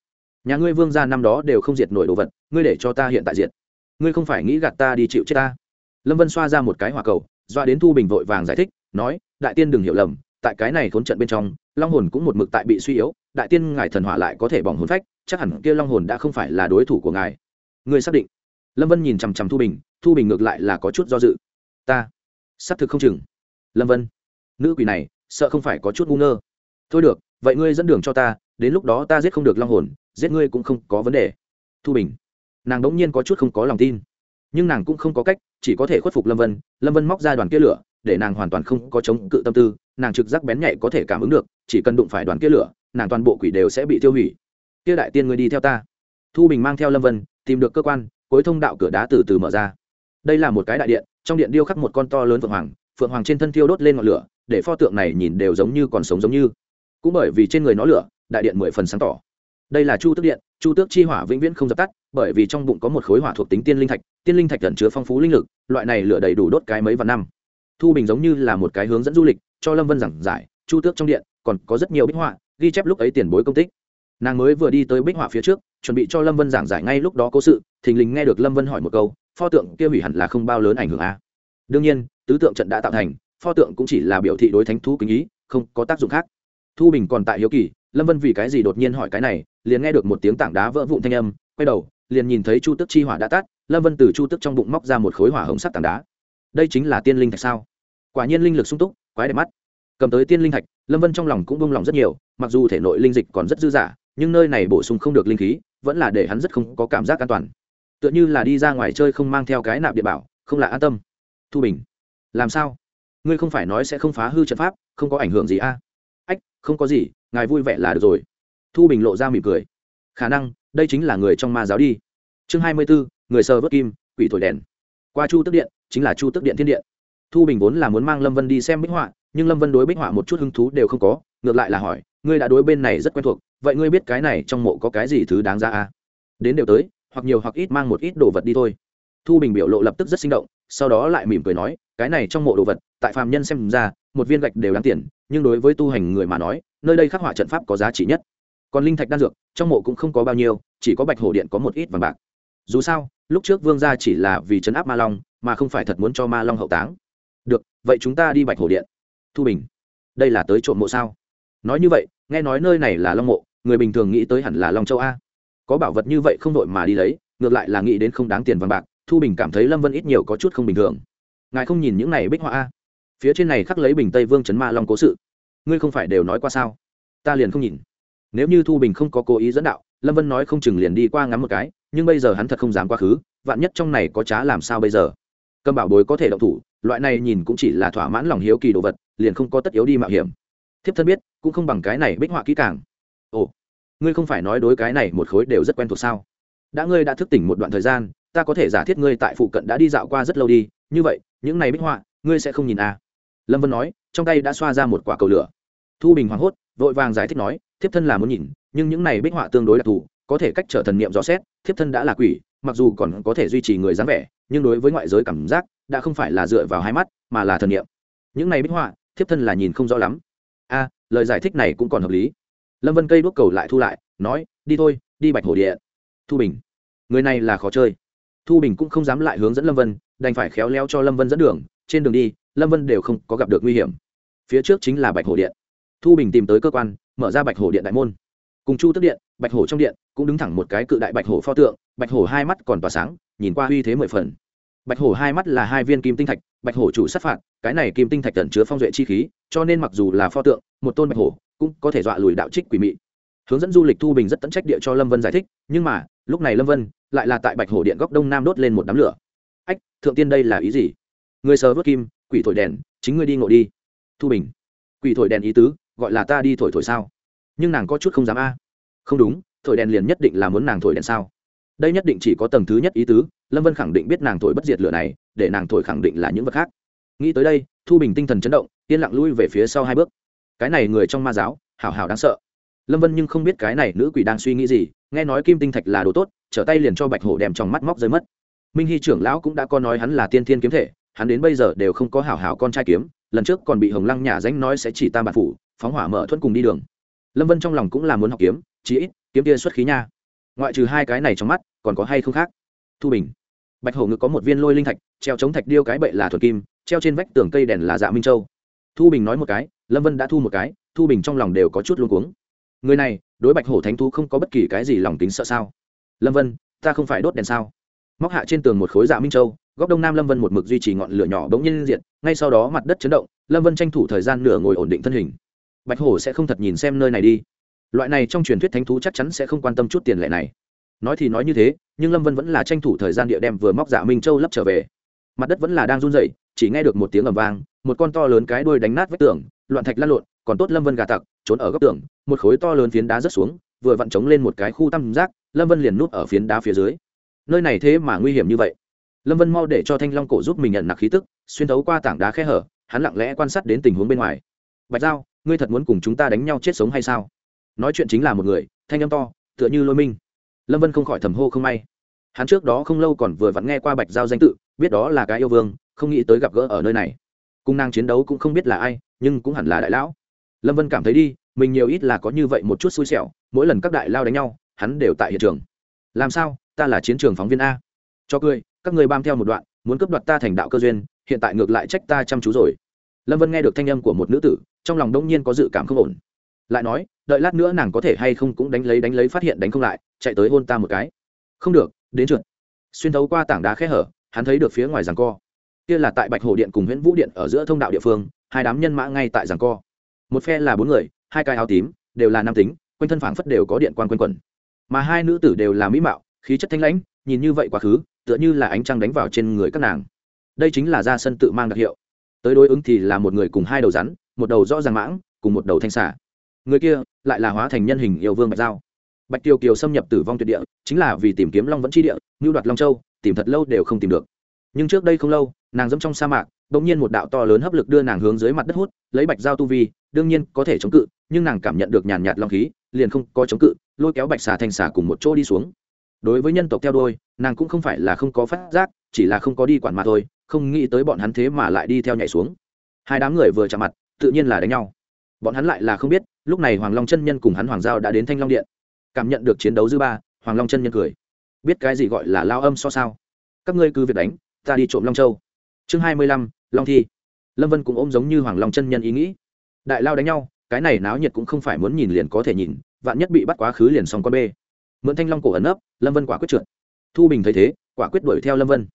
nhà ngươi vương gia năm đó đều không diệt nổi đồ vật, ngươi để cho ta hiện tại diệt. Ngươi không phải nghĩ gạt ta đi chịu chết ta. Lâm vân xoa ra một cái hỏa cầu doa đến thu bình vội vàng giải thích, nói, đại tiên đừng hiểu lầm, tại cái này khốn trận bên trong, long hồn cũng một mực tại bị suy yếu, đại tiên ngài thần hỏa lại có thể bỏng hồn phách, chắc hẳn kia long hồn đã không phải là đối thủ của ngài. Ngươi xác định? Lâm vân nhìn chằm chằm thu bình thu bình ngược lại là có chút do dự. Ta? Xác thực không chừng. Lâm vân, nữ quỷ này, sợ không phải có chút ngu ngơ. Thôi được, vậy ngươi dẫn đường cho ta, đến lúc đó ta giết không được long hồn giết ngươi cũng không có vấn đề. Thu bình, nàng đ n g nhiên có chút không có lòng tin. Nhưng nàng cũng không có cách, chỉ có thể khuất phục lâm vân. Lâm vân móc ra đoàn kia lửa, để nàng hoàn toàn không có chống cự tâm tư, nàng trực giác bén nhạy có thể cảm ứng được, chỉ cần đụng phải đoàn kia lửa, nàng toàn bộ quỷ đều sẽ bị tiêu hủy. Kia đại tiên ngươi đi theo ta. Thu bình mang theo lâm vân, tìm được cơ quan, cuối thông đạo cửa đá từ từ mở ra. Đây là một cái đại điện, trong điện điêu khắc một con to lớn phượng hoàng phượng hoàng trên thân thiêu đốt lên ngọn lửa, để pho tượng này nhìn đều giống như còn sống giống như. Cũng bởi vì trên người nó lửa, đại điện mười phần sáng tỏ đây là chu tước điện, chu tước chi hỏa vĩnh viễn không dập tắt, bởi vì trong bụng có một khối hỏa thuộc tính tiên linh thạch, tiên linh thạch gần chứa phong phú linh lực, loại này lửa đầy đủ đốt cái mấy vạn năm. Thu bình giống như là một cái hướng dẫn du lịch, cho lâm vân giảng giải, chu tước trong điện còn có rất nhiều bích họa, ghi chép lúc ấy tiền bối công tích. Nàng mới vừa đi tới bích họa phía trước, chuẩn bị cho lâm vân giảng giải ngay lúc đó cố sự, thình lình nghe được lâm vân hỏi một câu, pho tượng kia hủy hẳn là không bao lớn ảnh hưởng a à? đương nhiên, tứ tượng trận đã tạo thành, pho tượng cũng chỉ là biểu thị đối thánh thú kính ý, không có tác dụng khác. Thu bình còn tại hiếu kỳ lâm vân vì cái gì đột nhiên hỏi cái này, liền nghe được một tiếng tảng đá vỡ vụn thanh âm, quay đầu, liền nhìn thấy chu tức chi hỏa đã tắt, lâm vân từ chu tức trong bụng móc ra một khối hỏa hồng sắt tảng đá. Đây chính là tiên linh thạch sao? Quả nhiên linh lực sung túc, quái đẹp mắt. Cầm tới tiên linh thạch, lâm vân trong lòng cũng bông lòng rất nhiều, mặc dù thể nội linh dịch còn rất dư dả, nhưng nơi này bổ sung không được linh khí, vẫn là để hắn rất không có cảm giác an toàn. Tựa như là đi ra ngoài chơi không mang theo cái nạp địa bảo, không là an tâm. Thu bình, làm sao? Ngươi không phải nói sẽ không phá hư trận pháp, không có ảnh hưởng gì a? À? ách, không có gì ngài vui vẻ là được rồi. Thu bình lộ ra mỉm cười. Khả năng, đây chính là người trong ma giáo đi. Chương hai mươi bốn người sờ vớt kim, quỷ thổi đèn. Qua chu tức điện, chính là chu tức điện thiên điện. Thu bình vốn là muốn mang lâm vân đi xem bích họa, nhưng lâm vân đối bích họa một chút hứng thú đều không có, ngược lại là hỏi, ngươi đã đối bên này rất quen thuộc, vậy ngươi biết cái này trong mộ có cái gì thứ đáng ra à? đến đều tới, hoặc nhiều hoặc ít mang một ít đồ vật đi thôi. Thu bình biểu lộ lập tức rất sinh động, sau đó lại mỉm cười nói cái này trong mộ đồ vật, tại phàm nhân xem ra, một viên gạch đều đáng tiền, nhưng đối với tu hành người mà nói, nơi đây khắc họa trận pháp có giá trị nhất. Còn linh thạch đan dược, trong mộ cũng không có bao nhiêu, chỉ có bạch hổ điện có một ít vàng bạc. Dù sao, lúc trước vương gia chỉ là vì chấn áp ma long, mà không phải thật muốn cho ma long hậu táng. Được, vậy chúng ta đi bạch hổ điện. Thu bình, đây là tới trộm mộ sao? Nói như vậy, nghe nói nơi này là long mộ, người bình thường nghĩ tới hẳn là long châu a. Có bảo vật như vậy không đội mà đi lấy, ngược lại là nghĩ đến không đáng tiền vàng bạc, thu bình cảm thấy lâm vân ít nhiều có chút không bình thường ngài không nhìn những này bích họa a? Phía trên này khắc lấy bình tây vương chấn ma long cố sự. Ngươi không phải đều nói qua sao? Ta liền không nhìn. Nếu như thu bình không có cố ý dẫn đạo, lâm vân nói không chừng liền đi qua ngắm một cái, nhưng bây giờ hắn thật không dám quá khứ, vạn nhất trong này có trá làm sao bây giờ? Cầm bảo bối có thể động thủ, loại này nhìn cũng chỉ là thỏa mãn lòng hiếu kỳ đồ vật, liền không có tất yếu đi mạo hiểm. Thiếp thân biết, cũng không bằng cái này bích họa kỹ càng. Ồ, ngươi không phải nói đối cái này một khối đều rất quen thuộc sao? Đã ngươi đã thức tỉnh một đoạn thời gian, ta có thể giả thiết ngươi tại phụ cận đã đi dạo qua rất lâu đi, như vậy những này bích họa, ngươi sẽ không nhìn à. lâm vân nói, trong tay đã xoa ra một quả cầu lửa. Thu bình hoảng hốt, vội vàng giải thích nói, thiếp thân là muốn nhìn, nhưng những này bích họa tương đối đặc thù, có thể cách trở thần niệm rõ xét, thiếp thân đã là quỷ, mặc dù còn có thể duy trì người dáng vẻ, nhưng đối với ngoại giới cảm giác, đã không phải là dựa vào hai mắt, mà là thần niệm. Những này bích họa, thiếp thân là nhìn không rõ lắm. A lời giải thích này cũng còn hợp lý. Lâm vân cây đuốc cầu lại thu lại, nói, đi thôi, đi bạch hồ địa thu bình, người này là khó chơi. Thu bình cũng không dám lại hướng dẫn lâm vân đành phải khéo léo cho lâm vân dẫn đường, trên đường đi, lâm vân đều không có gặp được nguy hiểm. Phía trước chính là bạch hồ điện. Thu bình tìm tới cơ quan, mở ra bạch hồ điện đại môn. Cùng chu tức điện, bạch hổ trong điện, cũng đứng thẳng một cái cự đại bạch hổ pho tượng, bạch hổ hai mắt còn tỏa sáng, nhìn qua uy thế mười phần. Bạch hổ hai mắt là hai viên kim tinh thạch, bạch hổ chủ sát phạt, cái này kim tinh thạch tẩn chứa phong duệ chi khí, cho nên mặc dù là pho tượng, một tôn bạch hổ cũng có thể dọa lùi đạo trích quỷ mị. Hướng dẫn du lịch thu bình rất tận trách địa cho lâm vân giải thích, nhưng mà, lúc này lâm vân lại là tại bạch hổ điện góc đông nam đốt lên một đám lửa ách, thượng tiên đây là ý gì? Người sờ vớt kim, quỷ thổi đèn, chính ngươi đi ngộ đi. Thu bình, quỷ thổi đèn ý tứ, gọi là ta đi thổi thổi sao? Nhưng nàng có chút không dám a. Không đúng, thổi đèn liền nhất định là muốn nàng thổi đèn sao? Đây nhất định chỉ có tầng thứ nhất ý tứ, lâm vân khẳng định biết nàng thổi bất diệt lửa này, để nàng thổi khẳng định là những vật khác. Nghĩ tới đây, thu bình tinh thần chấn động, yên lặng lui về phía sau hai bước. Cái này người trong ma giáo, hảo hảo đáng sợ. Lâm vân nhưng không biết cái này nữ quỷ đang suy nghĩ gì, nghe nói kim tinh thạch là đồ tốt, trở tay liền cho bạch hổ đem trong mắt móc rơi mất minh hy trưởng lão cũng đã có nói hắn là tiên thiên kiếm thể, hắn đến bây giờ đều không có hảo hảo con trai kiếm, lần trước còn bị hồng lăng nhà danh nói sẽ chỉ tam bản phủ, phóng hỏa mở thuẫn cùng đi đường. Lâm vân trong lòng cũng là muốn học kiếm, chí ít, kiếm tia xuất khí nha. Ngoại trừ hai cái này trong mắt, còn có hay không khác? Thu bình. Bạch hổ ngực có một viên lôi linh thạch, treo chống thạch điêu cái bậy là thuật kim, treo trên vách tường cây đèn là dạ minh châu. Thu bình nói một cái, lâm vân đã thu một cái, thu bình trong lòng đều có chút luôn cuống. Người này, đối bạch hổ thánh thu không có bất kỳ cái gì lòng tính sợ sao? Lâm vân, ta không phải đốt đèn sao? Móc hạ trên tường một khối dạ minh châu, góc đông nam lâm vân một mực duy trì ngọn lửa nhỏ bỗng nhiên diện ngay sau đó mặt đất chấn động, lâm vân tranh thủ thời gian nửa ngồi ổn định thân hình. Bạch hổ sẽ không thật nhìn xem nơi này đi. Loại này trong truyền thuyết thánh thú chắc chắn sẽ không quan tâm chút tiền lệ này. Nói thì nói như thế, nhưng lâm vân vẫn là tranh thủ thời gian địa đem vừa móc dạ minh châu lấp trở về. Mặt đất vẫn là đang run rẩy, chỉ nghe được một tiếng ầm vang, một con to lớn cái đuôi đánh nát vách tường, loạn thạch lăn lộn, còn tốt lâm vân gà tặc, trốn ở góc tường, một khối to lớn phiến đá rớt xuống, vừa vặn trống lên một cái khu tăm giác, lâm vân liền núp ở phiến đá phía dưới nơi này thế mà nguy hiểm như vậy. Lâm vân mau để cho thanh long cổ giúp mình nhận nặc khí tức, xuyên thấu qua tảng đá khe hở, hắn lặng lẽ quan sát đến tình huống bên ngoài. Bạch giao, ngươi thật muốn cùng chúng ta đánh nhau chết sống hay sao? Nói chuyện chính là một người, thanh âm to, tựa như lôi minh. Lâm vân không khỏi thầm hô không may. Hắn trước đó không lâu còn vừa vặn nghe qua bạch giao danh tự, biết đó là cái yêu vương, không nghĩ tới gặp gỡ ở nơi này. Cung năng chiến đấu cũng không biết là ai, nhưng cũng hẳn là đại lão. Lâm vân cảm thấy đi, mình nhiều ít là có như vậy một chút xui xẻo, mỗi lần các đại lao đánh nhau, hắn đều tại hiện trường. Làm sao? Ta là chiến trường phóng viên a. Cho cười, các người bam theo một đoạn, muốn cướp đoạt ta thành đạo cơ duyên, hiện tại ngược lại trách ta chăm chú rồi. Lâm vân nghe được thanh âm của một nữ tử, trong lòng đông nhiên có dự cảm không ổn. Lại nói, đợi lát nữa nàng có thể hay không cũng đánh lấy đánh lấy phát hiện đánh không lại, chạy tới hôn ta một cái. Không được, đến trượt. Xuyên thấu qua tảng đá khe hở, hắn thấy được phía ngoài rằng co. Kia là tại bạch hồ điện cùng nguyễn vũ điện ở giữa thông đạo địa phương, hai đám nhân mã ngay tại rằng co. Một phe là bốn người, hai cái áo tím, đều là nam tính, quanh thân phảng phất đều có điện quan quanh quẩn. Mà hai nữ tử đều là mỹ mạo khí chất thanh lãnh, nhìn như vậy quá khứ, tựa như là ánh trăng đánh vào trên người các nàng. Đây chính là ra sân tự mang đặc hiệu. Tới đối ứng thì là một người cùng hai đầu rắn, một đầu rõ ràng mãng, cùng một đầu thanh xả người kia lại là hóa thành nhân hình yêu vương bạch giao. Bạch tiêu kiều xâm nhập tử vong tuyệt địa, chính là vì tìm kiếm long vẫn chi địa, ngưu đoạt long châu, tìm thật lâu đều không tìm được. Nhưng trước đây không lâu, nàng dẫm trong sa mạc đ ỗ n g nhiên một đạo to lớn hấp lực đưa nàng hướng dưới mặt đất hút, lấy bạch giao tu vi, đương nhiên có thể chống cự, nhưng nàng cảm nhận được nhàn nhạt long khí, liền không có chống cự, lôi kéo bạch xà thanh xà cùng một chỗ đi xuống đối với nhân tộc theo đôi nàng cũng không phải là không có phát giác, chỉ là không có đi quản mà thôi, không nghĩ tới bọn hắn thế mà lại đi theo nhảy xuống. Hai đám người vừa chạm mặt, tự nhiên là đánh nhau. Bọn hắn lại là không biết, lúc này hoàng long chân nhân cùng hắn hoàng giao đã đến thanh long điện. Cảm nhận được chiến đấu dư ba, hoàng long chân nhân cười. Biết cái gì gọi là lao âm so sao? Các ngươi cứ việc đánh, ta đi trộm long châu. Chương hai mươi lăm, long thi. Lâm vân cũng ôm giống như hoàng long chân nhân ý nghĩ. Đại lao đánh nhau, cái này náo nhiệt cũng không phải muốn nhìn liền có thể nhìn, vạn nhất bị bắt quá khứ liền xong con bê mượn thanh long cổ ẩn ấp lâm vân quả quyết trượt. Thu bình thấy thế, quả quyết đuổi theo lâm vân.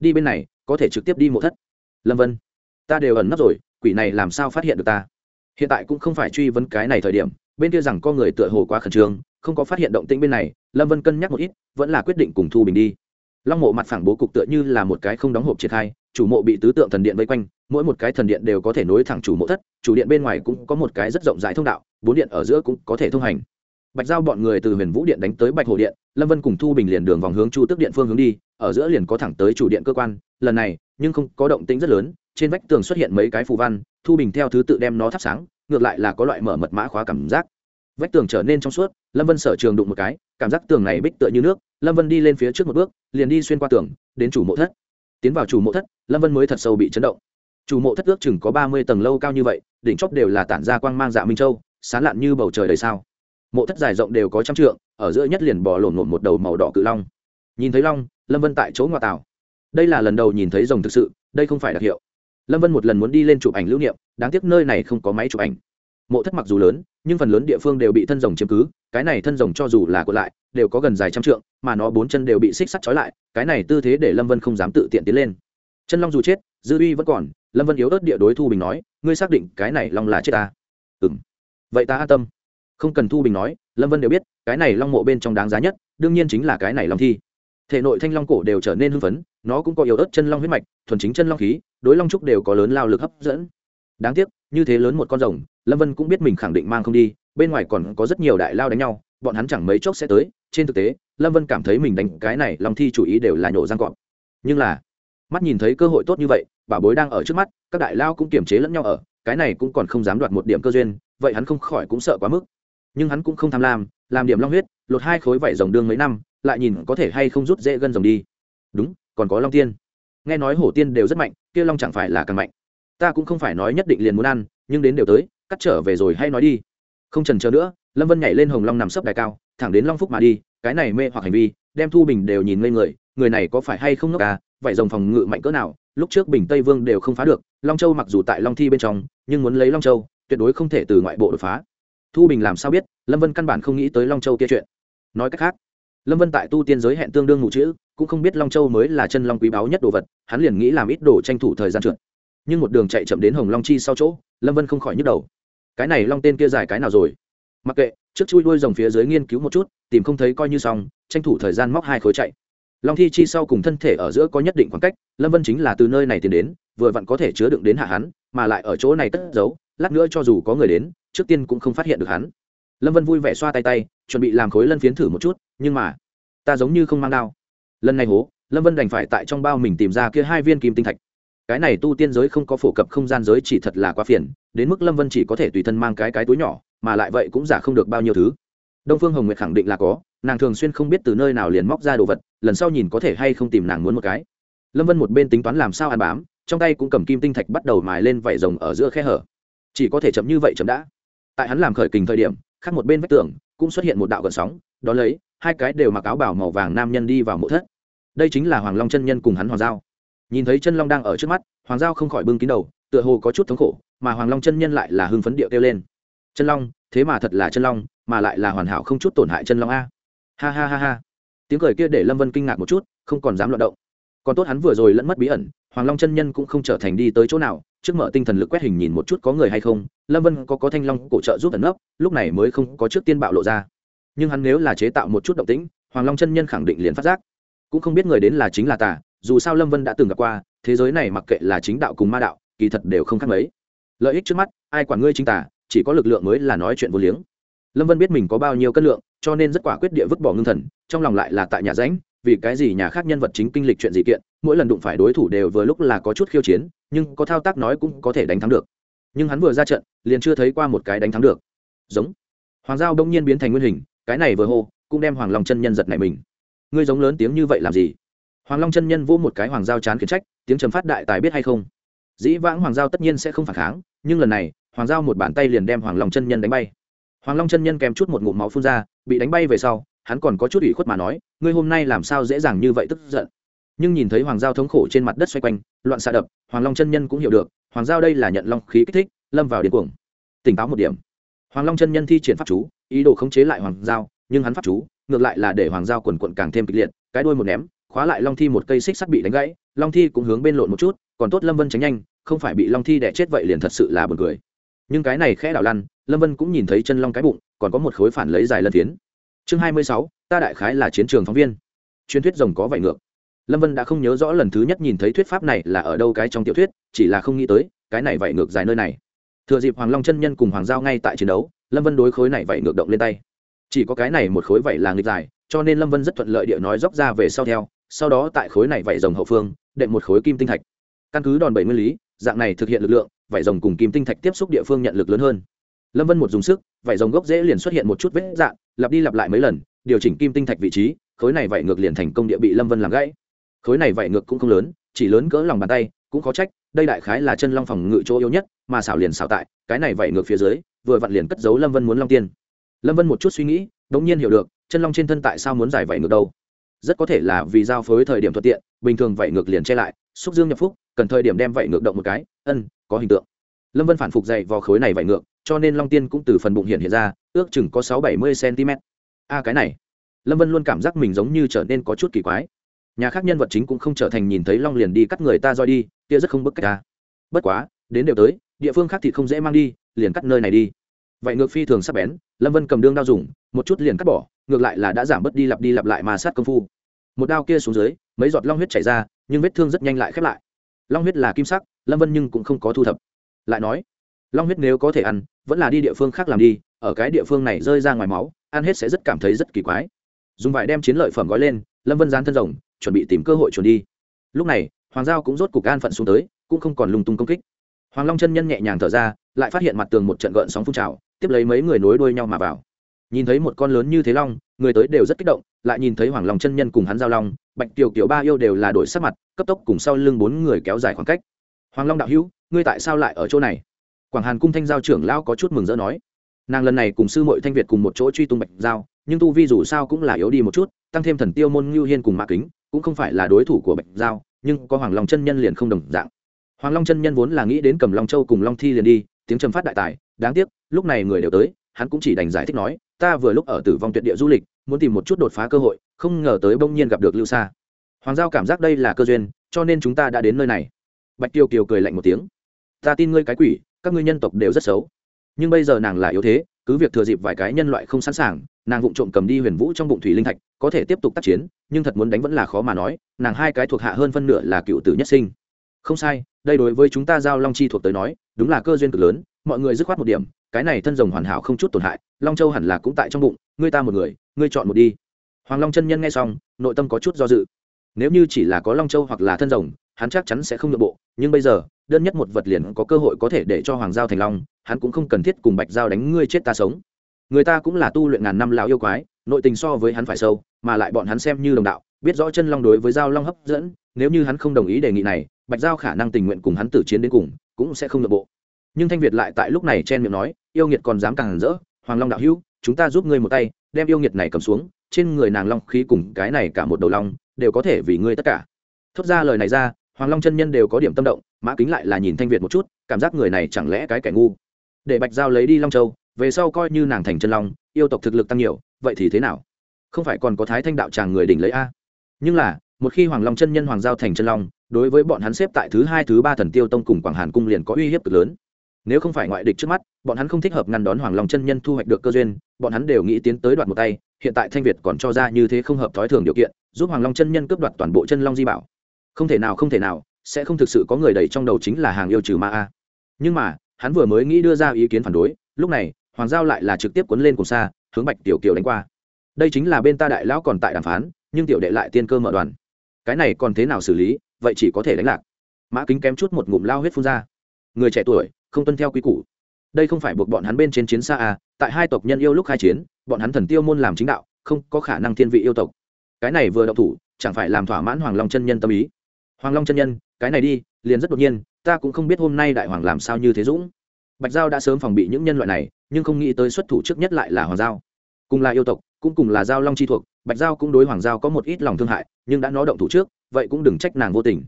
Đi bên này, có thể trực tiếp đi mộ thất. Lâm vân, ta đều ẩn nấp rồi, quỷ này làm sao phát hiện được ta? Hiện tại cũng không phải truy vấn cái này thời điểm, bên kia rằng có người tựa hồ quá khẩn trương, không có phát hiện động tĩnh bên này, lâm vân cân nhắc một ít, vẫn là quyết định cùng thu bình đi. Long mộ mặt phẳng bố cục tựa như là một cái không đóng hộp triển khai chủ mộ bị tứ tượng thần điện vây quanh, mỗi một cái thần điện đều có thể nối thẳng chủ mộ thất, chủ điện bên ngoài cũng có một cái rất rộng rãi thông đạo, bốn điện ở giữa cũng có thể thông hành bạch giao bọn người từ huyền vũ điện đánh tới bạch hồ điện, lâm vân cùng thu bình liền đường vòng hướng chu tước điện phương hướng đi, ở giữa liền có thẳng tới chủ điện cơ quan. Lần này, nhưng không có động tĩnh rất lớn, trên vách tường xuất hiện mấy cái phù văn, thu bình theo thứ tự đem nó thắp sáng, ngược lại là có loại mở mật mã khóa cảm giác. Vách tường trở nên trong suốt, lâm vân sở trường đụng một cái, cảm giác tường này bích tựa như nước, lâm vân đi lên phía trước một bước, liền đi xuyên qua tường, đến chủ mộ thất. Tiến vào chủ mộ thất, lâm vân mới thật sâu bị chấn động. Chủ mộ thất ước chừng có ba mươi tầng lâu cao như vậy, đỉnh chóp đều là tản ra quang mang dạ minh châu sán lạn như bầu trời đầy sao mộ thất dài rộng đều có trăm trượng, ở giữa nhất liền bò lổn lộn một đầu màu đỏ cự long. Nhìn thấy long, lâm vân tại chỗ ngoại tảo. Đây là lần đầu nhìn thấy rồng thực sự, đây không phải đặc hiệu. Lâm vân một lần muốn đi lên chụp ảnh lưu niệm, đáng tiếc nơi này không có máy chụp ảnh. Mộ thất mặc dù lớn, nhưng phần lớn địa phương đều bị thân rồng chiếm cứ, cái này thân rồng cho dù là cột lại, đều có gần dài trăm trượng, mà nó bốn chân đều bị xích sắt trói lại, cái này tư thế để lâm vân không dám tự tiện tiến lên. Chân long dù chết, dư uy vẫn còn, lâm vân yếu ớt địa đối thu bình nói, ngươi xác định cái này long là chết ta? Ừ m vậy ta an tâm không cần thu bình nói, lâm vân đều biết, cái này long mộ bên trong đáng giá nhất, đương nhiên chính là cái này long thi. Thể nội thanh long cổ đều trở nên hưng phấn, nó cũng có yếu ớt chân long huyết mạch, thuần chính chân long khí, đối long trúc đều có lớn lao lực hấp dẫn. Đáng tiếc, như thế lớn một con rồng, lâm vân cũng biết mình khẳng định mang không đi, bên ngoài còn có rất nhiều đại lao đánh nhau, bọn hắn chẳng mấy chốc sẽ tới. Trên thực tế, lâm vân cảm thấy mình đánh cái này long thi chủ ý đều là nhổ răng cọp. Nhưng là, mắt nhìn thấy cơ hội tốt như vậy, bà bối đang ở trước mắt, các đại lao cũng kiềm chế lẫn nhau ở, cái này cũng còn không dám đoạt một điểm cơ duyên, vậy hắn không khỏi cũng sợ quá mức nhưng hắn cũng không tham lam, làm điểm long huyết, lột hai khối vải rồng đương mấy năm, lại nhìn có thể hay không rút dễ gân rồng đi. Đúng, còn có long tiên. Nghe nói hổ tiên đều rất mạnh, kia long chẳng phải là càng mạnh. Ta cũng không phải nói nhất định liền muốn ăn, nhưng đến đều tới, cắt trở về rồi hay nói đi. Không trần chờ nữa, lâm vân nhảy lên hồng long nằm sấp đài cao, thẳng đến long phúc mà đi, cái này mê hoặc hành vi, đem thu bình đều nhìn ngây người người này có phải hay không ngốc à vậy dòng phòng ngự mạnh cỡ nào, lúc trước bình tây vương đều không phá được, long châu mặc dù tại long thi bên trong, nhưng muốn lấy long châu, tuyệt đối không thể từ ngoại bộ đột phá thu bình làm sao biết, lâm vân căn bản không nghĩ tới long châu kia chuyện. Nói cách khác, lâm vân tại tu tiên giới hẹn tương đương ngụ chữ, cũng không biết long châu mới là chân long quý báu nhất đồ vật, hắn liền nghĩ làm ít đồ tranh thủ thời gian trượt. Nhưng một đường chạy chậm đến hồng long chi sau chỗ, lâm vân không khỏi nhức đầu. Cái này long tên kia dài cái nào rồi? Mặc kệ, trước chui đuôi rồng phía dưới nghiên cứu một chút, tìm không thấy coi như xong, tranh thủ thời gian móc hai khối chạy. Long thi chi sau cùng thân thể ở giữa có nhất định khoảng cách, lâm vân chính là từ nơi này tiến đến, vừa vặn có thể chứa đựng đến hạ hắn, mà lại ở chỗ này cất giấu, lát nữa cho dù có người đến trước tiên cũng không phát hiện được hắn. Lâm vân vui vẻ xoa tay tay, chuẩn bị làm khối lân phiến thử một chút, nhưng mà, ta giống như không mang đao. Lần này hố, lâm vân đành phải tại trong bao mình tìm ra kia hai viên kim tinh thạch. Cái này tu tiên giới không có phổ cập không gian giới chỉ thật là quá phiền, đến mức lâm vân chỉ có thể tùy thân mang cái cái túi nhỏ, mà lại vậy cũng giả không được bao nhiêu thứ. Đông phương hồng nguyệt khẳng định là có, nàng thường xuyên không biết từ nơi nào liền móc ra đồ vật, lần sau nhìn có thể hay không tìm nàng muốn một cái. Lâm vân một bên tính toán làm sao ăn bám, trong tay cũng cầm kim tinh thạch bắt đầu mài lên vảy rồng ở giữa khe hở. Chỉ có thể chậm như vậy chậm đã tại hắn làm khởi kình thời điểm, khác một bên vách tường cũng xuất hiện một đạo gợn sóng, đó lấy, hai cái đều mặc áo bảo màu vàng nam nhân đi vào mộ thất. Đây chính là hoàng long chân nhân cùng hắn hoàng giao. Nhìn thấy chân long đang ở trước mắt, hoàng giao không khỏi bưng kín đầu, tựa hồ có chút thống khổ, mà hoàng long chân nhân lại là hưng phấn điệu kêu lên. Chân long, thế mà thật là chân long, mà lại là hoàn hảo không chút tổn hại chân long a. Ha ha ha ha. Tiếng cười kia để lâm vân kinh ngạc một chút, không còn dám loạt động còn tốt hắn vừa rồi lẫn mất bí ẩn hoàng long chân nhân cũng không trở thành đi tới chỗ nào trước mở tinh thần lực quét hình nhìn một chút có người hay không lâm vân có có thanh long cổ trợ giúp ẩn nấp lúc này mới không có trước tiên bạo lộ ra. Nhưng hắn nếu là chế tạo một chút động tĩnh hoàng long chân nhân khẳng định liền phát giác. Cũng không biết người đến là chính là tà dù sao lâm vân đã từng gặp qua thế giới này mặc kệ là chính đạo cùng ma đạo kỳ thật đều không khác mấy. Lợi ích trước mắt ai quản ngươi chính tà, chỉ có lực lượng mới là nói chuyện vô liếng. Lâm vân biết mình có bao nhiêu cân lượng cho nên rất quả quyết địa vứt bỏ ngưng thần trong lòng lại là tại nhà ránh vì cái gì nhà khác nhân vật chính kinh lịch chuyện gì kiện, mỗi lần đụng phải đối thủ đều vừa lúc là có chút khiêu chiến, nhưng có thao tác nói cũng có thể đánh thắng được. Nhưng hắn vừa ra trận, liền chưa thấy qua một cái đánh thắng được. Giống. Hoàng giao đông nhiên biến thành nguyên hình, cái này vừa hô, cũng đem hoàng long chân nhân giật này mình. Ngươi giống lớn tiếng như vậy làm gì? Hoàng long chân nhân vô một cái hoàng giao chán khiển trách, tiếng trầm phát đại tài biết hay không? Dĩ vãng hoàng giao tất nhiên sẽ không phản kháng, nhưng lần này, hoàng giao một bàn tay liền đem hoàng long chân nhân đánh bay. Hoàng long chân nhân kèm chút một ngụm máu phun ra, bị đánh bay về sau hắn còn có chút ủy khuất mà nói, ngươi hôm nay làm sao dễ dàng như vậy tức giận? Nhưng nhìn thấy hoàng giao thống khổ trên mặt đất xoay quanh, loạn xạ đập, hoàng long chân nhân cũng hiểu được, hoàng giao đây là nhận long khí kích thích, lâm vào điên cuồng. Tỉnh táo một điểm. Hoàng long chân nhân thi triển pháp chú, ý đồ khống chế lại hoàng giao, nhưng hắn pháp chú, ngược lại là để hoàng giao quần quận càng thêm kịch liệt, cái đuôi một ném, khóa lại long thi một cây xích sắt bị đánh gãy, long thi cũng hướng bên lộn một chút, còn tốt lâm vân tránh nhanh, không phải bị long thi đẻ chết vậy liền thật sự là b u ồ n cười. Nhưng cái này khẽ đảo lăn, lâm vân cũng nhìn thấy chân long cái bụng, còn có một khối phản lấy dài lân tiến chương hai mươi sáu, ta đại khái là chiến trường phóng viên. Truyền thuyết rồng có vải ngược. Lâm vân đã không nhớ rõ lần thứ nhất nhìn thấy thuyết pháp này là ở đâu cái trong tiểu thuyết, chỉ là không nghĩ tới, cái này vải ngược dài nơi này. Thừa dịp hoàng long chân nhân cùng hoàng giao ngay tại chiến đấu, lâm vân đối khối này vảy ngược động lên tay. Chỉ có cái này một khối vảy là nghịch dài, cho nên lâm vân rất thuận lợi địa nói dốc ra về sau theo, sau đó tại khối này vảy rồng hậu phương, đệm một khối kim tinh thạch. Căn cứ đòn bảy nguyên lý, dạng này thực hiện lực lượng, vảy rồng cùng kim tinh thạch tiếp xúc địa phương nhận lực lớn hơn lâm vân một dùng sức vảy rồng gốc dễ liền xuất hiện một chút vết dạn, lặp đi lặp lại mấy lần điều chỉnh kim tinh thạch vị trí khối này vảy ngược liền thành công địa bị lâm vân làm gãy. Khối này vảy ngược cũng không lớn chỉ lớn cỡ lòng bàn tay cũng khó trách đây đại khái là chân long phòng ngự chỗ yếu nhất mà xảo liền xảo tại cái này vẩy ngược phía dưới vừa vặn liền cất giấu lâm vân muốn long tiên. Lâm vân một chút suy nghĩ đống nhiên hiểu được chân long trên thân tại sao muốn giải vẩy ngược đâu? Rất có thể là vì giao phối thời điểm thuận tiện bình thường vẩy ngược liền che lại xúc dương nhập phúc cần thời điểm đem vẩy ngược động một cái ân có hình tượng. Lâm vân phản phục dậy vào khối này vẩy ngược cho nên long tiên cũng từ phần bụng hiện hiện ra, ước chừng có sáu bảy mươi cm a à, cái này, lâm vân luôn cảm giác mình giống như trở nên có chút kỳ quái. Nhà khác nhân vật chính cũng không trở thành nhìn thấy long liền đi cắt người ta roi đi, kia rất không bức cách ta bất quá, đến đều tới, địa phương khác thì không dễ mang đi, liền cắt nơi này đi. Vậy ngược phi thường sắp bén, lâm vân cầm đương đao dùng, một chút liền cắt bỏ, ngược lại là đã giảm bớt đi lặp đi lặp lại mà sát công phu. Một đao kia xuống dưới, mấy giọt long huyết chảy ra, nhưng vết thương rất nhanh lại khép lại. Long huyết là kim sắc, lâm vân nhưng cũng không có thu thập. Lại nói long huyết nếu có thể ăn, vẫn là đi địa phương khác làm đi, ở cái địa phương này rơi ra ngoài máu, ăn hết sẽ rất cảm thấy rất kỳ quái. Dùng vải đem chiến lợi phẩm gói lên, lâm vân dán thân rồng, chuẩn bị tìm cơ hội chuẩn đi. Lúc này, hoàng giao cũng rốt cục an phận xuống tới, cũng không còn lung tung công kích. Hoàng long chân nhân nhẹ nhàng thở ra, lại phát hiện mặt tường một trận gợn sóng phun trào, tiếp lấy mấy người nối đuôi nhau mà vào. Nhìn thấy một con lớn như thế long, người tới đều rất kích động, lại nhìn thấy hoàng long chân nhân cùng hắn giao long, bạch tiểu kiểu ba yêu đều là đổi sắc mặt, cấp tốc cùng sau lưng bốn người kéo dài khoảng cách. Hoàng long đạo hữu, ngươi tại sao lại ở chỗ này? Quảng hàn cung thanh giao trưởng lão có chút mừng rỡ nói, nàng lần này cùng sư mội thanh việt cùng một chỗ truy tung bạch giao, nhưng tu vi dù sao cũng là yếu đi một chút, tăng thêm thần tiêu môn ngưu hiên cùng mã kính, cũng không phải là đối thủ của bạch giao, nhưng có hoàng long chân nhân liền không đồng dạng. Hoàng long chân nhân vốn là nghĩ đến cầm long châu cùng long thi liền đi, tiếng trầm phát đại tài, đáng tiếc, lúc này người đều tới, hắn cũng chỉ đành giải thích nói, ta vừa lúc ở tử vong tuyệt địa du lịch, muốn tìm một chút đột phá cơ hội, không ngờ tới bỗng nhiên gặp được lưu sa. Hoàng giao cảm giác đây là cơ duyên, cho nên chúng ta đã đến nơi này. Bạch tiêu kiều cười lạnh một tiếng, ta tin ngươi cái quỷ các ngươi nhân tộc đều rất xấu. Nhưng bây giờ nàng là yếu thế, cứ việc thừa dịp vài cái nhân loại không sẵn sàng, nàng vụng trộm cầm đi huyền vũ trong bụng thủy linh thạch, có thể tiếp tục tác chiến, nhưng thật muốn đánh vẫn là khó mà nói, nàng hai cái thuộc hạ hơn phân nửa là cựu tử nhất sinh. Không sai, đây đối với chúng ta giao long chi thuộc tới nói, đúng là cơ duyên cực lớn, mọi người dứt khoát một điểm, cái này thân rồng hoàn hảo không chút tổn hại, long châu hẳn là cũng tại trong bụng, ngươi ta một người, ngươi chọn một đi. Hoàng long chân nhân nghe xong, nội tâm có chút do dự. Nếu như chỉ là có long châu hoặc là thân rồng hắn chắc chắn sẽ không nội bộ, nhưng bây giờ, đơn nhất một vật liền có cơ hội có thể để cho hoàng giao thành long, hắn cũng không cần thiết cùng bạch giao đánh ngươi chết ta sống. Người ta cũng là tu luyện ngàn năm lão yêu quái, nội tình so với hắn phải sâu, mà lại bọn hắn xem như đồng đạo, biết rõ chân long đối với giao long hấp dẫn, nếu như hắn không đồng ý đề nghị này, bạch giao khả năng tình nguyện cùng hắn tử chiến đến cùng, cũng sẽ không nội bộ. Nhưng thanh việt lại tại lúc này chen miệng nói, yêu nghiệt còn dám càng rỡ, hoàng long đạo hữu, chúng ta giúp ngươi một tay, đem yêu nghiệt này cầm xuống, trên người nàng long khí cùng cái này cả một đầu long, đều có thể vì ngươi tất cả. Thốt ra lời này ra hoàng long chân nhân đều có điểm tâm động, mã kính lại là nhìn thanh việt một chút, cảm giác người này chẳng lẽ cái kẻ ngu. Để bạch giao lấy đi long châu, về sau coi như nàng thành chân long, yêu tộc thực lực tăng nhiều, vậy thì thế nào? Không phải còn có thái thanh đạo tràng người đỉnh lấy a? Nhưng là, một khi hoàng long chân nhân hoàng giao thành chân long, đối với bọn hắn xếp tại thứ hai, thứ ba thần tiêu tông cùng quảng hàn cung liền có uy hiếp cực lớn. Nếu không phải ngoại địch trước mắt, bọn hắn không thích hợp ngăn đón hoàng long chân nhân thu hoạch được cơ duyên, bọn hắn đều nghĩ tiến tới đoạt một tay, hiện tại thanh việt còn cho ra như thế không hợp thói thường điều kiện, giúp hoàng long chân nhân cướp đoạt toàn bộ chân long di bảo không thể nào, không thể nào, sẽ không thực sự có người đẩy trong đầu chính là hàng yêu trừ ma a. Nhưng mà, hắn vừa mới nghĩ đưa ra ý kiến phản đối, lúc này, hoàng giao lại là trực tiếp cuốn lên cùng xa, hướng bạch tiểu kiều đánh qua. Đây chính là bên ta đại lão còn tại đàm phán, nhưng tiểu đệ lại tiên cơ mở đoàn. Cái này còn thế nào xử lý, vậy chỉ có thể đánh lạc. Mã kính kém chút một ngụm lao huyết phun ra. Người trẻ tuổi, không tuân theo quy củ. Đây không phải buộc bọn hắn bên trên chiến xa à tại hai tộc nhân yêu lúc khai chiến, bọn hắn thần tiêu môn làm chính đạo, không có khả năng thiên vị yêu tộc. Cái này vừa đậu thủ, chẳng phải làm thỏa mãn hoàng long chân nhân tâm ý? Hoàng long chân nhân, cái này đi, liền rất đột nhiên, ta cũng không biết hôm nay đại hoàng làm sao như thế dũng. Bạch giao đã sớm phòng bị những nhân loại này, nhưng không nghĩ tới xuất thủ trước nhất lại là hoàng giao. Cùng là yêu tộc, cũng cùng là giao long chi thuộc, bạch giao cũng đối hoàng giao có một ít lòng thương hại, nhưng đã nó động thủ trước, vậy cũng đừng trách nàng vô tình.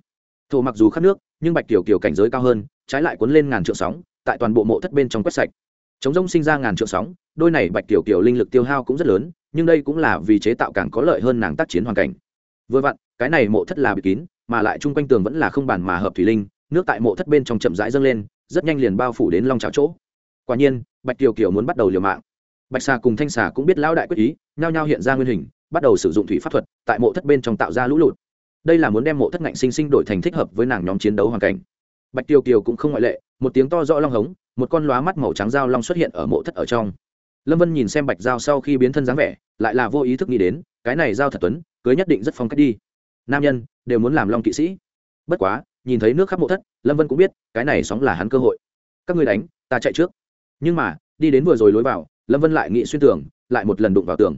Thổ mặc dù khát nước, nhưng bạch tiểu kiều cảnh giới cao hơn, trái lại cuốn lên ngàn trượng sóng, tại toàn bộ mộ thất bên trong quét sạch. Chống rông sinh ra ngàn trượng sóng, đôi này bạch tiểu kiều linh lực tiêu hao cũng rất lớn, nhưng đây cũng là vì chế tạo càng có lợi hơn nàng tác chiến hoàn cảnh. Vừa vặn, cái này mộ thất là bị kín mà lại chung quanh tường vẫn là không bàn mà hợp thủy linh, nước tại mộ thất bên trong chậm rãi dâng lên, rất nhanh liền bao phủ đến long trào chỗ. Quả nhiên, bạch tiểu kiều muốn bắt đầu liều mạng. Bạch xà cùng thanh xà cũng biết lão đại quyết ý, nhao nhao hiện ra nguyên hình, bắt đầu sử dụng thủy pháp thuật, tại mộ thất bên trong tạo ra lũ lụt. Đây là muốn đem mộ thất ngạnh sinh sinh đổi thành thích hợp với nàng nhóm chiến đấu hoàn cảnh. Bạch tiêu kiều cũng không ngoại lệ, một tiếng to rõ long hống, một con lóa mắt màu trắng dao long xuất hiện ở mộ thất ở trong. Lâm vân nhìn xem bạch dao sau khi biến thân dáng vẻ, lại là vô ý thức nghĩ đến, cái này dao thật tuấn, cưới nhất định rất phong cách đi nam nhân đều muốn làm long kỵ sĩ. Bất quá, nhìn thấy nước khắp mộ thất, lâm vân cũng biết, cái này sóng là hắn cơ hội. Các người đánh, ta chạy trước. Nhưng mà, đi đến vừa rồi lối vào, lâm vân lại nghĩ xuyên tường, lại một lần đụng vào tường.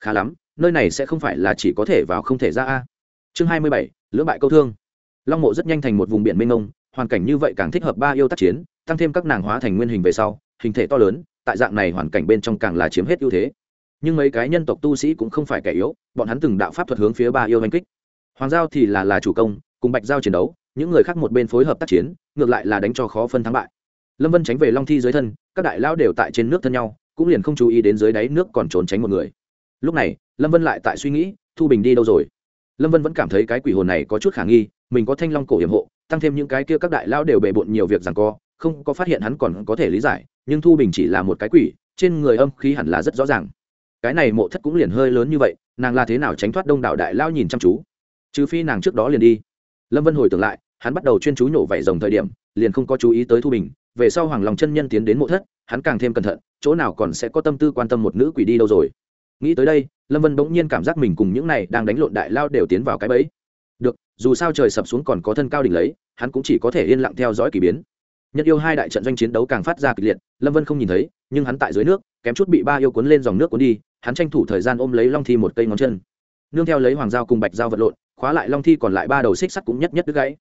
Khá lắm, nơi này sẽ không phải là chỉ có thể vào không thể ra a. Chương hai mươi bảy, lưỡng bại câu thương. Long mộ rất nhanh thành một vùng biển mênh mông, hoàn cảnh như vậy càng thích hợp ba yêu tác chiến, tăng thêm các nàng hóa thành nguyên hình về sau, hình thể to lớn, tại dạng này hoàn cảnh bên trong càng là chiếm hết ưu thế. Nhưng mấy cái nhân tộc tu sĩ cũng không phải kẻ yếu, bọn hắn từng đạo pháp thuật hướng phía ba yêu hành kích hoàng giao thì là là chủ công, cùng bạch giao chiến đấu, những người khác một bên phối hợp tác chiến, ngược lại là đánh cho khó phân thắng bại. Lâm vân tránh về long thi dưới thân, các đại lao đều tại trên nước thân nhau, cũng liền không chú ý đến dưới đáy nước còn trốn tránh một người. Lúc này, lâm vân lại tại suy nghĩ, thu bình đi đâu rồi? Lâm vân vẫn cảm thấy cái quỷ hồn này có chút khả nghi, mình có thanh long cổ hiểm hộ, tăng thêm những cái kia các đại lao đều bề bộn nhiều việc rằng co, không có phát hiện hắn còn có thể lý giải, nhưng thu bình chỉ là một cái quỷ, trên người âm khí hẳn là rất rõ ràng. Cái này mộ thất cũng liền hơi lớn như vậy, nàng là thế nào tránh thoát đông đảo đại lao nhìn chăm chú? Trừ phi nàng trước đó liền đi. Lâm vân hồi tưởng lại, hắn bắt đầu chuyên chú nhổ vảy rồng thời điểm, liền không có chú ý tới thu bình. Về sau hoàng lòng chân nhân tiến đến mộ thất, hắn càng thêm cẩn thận, chỗ nào còn sẽ có tâm tư quan tâm một nữ quỷ đi đâu rồi. Nghĩ tới đây, lâm vân bỗng nhiên cảm giác mình cùng những này đang đánh lộn đại lao đều tiến vào cái bẫy. Được, dù sao trời sập xuống còn có thân cao đỉnh lấy, hắn cũng chỉ có thể yên lặng theo dõi k ỳ biến. Nhất yêu hai đại trận doanh chiến đấu càng phát ra kịch liệt, lâm vân không nhìn thấy, nhưng hắn tại dưới nước, kém chút bị ba yêu cuốn lên dòng nước cuốn đi, hắn tranh thủ thời gian ôm lấy long thi một cây ngón chân nương theo lấy hoàng giao cùng bạch giao vật lộn, khóa lại long thi còn lại ba đầu xích sắt cũng nhất nhất đứt gãy.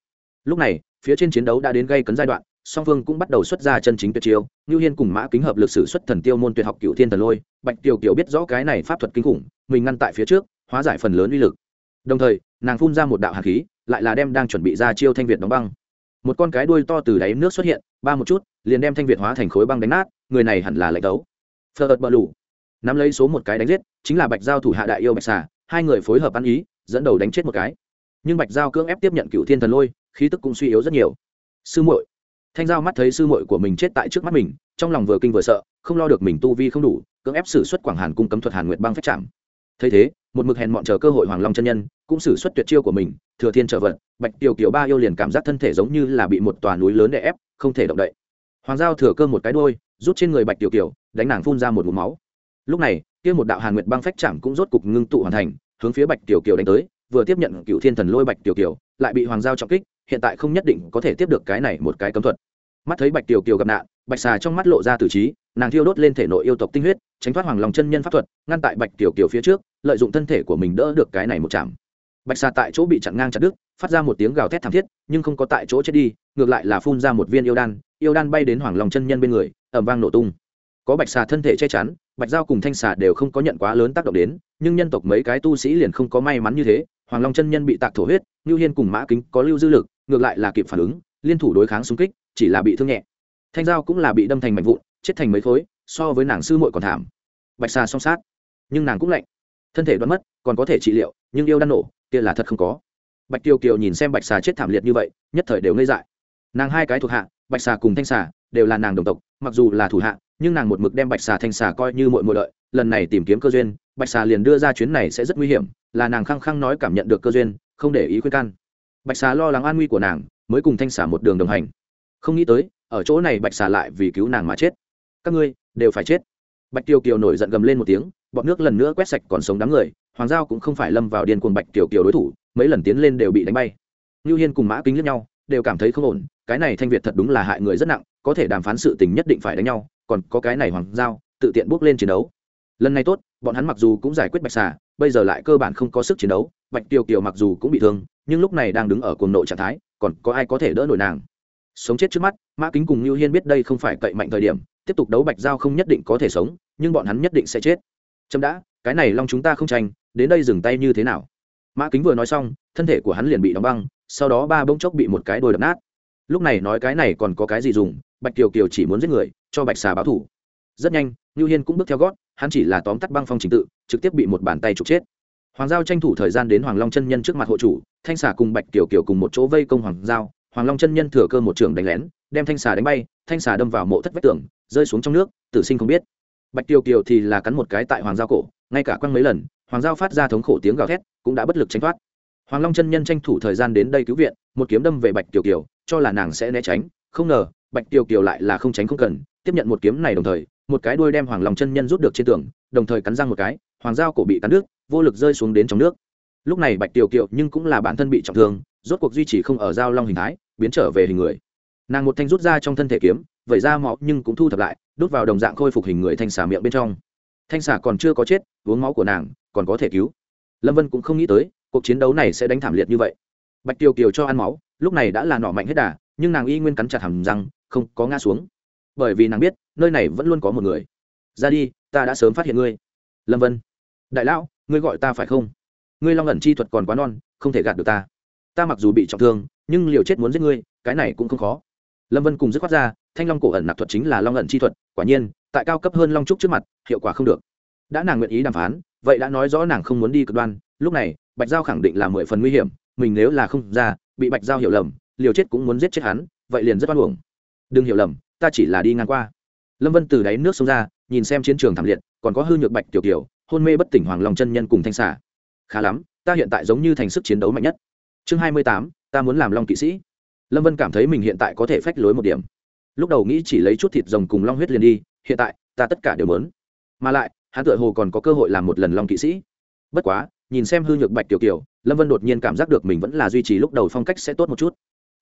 Lúc này, phía trên chiến đấu đã đến gây cấn giai đoạn, song phương cũng bắt đầu xuất ra chân chính tuyệt chiêu như hiên cùng mã kính hợp lực sử xuất thần tiêu môn tuyệt học cựu thiên thần lôi, bạch tiểu kiều biết rõ cái này pháp thuật kinh khủng, mình ngăn tại phía trước, hóa giải phần lớn uy lực. Đồng thời, nàng phun ra một đạo hạt khí, lại là đem đang chuẩn bị ra chiêu thanh việt đóng băng. Một con cái đuôi to từ đáy nước xuất hiện, ba một chút, liền đem thanh việt hóa thành khối băng đánh nát, người này hẳn là lệnh tấu. Phờ ợt bờ lủ nắm lấy số một cái đánh giết, chính là bạch giao thủ hạ đại yêu bạch xà hai người phối hợp ăn ý, dẫn đầu đánh chết một cái. Nhưng bạch giao cưỡng ép tiếp nhận cựu thiên thần lôi, khí tức cũng suy yếu rất nhiều. Sư muội. Thanh giao mắt thấy sư muội của mình chết tại trước mắt mình, trong lòng vừa kinh vừa sợ, không lo được mình tu vi không đủ, cưỡng ép xử suất quảng hàn cung cấm thuật hàn nguyệt băng phách chạm thấy thế, một mực hèn mọn chờ cơ hội hoàng long chân nhân, cũng xử suất tuyệt chiêu của mình, thừa thiên trở vận bạch tiểu kiểu ba yêu liền cảm giác thân thể giống như là bị một tòa núi lớn đè ép, không thể động đậy. Hoàng giao thừa cơ một cái đôi rút trên người bạch tiểu kiểu đánh nàng phun ra một mũ máu lúc này, kia một đạo hàn nguyệt băng phách chạm cũng rốt cục ngưng tụ hoàn thành, hướng phía bạch tiểu kiều đánh tới, vừa tiếp nhận cựu thiên thần lôi bạch tiểu kiều, lại bị hoàng giao trọng kích, hiện tại không nhất định có thể tiếp được cái này một cái cấm thuật. Mắt thấy bạch tiểu kiều gặp nạn, bạch xà trong mắt lộ ra tử trí, nàng thiêu đốt lên thể nội yêu tộc tinh huyết, tránh thoát hoàng lòng chân nhân pháp thuật, ngăn tại bạch tiểu kiều phía trước, lợi dụng thân thể của mình đỡ được cái này một chạm. Bạch xà tại chỗ bị chặn ngang chặt đứt, phát ra một tiếng gào thét thảm thiết, nhưng không có tại chỗ chết đi, ngược lại là phun ra một viên yêu đan yêu đan bay đến hoàng lòng chân nhân bên người ẩm vang nổ tung. Có bạch xà thân thể che chắn bạch giao cùng thanh xà đều không có nhận quá lớn tác động đến, nhưng nhân tộc mấy cái tu sĩ liền không có may mắn như thế. Hoàng long chân nhân bị tạc thổ huyết ngưu hiên cùng mã kính có lưu dư lực, ngược lại là kịp phản ứng, liên thủ đối kháng xung kích, chỉ là bị thương nhẹ. Thanh giao cũng là bị đâm thành mảnh vụn, chết thành mấy khối, so với nàng sư muội còn thảm. Bạch xà song sát, nhưng nàng cũng lạnh. Thân thể đoán mất, còn có thể trị liệu, nhưng yêu đan nổ, kia là thật không có. Bạch tiêu kiều nhìn xem bạch xà chết thảm liệt như vậy, nhất thời đều ngây dại. Nàng hai cái thuộc hạ, bạch xà cùng thanh xà, đều là nàng đồng tộc, mặc dù là thủ hạ nhưng nàng một mực đem bạch xà thanh xà coi như mội mội lợi lần này tìm kiếm cơ duyên, bạch xà liền đưa ra chuyến này sẽ rất nguy hiểm, là nàng khăng khăng nói cảm nhận được cơ duyên, không để ý khuyên can. Bạch xà lo lắng an nguy của nàng, mới cùng thanh xà một đường đồng hành. Không nghĩ tới, ở chỗ này bạch xà lại vì cứu nàng mà chết. Các ngươi, đều phải chết. Bạch tiêu kiều nổi giận gầm lên một tiếng, bọn nước lần nữa quét sạch còn sống đám người, hoàng giao cũng không phải lâm vào điên cuồng bạch tiểu kiều đối thủ, mấy lần tiến lên đều bị đánh bay. Ngưu hiên cùng mã kính lẫn nhau, đều cảm thấy không ổn, cái này thanh việt thật đúng là hại người rất nặng có thể đàm phán sự tình nhất định phải đánh nhau, còn có cái này hoàng giao, tự tiện bước lên chiến đấu. Lần này tốt, bọn hắn mặc dù cũng giải quyết bạch xà, bây giờ lại cơ bản không có sức chiến đấu, bạch tiêu kiều mặc dù cũng bị thương, nhưng lúc này đang đứng ở cuồng nội trạng thái, còn có ai có thể đỡ nổi nàng? Sống chết trước mắt, mã kính cùng lưu hiên biết đây không phải cậy mạnh thời điểm, tiếp tục đấu bạch giao không nhất định có thể sống, nhưng bọn hắn nhất định sẽ chết. Chậm đã, cái này long chúng ta không tranh, đến đây dừng tay như thế nào? Mã kính vừa nói xong, thân thể của hắn liền bị đóng băng, sau đó ba bông chốc bị một cái đôi đập nát lúc này nói cái này còn có cái gì dùng, bạch kiều kiều chỉ muốn giết người, cho bạch xà báo thủ rất nhanh, ngưu hiên cũng bước theo gót, hắn chỉ là tóm tắt băng phong trình tự, trực tiếp bị một bàn tay trục chết. Hoàng giao tranh thủ thời gian đến hoàng long chân nhân trước mặt hộ chủ, thanh xà cùng bạch kiều kiều cùng một chỗ vây công hoàng giao. Hoàng long chân nhân thừa cơ một trường đánh lén, đem thanh xà đánh bay, thanh xà đâm vào mộ thất vách tường, rơi xuống trong nước, tử sinh không biết. Bạch tiêu kiều thì là cắn một cái tại hoàng giao cổ, ngay cả quăng mấy lần, hoàng giao phát ra thống khổ tiếng gào thét, cũng đã bất lực tránh thoát. Hoàng long chân nhân tranh thủ thời gian đến đây cứu viện, một kiếm đâm về bạch kiều kiều cho là nàng sẽ né tránh, không ngờ, bạch tiêu kiều lại là không tránh không cần, tiếp nhận một kiếm này đồng thời, một cái đuôi đem hoàng long chân nhân rút được trên tường, đồng thời cắn răng một cái, hoàng giao cổ bị cắn nước vô lực rơi xuống đến trong nước. Lúc này bạch tiêu kiều nhưng cũng là bản thân bị trọng thương, rốt cuộc duy trì không ở giao long hình thái, biến trở về hình người. Nàng một thanh rút ra trong thân thể kiếm, vẩy ra máu nhưng cũng thu thập lại, đút vào đồng dạng khôi phục hình người thanh xà miệng bên trong. Thanh xà còn chưa có chết, uống máu của nàng, còn có thể cứu. Lâm vân cũng không nghĩ tới, cuộc chiến đấu này sẽ đánh thảm liệt như vậy. Bạch tiêu kiều cho ăn máu lúc này đã là nọ mạnh hết đà, nhưng nàng y nguyên cắn chặt hầm răng, không có ngã xuống. Bởi vì nàng biết, nơi này vẫn luôn có một người. Ra đi, ta đã sớm phát hiện ngươi. Lâm vân. Đại lão, ngươi gọi ta phải không? Ngươi long ẩn chi thuật còn quá non, không thể gạt được ta. Ta mặc dù bị trọng thương, nhưng liều chết muốn giết ngươi, cái này cũng không khó. Lâm vân cùng dứt khoát ra, thanh long cổ ẩn nạp thuật chính là long ẩn chi thuật, quả nhiên, tại cao cấp hơn long trúc trước mặt, hiệu quả không được. Đã nàng nguyện ý đàm phán, vậy đã nói rõ nàng không muốn đi cực đoan, lúc này, bạch giao khẳng định là mười phần nguy hiểm, mình nếu là không ra bị bạch giao hiểu lầm, liều chết cũng muốn giết chết hắn, vậy liền rất oan uổng. Đừng hiểu lầm, ta chỉ là đi ngang qua. Lâm vân từ đáy nước xông ra, nhìn xem chiến trường thảm liệt, còn có hư nhược bạch tiểu kiều, hôn mê bất tỉnh hoàng long chân nhân cùng thanh xả khá lắm, ta hiện tại giống như thành sức chiến đấu mạnh nhất. Chương hai mươi tám, ta muốn làm long kỵ sĩ. Lâm vân cảm thấy mình hiện tại có thể phách lối một điểm. Lúc đầu nghĩ chỉ lấy chút thịt rồng cùng long huyết liền đi, hiện tại, ta tất cả đều mớn mà lại, hắn tựa hồ còn có cơ hội làm một lần long kỵ sĩ. Bất quá nhìn xem hư nhược bạch tiểu kiểu, lâm vân đột nhiên cảm giác được mình vẫn là duy trì lúc đầu phong cách sẽ tốt một chút.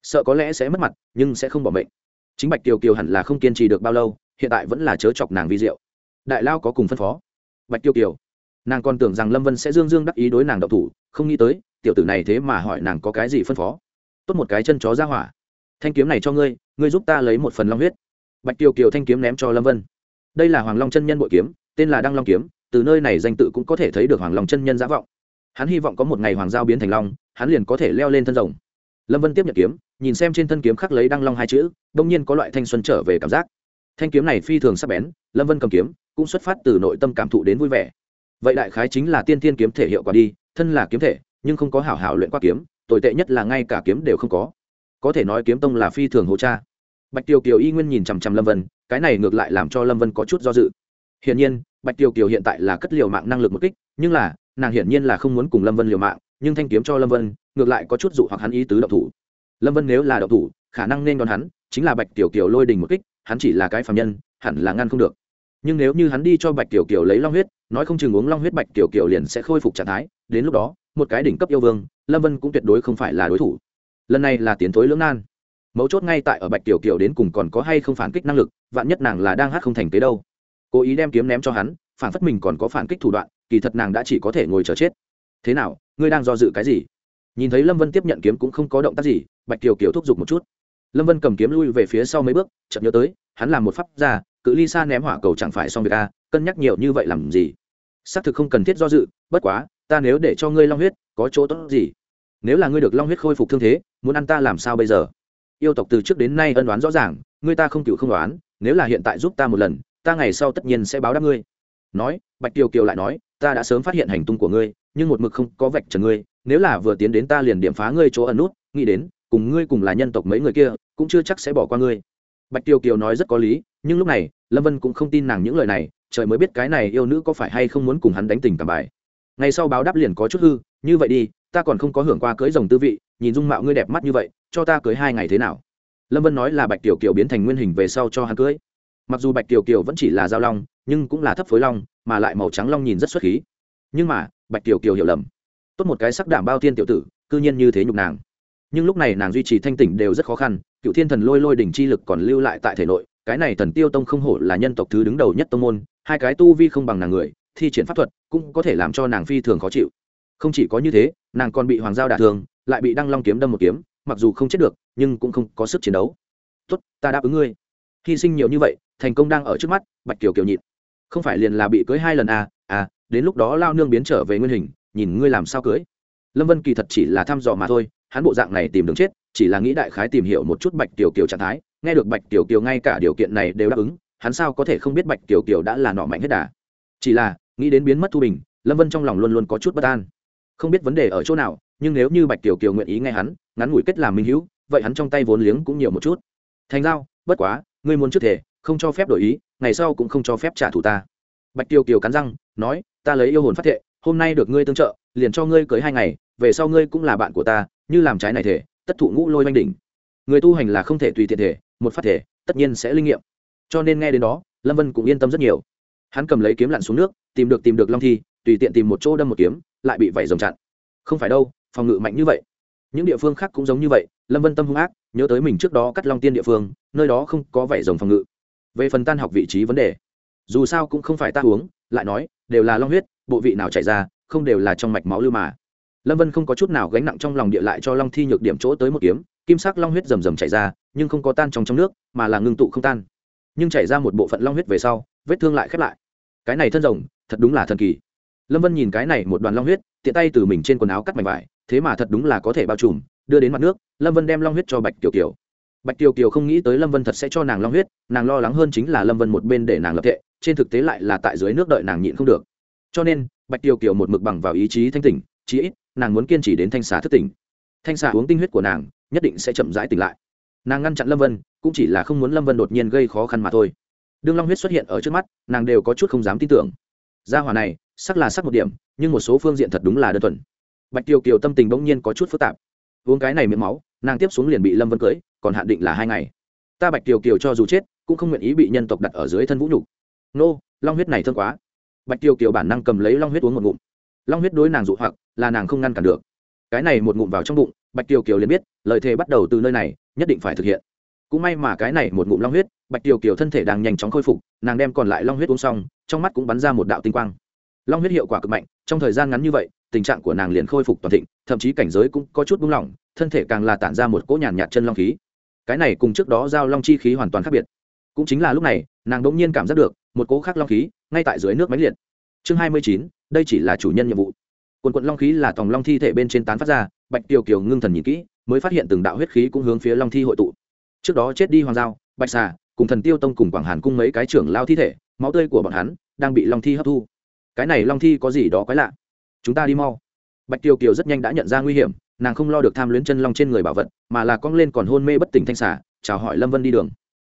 Sợ có lẽ sẽ mất mặt, nhưng sẽ không bỏ mệnh. Chính bạch tiểu kiều hẳn là không kiên trì được bao lâu, hiện tại vẫn là chớ chọc nàng vi diệu. Đại lao có cùng phân phó. Bạch tiêu kiều, nàng còn tưởng rằng lâm vân sẽ dương dương đắc ý đối nàng đậu thủ, không nghĩ tới, tiểu tử này thế mà hỏi nàng có cái gì phân phó. Tốt một cái chân chó ra hỏa. Thanh kiếm này cho ngươi ngươi giúp ta lấy một phần long huyết. Bạch tiêu kiều thanh kiếm ném cho lâm vân. Đây là hoàng long chân nhân bội kiếm, tên là đăng long kiếm, từ nơi này danh tự cũng có thể thấy được hoàng long chân nhân giả vọng hắn hy vọng có một ngày hoàng giao biến thành long, hắn liền có thể leo lên thân rồng. Lâm vân tiếp nhận kiếm, nhìn xem trên thân kiếm khắc lấy đăng long hai chữ, đông nhiên có loại thanh xuân trở về cảm giác. Thanh kiếm này phi thường sắc bén, lâm vân cầm kiếm, cũng xuất phát từ nội tâm cảm thụ đến vui vẻ. Vậy đại khái chính là tiên tiên kiếm thể hiệu quả đi, thân là kiếm thể, nhưng không có hảo hảo luyện qua kiếm, tồi tệ nhất là ngay cả kiếm đều không có. Có thể nói kiếm tông là phi thường hỗ cha bạch tiêu kiều y nguyên nhìn chằm chằm lâm vân, cái này ngược lại làm cho lâm vân có chút do dự. Hiển nhiên, bạch tiêu kiều hiện tại là cất liều mạng năng lực một kích, nhưng là nàng hiển nhiên là không muốn cùng lâm vân liều mạng nhưng thanh kiếm cho lâm vân ngược lại có chút dụ hoặc hắn ý tứ độc thủ lâm vân nếu là độc thủ khả năng nên đón hắn chính là bạch tiểu kiều lôi đình một kích hắn chỉ là cái phạm nhân hẳn là ngăn không được nhưng nếu như hắn đi cho bạch tiểu kiều lấy long huyết nói không chừng uống long huyết bạch tiểu kiều liền sẽ khôi phục trạng thái đến lúc đó một cái đỉnh cấp yêu vương lâm vân cũng tuyệt đối không phải là đối thủ lần này là tiến thối lưỡng nan mấu chốt ngay tại ở bạch tiểu kiều đến cùng còn có hay không phản kích năng lực vạn nhất nàng là đang hát không thành tế đâu cố ý đem kiếm ném cho hắn phản phất mình còn có phản kích thủ đoạn, kỳ thật nàng đã chỉ có thể ngồi chờ chết. Thế nào, ngươi đang do dự cái gì? Nhìn thấy lâm vân tiếp nhận kiếm cũng không có động tác gì, bạch kiều kiều thúc giục một chút. Lâm vân cầm kiếm lui về phía sau mấy bước chậm nhớ tới, hắn làm một pháp ra cự ly xa ném hỏa cầu chẳng phải xong việc a cân nhắc nhiều như vậy làm gì? Xác thực không cần thiết do dự, bất quá, ta nếu để cho ngươi long huyết, có chỗ tốt gì? Nếu là ngươi được long huyết khôi phục thương thế, muốn ăn ta làm sao bây giờ? Yêu tộc từ trước đến nay ân đoán rõ ràng, ngươi ta không cựu không đoán nếu là hiện tại giúp ta một lần, ta ngày sau tất nhiên sẽ báo đáp ngươi nói, bạch tiêu kiều lại nói, ta đã sớm phát hiện hành tung của ngươi, nhưng một mực không có vạch trần ngươi. Nếu là vừa tiến đến ta liền điểm phá ngươi chỗ ẩn nút, nghĩ đến, cùng ngươi cùng là nhân tộc mấy người kia, cũng chưa chắc sẽ bỏ qua ngươi. Bạch tiêu kiều nói rất có lý, nhưng lúc này, lâm vân cũng không tin nàng những lời này, trời mới biết cái này yêu nữ có phải hay không muốn cùng hắn đánh tình cảm bài. Ngày sau báo đáp liền có chút hư, như vậy đi, ta còn không có hưởng qua cưới rồng tư vị, nhìn dung mạo ngươi đẹp mắt như vậy, cho ta cưới hai ngày thế nào? Lâm vân nói là bạch tiểu kiều biến thành nguyên hình về sau cho hắn cưới. Mặc dù bạch tiểu kiều vẫn chỉ là giao long nhưng cũng là thấp phối long, mà lại màu trắng long nhìn rất xuất khí. Nhưng mà, bạch tiểu kiều hiểu lầm. Tốt một cái sắc đảm bao thiên tiểu tử, cư nhiên như thế nhục nàng. Nhưng lúc này nàng duy trì thanh tỉnh đều rất khó khăn, cựu thiên thần lôi lôi đỉnh chi lực còn lưu lại tại thể nội, cái này thần tiêu tông không hổ là nhân tộc thứ đứng đầu nhất tông môn, hai cái tu vi không bằng nàng người, thi triển pháp thuật cũng có thể làm cho nàng phi thường khó chịu. Không chỉ có như thế, nàng còn bị hoàng giao đả thương, lại bị đăng long kiếm đâm một kiếm, mặc dù không chết được, nhưng cũng không có sức chiến đấu. Tốt, ta đáp ứng ngươi. Hy sinh nhiều như vậy, thành công đang ở trước mắt, bạch kiều kiều nhịn không phải liền là bị cưới hai lần à à đến lúc đó lao nương biến trở về nguyên hình, nhìn ngươi làm sao cưới. Lâm vân kỳ thật chỉ là thăm dò mà thôi, hắn bộ dạng này tìm đường chết, chỉ là nghĩ đại khái tìm hiểu một chút bạch tiểu kiều trạng thái, nghe được bạch tiểu kiều ngay cả điều kiện này đều đáp ứng, hắn sao có thể không biết bạch tiểu kiều đã là nọ mạnh hết đà. Chỉ là, nghĩ đến biến mất thu bình, lâm vân trong lòng luôn luôn có chút bất an. Không biết vấn đề ở chỗ nào, nhưng nếu như bạch tiểu kiều nguyện ý nghe hắn, ngắn ngủi kết làm minh hữu, vậy hắn trong tay vốn liếng cũng nhiều một chút. Thành giao, bất quá, ngươi muốn trước thể không cho phép đổi ý, ngày sau cũng không cho phép trả thù ta. Bạch tiêu kiều cắn răng, nói, ta lấy yêu hồn phát thệ, hôm nay được ngươi tương trợ, liền cho ngươi cưới hai ngày, về sau ngươi cũng là bạn của ta, như làm trái này thể, tất thụ ngũ lôi oanh đỉnh. Người tu hành là không thể tùy tiện thể, một phát thể, tất nhiên sẽ linh nghiệm. Cho nên nghe đến đó, lâm vân cũng yên tâm rất nhiều. Hắn cầm lấy kiếm lặn xuống nước, tìm được tìm được long thi, tùy tiện tìm một chỗ đâm một kiếm, lại bị vẩy rồng chặn. Không phải đâu, phòng ngự mạnh như vậy. Những địa phương khác cũng giống như vậy, lâm vân tâm hung ác, nhớ tới mình trước đó cắt long tiên địa phương, nơi đó không có vảy rồng phòng ngự về phần tan học vị trí vấn đề. Dù sao cũng không phải ta uống, lại nói, đều là long huyết, bộ vị nào chảy ra, không đều là trong mạch máu lưu mà. Lâm vân không có chút nào gánh nặng trong lòng địa lại cho long thi nhược điểm chỗ tới một kiếm, kim sắc long huyết rầm rầm chảy ra, nhưng không có tan trong trong nước, mà là ngưng tụ không tan. Nhưng chảy ra một bộ phận long huyết về sau, vết thương lại khép lại. Cái này thân rồng, thật đúng là thần kỳ. Lâm vân nhìn cái này một đoàn long huyết, tiện tay từ mình trên quần áo cắt mảnh vải, thế mà thật đúng là có thể bao trùm, đưa đến mặt nước, lâm vân đem long huyết cho bạch tiểu kiều bạch kiều kiều không nghĩ tới lâm vân thật sẽ cho nàng long huyết, nàng lo lắng hơn chính là lâm vân một bên để nàng lập tệ trên thực tế lại là tại dưới nước đợi nàng nhịn không được. Cho nên, bạch kiều kiều một mực bằng vào ý chí thanh tỉnh, chí ít, nàng muốn kiên trì đến thanh xà thất tỉnh. Thanh xà uống tinh huyết của nàng, nhất định sẽ chậm rãi tỉnh lại. Nàng ngăn chặn lâm vân, cũng chỉ là không muốn lâm vân đột nhiên gây khó khăn mà thôi. Đương long huyết xuất hiện ở trước mắt, nàng đều có chút không dám tin tưởng. Gia hòa này, sắc là sắc một điểm, nhưng một số phương diện thật đúng là đơn thuần. Bạch kiều kiều tâm tình bỗng nhiên có chút phức tạp. Uống cái này miệng máu, nàng tiếp xuống liền bị lâm vân cưới còn hạn định là hai ngày. Ta bạch kiều kiều cho dù chết, cũng không nguyện ý bị nhân tộc đặt ở dưới thân vũ nhục. Nô, long huyết này thương quá. Bạch kiều kiều bản năng cầm lấy long huyết uống một ngụm. Long huyết đối nàng dụ hoặc, là nàng không ngăn cản được. Cái này một ngụm vào trong bụng, bạch kiều kiều liền biết, lời thề bắt đầu từ nơi này, nhất định phải thực hiện. Cũng may mà cái này một ngụm long huyết, bạch kiều kiều thân thể đang nhanh chóng khôi phục, nàng đem còn lại long huyết uống xong, trong mắt cũng bắn ra một đạo tinh quang. Long huyết hiệu quả cực mạnh, trong thời gian ngắn như vậy, tình trạng của nàng liền khôi phục toàn thịnh, thậm chí cảnh giới cũng có chút buông lỏng, thân thể càng là tản ra một cỗ nhàn nhạt chân long khí cái này cùng trước đó giao long chi khí hoàn toàn khác biệt. Cũng chính là lúc này, nàng đ ỗ n g nhiên cảm giác được một cỗ khác long khí ngay tại dưới nước máy liệt. Chương hai mươi chín, đây chỉ là chủ nhân nhiệm vụ. Quần quận long khí là tòng long thi thể bên trên tán phát ra, bạch tiêu kiều ngưng thần nhìn kỹ, mới phát hiện từng đạo huyết khí cũng hướng phía long thi hội tụ. Trước đó chết đi hoàng giao, bạch xà, cùng thần tiêu tông cùng quảng hàn cung mấy cái trưởng lao thi thể, máu tươi của bọn hắn đang bị long thi hấp thu. Cái này long thi có gì đó quái lạ? Chúng ta đi mau. Bạch tiêu kiều rất nhanh đã nhận ra nguy hiểm nàng không lo được tham luyến chân long trên người bảo vật, mà là cong lên còn hôn mê bất tỉnh thanh xả chào hỏi lâm vân đi đường.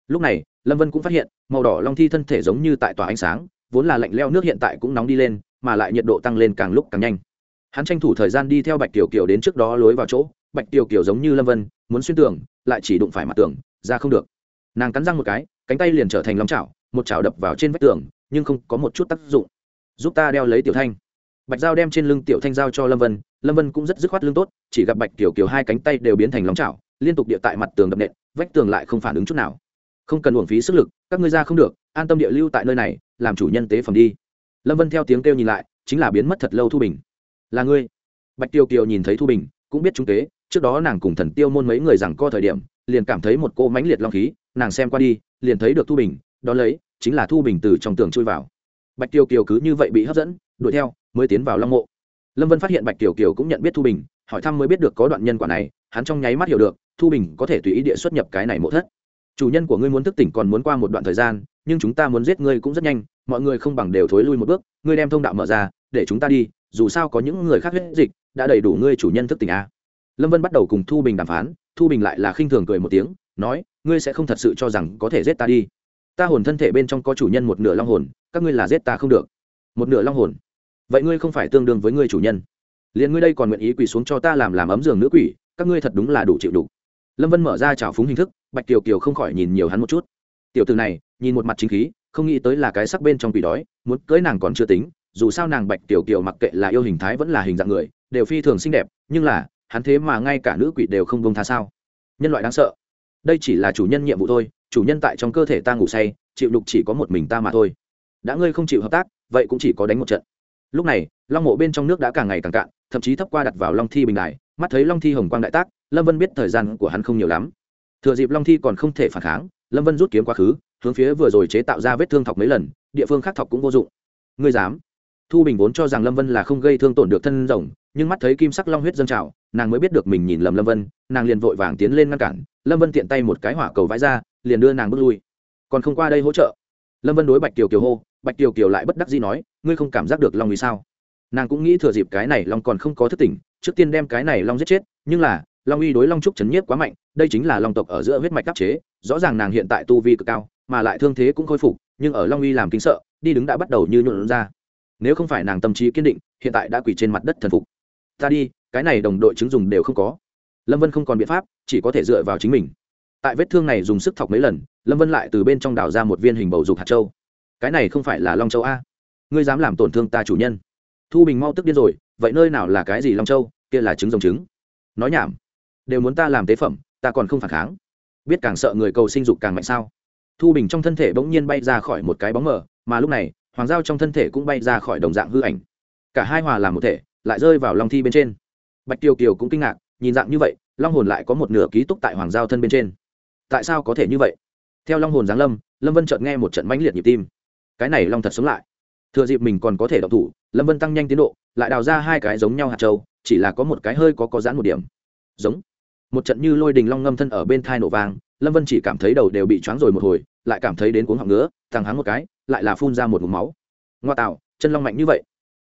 Lúc này, lâm vân cũng phát hiện, màu đỏ long thi thân thể giống như tại tòa ánh sáng, vốn là lạnh leo nước hiện tại cũng nóng đi lên, mà lại nhiệt độ tăng lên càng lúc càng nhanh. Hắn tranh thủ thời gian đi theo bạch tiểu kiều đến trước đó lối vào chỗ, bạch tiểu kiều giống như lâm vân, muốn xuyên tường, lại chỉ đụng phải mặt tường, ra không được. Nàng cắn răng một cái, cánh tay liền trở thành lòng chảo, một chảo đập vào trên vách tường, nhưng không có một chút tác dụng. Giúp ta đeo lấy tiểu thanh. Bạch dao đem trên lưng tiểu thanh giao cho lâm vân lâm vân cũng rất dứt khoát lương tốt, chỉ gặp bạch tiểu kiều hai cánh tay đều biến thành lóng chảo, liên tục địa tại mặt tường đập nện, vách tường lại không phản ứng chút nào. Không cần uổng phí sức lực, các ngươi ra không được, an tâm địa lưu tại nơi này, làm chủ nhân tế phẩm đi. Lâm vân theo tiếng kêu nhìn lại, chính là biến mất thật lâu thu bình. Là ngươi. Bạch tiêu kiều nhìn thấy thu bình, cũng biết chúng tế, trước đó nàng cùng thần tiêu môn mấy người rằng co thời điểm, liền cảm thấy một cô mãnh liệt long khí, nàng xem qua đi, liền thấy được thu bình, đó lấy, chính là thu bình từ trong tường chui vào. Bạch tiêu kiều cứ như vậy bị hấp dẫn, đuổi theo, mới tiến vào long mộ lâm vân phát hiện bạch Kiều kiều cũng nhận biết thu bình, hỏi thăm mới biết được có đoạn nhân quả này, hắn trong nháy mắt hiểu được, thu bình có thể tùy ý địa xuất nhập cái này mộ thất. Chủ nhân của ngươi muốn thức tỉnh còn muốn qua một đoạn thời gian, nhưng chúng ta muốn giết ngươi cũng rất nhanh, mọi người không bằng đều thối lui một bước, ngươi đem thông đạo mở ra, để chúng ta đi, dù sao có những người khác huyết dịch, đã đầy đủ ngươi chủ nhân thức tỉnh a à. lâm vân bắt đầu cùng thu bình đàm phán, thu bình lại là khinh thường cười một tiếng, nói, ngươi sẽ không thật sự cho rằng có thể giết ta đi. Ta hồn thân thể bên trong có chủ nhân một nửa long hồn, các ngươi là giết ta không được. Một nửa long hồn vậy ngươi không phải tương đương với ngươi chủ nhân. Liền ngươi đây còn nguyện ý quỳ xuống cho ta làm làm ấm giường nữ quỷ, các ngươi thật đúng là đủ chịu đủ. Lâm vân mở ra trào phúng hình thức, bạch kiều kiều không khỏi nhìn nhiều hắn một chút. Tiểu từ này, nhìn một mặt chính khí, không nghĩ tới là cái sắc bên trong quỷ đói, muốn cưới nàng còn chưa tính, dù sao nàng bạch tiểu kiều mặc kệ là yêu hình thái vẫn là hình dạng người, đều phi thường xinh đẹp, nhưng là, hắn thế mà ngay cả nữ quỷ đều không bông tha sao? Nhân loại đáng sợ. Đây chỉ là chủ nhân nhiệm vụ thôi, chủ nhân tại trong cơ thể ta ngủ say, chịu đục chỉ có một mình ta mà thôi. Đã ngươi không chịu hợp tác, vậy cũng chỉ có đánh một trận lúc này, long mộ bên trong nước đã càng ngày càng cạn, thậm chí thấp qua đặt vào long thi bình đài, mắt thấy long thi hồng quang đại tác, lâm vân biết thời gian của hắn không nhiều lắm. Thừa dịp long thi còn không thể phản kháng, lâm vân rút kiếm quá khứ, hướng phía vừa rồi chế tạo ra vết thương thọc mấy lần, địa phương khác thọc cũng vô dụng. Ngươi dám? Thu bình vốn cho rằng lâm vân là không gây thương tổn được thân rồng, nhưng mắt thấy kim sắc long huyết dâng trào, nàng mới biết được mình nhìn lầm lâm vân, nàng liền vội vàng tiến lên ngăn cản. Lâm vân tiện tay một cái hỏa cầu vãi ra, liền đưa nàng bước lui. Còn không qua đây hỗ trợ. Lâm vân đối bạch kiều kiều hô, bạch kiều kiều lại bất đắc dĩ nói ngươi không cảm giác được long vì sao? Nàng cũng nghĩ thừa dịp cái này long còn không có thức tỉnh, trước tiên đem cái này long giết chết, nhưng là, long uy đối long trúc chấn nhiếp quá mạnh, đây chính là long tộc ở giữa huyết mạch đắc chế, rõ ràng nàng hiện tại tu vi cực cao, mà lại thương thế cũng khôi phục, nhưng ở long uy làm kinh sợ, đi đứng đã bắt đầu như nhuộn ra. Nếu không phải nàng tâm trí kiên định, hiện tại đã quỳ trên mặt đất thần phục. Ta đi, cái này đồng đội chứng dùng đều không có. Lâm vân không còn biện pháp, chỉ có thể dựa vào chính mình. Tại vết thương này dùng sức thọc mấy lần, lâm vân lại từ bên trong đào ra một viên hình bầu dục hạt châu. Cái này không phải là long châu a ngươi dám làm tổn thương ta chủ nhân. Thu bình mau tức điên rồi, vậy nơi nào là cái gì long châu, kia là trứng rồng trứng. Nói nhảm, đều muốn ta làm tế phẩm, ta còn không phản kháng. Biết càng sợ người cầu sinh dục càng mạnh sao? Thu bình trong thân thể bỗng nhiên bay ra khỏi một cái bóng mờ, mà lúc này, hoàng giao trong thân thể cũng bay ra khỏi đồng dạng hư ảnh. Cả hai hòa làm một thể, lại rơi vào long thi bên trên. Bạch kiều kiều cũng kinh ngạc, nhìn dạng như vậy, long hồn lại có một nửa ký túc tại hoàng giao thân bên trên. Tại sao có thể như vậy? Theo long hồn giáng lâm lâm vân chợt nghe một trận mãnh liệt nhịp tim. Cái này long thật sống lại thừa dịp mình còn có thể động thủ, lâm vân tăng nhanh tiến độ, lại đào ra hai cái giống nhau hạt trâu chỉ là có một cái hơi có có giãn một điểm. Giống. Một trận như lôi đình long ngâm thân ở bên thai nổ vang, lâm vân chỉ cảm thấy đầu đều bị choáng rồi một hồi, lại cảm thấy đến cuống họng ngứa, thằng hắng một cái, lại là phun ra một mục máu. Ngoa tạo, chân long mạnh như vậy.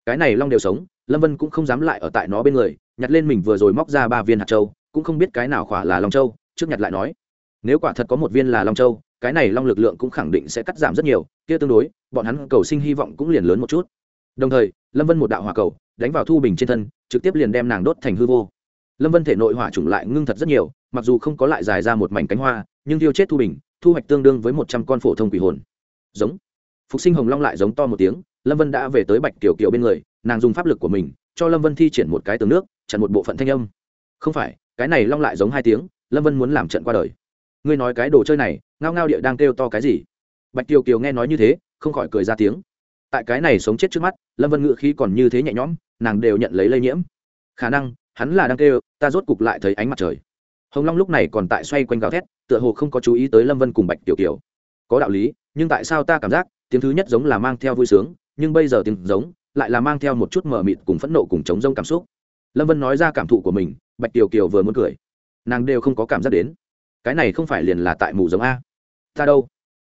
Cái này long đều sống, lâm vân cũng không dám lại ở tại nó bên người, nhặt lên mình vừa rồi móc ra ba viên hạt châu, cũng không biết cái nào khỏa là long châu, trước nhặt lại nói. Nếu quả thật có một viên là long châu cái này long lực lượng cũng khẳng định sẽ cắt giảm rất nhiều, kia tương đối, bọn hắn cầu sinh hy vọng cũng liền lớn một chút. Đồng thời, lâm vân một đạo hỏa cầu, đánh vào thu bình trên thân, trực tiếp liền đem nàng đốt thành hư vô. Lâm vân thể nội hỏa chủng lại ngưng thật rất nhiều, mặc dù không có lại dài ra một mảnh cánh hoa, nhưng tiêu chết thu bình, thu hoạch tương đương với một trăm con phổ thông quỷ hồn. Giống. Phục sinh hồng long lại giống to một tiếng, lâm vân đã về tới bạch kiều kiều bên người, nàng dùng pháp lực của mình, cho lâm vân thi triển một cái tường nước, chặn một bộ phận thanh âm. Không phải, cái này long lại giống hai tiếng, lâm vân muốn làm trận qua đời ngươi nói cái đồ chơi này, ngao ngao địa đang kêu to cái gì? Bạch kiều kiều nghe nói như thế, không khỏi cười ra tiếng. Tại cái này sống chết trước mắt, lâm vân ngự khí còn như thế nhẹ nhõm, nàng đều nhận lấy lây nhiễm. Khả năng, hắn là đang kêu, ta rốt cục lại thấy ánh mặt trời. Hồng long lúc này còn tại xoay quanh gào thét, tựa hồ không có chú ý tới lâm vân cùng bạch tiểu kiều. Có đạo lý, nhưng tại sao ta cảm giác, tiếng thứ nhất giống là mang theo vui sướng, nhưng bây giờ tiếng giống lại là mang theo một chút mờ mịt cùng phẫn nộ cùng chống rông cảm xúc. Lâm vân nói ra cảm thụ của mình, bạch tiểu kiều vừa muốn cười. Nàng đều không có cảm giác đến cái này không phải liền là tại mù giống a? Ta đâu?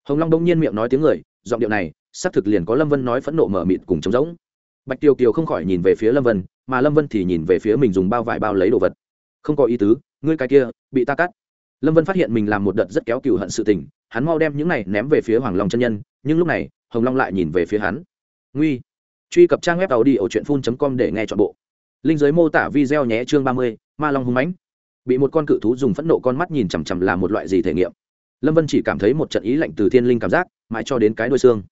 Hồng long đông nhiên miệng nói tiếng người, giọng điệu này, xác thực liền có lâm vân nói phẫn nộ mở mịt cùng trống rỗng. Bạch tiêu kiều không khỏi nhìn về phía lâm vân, mà lâm vân thì nhìn về phía mình dùng bao vải bao lấy đồ vật. Không có ý tứ, ngươi cái kia, bị ta cắt. Lâm vân phát hiện mình làm một đợt rất kéo cựu hận sự tình, hắn mau đem những này ném về phía hoàng long chân nhân, nhưng lúc này, hồng long lại nhìn về phía hắn. Nguy. Truy cập trang web tàu đi ở truyện phun com để nghe t h ọ n bộ. Linh giới mô tả video nhé chương ba mươi, ma long hung mãnh bị một con cự thú dùng phẫn nộ con mắt nhìn chằm chằm là một loại gì thể nghiệm? Lâm vân chỉ cảm thấy một trận ý lạnh từ thiên linh cảm giác, mãi cho đến cái đuôi xương.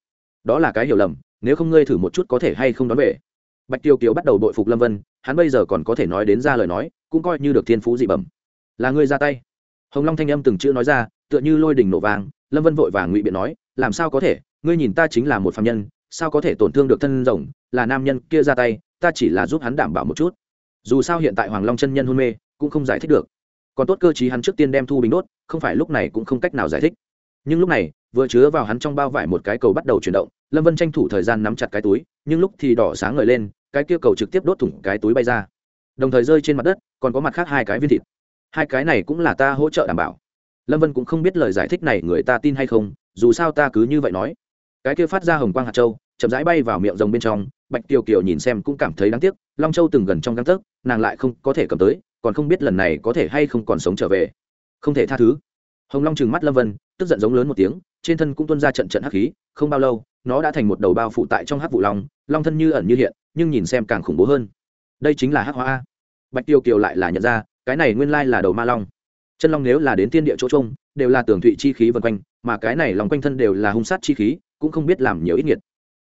Đó là cái hiểu lầm, nếu không ngươi thử một chút có thể hay không đón về. Bạch tiêu kiều bắt đầu bội phục lâm vân, hắn bây giờ còn có thể nói đến ra lời nói, cũng coi như được thiên phú dị bẩm. Là ngươi ra tay. Hồng long thanh âm từng chữ nói ra, tựa như lôi đình nổ vàng, lâm vân vội vàng ngụy biện nói, làm sao có thể, ngươi nhìn ta chính là một phạm nhân, sao có thể tổn thương được thân rồng, là nam nhân kia ra tay, ta chỉ là giúp hắn đảm bảo một chút. Dù sao hiện tại hoàng long chân nhân hôn mê cũng không giải thích được. Còn tốt cơ chí hắn trước tiên đem thu bình đốt, không phải lúc này cũng không cách nào giải thích. Nhưng lúc này, vừa chứa vào hắn trong bao vải một cái cầu bắt đầu chuyển động, lâm vân tranh thủ thời gian nắm chặt cái túi, nhưng lúc thì đỏ sáng ngời lên, cái kia cầu trực tiếp đốt thủng cái túi bay ra. Đồng thời rơi trên mặt đất, còn có mặt khác hai cái viên thịt. Hai cái này cũng là ta hỗ trợ đảm bảo. Lâm vân cũng không biết lời giải thích này người ta tin hay không, dù sao ta cứ như vậy nói. Cái kia phát ra hồng quang hạt châu, chậm rãi bay vào miệng rồng bên trong, bạch kiều kiều nhìn xem cũng cảm thấy đáng tiếc, long châu từng gần trong găng tấc, nàng lại không có thể cầm tới còn không biết lần này có thể hay không còn sống trở về. Không thể tha thứ. Hồng long trừng mắt lâm vân, tức giận giống lớn một tiếng, trên thân cũng tuôn ra trận trận hắc khí, không bao lâu, nó đã thành một đầu bao phụ tại trong hắc vụ long long thân như ẩn như hiện, nhưng nhìn xem càng khủng bố hơn. Đây chính là hắc hoa bạch tiêu kiều lại là nhận ra, cái này nguyên lai là đầu ma long. Chân long nếu là đến tiên địa chỗ trông, đều là tường thụy chi khí vân quanh, mà cái này lòng quanh thân đều là hung sát chi khí, cũng không biết làm nhiều ít nghiệt.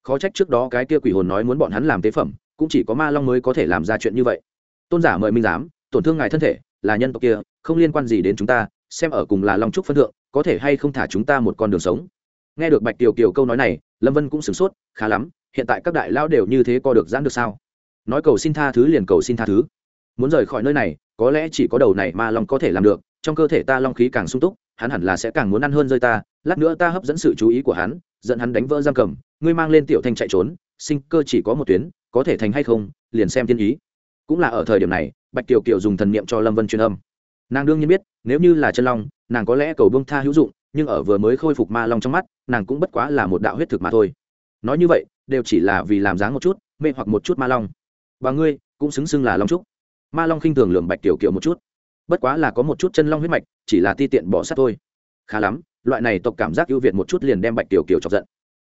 Khó trách trước đó cái kia quỷ hồn nói muốn bọn hắn làm tế phẩm, cũng chỉ có ma long mới có thể làm ra chuyện như vậy. Tôn giả mời minh giám tổn thương ngài thân thể, là nhân tộc kia, không liên quan gì đến chúng ta, xem ở cùng là long trúc phân thượng, có thể hay không thả chúng ta một con đường sống. Nghe được bạch tiểu kiều câu nói này, lâm vân cũng sửng sốt, khá lắm, hiện tại các đại lao đều như thế co được giãn được sao? Nói cầu xin tha thứ liền cầu xin tha thứ. Muốn rời khỏi nơi này, có lẽ chỉ có đầu này mà long có thể làm được, trong cơ thể ta long khí càng sung túc, hắn hẳn là sẽ càng muốn ăn hơn rơi ta, lát nữa ta hấp dẫn sự chú ý của hắn, dẫn hắn đánh vỡ giam cầm, ngươi mang lên tiểu thanh chạy trốn, sinh cơ chỉ có một tuyến, có thể thành hay không, liền xem thiên ý. Cũng là ở thời điểm này bạch kiều kiều dùng thần niệm cho lâm vân truyền âm. Nàng đương nhiên biết, nếu như là chân long, nàng có lẽ cầu bông tha hữu dụng, nhưng ở vừa mới khôi phục ma long trong mắt, nàng cũng bất quá là một đạo huyết thực mà thôi. Nói như vậy, đều chỉ là vì làm dáng một chút, mê hoặc một chút ma long. Và ngươi, cũng xứng xưng là long trúc. Ma long khinh thường lường bạch tiểu kiều một chút. Bất quá là có một chút chân long huyết mạch, chỉ là ti tiện bỏ sát thôi. Khá lắm, loại này tộc cảm giác ưu việt một chút liền đem bạch tiểu kiều chọc giận.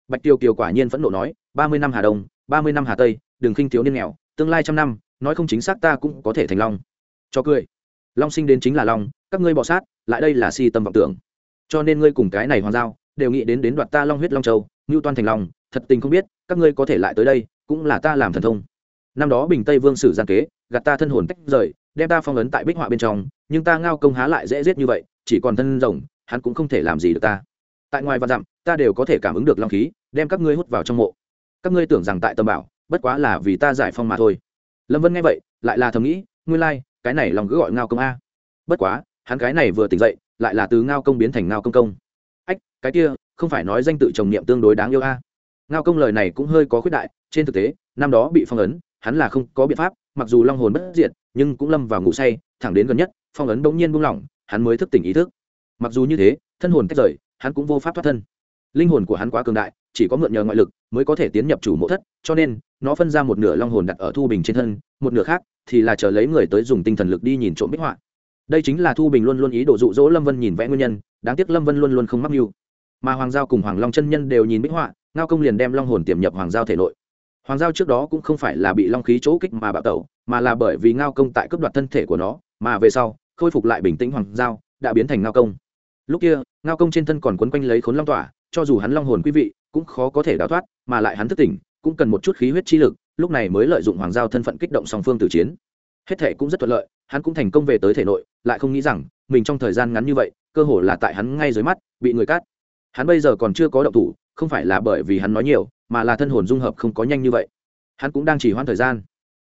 Bạch tiểu kiều quả nhiên phẫn nộ nói, ba mươi năm hà đông, ba mươi năm hà tây, đừng khinh thiếu niên nghèo, tương lai trăm năm nói không chính xác ta cũng có thể thành long. Cho cười. Long sinh đến chính là long, các ngươi bỏ sát, lại đây là si tâm vọng tưởng. Cho nên ngươi cùng cái này hoàng giao, đều nghĩ đến đến đoạt ta long huyết long châu, ngưu toan thành long, thật tình không biết, các ngươi có thể lại tới đây, cũng là ta làm thần thông. Năm đó bình tây vương sử gian kế, gạt ta thân hồn tách rời, đem ta phong ấn tại bích họa bên trong, nhưng ta ngao công há lại dễ giết như vậy, chỉ còn thân rồng, hắn cũng không thể làm gì được ta. Tại ngoài và dặm, ta đều có thể cảm ứng được long khí, đem các ngươi hút vào trong mộ. Các ngươi tưởng rằng tại tâm bảo, bất quá là vì ta giải phong mà thôi lâm vân nghe vậy lại là thầm nghĩ nguyên lai、like, cái này lòng cứ gọi ngao công a. Bất quá hắn cái này vừa tỉnh dậy lại là từ ngao công biến thành ngao công công. Ách cái kia không phải nói danh tự trồng niệm tương đối đáng yêu a. Ngao công lời này cũng hơi có khuyết đại trên thực tế năm đó bị phong ấn hắn là không có biện pháp mặc dù long hồn bất diệt nhưng cũng lâm vào ngủ say thẳng đến gần nhất phong ấn bỗng nhiên buông lỏng hắn mới thức tỉnh ý thức. Mặc dù như thế thân hồn tách rời hắn cũng vô pháp thoát thân. Linh hồn của hắn quá cường đại chỉ có mượn nhờ ngoại lực mới có thể tiến nhập chủ mộ thất cho nên nó phân ra một nửa long hồn đặt ở thu bình trên thân, một nửa khác thì là chờ lấy người tới dùng tinh thần lực đi nhìn trộm bích họa. Đây chính là thu bình luôn luôn ý đồ dụ dỗ lâm vân nhìn vẽ nguyên nhân, đáng tiếc lâm vân luôn luôn không mắc mưu. Mà hoàng giao cùng hoàng long chân nhân đều nhìn bích họa, ngao công liền đem long hồn tiềm nhập hoàng giao thể nội. Hoàng giao trước đó cũng không phải là bị long khí chỗ kích mà bạo tẩu, mà là bởi vì ngao công tại cấp đoạt thân thể của nó, mà về sau, khôi phục lại bình tĩnh hoàng giao, đã biến thành ngao công. Lúc kia, ngao công trên thân còn quấn quanh lấy khốn long tỏa, cho dù hắn long hồn quý vị, cũng khó có thể đào thoát, mà lại hắn thức tỉnh cũng cần một chút khí huyết chi lực, lúc này mới lợi dụng hoàng giao thân phận kích động song phương tử chiến. Hết thể cũng rất thuận lợi, hắn cũng thành công về tới thể nội, lại không nghĩ rằng, mình trong thời gian ngắn như vậy, cơ hồ là tại hắn ngay dưới mắt, bị người cắt. Hắn bây giờ còn chưa có động thủ, không phải là bởi vì hắn nói nhiều, mà là thân hồn dung hợp không có nhanh như vậy. Hắn cũng đang chỉ hoãn thời gian.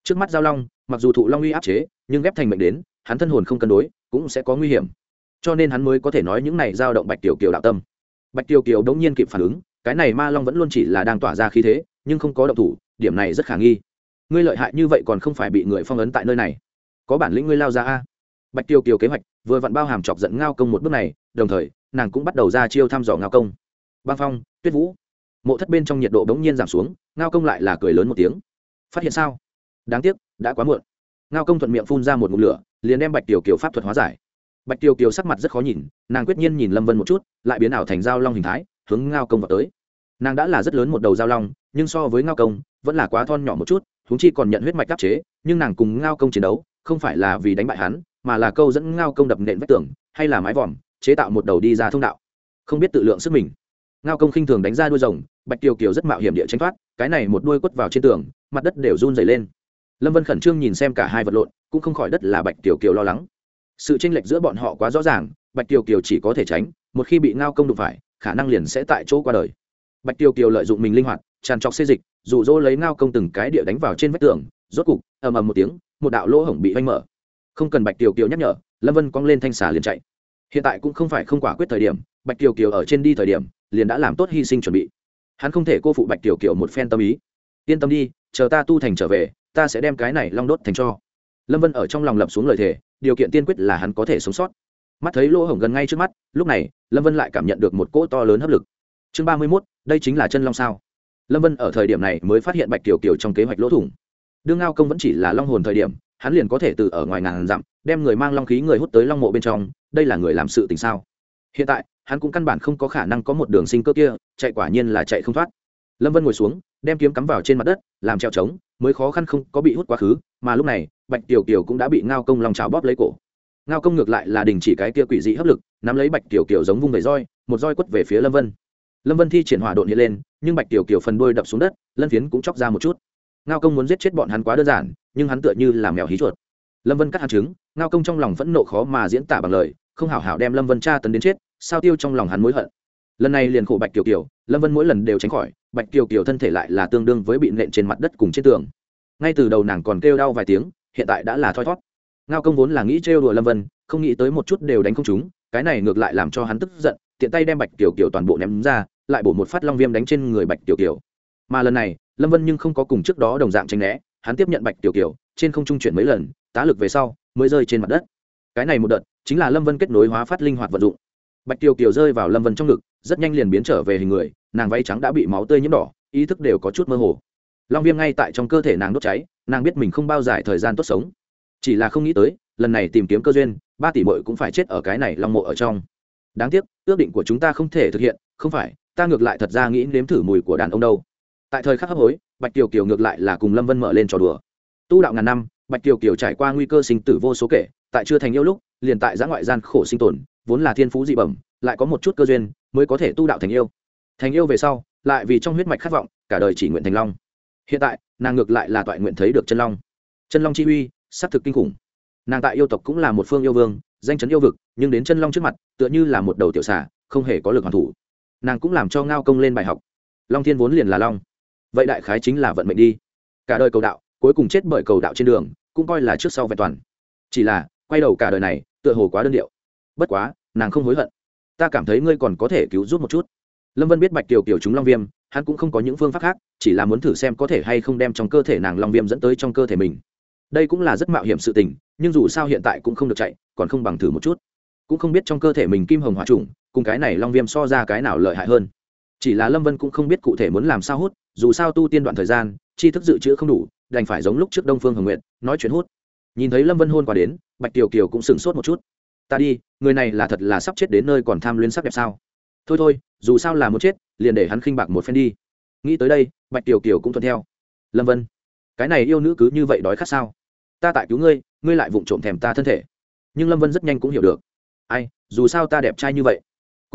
Trước mắt giao long, mặc dù thụ long uy áp chế, nhưng ghép thành mệnh đến, hắn thân hồn không cân đối, cũng sẽ có nguy hiểm. Cho nên hắn mới có thể nói những này dao động bạch tiểu kiều đạo tâm. Bạch tiểu kiều đống nhiên kịp phản ứng cái này ma long vẫn luôn chỉ là đang tỏa ra khí thế, nhưng không có động thủ, điểm này rất khả nghi. Ngươi lợi hại như vậy còn không phải bị người phong ấn tại nơi này. Có bản lĩnh ngươi lao ra a. Bạch tiêu kiều kế hoạch, vừa vặn bao hàm chọc giận ngao công một bước này, đồng thời, nàng cũng bắt đầu ra chiêu thăm dò ngao công. Băng phong, tuyết vũ. Mộ thất bên trong nhiệt độ bỗng nhiên giảm xuống, ngao công lại là cười lớn một tiếng. Phát hiện sao? Đáng tiếc, đã quá muộn. Ngao công thuận miệng phun ra một ngụm lửa, liền đem bạch tiểu kiều pháp thuật hóa giải. Bạch tiểu kiều sắc mặt rất khó nhìn, nàng quyết nhiên nhìn lâm vân một chút, lại biến ảo thành dao long hình thái, hướng ngao công vào tới nàng đã là rất lớn một đầu dao long, nhưng so với ngao công, vẫn là quá thon nhỏ một chút húng chi còn nhận huyết mạch đắc chế, nhưng nàng cùng ngao công chiến đấu, không phải là vì đánh bại hắn, mà là câu dẫn ngao công đập nện vách tường, hay là mái vòm, chế tạo một đầu đi ra thông đạo. Không biết tự lượng sức mình. Ngao công khinh thường đánh ra đuôi rồng, bạch kiều kiều rất mạo hiểm địa tranh thoát, cái này một đuôi quất vào trên tường, mặt đất đều run dày lên. Lâm vân khẩn trương nhìn xem cả hai vật lộn, cũng không khỏi đất là bạch kiều kiều lo lắng. Sự tranh lệch giữa bọn họ quá rõ ràng, bạch kiều kiều chỉ có thể tránh, một khi bị ngao công đụng phải, khả năng liền sẽ tại chỗ qua đời bạch Tiêu kiều lợi dụng mình linh hoạt, tràn trọc xê dịch rụ rỗ lấy ngao công từng cái địa đánh vào trên vách tường, rốt cục, ầm ầm một tiếng, một đạo lỗ hổng bị vanh mở. Không cần bạch Tiêu kiều nhắc nhở, lâm vân cong lên thanh xà liền chạy. Hiện tại cũng không phải không quả quyết thời điểm, bạch Tiêu kiều ở trên đi thời điểm, liền đã làm tốt hy sinh chuẩn bị. Hắn không thể cô phụ bạch Tiêu kiều một phen tâm ý. Yên tâm đi, chờ ta tu thành trở về, ta sẽ đem cái này long đốt thành cho. Lâm vân ở trong lòng lập xuống lời thề, điều kiện tiên quyết là hắn có thể sống sót. Mắt thấy lỗ hổng gần ngay trước mắt, lúc này, lâm vân lại cảm nhận được một cỗ to lớn hấp lực chương ba mươi mốt, đây chính là chân long sao. Lâm vân ở thời điểm này mới phát hiện bạch tiểu kiều trong kế hoạch lỗ thủng. Đương ngao công vẫn chỉ là long hồn thời điểm, hắn liền có thể từ ở ngoài ngàn dặm, đem người mang long khí người hút tới long mộ bên trong, đây là người làm sự tình sao? Hiện tại, hắn cũng căn bản không có khả năng có một đường sinh cơ kia, chạy quả nhiên là chạy không thoát. Lâm vân ngồi xuống, đem kiếm cắm vào trên mặt đất, làm treo trống, mới khó khăn không có bị hút quá khứ, mà lúc này, bạch tiểu kiều cũng đã bị ngao công lòng trào bóp lấy cổ. Ngao công ngược lại là đình chỉ cái kia quỷ dị hấp lực, nắm lấy bạch tiểu kiều giống vung về roi, một roi quất về phía lâm vân lâm vân thi triển hỏa độn hiện lên, nhưng bạch tiểu kiều phần đôi đập xuống đất, lân phiến cũng chóc ra một chút. Ngao công muốn giết chết bọn hắn quá đơn giản, nhưng hắn tựa như là mèo hí chuột. Lâm vân cắt hạt trứng, ngao công trong lòng phẫn nộ khó mà diễn tả bằng lời, không hảo hảo đem lâm vân tra tấn đến chết, sao tiêu trong lòng hắn mối hận. Lần này liền khổ bạch kiều kiều, lâm vân mỗi lần đều tránh khỏi, bạch kiều kiều thân thể lại là tương đương với bị nện trên mặt đất cùng trên tường. Ngay từ đầu nàng còn kêu đau vài tiếng, hiện tại đã là thoi thót. Ngao công vốn là nghĩ trêu đùa lâm vân, không nghĩ tới một chút đều đánh không chúng cái này ngược lại làm cho hắn tức giận, tiện tay đem bạch kiều kiều toàn bộ ném ra lại bổ một phát long viêm đánh trên người bạch tiểu kiều. Mà lần này, lâm vân nhưng không có cùng trước đó đồng dạng tranh né, hắn tiếp nhận bạch tiểu kiều, trên không trung chuyển mấy lần, tá lực về sau, mới rơi trên mặt đất. Cái này một đợt, chính là lâm vân kết nối hóa phát linh hoạt vận dụng. Bạch tiểu kiều rơi vào lâm vân trong ngực, rất nhanh liền biến trở về hình người, nàng váy trắng đã bị máu tươi nhiễm đỏ, ý thức đều có chút mơ hồ. Long viêm ngay tại trong cơ thể nàng đốt cháy, nàng biết mình không bao dài thời gian tốt sống. Chỉ là không nghĩ tới, lần này tìm kiếm cơ duyên, ba tỷ mội cũng phải chết ở cái này long mộ ở trong. Đáng tiếc, ước định của chúng ta không thể thực hiện, không phải ta ngược lại thật ra nghĩ nếm thử mùi của đàn ông đâu. Tại thời khắc hấp hối, bạch kiều kiều ngược lại là cùng lâm vân mở lên trò đùa. Tu đạo ngàn năm, bạch kiều kiều trải qua nguy cơ sinh tử vô số kể, tại chưa thành yêu lúc, liền tại giã ngoại gian khổ sinh tồn, vốn là thiên phú dị bẩm, lại có một chút cơ duyên, mới có thể tu đạo thành yêu. Thành yêu về sau, lại vì trong huyết mạch khát vọng, cả đời chỉ nguyện thành long. Hiện tại, nàng ngược lại là toại nguyện thấy được chân long. Chân long chi uy s ắ c thực kinh khủng. Nàng tại yêu tộc cũng là một phương yêu vương, danh chấn yêu vực, nhưng đến chân long trước mặt, tựa như là một đầu tiểu xả không hề có lực hoàn thủ nàng cũng làm cho ngao công lên bài học. Long thiên vốn liền là long. Vậy đại khái chính là vận mệnh đi. Cả đời cầu đạo, cuối cùng chết bởi cầu đạo trên đường, cũng coi là trước sau vẹn toàn. Chỉ là, quay đầu cả đời này, tựa hồ quá đơn điệu. Bất quá, nàng không hối hận. Ta cảm thấy ngươi còn có thể cứu giúp một chút. Lâm vân biết bạch kiều kiều chúng long viêm, hắn cũng không có những phương pháp khác, chỉ là muốn thử xem có thể hay không đem trong cơ thể nàng long viêm dẫn tới trong cơ thể mình. Đây cũng là rất mạo hiểm sự tình, nhưng dù sao hiện tại cũng không được chạy, còn không bằng thử một chút. Cũng không biết trong cơ thể mình kim hồng hòa trùng cùng cái này long viêm so ra cái nào lợi hại hơn. Chỉ là lâm vân cũng không biết cụ thể muốn làm sao hút, dù sao tu tiên đoạn thời gian chi thức dự trữ không đủ, đành phải giống lúc trước đông phương hồng nguyện nói chuyện hút. Nhìn thấy lâm vân hôn qua đến, bạch kiều kiều cũng sửng sốt một chút. Ta đi, người này là thật là sắp chết đến nơi còn tham luyến sắc đẹp sao? Thôi thôi, dù sao là muốn chết, liền để hắn khinh bạc một phen đi. Nghĩ tới đây, bạch kiều kiều cũng thuận theo. Lâm vân, cái này yêu nữ cứ như vậy đói khát sao? Ta tại cứu ngươi ngươi lại vụng trộm thèm ta thân thể. Nhưng lâm vân rất nhanh cũng hiểu được. Ai, dù sao ta đẹp trai như vậy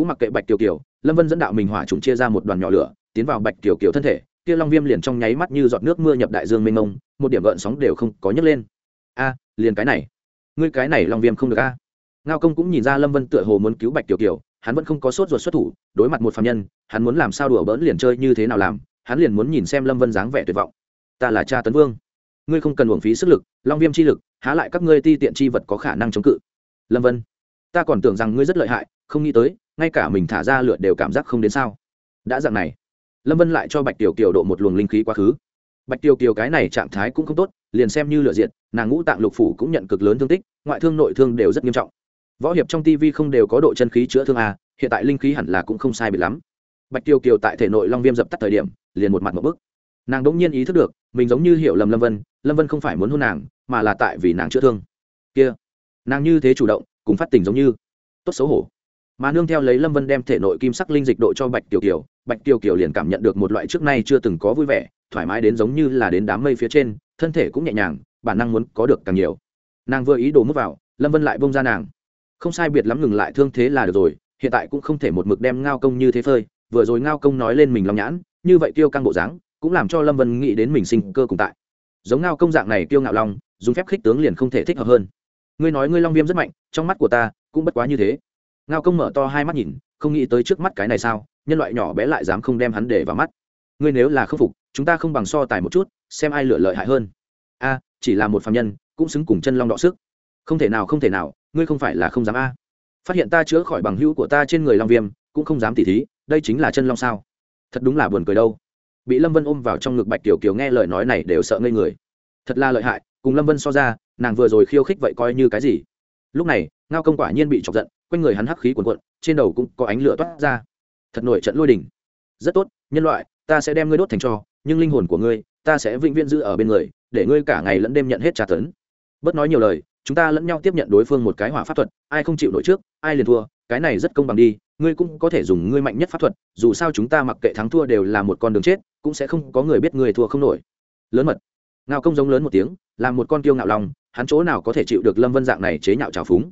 cũng mặc kệ bạch kiều kiều, lâm vân dẫn đạo mình hỏa trùng chia ra một đoàn nhỏ lửa, tiến vào bạch kiều kiều thân thể, kia long viêm liền trong nháy mắt như giọt nước mưa nhập đại dương mênh mông, một điểm gợn sóng đều không có nhấc lên. A, liền cái này. Ngươi cái này long viêm không được a. Ngao công cũng nhìn ra lâm vân tựa hồ muốn cứu bạch kiều kiều, hắn vẫn không có sốt ruột xuất thủ, đối mặt một phạm nhân, hắn muốn làm sao đùa bỡn liền chơi như thế nào làm, hắn liền muốn nhìn xem lâm vân dáng vẻ tuyệt vọng. Ta là cha tấn vương. Ngươi không cần uổng phí sức lực, long viêm chi lực, há lại các ngươi ti tiện chi vật có khả năng chống cự. Lâm vân, ta còn tưởng rằng ngươi rất lợi hại, không nghĩ tới ngay cả mình thả ra lửa đều cảm giác không đến sao? Đã dạng này, lâm vân lại cho bạch tiểu kiều độ một luồng linh khí quá khứ. Bạch tiểu kiều cái này trạng thái cũng không tốt, liền xem như lửa diện nàng ngũ tạng lục phủ cũng nhận cực lớn thương tích, ngoại thương nội thương đều rất nghiêm trọng. Võ hiệp trong tv không đều có độ chân khí chữa thương à hiện tại linh khí hẳn là cũng không sai bị lắm. Bạch tiêu kiều tại thể nội long viêm dập tắt thời điểm, liền một mặt một bức. Nàng đỗng nhiên ý thức được, mình giống như hiểu lầm lâm vân lâm vân không phải muốn hôn nàng, mà là tại vì nàng chữa thương. Kia, nàng như thế chủ động, cùng phát tình giống như. Tốt xấu hổ mà nương theo lấy lâm vân đem thể nội kim sắc linh dịch độ cho bạch tiểu kiều, bạch tiểu kiều liền cảm nhận được một loại trước nay chưa từng có vui vẻ, thoải mái đến giống như là đến đám mây phía trên, thân thể cũng nhẹ nhàng, bản năng muốn có được càng nhiều. Nàng vừa ý đồ mút vào, lâm vân lại bông ra nàng. Không sai biệt lắm ngừng lại thương thế là được rồi, hiện tại cũng không thể một mực đem ngao công như thế phơi, vừa rồi ngao công nói lên mình lòng nhãn, như vậy tiêu căng bộ dáng, cũng làm cho lâm vân nghĩ đến mình sinh cơ cùng tại. Giống ngao công dạng này tiêu ngạo long, dùng phép khích tướng liền không thể thích hợp hơn. Ngươi nói ngươi long viêm rất mạnh, trong mắt của ta cũng bất quá như thế ngao công mở to hai mắt nhìn, không nghĩ tới trước mắt cái này sao, nhân loại nhỏ bé lại dám không đem hắn để vào mắt. Ngươi nếu là khâm phục, chúng ta không bằng so tài một chút, xem ai lựa lợi hại hơn. A, chỉ là một phạm nhân, cũng xứng cùng chân long đọ sức. Không thể nào, không thể nào, ngươi không phải là không dám a. Phát hiện ta chữa khỏi bằng hữu của ta trên người long viêm, cũng không dám tỉ thí, đây chính là chân long sao? Thật đúng là buồn cười đâu. Bị lâm vân ôm vào trong ngực bạch kiều kiều nghe lời nói này đều sợ ngây người. Thật là lợi hại, cùng lâm vân so ra, nàng vừa rồi khiêu khích vậy coi như cái gì? Lúc này, ngao công quả nhiên bị chọc giận quanh người hắn hắc khí cuồn cuộn, trên đầu cũng có ánh lửa toát ra. Thật nổi trận lôi đỉnh rất tốt, nhân loại, ta sẽ đem ngươi đốt thành cho, nhưng linh hồn của ngươi, ta sẽ vĩnh viễn giữ ở bên người, để ngươi cả ngày lẫn đêm nhận hết trả tấn. Bớt nói nhiều lời, chúng ta lẫn nhau tiếp nhận đối phương một cái hỏa pháp thuật, ai không chịu nổi trước, ai liền thua, cái này rất công bằng đi, ngươi cũng có thể dùng ngươi mạnh nhất pháp thuật, dù sao chúng ta mặc kệ thắng thua đều là một con đường chết, cũng sẽ không có người biết ngươi thua không nổi. Lớn mật. Ngao công giống lớn một tiếng, làm một con kiêu ngạo lòng, hắn chỗ nào có thể chịu được lâm vân dạng này chế nhạo trào phúng?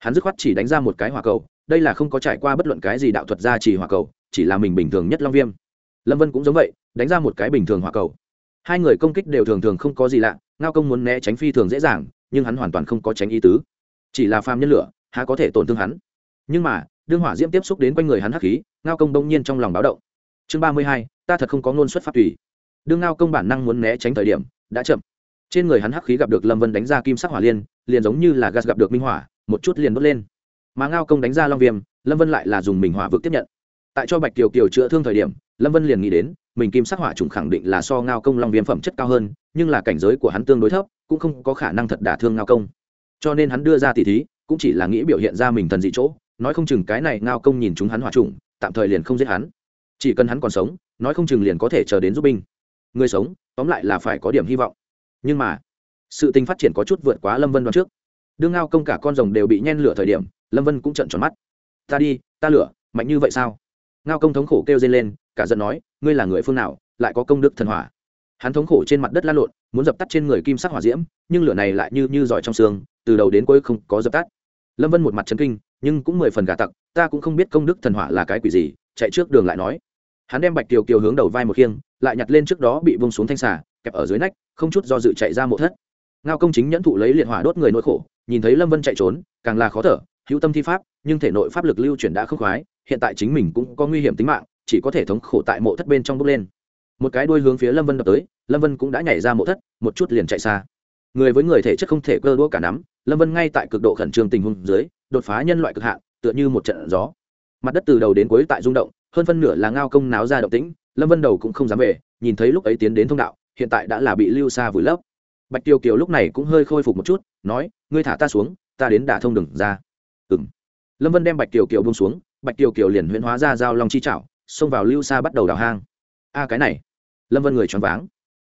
Hắn dứt khoát chỉ đánh ra một cái hỏa cầu, đây là không có trải qua bất luận cái gì đạo thuật ra chỉ hỏa cầu, chỉ là mình bình thường nhất long viêm. Lâm vân cũng giống vậy, đánh ra một cái bình thường hỏa cầu. Hai người công kích đều thường thường không có gì lạ, ngao công muốn né tránh phi thường dễ dàng, nhưng hắn hoàn toàn không có tránh ý tứ. Chỉ là phàm nhân lửa, há có thể tổn thương hắn. Nhưng mà, đương hỏa diễm tiếp xúc đến quanh người hắn hắc khí, ngao công đông nhiên trong lòng báo động. Chương ba mươi hai, ta thật không có ngôn xuất pháp tùy. Đương ngao công bản năng muốn né tránh thời điểm, đã chậm trên người hắn hắc khí gặp được lâm vân đánh ra kim sắc hỏa liên, liền giống như là gas gặp được minh hỏa, một chút liền đốt lên. Mà ngao công đánh ra long viêm, lâm vân lại là dùng mình hỏa vực tiếp nhận. Tại cho bạch kiều kiều chữa thương thời điểm, lâm vân liền nghĩ đến, mình kim sắc hỏa trùng khẳng định là so ngao công long viêm phẩm chất cao hơn, nhưng là cảnh giới của hắn tương đối thấp, cũng không có khả năng thật đả thương ngao công. Cho nên hắn đưa ra tỷ thí, cũng chỉ là nghĩ biểu hiện ra mình thần dị chỗ, nói không chừng cái này ngao công nhìn chúng hắn hỏa trùng tạm thời liền không giết hắn. Chỉ cần hắn còn sống, nói không chừng liền có thể chờ đến giúp binh. Người sống, tóm lại là phải có điểm hy vọng nhưng mà, sự tình phát triển có chút vượt quá lâm vân đoán trước. Đương ngao công cả con rồng đều bị nhen lửa thời điểm, lâm vân cũng trận tròn mắt. Ta đi, ta lửa, mạnh như vậy sao? Ngao công thống khổ kêu dây lên, cả giận nói, ngươi là người phương nào, lại có công đức thần hỏa? Hắn thống khổ trên mặt đất la lộn, muốn dập tắt trên người kim sắc hỏa diễm, nhưng lửa này lại như như giỏi trong xương, từ đầu đến cuối không có dập tắt. Lâm vân một mặt chấn kinh, nhưng cũng mười phần gà tặc, ta cũng không biết công đức thần hỏa là cái quỷ gì, chạy trước đường lại nói. Hắn đem bạch kiều kiều hướng đầu vai một khiêng, lại nhặt lên trước đó bị vung xuống thanh xà kẹp ở dưới nách, không chút do dự chạy ra mộ thất. Ngao công chính nhẫn thụ lấy liệt hỏa đốt người nỗi khổ, nhìn thấy lâm vân chạy trốn, càng là khó thở, hữu tâm thi pháp, nhưng thể nội pháp lực lưu chuyển đã không khoái, hiện tại chính mình cũng có nguy hiểm tính mạng, chỉ có thể thống khổ tại mộ thất bên trong bốc lên. Một cái đuôi hướng phía lâm vân đập tới, lâm vân cũng đã nhảy ra mộ thất, một chút liền chạy xa. Người với người thể chất không thể cơ đũa cả nắm, lâm vân ngay tại cực độ khẩn trương tình huống dưới, đột phá nhân loại cực hạn, tựa như một trận gió. Mặt đất từ đầu đến cuối tại rung động, hơn phân nửa là ngao công náo ra động tĩnh, lâm vân đầu cũng không dám về, nhìn thấy lúc ấy tiến đến thông đạo hiện tại đã là bị lưu xa vùi lấp. Bạch tiêu kiều lúc này cũng hơi khôi phục một chút, nói, ngươi thả ta xuống, ta đến đả thông đừng ra. Ừng lâm vân đem bạch Tiêu kiều bông xuống, bạch Tiêu kiều liền huyễn hóa ra dao long chi chảo, xông vào lưu xa bắt đầu đào hang. A, cái này. Lâm vân người choáng váng.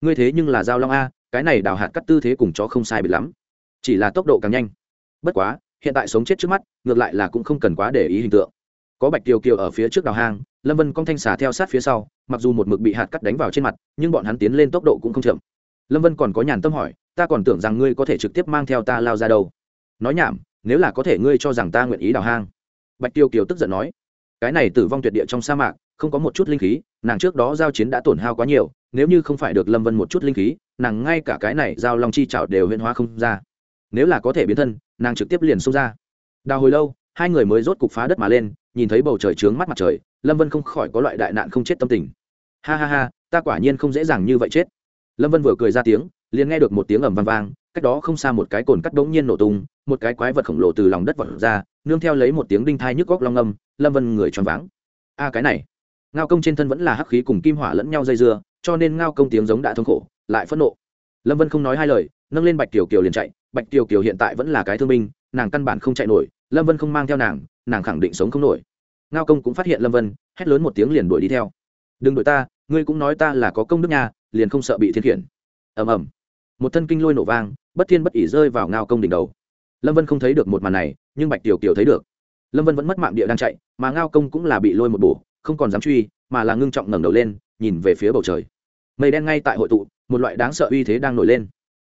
Ngươi thế nhưng là dao long a, cái này đào hạt cắt tư thế cùng chó không sai biệt lắm. Chỉ là tốc độ càng nhanh. Bất quá, hiện tại sống chết trước mắt, ngược lại là cũng không cần quá để ý hình tượng. Có bạch Tiêu kiều ở phía trước đào hang, lâm vân cong thanh xà theo sát phía sau mặc dù một mực bị hạt cắt đánh vào trên mặt, nhưng bọn hắn tiến lên tốc độ cũng không chậm. Lâm vân còn có nhàn tâm hỏi, ta còn tưởng rằng ngươi có thể trực tiếp mang theo ta lao ra đâu. Nói nhảm, nếu là có thể ngươi cho rằng ta nguyện ý đào hang. Bạch tiêu kiều tức giận nói, cái này tử vong tuyệt địa trong sa mạc, không có một chút linh khí, nàng trước đó giao chiến đã tổn hao quá nhiều, nếu như không phải được lâm vân một chút linh khí, nàng ngay cả cái này giao long chi chảo đều huyên hóa không ra. Nếu là có thể biến thân, nàng trực tiếp liền xông ra. Đào hồi lâu, hai người mới rốt cục phá đất mà lên, nhìn thấy bầu trời trướng mắt mặt trời lâm vân không khỏi có loại đại nạn không chết tâm tình. Ha ha ha, ta quả nhiên không dễ dàng như vậy chết. Lâm vân vừa cười ra tiếng, liền nghe được một tiếng ầm vang vang, cách đó không xa một cái cồn cắt đ ố n g nhiên nổ tung, một cái quái vật khổng lồ từ lòng đất vật ra, nương theo lấy một tiếng đinh thai nhức góc long âm, lâm vân người choáng váng. A, cái này. Ngao công trên thân vẫn là hắc khí cùng kim hỏa lẫn nhau dây dưa, cho nên ngao công tiếng giống đã thống khổ, lại phẫn nộ. Lâm vân không nói hai lời, nâng lên bạch tiểu kiều liền chạy. Bạch tiểu kiều hiện tại vẫn là cái thương binh, nàng căn bản không chạy nổi. Lâm vân không mang theo nàng nàng khẳng định sống không nổi ngao công cũng phát hiện lâm vân, hét lớn một tiếng liền đuổi đi theo. Đừng đuổi ta, ngươi cũng nói ta là có công đức nhà liền không sợ bị thiên khiển. Ầm ầm. Một thân kinh lôi nổ vang, bất thiên bất ỉ rơi vào ngao công đỉnh đầu. Lâm vân không thấy được một màn này, nhưng bạch tiểu kiều thấy được. Lâm vân vẫn mất mạng địa đang chạy, mà ngao công cũng là bị lôi một bổ, không còn dám truy, mà là ngưng trọng ngẩng đầu lên, nhìn về phía bầu trời. Mây đen ngay tại hội tụ, một loại đáng sợ uy thế đang nổi lên.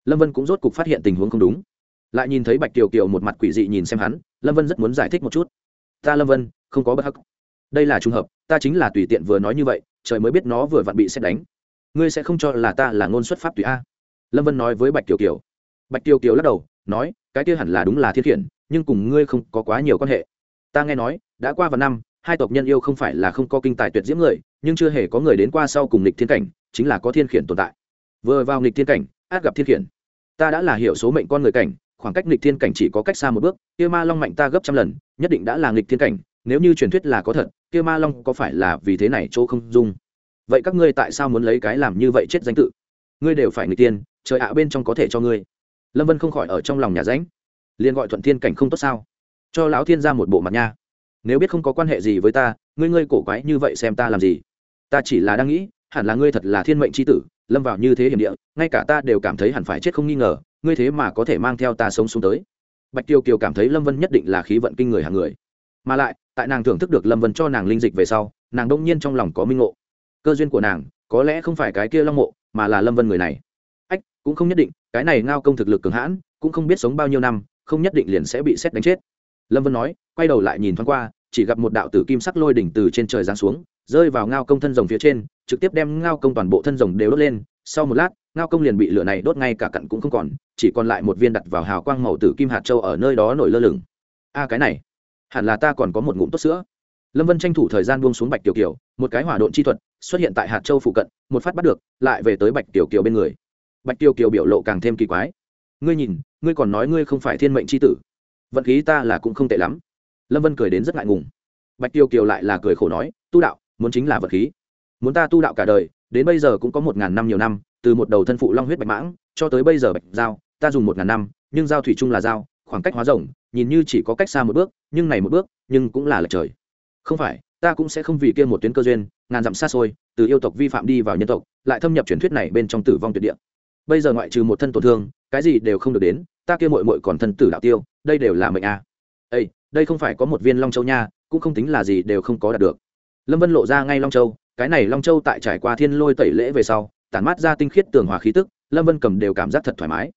Lâm vân cũng rốt cục phát hiện tình huống không đúng. Lại nhìn thấy bạch tiểu kiều một mặt quỷ dị nhìn xem hắn, lâm vân rất muốn giải thích một chút. Ta lâm vân không có bất hắc. Đây là trùng hợp, ta chính là tùy tiện vừa nói như vậy, trời mới biết nó vừa vặn bị xét đánh. Ngươi sẽ không cho là ta là ngôn xuất pháp tùy a? Lâm vân nói với bạch kiều kiều. Bạch kiều kiều lắc đầu, nói, cái kia hẳn là đúng là thiên khiển, nhưng cùng ngươi không có quá nhiều quan hệ. Ta nghe nói, đã qua vào năm, hai tộc nhân yêu không phải là không có kinh tài tuyệt diễm người, nhưng chưa hề có người đến qua sau cùng nghịch thiên cảnh, chính là có thiên khiển tồn tại. Vừa vào nghịch thiên cảnh, át gặp thiên khiển. Ta đã là hiểu số mệnh con người cảnh, khoảng cách nghịch thiên cảnh chỉ có cách xa một bước, kia ma long mạnh ta gấp trăm lần, nhất định đã là nghịch thiên cảnh nếu như truyền thuyết là có thật, kia ma long có phải là vì thế này chỗ không dung? Vậy các ngươi tại sao muốn lấy cái làm như vậy chết danh tự? Ngươi đều phải người tiên, trời ạ, bên trong có thể cho ngươi. Lâm vân không khỏi ở trong lòng nhà ránh. Liền gọi thuận thiên cảnh không tốt sao? Cho lão thiên ra một bộ mặt nha. Nếu biết không có quan hệ gì với ta, ngươi ngươi cổ quái như vậy xem ta làm gì? Ta chỉ là đang nghĩ, hẳn là ngươi thật là thiên mệnh c h i tử, lâm vào như thế hiểm địa, ngay cả ta đều cảm thấy hẳn phải chết không nghi ngờ, ngươi thế mà có thể mang theo ta sống xuống tới. Bạch tiêu kiều cảm thấy lâm vân nhất định là khí vận kinh người hàng người. Mà lại tại nàng thưởng thức được lâm vân cho nàng linh dịch về sau, nàng đông nhiên trong lòng có minh ngộ. Cơ duyên của nàng, có lẽ không phải cái kia long mộ, mà là lâm vân người này. Ách, cũng không nhất định, cái này ngao công thực lực cường hãn, cũng không biết sống bao nhiêu năm, không nhất định liền sẽ bị xét đánh chết. Lâm vân nói, quay đầu lại nhìn thoáng qua, chỉ gặp một đạo tử kim sắc lôi đỉnh từ trên trời giáng xuống, rơi vào ngao công thân rồng phía trên, trực tiếp đem ngao công toàn bộ thân rồng đều đốt lên. Sau một lát, ngao công liền bị lửa này đốt ngay cả cặn cũng không còn, chỉ còn lại một viên đặt vào hào quang màu tử kim hạt châu ở nơi đó nổi lơ lửng. A, cái này hẳn là ta còn có một ngụm tốt sữa. Lâm vân tranh thủ thời gian buông xuống bạch tiểu kiều, một cái hỏa độn chi thuật xuất hiện tại hạt châu phụ cận, một phát bắt được, lại về tới bạch tiểu kiều bên người. Bạch tiểu kiều biểu lộ càng thêm kỳ quái. Ngươi nhìn, ngươi còn nói ngươi không phải thiên mệnh c h i tử. Vận khí ta là cũng không tệ lắm. Lâm vân cười đến rất ngại ngùng. Bạch tiêu kiều lại là cười khổ nói, tu đạo, muốn chính là vật khí. Muốn ta tu đạo cả đời, đến bây giờ cũng có một ngàn năm nhiều năm, từ một đầu thân phụ long huyết bạch mãng, cho tới bây giờ bạch giao, ta dùng một ngàn năm, nhưng giao thủy chung là giao khoảng cách hóa rồng, nhìn như chỉ có cách xa một bước, nhưng này một bước, nhưng cũng là lệch trời. Không phải, ta cũng sẽ không vì kia một tuyến cơ duyên, ngàn dặm xa xôi, từ yêu tộc vi phạm đi vào nhân tộc, lại thâm nhập truyền thuyết này bên trong tử vong tuyệt địa. Bây giờ ngoại trừ một thân tổn thương, cái gì đều không được đến, ta kia mội mội còn thân tử đạo tiêu, đây đều là mệnh à. ây đây không phải có một viên long châu nha, cũng không tính là gì đều không có đạt được. Lâm vân lộ ra ngay long châu, cái này long châu tại trải qua thiên lôi tẩy lễ về sau, tản mát ra tinh khiết tường hòa khí tức, lâm vân cầm đều cảm giác thật thoải mái.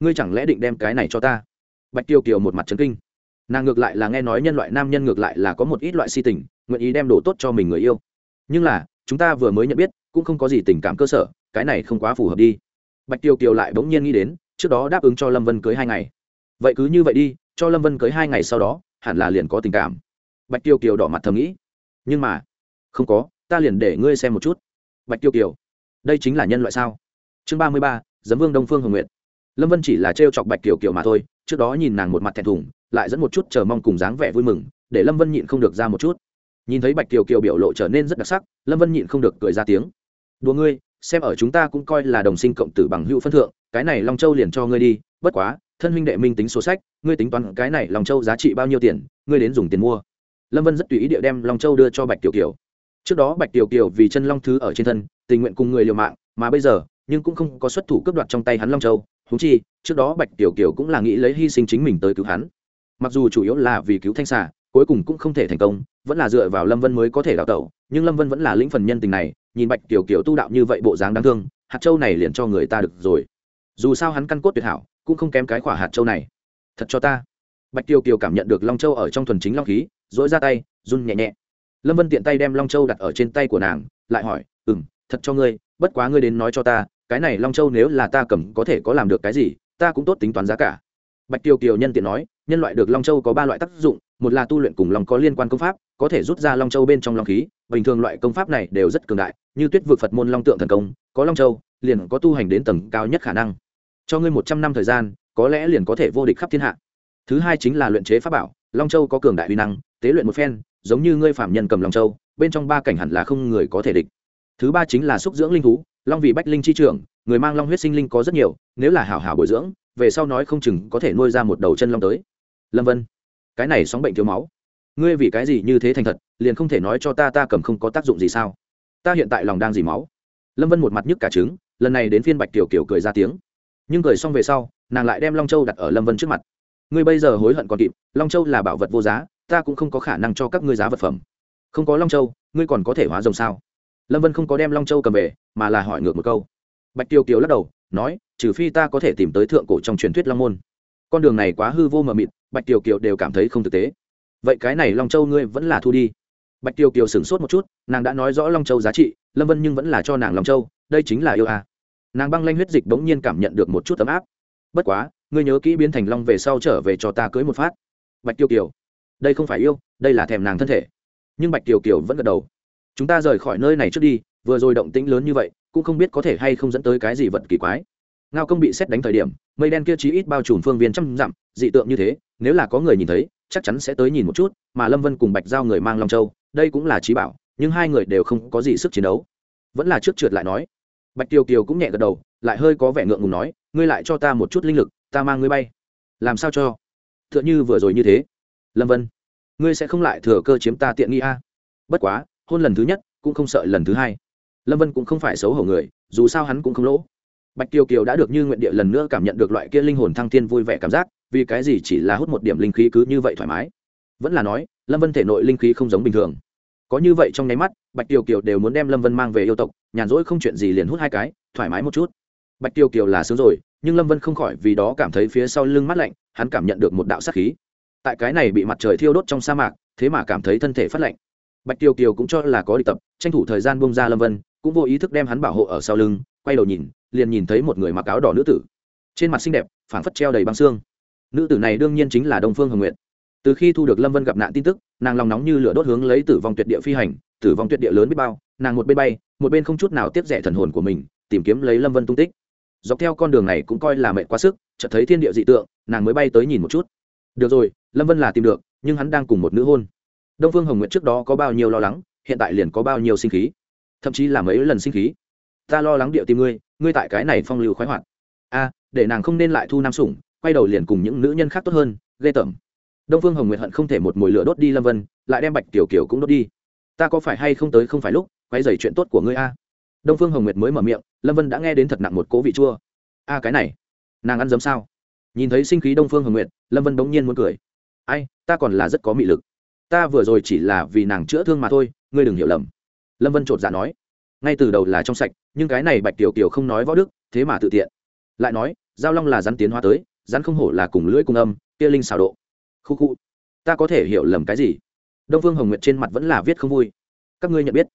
Ngươi chẳng lẽ định đem cái này cho ta? Bạch tiêu kiều một mặt trấn kinh. Nàng ngược lại là nghe nói nhân loại nam nhân ngược lại là có một ít loại si tình, nguyện ý đem đồ tốt cho mình người yêu. Nhưng là, chúng ta vừa mới nhận biết, cũng không có gì tình cảm cơ sở, cái này không quá phù hợp đi. Bạch tiêu kiều lại bỗng nhiên nghĩ đến, trước đó đáp ứng cho lâm vân cưới hai ngày. Vậy cứ như vậy đi, cho lâm vân cưới hai ngày sau đó, hẳn là liền có tình cảm. Bạch tiêu kiều đỏ mặt thầm nghĩ. Nhưng mà, không có, ta liền để ngươi xem một chút. Bạch tiêu kiều, đây chính là nhân loại sao? Chương ba mươi ba, giấm vương đông phương hồng nguyệt. Lâm vân chỉ là trêu chọc bạch kiều kiều mà thôi trước đó nhìn nàng một mặt thẹn thùng, lại dẫn một chút chờ mong cùng dáng vẻ vui mừng, để lâm vân nhịn không được ra một chút. Nhìn thấy bạch kiều kiều biểu lộ trở nên rất đặc sắc, lâm vân nhịn không được cười ra tiếng. Đùa ngươi, xem ở chúng ta cũng coi là đồng sinh cộng tử bằng hữu phân thượng, cái này long châu liền cho ngươi đi, bất quá, thân huynh đệ minh tính số sách, ngươi tính toán cái này long châu giá trị bao nhiêu tiền, ngươi đến dùng tiền mua. Lâm vân rất tùy ý địa đem long châu đưa cho bạch kiều kiều. Trước đó bạch kiều kiều vì chân long thứ ở trên thân, tình nguyện cùng người liều mạng, mà bây giờ, nhưng cũng không có xuất thủ cướp đoạt trong tay hắn long châu húng chi, trước đó bạch tiểu kiều cũng là nghĩ lấy hy sinh chính mình tới cứu hắn. Mặc dù chủ yếu là vì cứu thanh xà, cuối cùng cũng không thể thành công, vẫn là dựa vào lâm vân mới có thể đào tẩu, nhưng lâm vân vẫn là lĩnh phần nhân tình này, nhìn bạch tiểu kiều tu đạo như vậy bộ dáng đáng thương, hạt châu này liền cho người ta được rồi. Dù sao hắn căn cốt tuyệt hảo, cũng không kém cái khỏa hạt châu này. Thật cho ta. Bạch kiều kiều cảm nhận được long châu ở trong thuần chính long khí dỗi ra tay, run nhẹ nhẹ. Lâm vân tiện tay đem long châu đặt ở trên tay của nàng, lại hỏi ừ m thật cho ngươi, bất quá ngươi đến nói cho ta cái này long châu nếu là ta cầm có thể có làm được cái gì, ta cũng tốt tính toán giá cả. Bạch tiêu kiều nhân tiện nói, nhân loại được long châu có ba loại tác dụng, một là tu luyện cùng long có liên quan công pháp, có thể rút ra long châu bên trong long khí, bình thường loại công pháp này đều rất cường đại, như tuyết vượt phật môn long tượng thần công, có long châu, liền có tu hành đến tầng cao nhất khả năng. Cho ngươi một trăm năm thời gian, có lẽ liền có thể vô địch khắp thiên hạ. Thứ hai chính là luyện chế pháp bảo, long châu có cường đại uy năng, tế luyện một phen, giống như ngươi phạm nhân cầm long châu, bên trong ba cảnh hẳn là không người có thể địch. Thứ ba chính là xúc dưỡng linh thú long vì bách linh chi trưởng, người mang long huyết sinh linh có rất nhiều, nếu là hảo hảo bồi dưỡng, về sau nói không chừng có thể nuôi ra một đầu chân long tới. Lâm vân, cái này sóng bệnh thiếu máu. Ngươi vì cái gì như thế thành thật, liền không thể nói cho ta ta cầm không có tác dụng gì sao? Ta hiện tại lòng đang dì máu. Lâm vân một mặt nhức cả trứng, lần này đến phiên bạch tiểu kiểu cười ra tiếng. Nhưng cười xong về sau, nàng lại đem long châu đặt ở lâm vân trước mặt. Ngươi bây giờ hối hận còn kịp, long châu là bảo vật vô giá, ta cũng không có khả năng cho các ngươi giá vật phẩm. Không có long châu, ngươi còn có thể hóa rồng sao? Lâm vân không có đem long châu cầm về mà là hỏi ngược một câu. Bạch tiêu kiều lắc đầu, nói, trừ phi ta có thể tìm tới thượng cổ trong truyền thuyết long môn. Con đường này quá hư vô mờ mịt, bạch tiêu kiều đều cảm thấy không thực tế. Vậy cái này long châu ngươi vẫn là thu đi. Bạch tiêu kiều sửng sốt một chút, nàng đã nói rõ long châu giá trị, lâm vân nhưng vẫn là cho nàng long châu, đây chính là yêu à. nàng băng lanh huyết dịch bỗng nhiên cảm nhận được một chút ấm áp. Bất quá, ngươi nhớ kỹ biến thành long về sau trở về cho ta cưới một phát. Bạch tiêu kiều, đây không phải yêu, đây là thèm nàng thân thể. Nhưng bạch tiêu kiều vẫn gật đầu, chúng ta rời khỏi nơi này trước đi vừa rồi động tĩnh lớn như vậy, cũng không biết có thể hay không dẫn tới cái gì vật kỳ quái. Ngao công bị xét đánh thời điểm, mây đen kia chí ít bao trùm phương viên trăm dặm, dị tượng như thế, nếu là có người nhìn thấy, chắc chắn sẽ tới nhìn một chút, mà lâm vân cùng bạch giao người mang long châu, đây cũng là trí bảo, nhưng hai người đều không có gì sức chiến đấu. Vẫn là trước trượt lại nói. Bạch tiêu kiều cũng nhẹ gật đầu, lại hơi có vẻ ngượng ngùng nói, ngươi lại cho ta một chút linh lực, ta mang ngươi bay. Làm sao cho? T h ư ợ n h ư vừa rồi như thế. Lâm vân, ngươi sẽ không lại thừa cơ chiếm ta tiện nghi a? Bất quá, hôn lần thứ nhất, cũng không sợ lần thứ hai lâm vân cũng không phải xấu hổ người, dù sao hắn cũng không lỗ. Bạch kiều kiều đã được như nguyện địa lần nữa cảm nhận được loại kia linh hồn thăng thiên vui vẻ cảm giác, vì cái gì chỉ là hút một điểm linh khí cứ như vậy thoải mái? Vẫn là nói, lâm vân thể nội linh khí không giống bình thường. Có như vậy trong nháy mắt, bạch kiều kiều đều muốn đem lâm vân mang về yêu tộc, nhàn rỗi không chuyện gì liền hút hai cái, thoải mái một chút. Bạch kiều kiều là sướng rồi, nhưng lâm vân không khỏi vì đó cảm thấy phía sau lưng mắt lạnh, hắn cảm nhận được một đạo sát khí. Tại cái này bị mặt trời thiêu đốt trong sa mạc, thế mà cảm thấy thân thể phát lạnh. Bạch tiêu kiều cũng cho là có đi tập, tranh thủ thời gian bông ra lâm vân cũng vô ý thức đem hắn bảo hộ ở sau lưng, quay đầu nhìn, liền nhìn thấy một người mặc áo đỏ nữ tử. Trên mặt xinh đẹp, phảng phất treo đầy băng xương. Nữ tử này đương nhiên chính là đông phương hồng nguyện từ khi thu được lâm vân gặp nạn tin tức, nàng lòng nóng như lửa đốt hướng lấy tử vong tuyệt địa phi hành, tử vong tuyệt địa lớn biết bao, nàng một bên bay, một bên không chút nào tiếp rẻ thần hồn của mình, tìm kiếm lấy lâm vân tung tích. Dọc theo con đường này cũng coi là mệt quá sức, chợt thấy thiên địa dị tượng, nàng mới bay tới nhìn một chút. Được rồi, lâm vân là tìm được, nhưng hắn đang cùng một nữ hôn. Đông phương hồng nguyện trước đó có bao nhiêu lo lắng, hiện tại liền có bao nhiêu sinh khí thậm chí là mấy lần sinh khí. Ta lo lắng điệu tìm ngươi ngươi tại cái này phong lưu khoái hoạt. A, để nàng không nên lại thu nam sủng, quay đầu liền cùng những nữ nhân khác tốt hơn, ghê tởm. Đông phương hồng Nguyệt hận không thể một mồi lửa đốt đi lâm vân, lại đem bạch tiểu kiều cũng đốt đi. Ta có phải hay không tới không phải lúc, quay dày chuyện tốt của ngươi a? Đông phương hồng nguyệt mới mở miệng, lâm vân đã nghe đến thật nặng một cố vị chua. A, cái này, nàng ăn dấm sao? Nhìn thấy sinh khí đông phương hồng nguyệt, lâm vân bỗng nhiên muốn cười. Ai, ta còn là rất có mị lực. Ta vừa rồi chỉ là vì nàng chữa thương mà thôi, ngươi đừng hiểu lầm lâm vân chột dạ nói, ngay từ đầu là trong sạch, nhưng cái này bạch tiểu kiều không nói võ đức, thế mà tự tiện. Lại nói, giao long là rắn tiến hóa tới, rắn không hổ là cùng lưỡi cùng âm, kia linh xào độ. Khu khu, ta có thể hiểu lầm cái gì? Đông phương hồng nguyệt trên mặt vẫn là viết không vui. Các ngươi nhận biết,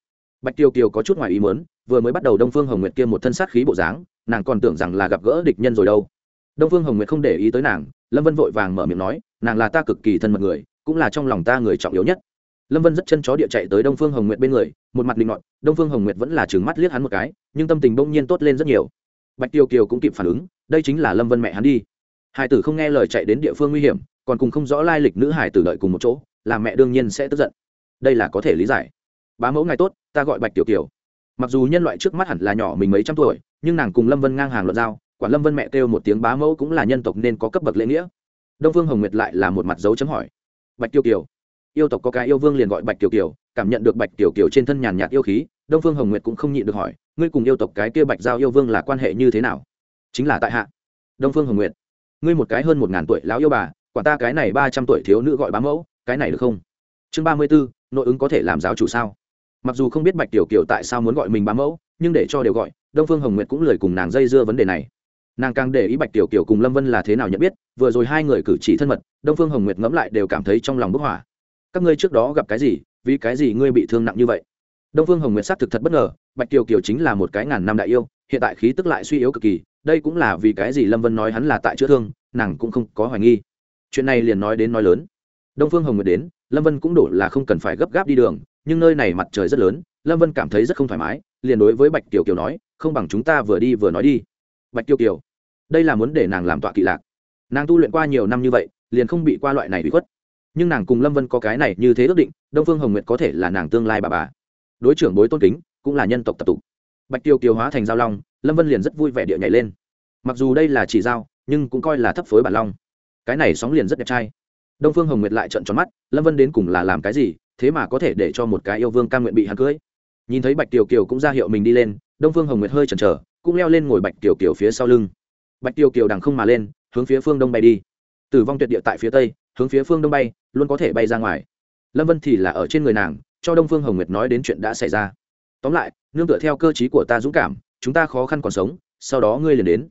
bạch tiêu kiều có chút ngoài ý muốn, vừa mới bắt đầu đông phương hồng nguyệt kia một thân sát khí bộ dáng, nàng còn tưởng rằng là gặp gỡ địch nhân rồi đâu. Đông phương hồng nguyệt không để ý tới nàng, lâm vân vội vàng mở miệng nói, nàng là ta cực kỳ thân mật người, cũng là trong lòng ta người trọng yếu nhất lâm vân rất chân chó địa chạy tới đông phương hồng nguyệt bên người, một mặt linh ngọn đông phương hồng nguyệt vẫn là trừng mắt liếc hắn một cái, nhưng tâm tình bỗng nhiên tốt lên rất nhiều. Bạch tiêu kiều cũng kịp phản ứng, đây chính là lâm vân mẹ hắn đi. Hải tử không nghe lời chạy đến địa phương nguy hiểm, còn cùng không rõ lai lịch nữ hải tử đợi cùng một chỗ làm mẹ đương nhiên sẽ tức giận. Đây là có thể lý giải. Bá mẫu ngày tốt, ta gọi bạch tiểu kiều. Mặc dù nhân loại trước mắt hẳn là nhỏ mình mấy trăm tuổi, nhưng nàng cùng lâm vân ngang hàng luận giao, quản lâm vân mẹ kêu một tiếng bá mẫu cũng là nhân tộc nên có cấp bậc lễ nghĩa. Đông phương hồng nguyệt lại là một mặt dấu chấm hỏi. Bạch tiêu kiều yêu tộc có cái yêu vương liền gọi bạch tiểu kiều, cảm nhận được bạch tiểu kiều trên thân nhàn nhạt yêu khí, đông phương hồng nguyệt cũng không nhịn được hỏi, ngươi cùng yêu tộc cái kia bạch giao yêu vương là quan hệ như thế nào? Chính là tại hạ. Đông phương hồng nguyệt, ngươi một cái hơn một ngàn tuổi lão yêu bà quả ta cái này ba trăm tuổi thiếu nữ gọi bá mẫu, cái này được không? Chương ba mươi bốn nội ứng có thể làm giáo chủ sao? Mặc dù không biết bạch tiểu kiều tại sao muốn gọi mình bá mẫu, nhưng để cho đều gọi, đông phương hồng nguyệt cũng lời cùng nàng dây dưa vấn đề này. Nàng càng để ý bạch tiểu kiều cùng lâm vân là thế nào nhận biết, vừa rồi hai người cử chỉ thân mật, đông phương hồng nguyệt ngẫm lại đều cảm thấy trong lòng bức hỏa các ngươi trước đó gặp cái gì, vì cái gì ngươi bị thương nặng như vậy? Đông phương hồng nguyệt xác thực thật bất ngờ, bạch kiều kiều chính là một cái ngàn năm đại yêu, hiện tại khí tức lại suy yếu cực kỳ, đây cũng là vì cái gì lâm vân nói hắn là tại chữa thương, nàng cũng không có hoài nghi. Chuyện này liền nói đến nói lớn. Đông phương hồng nguyệt đến, lâm vân cũng đổ là không cần phải gấp gáp đi đường, nhưng nơi này mặt trời rất lớn, lâm vân cảm thấy rất không thoải mái, liền đối với bạch kiều kiều nói, không bằng chúng ta vừa đi vừa nói đi. Bạch kiều kiều, đây là muốn để nàng làm tọa kỵ lạc. Nàng tu luyện qua nhiều năm như vậy, liền không bị qua loại này bị khuất nhưng nàng cùng lâm vân có cái này như thế ước định đông phương hồng nguyệt có thể là nàng tương lai bà bà đối trưởng bối tôn kính cũng là nhân tộc tập tục bạch tiêu kiều hóa thành giao long lâm vân liền rất vui vẻ địa nhảy lên mặc dù đây là chỉ giao nhưng cũng coi là thấp phối bản long cái này sóng liền rất đẹp trai đông phương hồng nguyệt lại trận tròn mắt lâm vân đến cùng là làm cái gì thế mà có thể để cho một cái yêu vương ca nguyện bị hắn cưới nhìn thấy bạch tiểu kiều cũng ra hiệu mình đi lên đông phương hồng nguyệt hơi chần chờ cũng leo lên ngồi bạch tiểu kiều phía sau lưng bạch tiểu kiều đằng không mà lên hướng phía phương đông bay đi tử vong tuyệt địa tại phía tây, hướng phía phương đông bay, luôn có thể bay ra ngoài. Lâm vân thì là ở trên người nàng, cho đông phương hồng nguyệt nói đến chuyện đã xảy ra. Tóm lại, nương tựa theo cơ t của ta dũng cảm, chúng ta khó khăn còn sống, sau đó ngươi liền đến.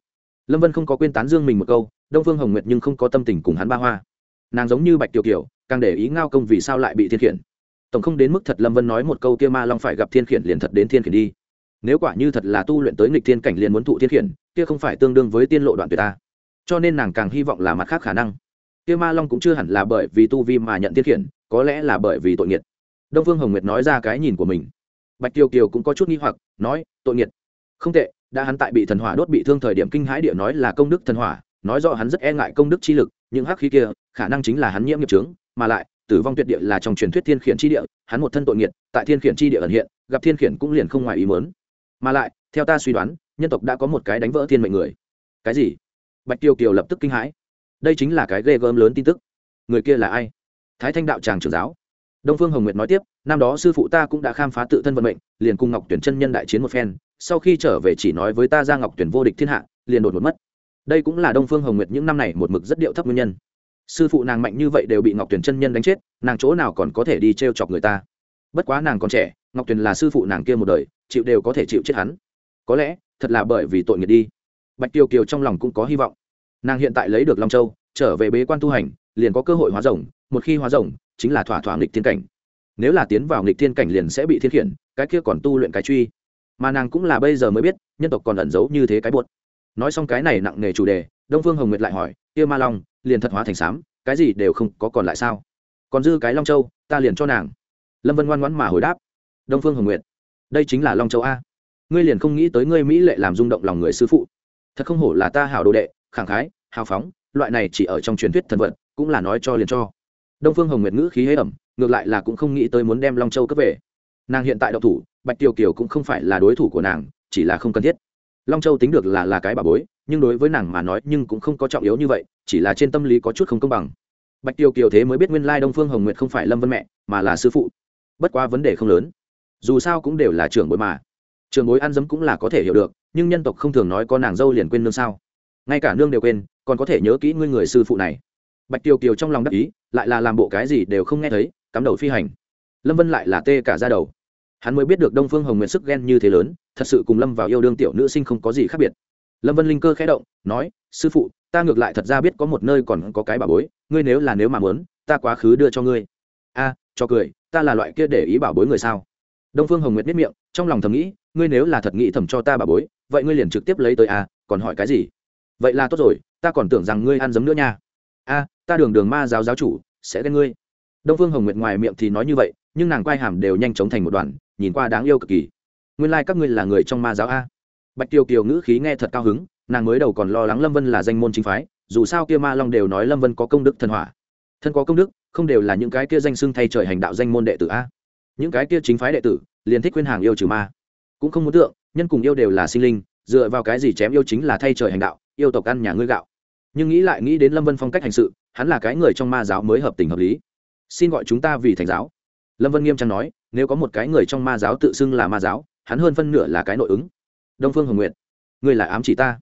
Lâm vân không có quên tán dương mình một câu, đông phương hồng nguyệt nhưng không có tâm tình cùng hắn ba hoa. Nàng giống như bạch tiểu kiều, càng để ý ngao công vì sao lại bị thiên khiển. Tổng không đến mức thật lâm vân nói một câu kia ma long phải gặp thiên khiển liền thật đến thiên khiển đi. Nếu quả như thật là tu luyện tới nghịch thiên cảnh liền muốn thụ thiên khiển, kia không phải tương đương với tiên lộ đoạn tuyệt ta cho nên nàng càng hy vọng là mặt khác khả năng. Kia ma long cũng chưa hẳn là bởi vì tu vi mà nhận tiết khiển, có lẽ là bởi vì tội nghiệt. Đông phương hồng nguyệt nói ra cái nhìn của mình. Bạch kiều kiều cũng có chút nghi hoặc, nói, tội nghiệt. Không tệ, đã hắn tại bị thần hỏa đốt bị thương thời điểm kinh hãi địa nói là công đức thần hỏa, nói rõ hắn rất e ngại công đức chi lực những hắc khí kia, khả năng chính là hắn nhiễm nghiệp trướng mà lại, tử vong tuyệt địa là trong truyền thuyết thiên khiển chi địa, hắn một thân tội nghiệt, tại thiên khiển chi địa ẩn hiện, gặp thiên khiển cũng liền không ngoài ý mớn mà lại, theo ta suy đoán, nhân tộc đã có một cái đánh vỡ thiên mệnh người. Cái gì? Bạch tiêu kiều lập tức kinh hãi. Đây chính là cái ghê gớm lớn tin tức. Người kia là ai? Thái thanh đạo tràng trưởng giáo. Đông phương hồng nguyệt nói tiếp, năm đó sư phụ ta cũng đã khám phá tự thân vận mệnh, liền cùng ngọc tuyển chân nhân đại chiến một phen, sau khi trở về chỉ nói với ta ra ngọc tuyển vô địch thiên hạ, liền đột một mất. Đây cũng là đông phương hồng nguyệt những năm này một mực rất điệu thấp nguyên nhân. Sư phụ nàng mạnh như vậy đều bị ngọc tuyền chân nhân đánh chết, nàng chỗ nào còn có thể đi t r e o chọc người ta? Bất quá nàng còn trẻ, ngọc tuyền là sư phụ nàng kia một đời, chịu đều có thể chịu chết hắn. Có lẽ, thật là bởi vì tội nghiệp đi bạch tiêu kiều trong lòng cũng có hy vọng. Nàng hiện tại lấy được long châu, trở về bế quan tu hành, liền có cơ hội hóa rồng, một khi hóa rồng, chính là thỏa thỏa nghịch thiên cảnh. Nếu là tiến vào nghịch thiên cảnh liền sẽ bị thiên khiển, cái kia còn tu luyện cái truy. Mà nàng cũng là bây giờ mới biết, nhân tộc còn ẩn giấu như thế cái buột. Nói xong cái này nặng nề chủ đề, đông phương hồng nguyệt lại hỏi, kia ma long, liền thật hóa thành xám cái gì đều không có còn lại sao? Còn dư cái long châu, ta liền cho nàng. Lâm vân ngoan ngoãn mà hồi đáp, đông phương hồng nguyệt, đây chính là long châu a. Ngươi liền không nghĩ tới ngươi mỹ lệ làm rung động lòng người sư phụ thật không hổ là ta hảo đồ đệ, khẳng khái, hào phóng, loại này chỉ ở trong truyền thuyết thần vật, cũng là nói cho liền cho. Đông phương hồng nguyệt ngữ khí hế ẩm, ngược lại là cũng không nghĩ tới muốn đem long châu cấp về. Nàng hiện tại đậu thủ, bạch tiêu kiều cũng không phải là đối thủ của nàng, chỉ là không cần thiết. Long châu tính được là là cái bà bối, nhưng đối với nàng mà nói nhưng cũng không có trọng yếu như vậy, chỉ là trên tâm lý có chút không công bằng. Bạch tiêu kiều thế mới biết nguyên lai đông phương hồng nguyệt không phải lâm vân mẹ, mà là sư phụ. Bất quá vấn đề không lớn. Dù sao cũng đều là trưởng bối mà trường bối ăn dấm cũng là có thể hiểu được, nhưng nhân tộc không thường nói có nàng dâu liền quên nương sao. Ngay cả nương đều quên, còn có thể nhớ kỹ ngươi người sư phụ này. Bạch tiêu kiều trong lòng đắc ý, lại là làm bộ cái gì đều không nghe thấy, cắm đầu phi hành. Lâm vân lại là tê cả ra đầu. Hắn mới biết được đông phương hồng nguyện sức ghen như thế lớn, thật sự cùng lâm vào yêu đương tiểu nữ sinh không có gì khác biệt. Lâm vân linh cơ khẽ động, nói, sư phụ, ta ngược lại thật ra biết có một nơi còn có cái bà bối, ngươi nếu là nếu mà muốn, ta quá khứ đưa cho ngươi. A, cho cười, ta là loại kia để ý bảo bối người sao? Đông phương hồng nguyệt biết miệng, trong lòng thầm nghĩ ngươi nếu là thật nghĩ thầm cho ta bà bối, vậy ngươi liền trực tiếp lấy tới a còn hỏi cái gì? Vậy là tốt rồi, ta còn tưởng rằng ngươi ăn giấm nữa nha. A, ta đường đường ma giáo giáo chủ, sẽ ghen ngươi. Đông phương hồng nguyệt ngoài miệng thì nói như vậy, nhưng nàng quai hàm đều nhanh chóng thành một đoàn nhìn qua đáng yêu cực kỳ. Nguyên lai、like、các ngươi là người trong ma giáo a. Bạch tiêu kiều ngữ khí nghe thật cao hứng, nàng mới đầu còn lo lắng lâm vân là danh môn chính phái, dù sao kia ma long đều nói lâm vân có công đức thần hỏa. Thân có công đức, không đều là những cái kia danh xưng thay trời hành đạo danh môn đệ tử a. Những cái kia chính phái đệ tử, liền thích khuyên hàng yêu trừ ma cũng không muốn tượng, nhân cùng yêu đều là sinh linh, dựa vào cái gì chém yêu chính là thay trời hành đạo, yêu tộc ăn nhà ngươi gạo. Nhưng nghĩ lại nghĩ đến lâm vân phong cách hành sự, hắn là cái người trong ma giáo mới hợp tình hợp lý. Xin gọi chúng ta vì thành giáo. Lâm vân nghiêm trang nói, nếu có một cái người trong ma giáo tự xưng là ma giáo, hắn hơn phân nửa là cái nội ứng. Đông phương hồng nguyện ngươi là ám chỉ ta.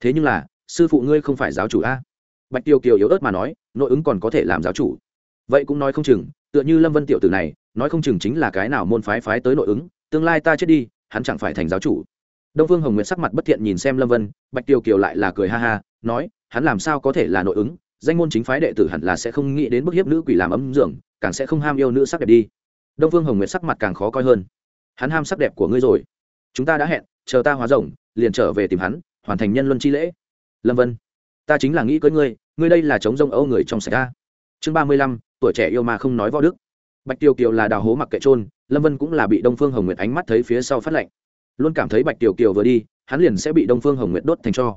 Thế nhưng là, sư phụ ngươi không phải giáo chủ a? Bạch tiêu kiều yếu ớt mà nói, nội ứng còn có thể làm giáo chủ. Vậy cũng nói không chừng, tựa như lâm vân tiểu tử này, nói không chừng chính là cái nào môn phái phái tới nội ứng, tương lai ta chết đi hắn chẳng phải thành giáo chủ. Đông phương hồng nguyệt sắc mặt bất thiện nhìn xem lâm vân, bạch tiêu kiều lại là cười ha ha, nói, hắn làm sao có thể là nội ứng, danh môn chính phái đệ tử hẳn là sẽ không nghĩ đến bức hiếp nữ quỷ làm ấm dưỡng càng sẽ không ham yêu nữ sắc đẹp đi. Đông phương hồng nguyệt sắc mặt càng khó coi hơn. Hắn ham sắc đẹp của ngươi rồi. Chúng ta đã hẹn, chờ ta hóa rồng, liền trở về tìm hắn, hoàn thành nhân luân chi lễ. Lâm vân, ta chính là nghĩ cưới ngươi ngươi đây là chống rông âu người trong sạch ta chương ba mươi lăm, tuổi trẻ yêu mà không nói võ đức. Bạch tiêu kiều là đào hố mặc kệ trôn lâm vân cũng là bị đông phương hồng nguyệt ánh mắt thấy phía sau phát lệnh luôn cảm thấy bạch tiêu kiều vừa đi, hắn liền sẽ bị đông phương hồng nguyệt đốt thành cho.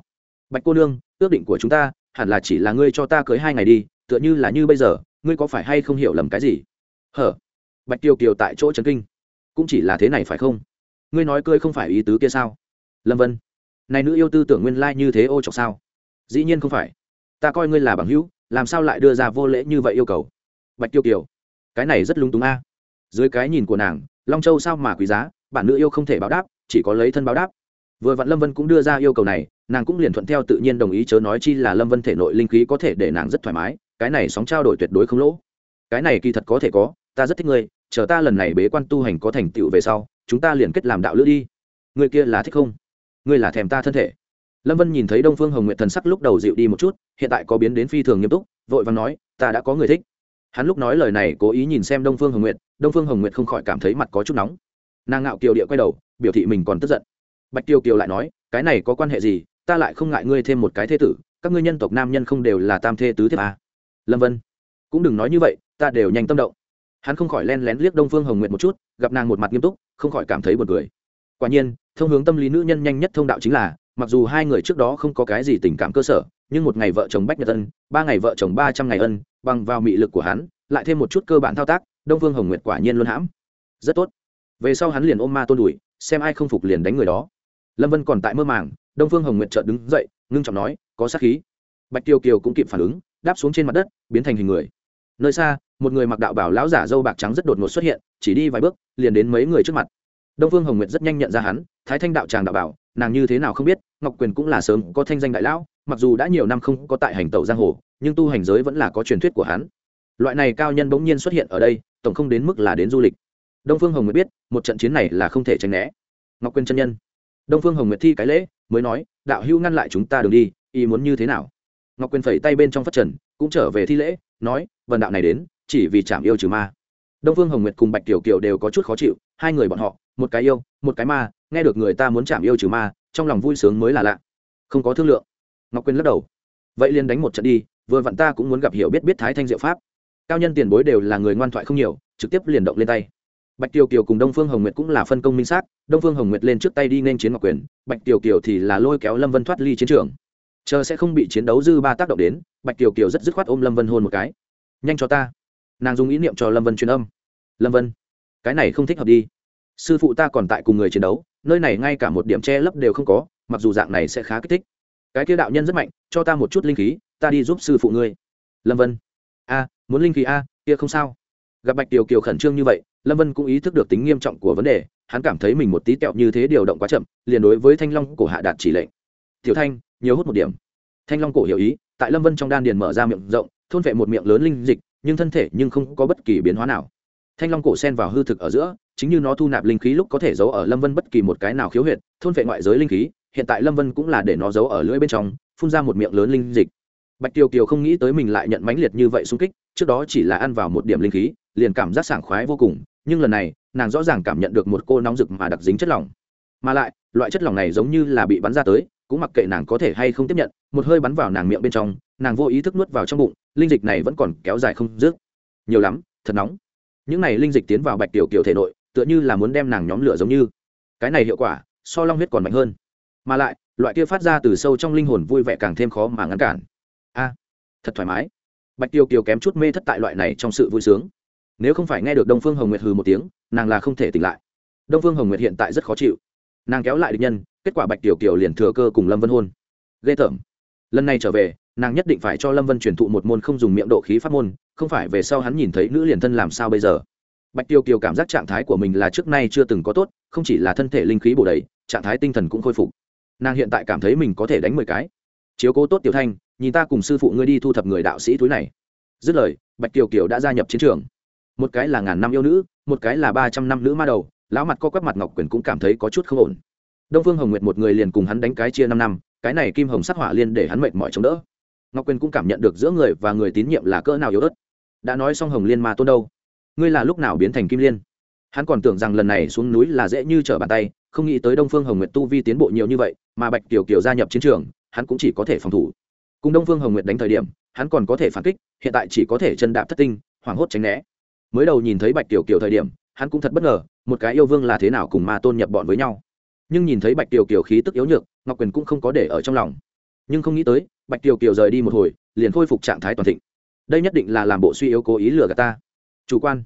Bạch cô nương, ước định của chúng ta, hẳn là chỉ là ngươi cho ta cưới hai ngày đi, tựa như là như bây giờ, ngươi có phải hay không hiểu lầm cái gì? Hở? Bạch tiêu kiều tại chỗ trấn kinh. Cũng chỉ là thế này phải không? Ngươi nói cưới không phải ý tứ kia sao? Lâm vân. Này nữ yêu tư tưởng nguyên lai như thế ô chọc sao? Dĩ nhiên không phải. Ta coi ngươi là bằng hữu, làm sao lại đưa ra vô lễ như vậy yêu cầu? Bạch tiêu kiều. Cái này rất lúng túng a dưới cái nhìn của nàng, long châu sao mà quý giá, bản nữ yêu không thể báo đáp, chỉ có lấy thân báo đáp. Vừa vặn lâm vân cũng đưa ra yêu cầu này, nàng cũng liền thuận theo tự nhiên đồng ý chớ nói chi là lâm vân thể nội linh khí có thể để nàng rất thoải mái, cái này sóng trao đổi tuyệt đối không lỗ. Cái này kỳ thật có thể có, ta rất thích ngươi, chờ ta lần này bế quan tu hành có thành tựu về sau, chúng ta liền kết làm đạo lữ đi. Người kia là thích không? Ngươi là thèm ta thân thể. Lâm vân nhìn thấy đông phương hồng nguyện thần sắc lúc đầu dịu đi một chút, hiện tại có biến đến phi thường nghiêm túc, vội và nói, ta đã có người thích hắn lúc nói lời này cố ý nhìn xem đông phương hồng nguyệt, đông phương hồng nguyệt không khỏi cảm thấy mặt có chút nóng. Nàng ngạo kiều địa quay đầu, biểu thị mình còn tức giận. Bạch tiêu kiều lại nói, cái này có quan hệ gì? Ta lại không ngại ngươi thêm một cái thế tử, các ngươi nhân tộc nam nhân không đều là tam thê tứ thiếp à. lâm vân, cũng đừng nói như vậy, ta đều nhanh tâm động. Hắn không khỏi len lén liếc đông phương hồng nguyệt một chút, gặp nàng một mặt nghiêm túc, không khỏi cảm thấy buồn cười. Quả nhiên, thông hướng tâm lý nữ nhân nhanh nhất thông đạo chính là, mặc dù hai người trước đó không có cái gì tình cảm cơ sở nhưng một ngày vợ chồng bách nhật ân, ba ngày vợ chồng ba trăm ngày ân, bằng vào mị lực của hắn, lại thêm một chút cơ bản thao tác, đông vương hồng nguyệt quả nhiên luôn hãm. Rất tốt. Về sau hắn liền ôm ma tôn đùi xem ai không phục liền đánh người đó. Lâm vân còn tại mơ màng, đông vương hồng nguyệt chợt đứng dậy, ngưng trọng nói, có sát khí. Bạch tiêu kiều cũng kịp phản ứng, đáp xuống trên mặt đất, biến thành hình người. Nơi xa, một người mặc đạo bảo lão giả dâu bạc trắng rất đột ngột xuất hiện, chỉ đi vài bước, liền đến mấy người trước mặt. Đông vương hồng nguyệt rất nhanh nhận ra hắn, thái thanh đạo tràng đạo bảo, nàng như thế nào không biết, ngọc quyền cũng là sớm có thanh danh đại lão mặc dù đã nhiều năm không có tại hành tẩu giang hồ, nhưng tu hành giới vẫn là có truyền thuyết của hắn. Loại này cao nhân bỗng nhiên xuất hiện ở đây, tổng không đến mức là đến du lịch. Đông phương hồng nguyệt biết, một trận chiến này là không thể tránh né. Ngọc quyên chân nhân. Đông phương hồng nguyệt thi cái lễ, mới nói, đạo hữu ngăn lại chúng ta đường đi, ý muốn như thế nào? Ngọc quyên phẩy tay bên trong phát trần, cũng trở về thi lễ, nói, vần đạo này đến, chỉ vì chạm yêu trừ ma. Đông phương hồng nguyệt cùng bạch tiểu kiều đều có chút khó chịu, hai người bọn họ, một cái yêu, một cái ma, nghe được người ta muốn chạm yêu trừ ma, trong lòng vui sướng mới là lạ. Không có thương lượng ngọc quyên lắc đầu. Vậy liền đánh một trận đi, vừa vặn ta cũng muốn gặp hiểu biết biết thái thanh diệu pháp. Cao nhân tiền bối đều là người ngoan thoại không nhiều, trực tiếp liền động lên tay. Bạch tiêu kiều cùng đông phương hồng nguyệt cũng là phân công minh xác, đông phương hồng nguyệt lên trước tay đi nên chiến ngọc quyền, bạch tiêu kiều thì là lôi kéo lâm vân thoát ly chiến trường. Chờ sẽ không bị chiến đấu dư ba tác động đến, bạch tiêu kiều rất dứt khoát ôm lâm vân hôn một cái. Nhanh cho ta. Nàng dùng ý niệm cho lâm vân truyền âm. Lâm vân, cái này không thích hợp đi. Sư phụ ta còn tại cùng người chiến đấu, nơi này ngay cả một điểm che lấp đều không có, mặc dù dạng này sẽ khá kích thích cái kia đạo nhân rất mạnh, cho ta một chút linh khí, ta đi giúp sư phụ ngươi. Lâm vân. A, muốn linh khí a, kia không sao. Gặp bạch tiểu kiều khẩn trương như vậy, lâm vân cũng ý thức được tính nghiêm trọng của vấn đề, hắn cảm thấy mình một tí tẹo như thế điều động quá chậm, liền đối với thanh long cổ hạ đạt chỉ lệnh. Tiểu thanh, nhiều hút một điểm. Thanh long cổ hiểu ý, tại lâm vân trong đan điền mở ra miệng rộng, thôn vệ một miệng lớn linh dịch, nhưng thân thể nhưng không có bất kỳ biến hóa nào. Thanh long cổ sen vào hư thực ở giữa, chính như nó thu nạp linh khí lúc có thể giấu ở lâm vân bất kỳ một cái nào khiếu huyệt, thôn vệ ngoại giới linh khí hiện tại lâm vân cũng là để nó giấu ở lưỡi bên trong, phun ra một miệng lớn linh dịch. Bạch tiêu kiều không nghĩ tới mình lại nhận mãnh liệt như vậy xung kích, trước đó chỉ là ăn vào một điểm linh khí, liền cảm giác sảng khoái vô cùng, nhưng lần này, nàng rõ ràng cảm nhận được một cô nóng rực mà đặc dính chất lỏng. Mà lại, loại chất lỏng này giống như là bị bắn ra tới, cũng mặc kệ nàng có thể hay không tiếp nhận, một hơi bắn vào nàng miệng bên trong, nàng vô ý thức nuốt vào trong bụng, linh dịch này vẫn còn kéo dài không dứt. Nhiều lắm, thật nóng. Những này linh dịch tiến vào bạch tiểu kiều thể nội, tựa như là muốn đem nàng nhóm lửa giống như. Cái này hiệu quả, so long huyết còn mạnh hơn mà lại, loại kia phát ra từ sâu trong linh hồn vui vẻ càng thêm khó mà ngăn cản. A, thật thoải mái. Bạch tiêu kiều kém chút mê thất tại loại này trong sự vui sướng. Nếu không phải nghe được đông phương hồng nguyệt hừ một tiếng, nàng là không thể tỉnh lại. Đông phương hồng nguyệt hiện tại rất khó chịu. Nàng kéo lại địch nhân, kết quả bạch tiểu kiều liền thừa cơ cùng lâm vân hôn. Ghê tởm. Lần này trở về, nàng nhất định phải cho lâm vân truyền thụ một môn không dùng miệng độ khí pháp môn, không phải về sau hắn nhìn thấy nữ liền thân làm sao bây giờ. Bạch tiêu kiều cảm giác trạng thái của mình là trước nay chưa từng có tốt, không chỉ là thân thể linh khí bổ đầy, trạng thái tinh thần cũng khôi phục nàng hiện tại cảm thấy mình có thể đánh mười cái. Chiếu cố tốt tiểu thanh, nhìn ta cùng sư phụ ngươi đi thu thập người đạo sĩ túi này. Dứt lời, bạch kiều kiều đã gia nhập chiến trường. Một cái là ngàn năm yêu nữ, một cái là ba trăm năm nữ ma đầu, lão mặt co quắp mặt ngọc quyền cũng cảm thấy có chút không ổn. Đông phương hồng nguyệt một người liền cùng hắn đánh cái chia năm năm, cái này kim hồng sắc hỏa liên để hắn mệt mỏi chống đỡ. Ngọc quyền cũng cảm nhận được giữa người và người tín nhiệm là cỡ nào yếu ớt. Đã nói xong hồng liên ma tôn đâu? Ngươi là lúc nào biến thành kim liên? Hắn còn tưởng rằng lần này xuống núi là dễ như trở bàn tay không nghĩ tới đông phương hồng nguyệt tu vi tiến bộ nhiều như vậy, mà bạch kiều kiều gia nhập chiến trường, hắn cũng chỉ có thể phòng thủ. Cùng đông phương hồng nguyệt đánh thời điểm, hắn còn có thể phản kích, hiện tại chỉ có thể chân đạp thất tinh, hoảng hốt tránh né. Mới đầu nhìn thấy bạch kiều kiều thời điểm, hắn cũng thật bất ngờ, một cái yêu vương là thế nào cùng ma tôn nhập bọn với nhau. Nhưng nhìn thấy bạch kiều kiều khí tức yếu nhược, ngọc quyền cũng không có để ở trong lòng. Nhưng không nghĩ tới, bạch kiều kiều rời đi một hồi, liền khôi phục trạng thái toàn thịnh. Đây nhất định là làm bộ suy yếu cố ý lừa gạt ta. Chủ quan.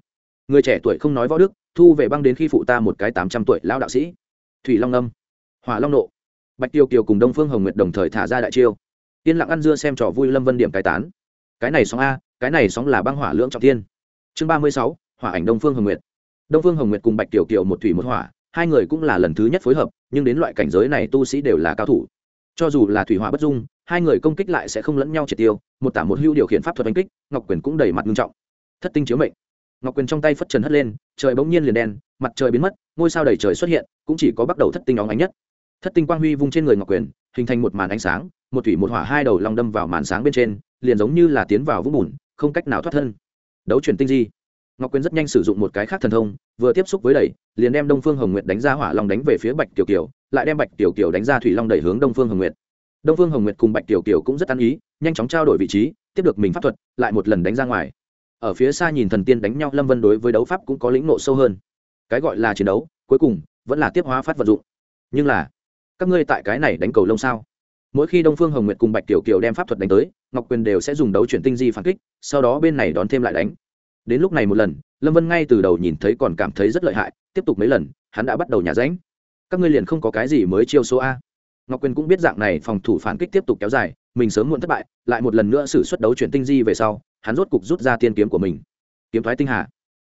Người trẻ tuổi không nói võ đức, thu về băng đến khi phụ ta một cái tám trăm tuổi lão đạo sĩ thủy long âm, hỏa long nộ, bạch tiêu kiều cùng đông phương hồng nguyệt đồng thời thả ra đại chiêu. Yên lặng ăn dưa xem trò vui lâm vân điểm cái tán. Cái này sóng a, cái này sóng là băng hỏa lưỡng trọng tiên chương ba mươi sáu, hỏa ảnh đông phương hồng nguyệt. Đông phương hồng nguyệt cùng bạch tiểu kiều một thủy một hỏa, hai người cũng là lần thứ nhất phối hợp, nhưng đến loại cảnh giới này tu sĩ đều là cao thủ. Cho dù là thủy hỏa bất dung, hai người công kích lại sẽ không lẫn nhau triệt tiêu, một tả một hưu điều khiển pháp thuật đánh kích, ngọc quyền cũng đầy mặt nghiêm trọng. Thất tinh chiếu mệnh. Ngọc quyền trong tay phất trần hất lên, trời bỗng nhiên liền đen, mặt trời biến mất ngôi sao đầy trời xuất hiện, cũng chỉ có bắt đầu thất tinh óng ánh nhất. Thất tinh quang huy vung trên người ngọc quyền, hình thành một màn ánh sáng, một thủy một hỏa hai đầu long đâm vào màn sáng bên trên, liền giống như là tiến vào vũng bùn, không cách nào thoát thân. Đấu chuyển tinh di. Ngọc quyền rất nhanh sử dụng một cái khác thần thông, vừa tiếp xúc với đẩy, liền đem đông phương hồng nguyệt đánh ra hỏa long đánh về phía bạch tiểu kiều, lại đem bạch tiểu kiều đánh ra thủy long đẩy hướng đông phương hồng nguyệt. Đông phương hồng nguyệt cùng bạch tiểu kiều cũng rất ăn ý, nhanh chóng trao đổi vị trí, tiếp được mình pháp thuật, lại một lần đánh ra ngoài. Ở phía xa nhìn thần tiên đánh nhau, lâm vân đối với đấu pháp cũng có lĩnh nộ sâu hơn cái gọi là chiến đấu, cuối cùng vẫn là tiếp hóa phát vật dụng. Nhưng là, các ngươi tại cái này đánh cầu lông sao? Mỗi khi đông phương hồng nguyệt cùng bạch tiểu kiều đem pháp thuật đánh tới, ngọc quyền đều sẽ dùng đấu chuyển tinh di phản kích, sau đó bên này đón thêm lại đánh. Đến lúc này một lần, lâm vân ngay từ đầu nhìn thấy còn cảm thấy rất lợi hại, tiếp tục mấy lần, hắn đã bắt đầu nhả ránh. Các ngươi liền không có cái gì mới chiêu số a. Ngọc quyền cũng biết dạng này phòng thủ phản kích tiếp tục kéo dài, mình sớm muộn thất bại, lại một lần nữa xử suất đấu chuyển tinh di về sau, hắn rốt cục rút ra tiên kiếm của mình. Kiếm thoái tinh hà.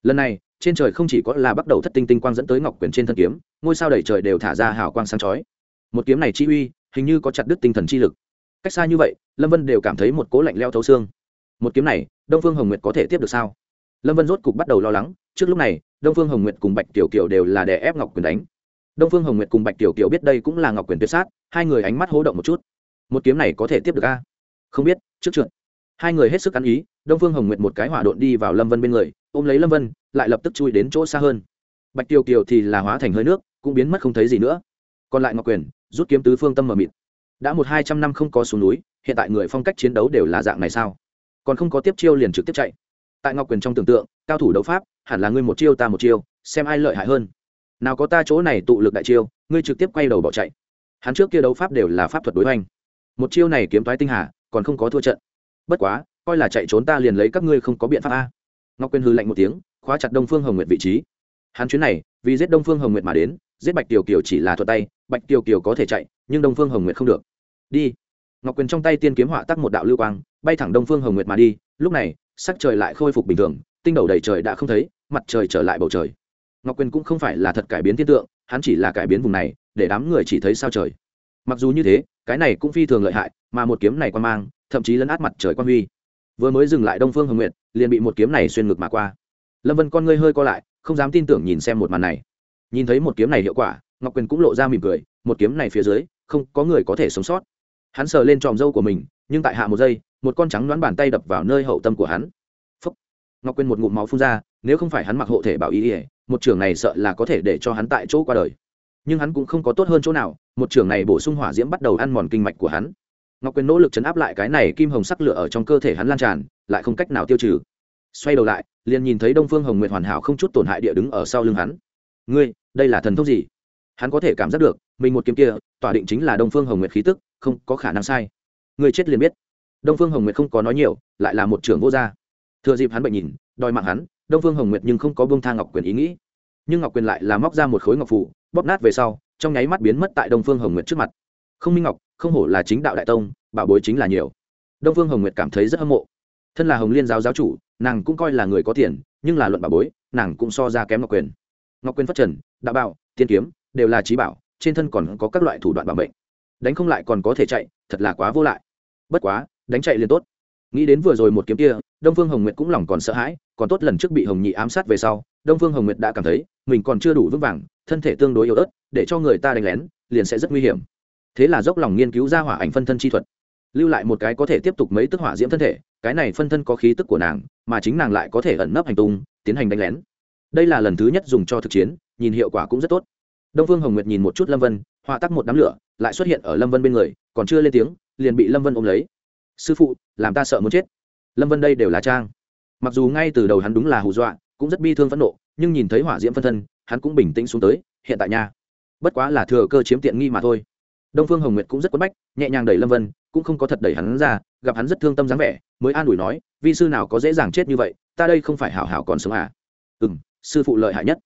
Lần này trên trời không chỉ có là bắt đầu thất tinh tinh quang dẫn tới ngọc quyền trên thân kiếm, ngôi sao đầy trời đều thả ra hào quang sáng chói. Một kiếm này chi uy, hình như có chặt đứt tinh thần chi lực. Cách xa như vậy, lâm vân đều cảm thấy một cố lạnh leo thấu xương. Một kiếm này, đông phương hồng nguyệt có thể tiếp được sao? Lâm vân rốt cục bắt đầu lo lắng, trước lúc này, đông phương hồng nguyệt cùng bạch tiểu kiều đều là đè ép ngọc quyền đánh. Đông phương hồng nguyệt cùng bạch tiểu kiều biết đây cũng là ngọc quyền tuyệt sát, hai người ánh mắt hố động một chút. Một kiếm này có thể tiếp được a? Không biết, trước trượt. Hai người hết sức ăn ý, đông phương hồng nguyệt một cái hỏa độn đi vào lâm vân bên người ôm lấy lâm vân, lại lập tức chui đến chỗ xa hơn. Bạch tiêu kiều thì là hóa thành hơi nước, cũng biến mất không thấy gì nữa. Còn lại ngọc quyền, rút kiếm tứ phương tâm mờ mịt. Đã một hai trăm năm không có xuống núi, hiện tại người phong cách chiến đấu đều là dạng này sao? Còn không có tiếp chiêu liền trực tiếp chạy. Tại ngọc quyền trong tưởng tượng, cao thủ đấu pháp, hẳn là ngươi một chiêu ta một chiêu, xem ai lợi hại hơn. Nào có ta chỗ này tụ lực đại chiêu, ngươi trực tiếp quay đầu bỏ chạy. Hắn trước kia đấu pháp đều là pháp thuật đối hoành. Một chiêu này kiếm thoái tinh hà, còn không có thua trận. Bất quá, coi là chạy trốn ta liền lấy các ngươi không có biện pháp a ngọc Quyên hư lạnh một tiếng, khóa chặt đông phương hồng nguyệt vị trí. Hắn chuyến này, vì giết đông phương hồng nguyệt mà đến, giết bạch tiểu kiều chỉ là thuật tay, bạch tiểu kiều có thể chạy, nhưng đông phương hồng nguyệt không được. Đi. Ngọc quyền trong tay tiên kiếm họa tắc một đạo lưu quang, bay thẳng đông phương hồng nguyệt mà đi, lúc này, sắc trời lại khôi phục bình thường, tinh đầu đầy trời đã không thấy, mặt trời trở lại bầu trời. Ngọc quyền cũng không phải là thật cải biến thiên tượng, hắn chỉ là cải biến vùng này, để đám người chỉ thấy sao trời. Mặc dù như thế, cái này cũng phi thường lợi hại, mà một kiếm này quan mang, thậm chí lấn át mặt trời quan huy. Vừa mới dừng lại đông phương hồng nguyệt liền bị một kiếm này xuyên ngực mà qua. Lâm vân con ngươi hơi co lại, không dám tin tưởng nhìn xem một màn này. Nhìn thấy một kiếm này hiệu quả, ngọc quyền cũng lộ ra mỉm cười, một kiếm này phía dưới, không có người có thể sống sót. Hắn sờ lên tròm dâu của mình, nhưng tại hạ một giây, một con trắng đoán bàn tay đập vào nơi hậu tâm của hắn. Phúc. ngọc quyền một ngụm máu phun ra, nếu không phải hắn mặc hộ thể bảo ý ỉa một trường này sợ là có thể để cho hắn tại chỗ qua đời. Nhưng hắn cũng không có tốt hơn chỗ nào, một trường này bổ sung hỏa diễm bắt đầu ăn mòn kinh mạch của hắn ngọc quyền nỗ lực chấn áp lại cái này kim hồng sắc lửa ở trong cơ thể hắn lan tràn, lại không cách nào tiêu trừ. Xoay đầu lại, liền nhìn thấy đông phương hồng nguyệt hoàn hảo không chút tổn hại địa đứng ở sau lưng hắn. Ngươi, đây là thần thông gì? Hắn có thể cảm giác được, mình một kiếm kia, tỏa định chính là đông phương hồng nguyệt khí tức, không có khả năng sai. Ngươi chết liền biết. Đông phương hồng nguyệt không có nói nhiều, lại là một trưởng vô gia. Thừa dịp hắn bệnh nhìn, đòi mạng hắn, đông phương hồng nguyệt nhưng không có bông tha ngọc quyền ý nghĩ. Nhưng ngọc quyền lại là móc ra một khối ngọc phủ, bóp nát về sau, trong nháy mắt biến mất tại đông phương hồng nguyệt trước mặt không minh ngọc, không hổ là chính đạo đại tông, bảo bối chính là nhiều. Đông phương hồng nguyệt cảm thấy rất hâm mộ. Thân là hồng liên giáo giáo chủ, nàng cũng coi là người có tiền, nhưng là luận bảo bối, nàng cũng so ra kém ngọc quyền. Ngọc quyền phát trần, đạo bảo, tiên kiếm, đều là trí bảo, trên thân còn có các loại thủ đoạn bảo mệnh. Đánh không lại còn có thể chạy, thật là quá vô lại. Bất quá, đánh chạy liền tốt. Nghĩ đến vừa rồi một kiếm kia, đông phương hồng nguyệt cũng lòng còn sợ hãi, còn tốt lần trước bị hồng nhị ám sát về sau, đông phương hồng nguyệt đã cảm thấy mình còn chưa đủ vững vàng, thân thể tương đối yếu ớt, để cho người ta đánh lén, liền sẽ rất nguy hiểm thế là dốc lòng nghiên cứu ra hỏa ảnh phân thân chi thuật. Lưu lại một cái có thể tiếp tục mấy tức hỏa diễm thân thể cái này phân thân có khí tức của nàng mà chính nàng lại có thể ẩn nấp hành tung tiến hành đánh lén. Đây là lần thứ nhất dùng cho thực chiến nhìn hiệu quả cũng rất tốt. Đông phương hồng nguyệt nhìn một chút lâm vân họa tắc một đám lửa lại xuất hiện ở lâm vân bên người còn chưa lên tiếng liền bị lâm vân ôm lấy. Sư phụ làm ta sợ muốn chết. Lâm vân đây đều là trang. Mặc dù ngay từ đầu hắn đúng là hù dọa cũng rất bi thương phẫn nộ nhưng nhìn thấy hỏa diễm phân thân hắn cũng bình tĩnh xuống tới hiện tại nhà, bất quá là thừa cơ chiếm tiện nghi mà thôi đông phương hồng nguyệt cũng rất quấn bách, nhẹ nhàng đẩy lâm vân, cũng không có thật đẩy hắn ra, gặp hắn rất thương tâm dáng vẻ, mới an ủi nói, vi sư nào có dễ dàng chết như vậy, ta đây không phải hảo hảo còn sống à? Ừ m sư phụ lợi hại nhất.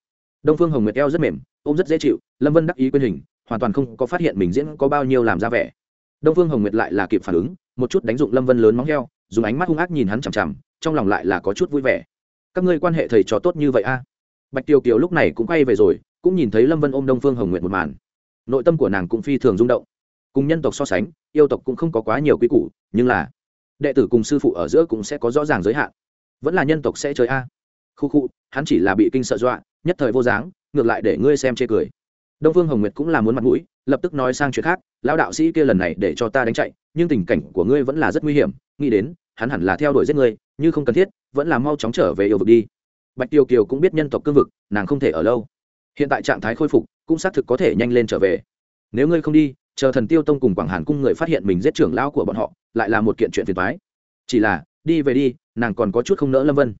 Đông phương hồng nguyệt eo rất mềm, ôm rất dễ chịu, lâm vân đắc ý quyên hình, hoàn toàn không có phát hiện mình diễn có bao nhiêu làm ra vẻ. Đông phương hồng nguyệt lại là kịp phản ứng, một chút đánh dụng lâm vân lớn móng heo, dùng ánh mắt hung ác nhìn hắn chằm chằm, trong lòng lại là có chút vui vẻ. Các ngươi quan hệ thầy trò tốt như vậy a à? bạch tiêu kiều lúc này cũng quay về rồi, cũng nhìn thấy lâm vân ôm đông phương hồng nguyệt một màn nội tâm của nàng cũng phi thường rung động. Cùng nhân tộc so sánh, yêu tộc cũng không có quá nhiều quy củ, nhưng là đệ tử cùng sư phụ ở giữa cũng sẽ có rõ ràng giới hạn. Vẫn là nhân tộc sẽ chơi a. Khu khu, hắn chỉ là bị kinh sợ dọa, nhất thời vô dáng, ngược lại để ngươi xem chê cười. Đông phương hồng nguyệt cũng là muốn mặt mũi, lập tức nói sang chuyện khác, lão đạo sĩ kia lần này để cho ta đánh chạy, nhưng tình cảnh của ngươi vẫn là rất nguy hiểm, nghĩ đến, hắn hẳn là theo đuổi giết ngươi, như không cần thiết, vẫn là mau chóng trở về yêu vực đi. Bạch tiêu kiều cũng biết nhân tộc cương vực, nàng không thể ở lâu. Hiện tại trạng thái khôi phục cũng xác thực có thể nhanh lên trở về. Nếu ngươi không đi, chờ thần tiêu tông cùng quảng hàn cung người phát hiện mình giết trưởng lão của bọn họ, lại là một kiện chuyện phiền thoái chỉ là, đi về đi, nàng còn có chút không nỡ lâm vân.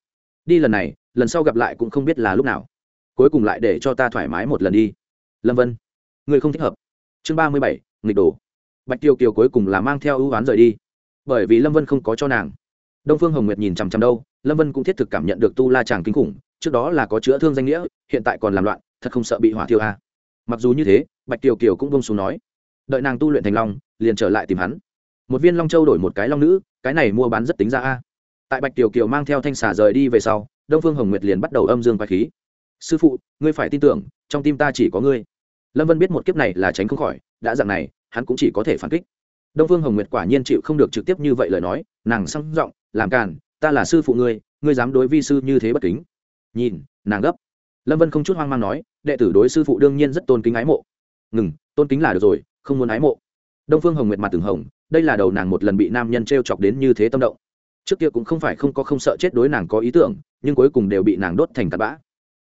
Đi lần này, lần sau gặp lại cũng không biết là lúc nào. Cuối cùng lại để cho ta thoải mái một lần đi. Lâm vân người không thích hợp. Chương ba mươi bảy, nghịch đổ. bạch tiêu kiều cuối cùng là mang theo ưu oán rời đi. Bởi vì lâm vân không có cho nàng. Đông phương hồng nguyệt nhìn chằm chằm đâu, lâm vân cũng thiết thực cảm nhận được tu la chàng kinh khủng, trước đó là có chữa thương danh nghĩa, hiện tại còn làm loạn, thật không sợ bị hỏa thiêu a à mặc dù như thế, bạch kiều kiều cũng bông xuống nói, đợi nàng tu luyện thành long, liền trở lại tìm hắn. Một viên long châu đổi một cái long nữ, cái này mua bán rất tính ra a. Tại bạch kiều kiều mang theo thanh xà rời đi về sau, đông phương hồng nguyệt liền bắt đầu âm dương quái khí. Sư phụ, ngươi phải tin tưởng, trong tim ta chỉ có ngươi. Lâm vân biết một kiếp này là tránh không khỏi, đã dặn này, hắn cũng chỉ có thể phản kích. Đông phương hồng nguyệt quả nhiên chịu không được trực tiếp như vậy lời nói, nàng sang giọng, làm càn, ta là sư phụ ngươi ngươi dám đối vi sư như thế bất kính. Nhìn, nàng gấp lâm vân không chút hoang mang nói, đệ tử đối sư phụ đương nhiên rất tôn kính ái mộ. Ngừng, tôn kính là được rồi, không muốn ái mộ. Đông phương hồng nguyệt mặt từng hồng, đây là đầu nàng một lần bị nam nhân t r e o chọc đến như thế tâm động. Trước kia cũng không phải không có không sợ chết đối nàng có ý tưởng, nhưng cuối cùng đều bị nàng đốt thành tạt bã.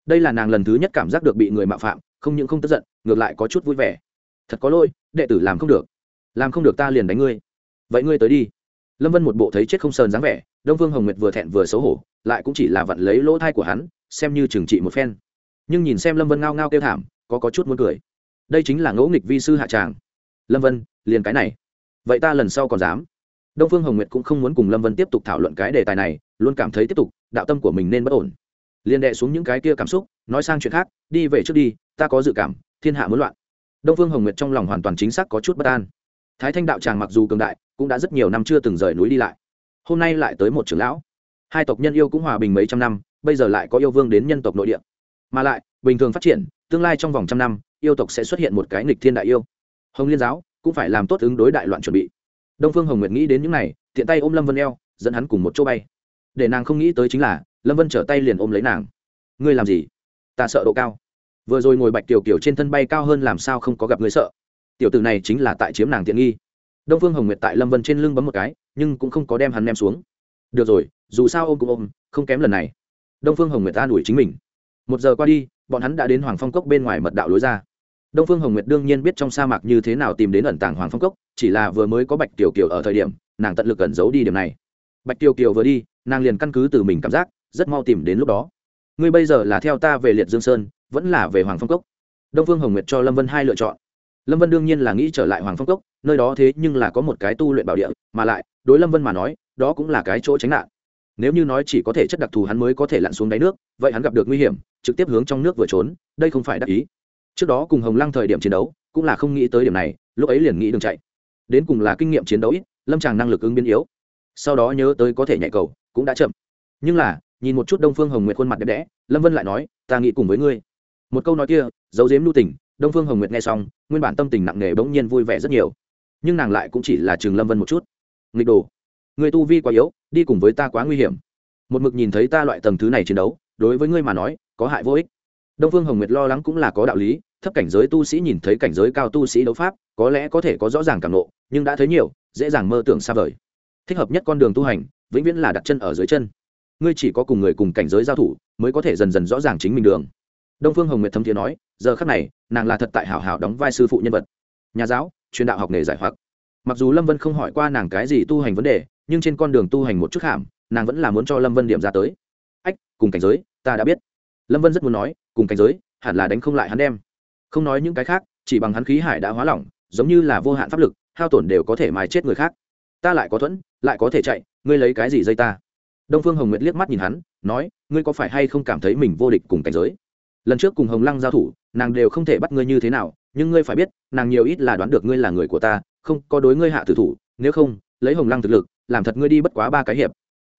Đây là nàng lần thứ nhất cảm giác được bị người mạo phạm, không những không tức giận, ngược lại có chút vui vẻ. Thật có lỗi, đệ tử làm không được. Làm không được ta liền đánh ngươi. Vậy ngươi tới đi. Lâm vân một bộ thấy chết không sờn dáng vẻ, đông phương hồng nguyệt vừa thẹn vừa xấu hổ, lại cũng chỉ là vặn lấy lỗ thai của hắn, xem như trừng trị một phen nhưng nhìn xem lâm vân ngao ngao kêu thảm, có có chút muốn cười. đây chính là ngẫu nghịch vi sư hạ tràng. lâm vân, liền cái này. vậy ta lần sau còn dám. đông phương hồng nguyệt cũng không muốn cùng lâm vân tiếp tục thảo luận cái đề tài này, luôn cảm thấy tiếp tục, đạo tâm của mình nên bất ổn. liền đệ xuống những cái kia cảm xúc, nói sang chuyện khác, đi về trước đi, ta có dự cảm, thiên hạ muốn loạn. đông phương hồng nguyệt trong lòng hoàn toàn chính xác có chút bất an. thái thanh đạo tràng mặc dù cường đại, cũng đã rất nhiều năm chưa từng rời núi đi lại. hôm nay lại tới một trưởng lão. hai tộc nhân yêu cũng hòa bình mấy trăm năm, bây giờ lại có yêu vương đến nhân tộc nội địa mà lại, bình thường phát triển, tương lai trong vòng trăm năm, yêu tộc sẽ xuất hiện một cái nghịch thiên đại yêu. Hồng liên giáo cũng phải làm tốt ứng đối đại loạn chuẩn bị. Đông phương hồng nguyệt nghĩ đến những này, tiện tay ôm lâm vân eo, dẫn hắn cùng một chỗ bay. Để nàng không nghĩ tới chính là, lâm vân trở tay liền ôm lấy nàng. Ngươi làm gì? Ta sợ độ cao. Vừa rồi ngồi bạch tiểu kiểu trên thân bay cao hơn làm sao không có gặp ngươi sợ. Tiểu tử này chính là tại chiếm nàng tiện nghi. Đông phương hồng nguyệt tại lâm vân trên lưng bấm một cái, nhưng cũng không có đem hắn đem xuống. Được rồi, dù sao ôm cũng ôm, không kém lần này. Đông phương hồng nguyệt ta đuổi chính mình một giờ qua đi, bọn hắn đã đến hoàng phong cốc bên ngoài mật đạo lối ra. Đông phương hồng nguyệt đương nhiên biết trong sa mạc như thế nào tìm đến ẩn tàng hoàng phong cốc, chỉ là vừa mới có bạch tiểu kiều ở thời điểm, nàng tận lực ẩn giấu đi điểm này. Bạch tiểu kiều vừa đi, nàng liền căn cứ từ mình cảm giác, rất mau tìm đến lúc đó. Ngươi bây giờ là theo ta về liệt dương sơn, vẫn là về hoàng phong cốc? Đông phương hồng nguyệt cho lâm vân hai lựa chọn. Lâm vân đương nhiên là nghĩ trở lại hoàng phong cốc, nơi đó thế nhưng là có một cái tu luyện bảo địa, mà lại, đối lâm vân mà nói, đó cũng là cái chỗ tránh nạn nếu như nói chỉ có thể chất đặc thù hắn mới có thể lặn xuống đáy nước, vậy hắn gặp được nguy hiểm, trực tiếp hướng trong nước vừa trốn, đây không phải đắc ý. Trước đó cùng hồng lăng thời điểm chiến đấu, cũng là không nghĩ tới điểm này, lúc ấy liền nghĩ đường chạy. Đến cùng là kinh nghiệm chiến đấu ít, lâm tràng năng lực ứng biến yếu. Sau đó nhớ tới có thể nhảy cầu, cũng đã chậm. Nhưng là, nhìn một chút đông phương hồng nguyệt khuôn mặt đẹp đẽ, lâm vân lại nói, ta nghĩ cùng với ngươi. Một câu nói kia, giấu giếm lưu tình, đông phương hồng nguyệt nghe xong, nguyên bản tâm tình nặng nề bỗng nhiên vui vẻ rất nhiều. Nhưng nàng lại cũng chỉ là trường lâm vân một chút. Nghịch đồ người tu vi quá yếu, đi cùng với ta quá nguy hiểm. Một mực nhìn thấy ta loại tầng thứ này chiến đấu, đối với ngươi mà nói, có hại vô ích. Đông phương hồng nguyệt lo lắng cũng là có đạo lý, thấp cảnh giới tu sĩ nhìn thấy cảnh giới cao tu sĩ đấu pháp, có lẽ có thể có rõ ràng cảm nộ nhưng đã thấy nhiều, dễ dàng mơ tưởng xa vời. Thích hợp nhất con đường tu hành, vĩnh viễn là đặt chân ở dưới chân. Ngươi chỉ có cùng người cùng cảnh giới giao thủ, mới có thể dần dần rõ ràng chính mình đường. Đông phương hồng nguyệt thâm thiế nói, giờ khắc này, nàng là thật tại hảo hảo đóng vai sư phụ nhân vật. Nhà giáo, truyền đạo học nghề giải hoặc. Mặc dù lâm vân không hỏi qua nàng cái gì tu hành vấn đề nhưng trên con đường tu hành một chút hàm nàng vẫn là muốn cho lâm vân điểm ra tới. Ách, cùng cảnh giới, ta đã biết. Lâm vân rất muốn nói, cùng cảnh giới, hẳn là đánh không lại hắn đem. Không nói những cái khác, chỉ bằng hắn khí hải đã hóa lỏng, giống như là vô hạn pháp lực, hao tổn đều có thể mài chết người khác. Ta lại có thuẫn, lại có thể chạy, ngươi lấy cái gì dây ta? Đông phương hồng nguyệt liếc mắt nhìn hắn, nói, ngươi có phải hay không cảm thấy mình vô địch cùng cảnh giới? Lần trước cùng hồng lăng giao thủ, nàng đều không thể bắt ngươi như thế nào, nhưng ngươi phải biết, nàng nhiều ít là đoán được ngươi là người của ta, không có đối ngươi hạ tử thủ, nếu không lấy hồng lăng thực lực, làm thật ngươi đi bất quá ba cái hiệp.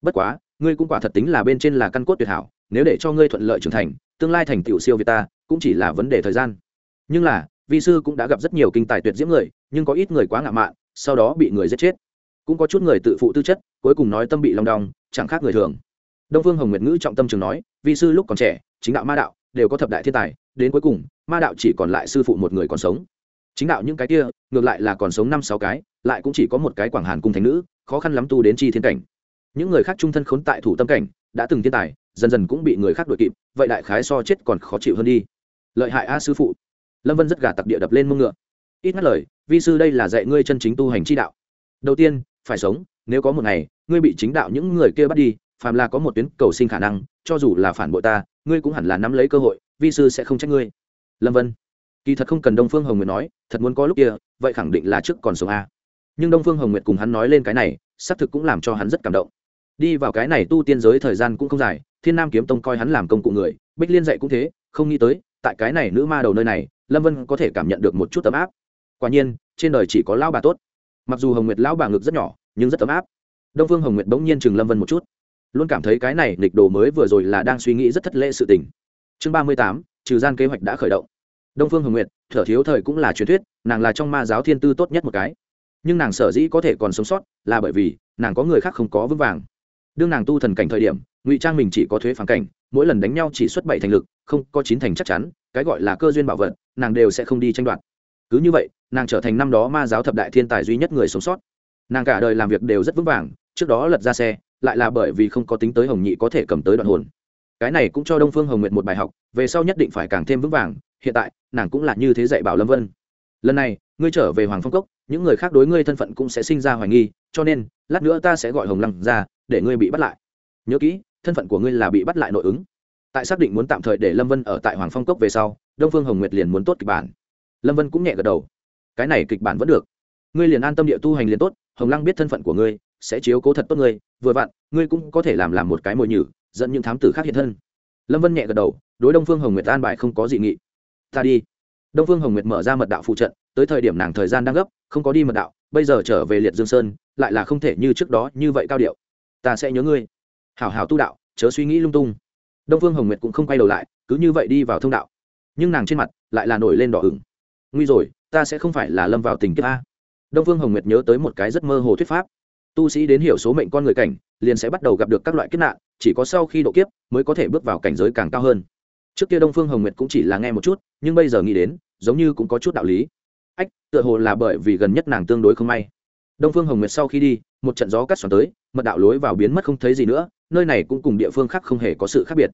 Bất quá, ngươi cũng quả thật tính là bên trên là căn cốt tuyệt hảo, nếu để cho ngươi thuận lợi trưởng thành, tương lai thành tựu siêu việt ta, cũng chỉ là vấn đề thời gian. Nhưng là, vi sư cũng đã gặp rất nhiều kinh tài tuyệt diễm người, nhưng có ít người quá ngạo mạn, sau đó bị người giết chết. Cũng có chút người tự phụ tư chất, cuối cùng nói tâm bị lòng đong, chẳng khác người thường. Đông phương hồng nguyệt ngữ trọng tâm trường nói, vi sư lúc còn trẻ, chính đạo ma đạo, đều có thập đại thiên tài, đến cuối cùng, ma đạo chỉ còn lại sư phụ một người còn sống chính đạo những cái kia, ngược lại là còn sống năm sáu cái, lại cũng chỉ có một cái quảng hàn cung thánh nữ, khó khăn lắm tu đến chi thiên cảnh. Những người khác trung thân khốn tại thủ tâm cảnh, đã từng thiên tài, dần dần cũng bị người khác đuổi kịp, vậy đại khái so chết còn khó chịu hơn đi. Lợi hại a sư phụ. Lâm vân rất gà tặc địa đập lên mông ngựa. Ít ngắt lời, vi sư đây là dạy ngươi chân chính tu hành chi đạo. Đầu tiên, phải sống, nếu có một ngày, ngươi bị chính đạo những người kia bắt đi, phàm là có một tuyến cầu sinh khả năng, cho dù là phản bội ta, ngươi cũng hẳn là nắm lấy cơ hội, vi sư sẽ không trách ngươi. Lâm vân kỳ thật không cần đông phương hồng nguyệt nói, thật muốn có lúc kia, vậy khẳng định là trước còn sống a. Nhưng đông phương hồng nguyệt cùng hắn nói lên cái này, xác thực cũng làm cho hắn rất cảm động. Đi vào cái này tu tiên giới thời gian cũng không dài, thiên nam kiếm tông coi hắn làm công cụ người, bích liên dạy cũng thế, không nghĩ tới, tại cái này nữ ma đầu nơi này, lâm vân có thể cảm nhận được một chút ấm áp. Quả nhiên, trên đời chỉ có lão bà tốt. Mặc dù hồng nguyệt lão bà ngực rất nhỏ, nhưng rất ấm áp. Đông phương hồng nguyệt bỗng nhiên chừng lâm vân một chút. Luôn cảm thấy cái này lịch đồ mới vừa rồi là đang suy nghĩ rất thất lễ sự tình. Chương ba mươi tám, trừ gian kế hoạch đã khởi động đông phương hồng nguyệt, thở thiếu thời cũng là truyền thuyết, nàng là trong ma giáo thiên tư tốt nhất một cái. Nhưng nàng sở dĩ có thể còn sống sót là bởi vì nàng có người khác không có vững vàng. Đương nàng tu thần cảnh thời điểm, ngụy trang mình chỉ có thuế phản cảnh, mỗi lần đánh nhau chỉ xuất bảy thành lực, không có chín thành chắc chắn, cái gọi là cơ duyên bảo vật, nàng đều sẽ không đi tranh đoạt. Cứ như vậy, nàng trở thành năm đó ma giáo thập đại thiên tài duy nhất người sống sót. Nàng cả đời làm việc đều rất vững vàng, trước đó lật ra xe, lại là bởi vì không có tính tới hồng nhị có thể cầm tới đoạn hồn. Cái này cũng cho đông phương hồng nguyệt một bài học, về sau nhất định phải càng thêm vững vàng hiện tại, nàng cũng là như thế dạy bảo lâm vân. Lần này, ngươi trở về hoàng phong cốc, những người khác đối ngươi thân phận cũng sẽ sinh ra hoài nghi, cho nên, lát nữa ta sẽ gọi hồng lăng ra, để ngươi bị bắt lại. Nhớ kỹ, thân phận của ngươi là bị bắt lại nội ứng. Tại xác định muốn tạm thời để lâm vân ở tại hoàng phong cốc về sau, đông phương hồng nguyệt liền muốn tốt kịch bản. Lâm vân cũng nhẹ gật đầu. Cái này kịch bản vẫn được. Ngươi liền an tâm địa tu hành liền tốt, hồng lăng biết thân phận của ngươi, sẽ chiếu cố thật tốt ngươi, vừa vặn, ngươi cũng có thể làm làm một cái mồi nhử, dẫn những thám tử khác hiện thân. Lâm vân nhẹ gật đầu, đối đông phương hồng nguyệt an bài không có dị nghị ta đi. Đông phương hồng nguyệt mở ra mật đạo phụ trận, tới thời điểm nàng thời gian đang gấp, không có đi mật đạo, bây giờ trở về liệt dương sơn, lại là không thể như trước đó như vậy cao điệu. Ta sẽ nhớ ngươi. Hảo hảo tu đạo, chớ suy nghĩ lung tung. Đông phương hồng nguyệt cũng không quay đầu lại, cứ như vậy đi vào thông đạo. Nhưng nàng trên mặt lại là nổi lên đỏ ửng. Nguy rồi, ta sẽ không phải là lâm vào tình kiếp a. Đông phương hồng nguyệt nhớ tới một cái rất mơ hồ thuyết pháp. Tu sĩ đến hiểu số mệnh con người cảnh, liền sẽ bắt đầu gặp được các loại kiếp nạn, chỉ có sau khi độ kiếp mới có thể bước vào cảnh giới càng cao hơn trước kia đông phương hồng nguyệt cũng chỉ là nghe một chút, nhưng bây giờ nghĩ đến, giống như cũng có chút đạo lý. Ách, tựa hồ là bởi vì gần nhất nàng tương đối không may. Đông phương hồng nguyệt sau khi đi, một trận gió cắt xoắn tới, mật đạo lối vào biến mất không thấy gì nữa, nơi này cũng cùng địa phương khác không hề có sự khác biệt.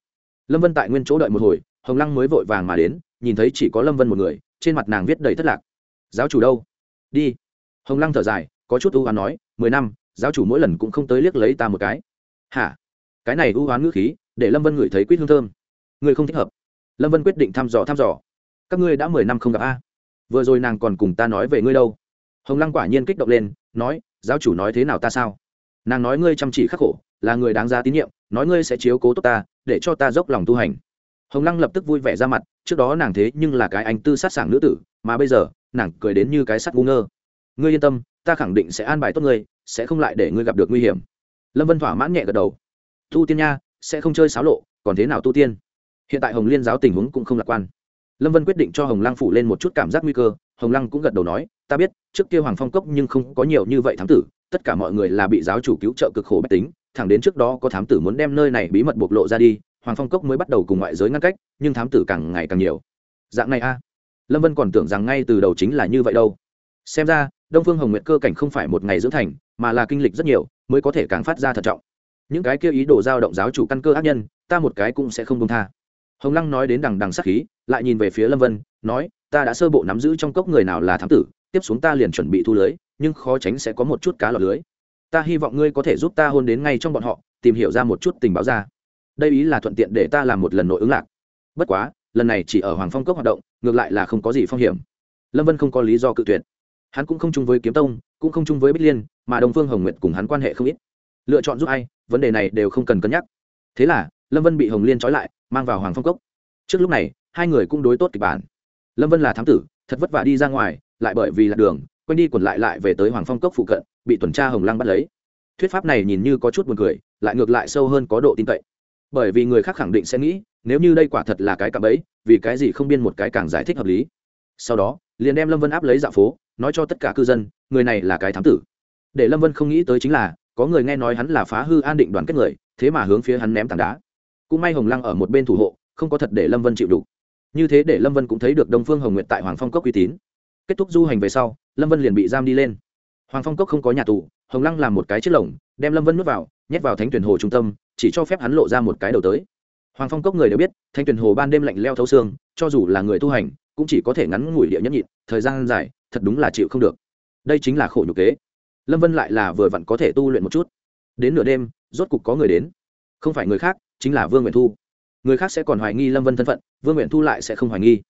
Lâm vân tại nguyên chỗ đợi một hồi, hồng lăng mới vội vàng mà đến, nhìn thấy chỉ có lâm vân một người, trên mặt nàng viết đầy thất lạc. Giáo chủ đâu? Đi. Hồng lăng thở dài, có chút ưu hoán nói, mười năm, giáo chủ mỗi lần cũng không tới liếc lấy ta một cái. Hả? Cái này ưu hoán ngữ khí, để lâm vân ngửi thấy quýt hương thơm người không thích hợp. Lâm vân quyết định thăm dò thăm dò. Các ngươi đã mười năm không gặp a. Vừa rồi nàng còn cùng ta nói về ngươi đâu. Hồng lăng quả nhiên kích động lên, nói, giáo chủ nói thế nào ta sao? Nàng nói, ngươi chăm chỉ khắc khổ, là người đáng giá tín nhiệm, nói ngươi sẽ chiếu cố tốt ta, để cho ta dốc lòng tu hành. Hồng lăng lập tức vui vẻ ra mặt, trước đó nàng thế nhưng là cái anh tư sát sảng nữ tử, mà bây giờ, nàng cười đến như cái sắt ngu ngơ. Ngươi yên tâm, ta khẳng định sẽ an bài tốt ngươi, sẽ không lại để ngươi gặp được nguy hiểm. Lâm vân thỏa mãn nhẹ gật đầu. Tu tiên nha, sẽ không chơi xáo lộ, còn thế nào tu tiên? Hiện tại hồng liên giáo tình huống cũng không lạc quan. Lâm vân quyết định cho hồng lăng phủ lên một chút cảm giác nguy cơ, hồng lăng cũng gật đầu nói, ta biết, trước kia hoàng phong cốc nhưng không có nhiều như vậy thám tử, tất cả mọi người là bị giáo chủ cứu trợ cực khổ bách tính, thẳng đến trước đó có thám tử muốn đem nơi này bí mật bộc lộ ra đi, hoàng phong cốc mới bắt đầu cùng ngoại giới ngăn cách, nhưng thám tử càng ngày càng nhiều. Dạng này a. Lâm vân còn tưởng rằng ngay từ đầu chính là như vậy đâu. Xem ra, đông phương hồng nguyệt cơ cảnh không phải một ngày dưỡng thành, mà là kinh lịch rất nhiều, mới có thể càng phát ra thận trọng. Những cái kia ý đồ giao động giáo chủ căn cơ ác nhân, ta một cái cũng sẽ không công tha hồng lăng nói đến đằng đằng sắc khí, lại nhìn về phía lâm vân, nói, ta đã sơ bộ nắm giữ trong cốc người nào là thám tử, tiếp xuống ta liền chuẩn bị thu lưới, nhưng khó tránh sẽ có một chút cá lọt lưới. Ta hy vọng ngươi có thể giúp ta hôn đến ngay trong bọn họ, tìm hiểu ra một chút tình báo ra. Đây ý là thuận tiện để ta làm một lần nội ứng lạc. Bất quá, lần này chỉ ở hoàng phong cốc hoạt động, ngược lại là không có gì phong hiểm. Lâm vân không có lý do cự tuyệt. Hắn cũng không chung với kiếm tông, cũng không chung với bích liên, mà đồng phương hồng nguyệt cùng hắn quan hệ không ít. Lựa chọn giúp ai, vấn đề này đều không cần cân nhắc. Thế là lâm vân bị hồng liên trói lại mang vào hoàng phong cốc trước lúc này hai người cũng đối tốt kịch bản lâm vân là thám tử thật vất vả đi ra ngoài lại bởi vì lạc đường quanh đi quẩn lại lại về tới hoàng phong cốc phụ cận bị tuần tra hồng lăng bắt lấy thuyết pháp này nhìn như có chút buồn cười lại ngược lại sâu hơn có độ tin cậy bởi vì người khác khẳng định sẽ nghĩ nếu như đây quả thật là cái cạm bẫy vì cái gì không biên một cái càng giải thích hợp lý sau đó liền đem lâm vân áp lấy dạo phố nói cho tất cả cư dân người này là cái thám tử để lâm vân không nghĩ tới chính là có người nghe nói hắn là phá hư an định đoàn kết người thế mà hướng phía hắn ném tảng đá cũng may hồng lăng ở một bên thủ hộ, không có thật để lâm vân chịu đủ như thế để lâm vân cũng thấy được đông phương hồng nguyện tại hoàng phong cốc uy tín. Kết thúc du hành về sau, lâm vân liền bị giam đi lên. Hoàng phong cốc không có nhà tù, hồng lăng làm một cái chiếc lồng, đem lâm vân n vào, nhét vào thánh tuyển hồ trung tâm, chỉ cho phép hắn lộ ra một cái đầu tới. Hoàng phong cốc người đều biết, thánh tuyển hồ ban đêm lạnh leo thấu xương, cho dù là người tu hành, cũng chỉ có thể ngắn ngủi địa nhẫn nhịn, thời gian dài, thật đúng là chịu không được. Đây chính là khổ nhục kế. Lâm vân lại là vừa vặn có thể tu luyện một chút. Đến nửa đêm, rốt cục có người đến. Không phải người khác chính là vương nguyện thu. Người khác sẽ còn hoài nghi lâm vân thân phận, vương nguyện thu lại sẽ không hoài nghi.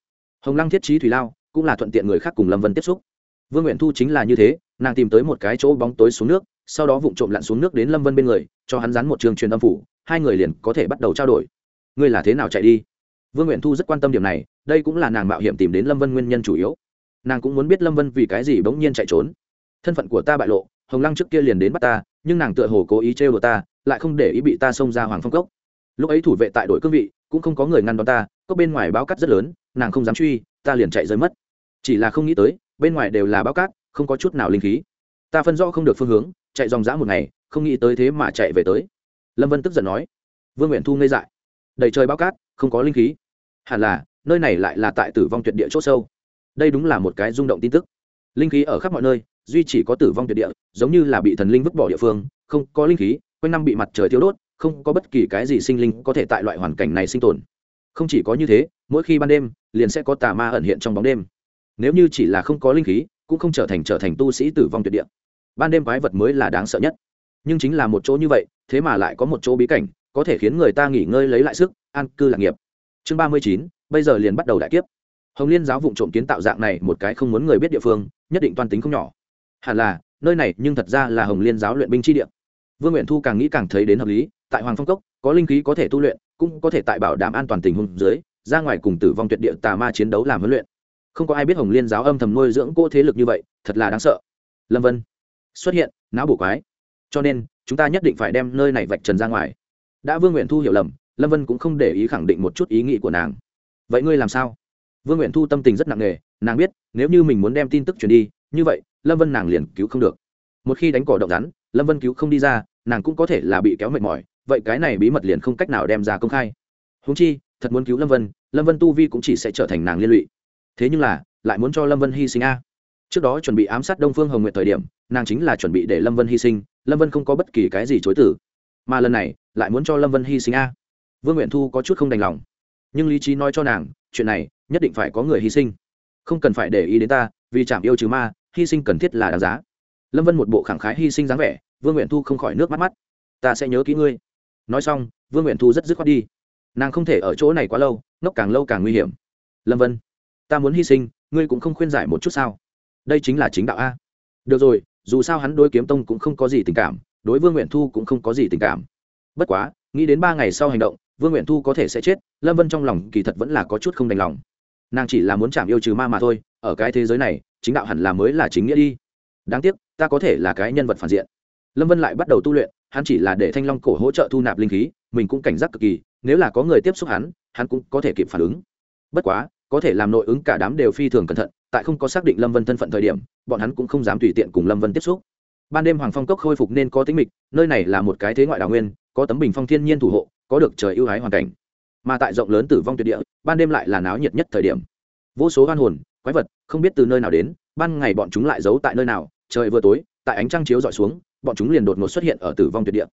Hồng lăng thiết trí thủy lao cũng là thuận tiện người khác cùng lâm vân tiếp xúc. Vương nguyện thu chính là như thế, nàng tìm tới một cái chỗ bóng tối xuống nước, sau đó vụng trộm lặn xuống nước đến lâm vân bên người, cho hắn dán một trường truyền âm phủ, hai người liền có thể bắt đầu trao đổi. Ngươi là thế nào chạy đi? Vương nguyện thu rất quan tâm điểm này, đây cũng là nàng mạo hiểm tìm đến lâm vân nguyên nhân chủ yếu. Nàng cũng muốn biết lâm vân vì cái gì bỗng nhiên chạy trốn. Thân phận của ta bại lộ, hồng lăng trước kia liền đến bắt ta, nhưng nàng tựa hồ cố ý trêu đồ ta, lại không để ý bị ta xông ra hoàng phong cốc lúc ấy thủ vệ tại đội cương vị, cũng không có người ngăn đón ta, có bên ngoài báo cắt rất lớn, nàng không dám truy, ta liền chạy rơi mất. Chỉ là không nghĩ tới, bên ngoài đều là báo cát, không có chút nào linh khí. Ta phân rõ không được phương hướng, chạy dòng dã một ngày, không nghĩ tới thế mà chạy về tới. Lâm vân tức giận nói, vương nguyện thu ngây dại. Đầy trời báo cát, không có linh khí. Hẳn là, nơi này lại là tại tử vong tuyệt địa c h ỗ sâu. Đây đúng là một cái rung động tin tức. Linh khí ở khắp mọi nơi, duy chỉ có tử vong tuyệt địa, giống như là bị thần linh vứt bỏ địa phương, không có linh khí, quanh năm bị mặt trời thiếu đốt không có bất kỳ cái gì sinh linh có thể tại loại hoàn cảnh này sinh tồn. Không chỉ có như thế, mỗi khi ban đêm, liền sẽ có tà ma ẩn hiện trong bóng đêm. Nếu như chỉ là không có linh khí, cũng không trở thành trở thành tu sĩ tử vong tuyệt địa. Ban đêm quái vật mới là đáng sợ nhất. Nhưng chính là một chỗ như vậy, thế mà lại có một chỗ bí cảnh, có thể khiến người ta nghỉ ngơi lấy lại sức, an cư lạc nghiệp. Chương ba mươi chín, bây giờ liền bắt đầu đại kiếp. Hồng liên giáo vụ trộm kiến tạo dạng này một cái không muốn người biết địa phương, nhất định toan tính không nhỏ. Hẳn là, nơi này nhưng thật ra là hồng liên giáo luyện binh chi địa. Vương nguyện thu càng nghĩ càng thấy đến hợp lý tại hoàng phong cốc, có linh khí có thể tu luyện, cũng có thể tại bảo đảm an toàn tình huống dưới, ra ngoài cùng tử vong tuyệt địa tà ma chiến đấu làm huấn luyện. Không có ai biết hồng liên giáo âm thầm nuôi dưỡng cô thế lực như vậy, thật là đáng sợ. Lâm vân, xuất hiện, não bổ quái. Cho nên, chúng ta nhất định phải đem nơi này vạch trần ra ngoài. Đã vương nguyện thu hiểu lầm, lâm vân cũng không để ý khẳng định một chút ý nghĩ của nàng. Vậy ngươi làm sao? Vương nguyện thu tâm tình rất nặng nề, nàng biết, nếu như mình muốn đem tin tức truyền đi, như vậy, lâm vân nàng liền cứu không được. Một khi đánh cỏ động rắn, lâm vân cứu không đi ra, nàng cũng có thể là bị kéo mệt mỏi vậy cái này bí mật liền không cách nào đem ra công khai. Húng chi, thật muốn cứu lâm vân lâm vân tu vi cũng chỉ sẽ trở thành nàng liên lụy. Thế nhưng là, lại muốn cho lâm vân hy sinh a. Trước đó chuẩn bị ám sát đông phương hồng nguyện thời điểm, nàng chính là chuẩn bị để lâm vân hy sinh, lâm vân không có bất kỳ cái gì chối tử mà lần này, lại muốn cho lâm vân hy sinh a. Vương nguyện thu có chút không đành lòng. Nhưng lý trí nói cho nàng, chuyện này, nhất định phải có người hy sinh. Không cần phải để ý đến ta, vì chạm yêu trừ ma, hy sinh cần thiết là đáng giá. Lâm vân một bộ khẳng khái hy sinh dáng vẻ, vương nguyện thu không khỏi nước mắt mắt. Ta sẽ nhớ kỹ ngươi nói xong, vương nguyện thu rất dứt khoát đi. Nàng không thể ở chỗ này quá lâu, ngốc càng lâu càng nguy hiểm. Lâm vân, ta muốn hy sinh, ngươi cũng không khuyên giải một chút sao? Đây chính là chính đạo a. Được rồi, dù sao hắn đối kiếm tông cũng không có gì tình cảm, đối vương nguyện thu cũng không có gì tình cảm. Bất quá, nghĩ đến ba ngày sau hành động, vương nguyện thu có thể sẽ chết, lâm vân trong lòng kỳ thật vẫn là có chút không đành lòng. Nàng chỉ là muốn chạm yêu trừ ma mà thôi, ở cái thế giới này, chính đạo hẳn là mới là chính nghĩa đi. Đáng tiếc, ta có thể là cái nhân vật phản diện. Lâm vân lại bắt đầu tu luyện hắn chỉ là để thanh long cổ hỗ trợ thu nạp linh khí, mình cũng cảnh giác cực kỳ, nếu là có người tiếp xúc hắn hắn cũng có thể kịp phản ứng. Bất quá, có thể làm nội ứng cả đám đều phi thường cẩn thận, tại không có xác định lâm vân thân phận thời điểm, bọn hắn cũng không dám tùy tiện cùng lâm vân tiếp xúc. Ban đêm hoàng phong cốc khôi phục nên có tính mịch, nơi này là một cái thế ngoại đào nguyên, có tấm bình phong thiên nhiên thủ hộ, có được trời ưu ái hoàn cảnh. Mà tại rộng lớn tử vong tuyệt địa, ban đêm lại là náo nhiệt nhất thời điểm. Vô số hoan hồn, quái vật, không biết từ nơi nào đến, ban ngày bọn chúng lại giấu tại nơi nào, trời vừa tối, tại ánh trăng chiếu dọi xuống bọn chúng liền đột ngột xuất hiện ở tử vong tuyệt địa.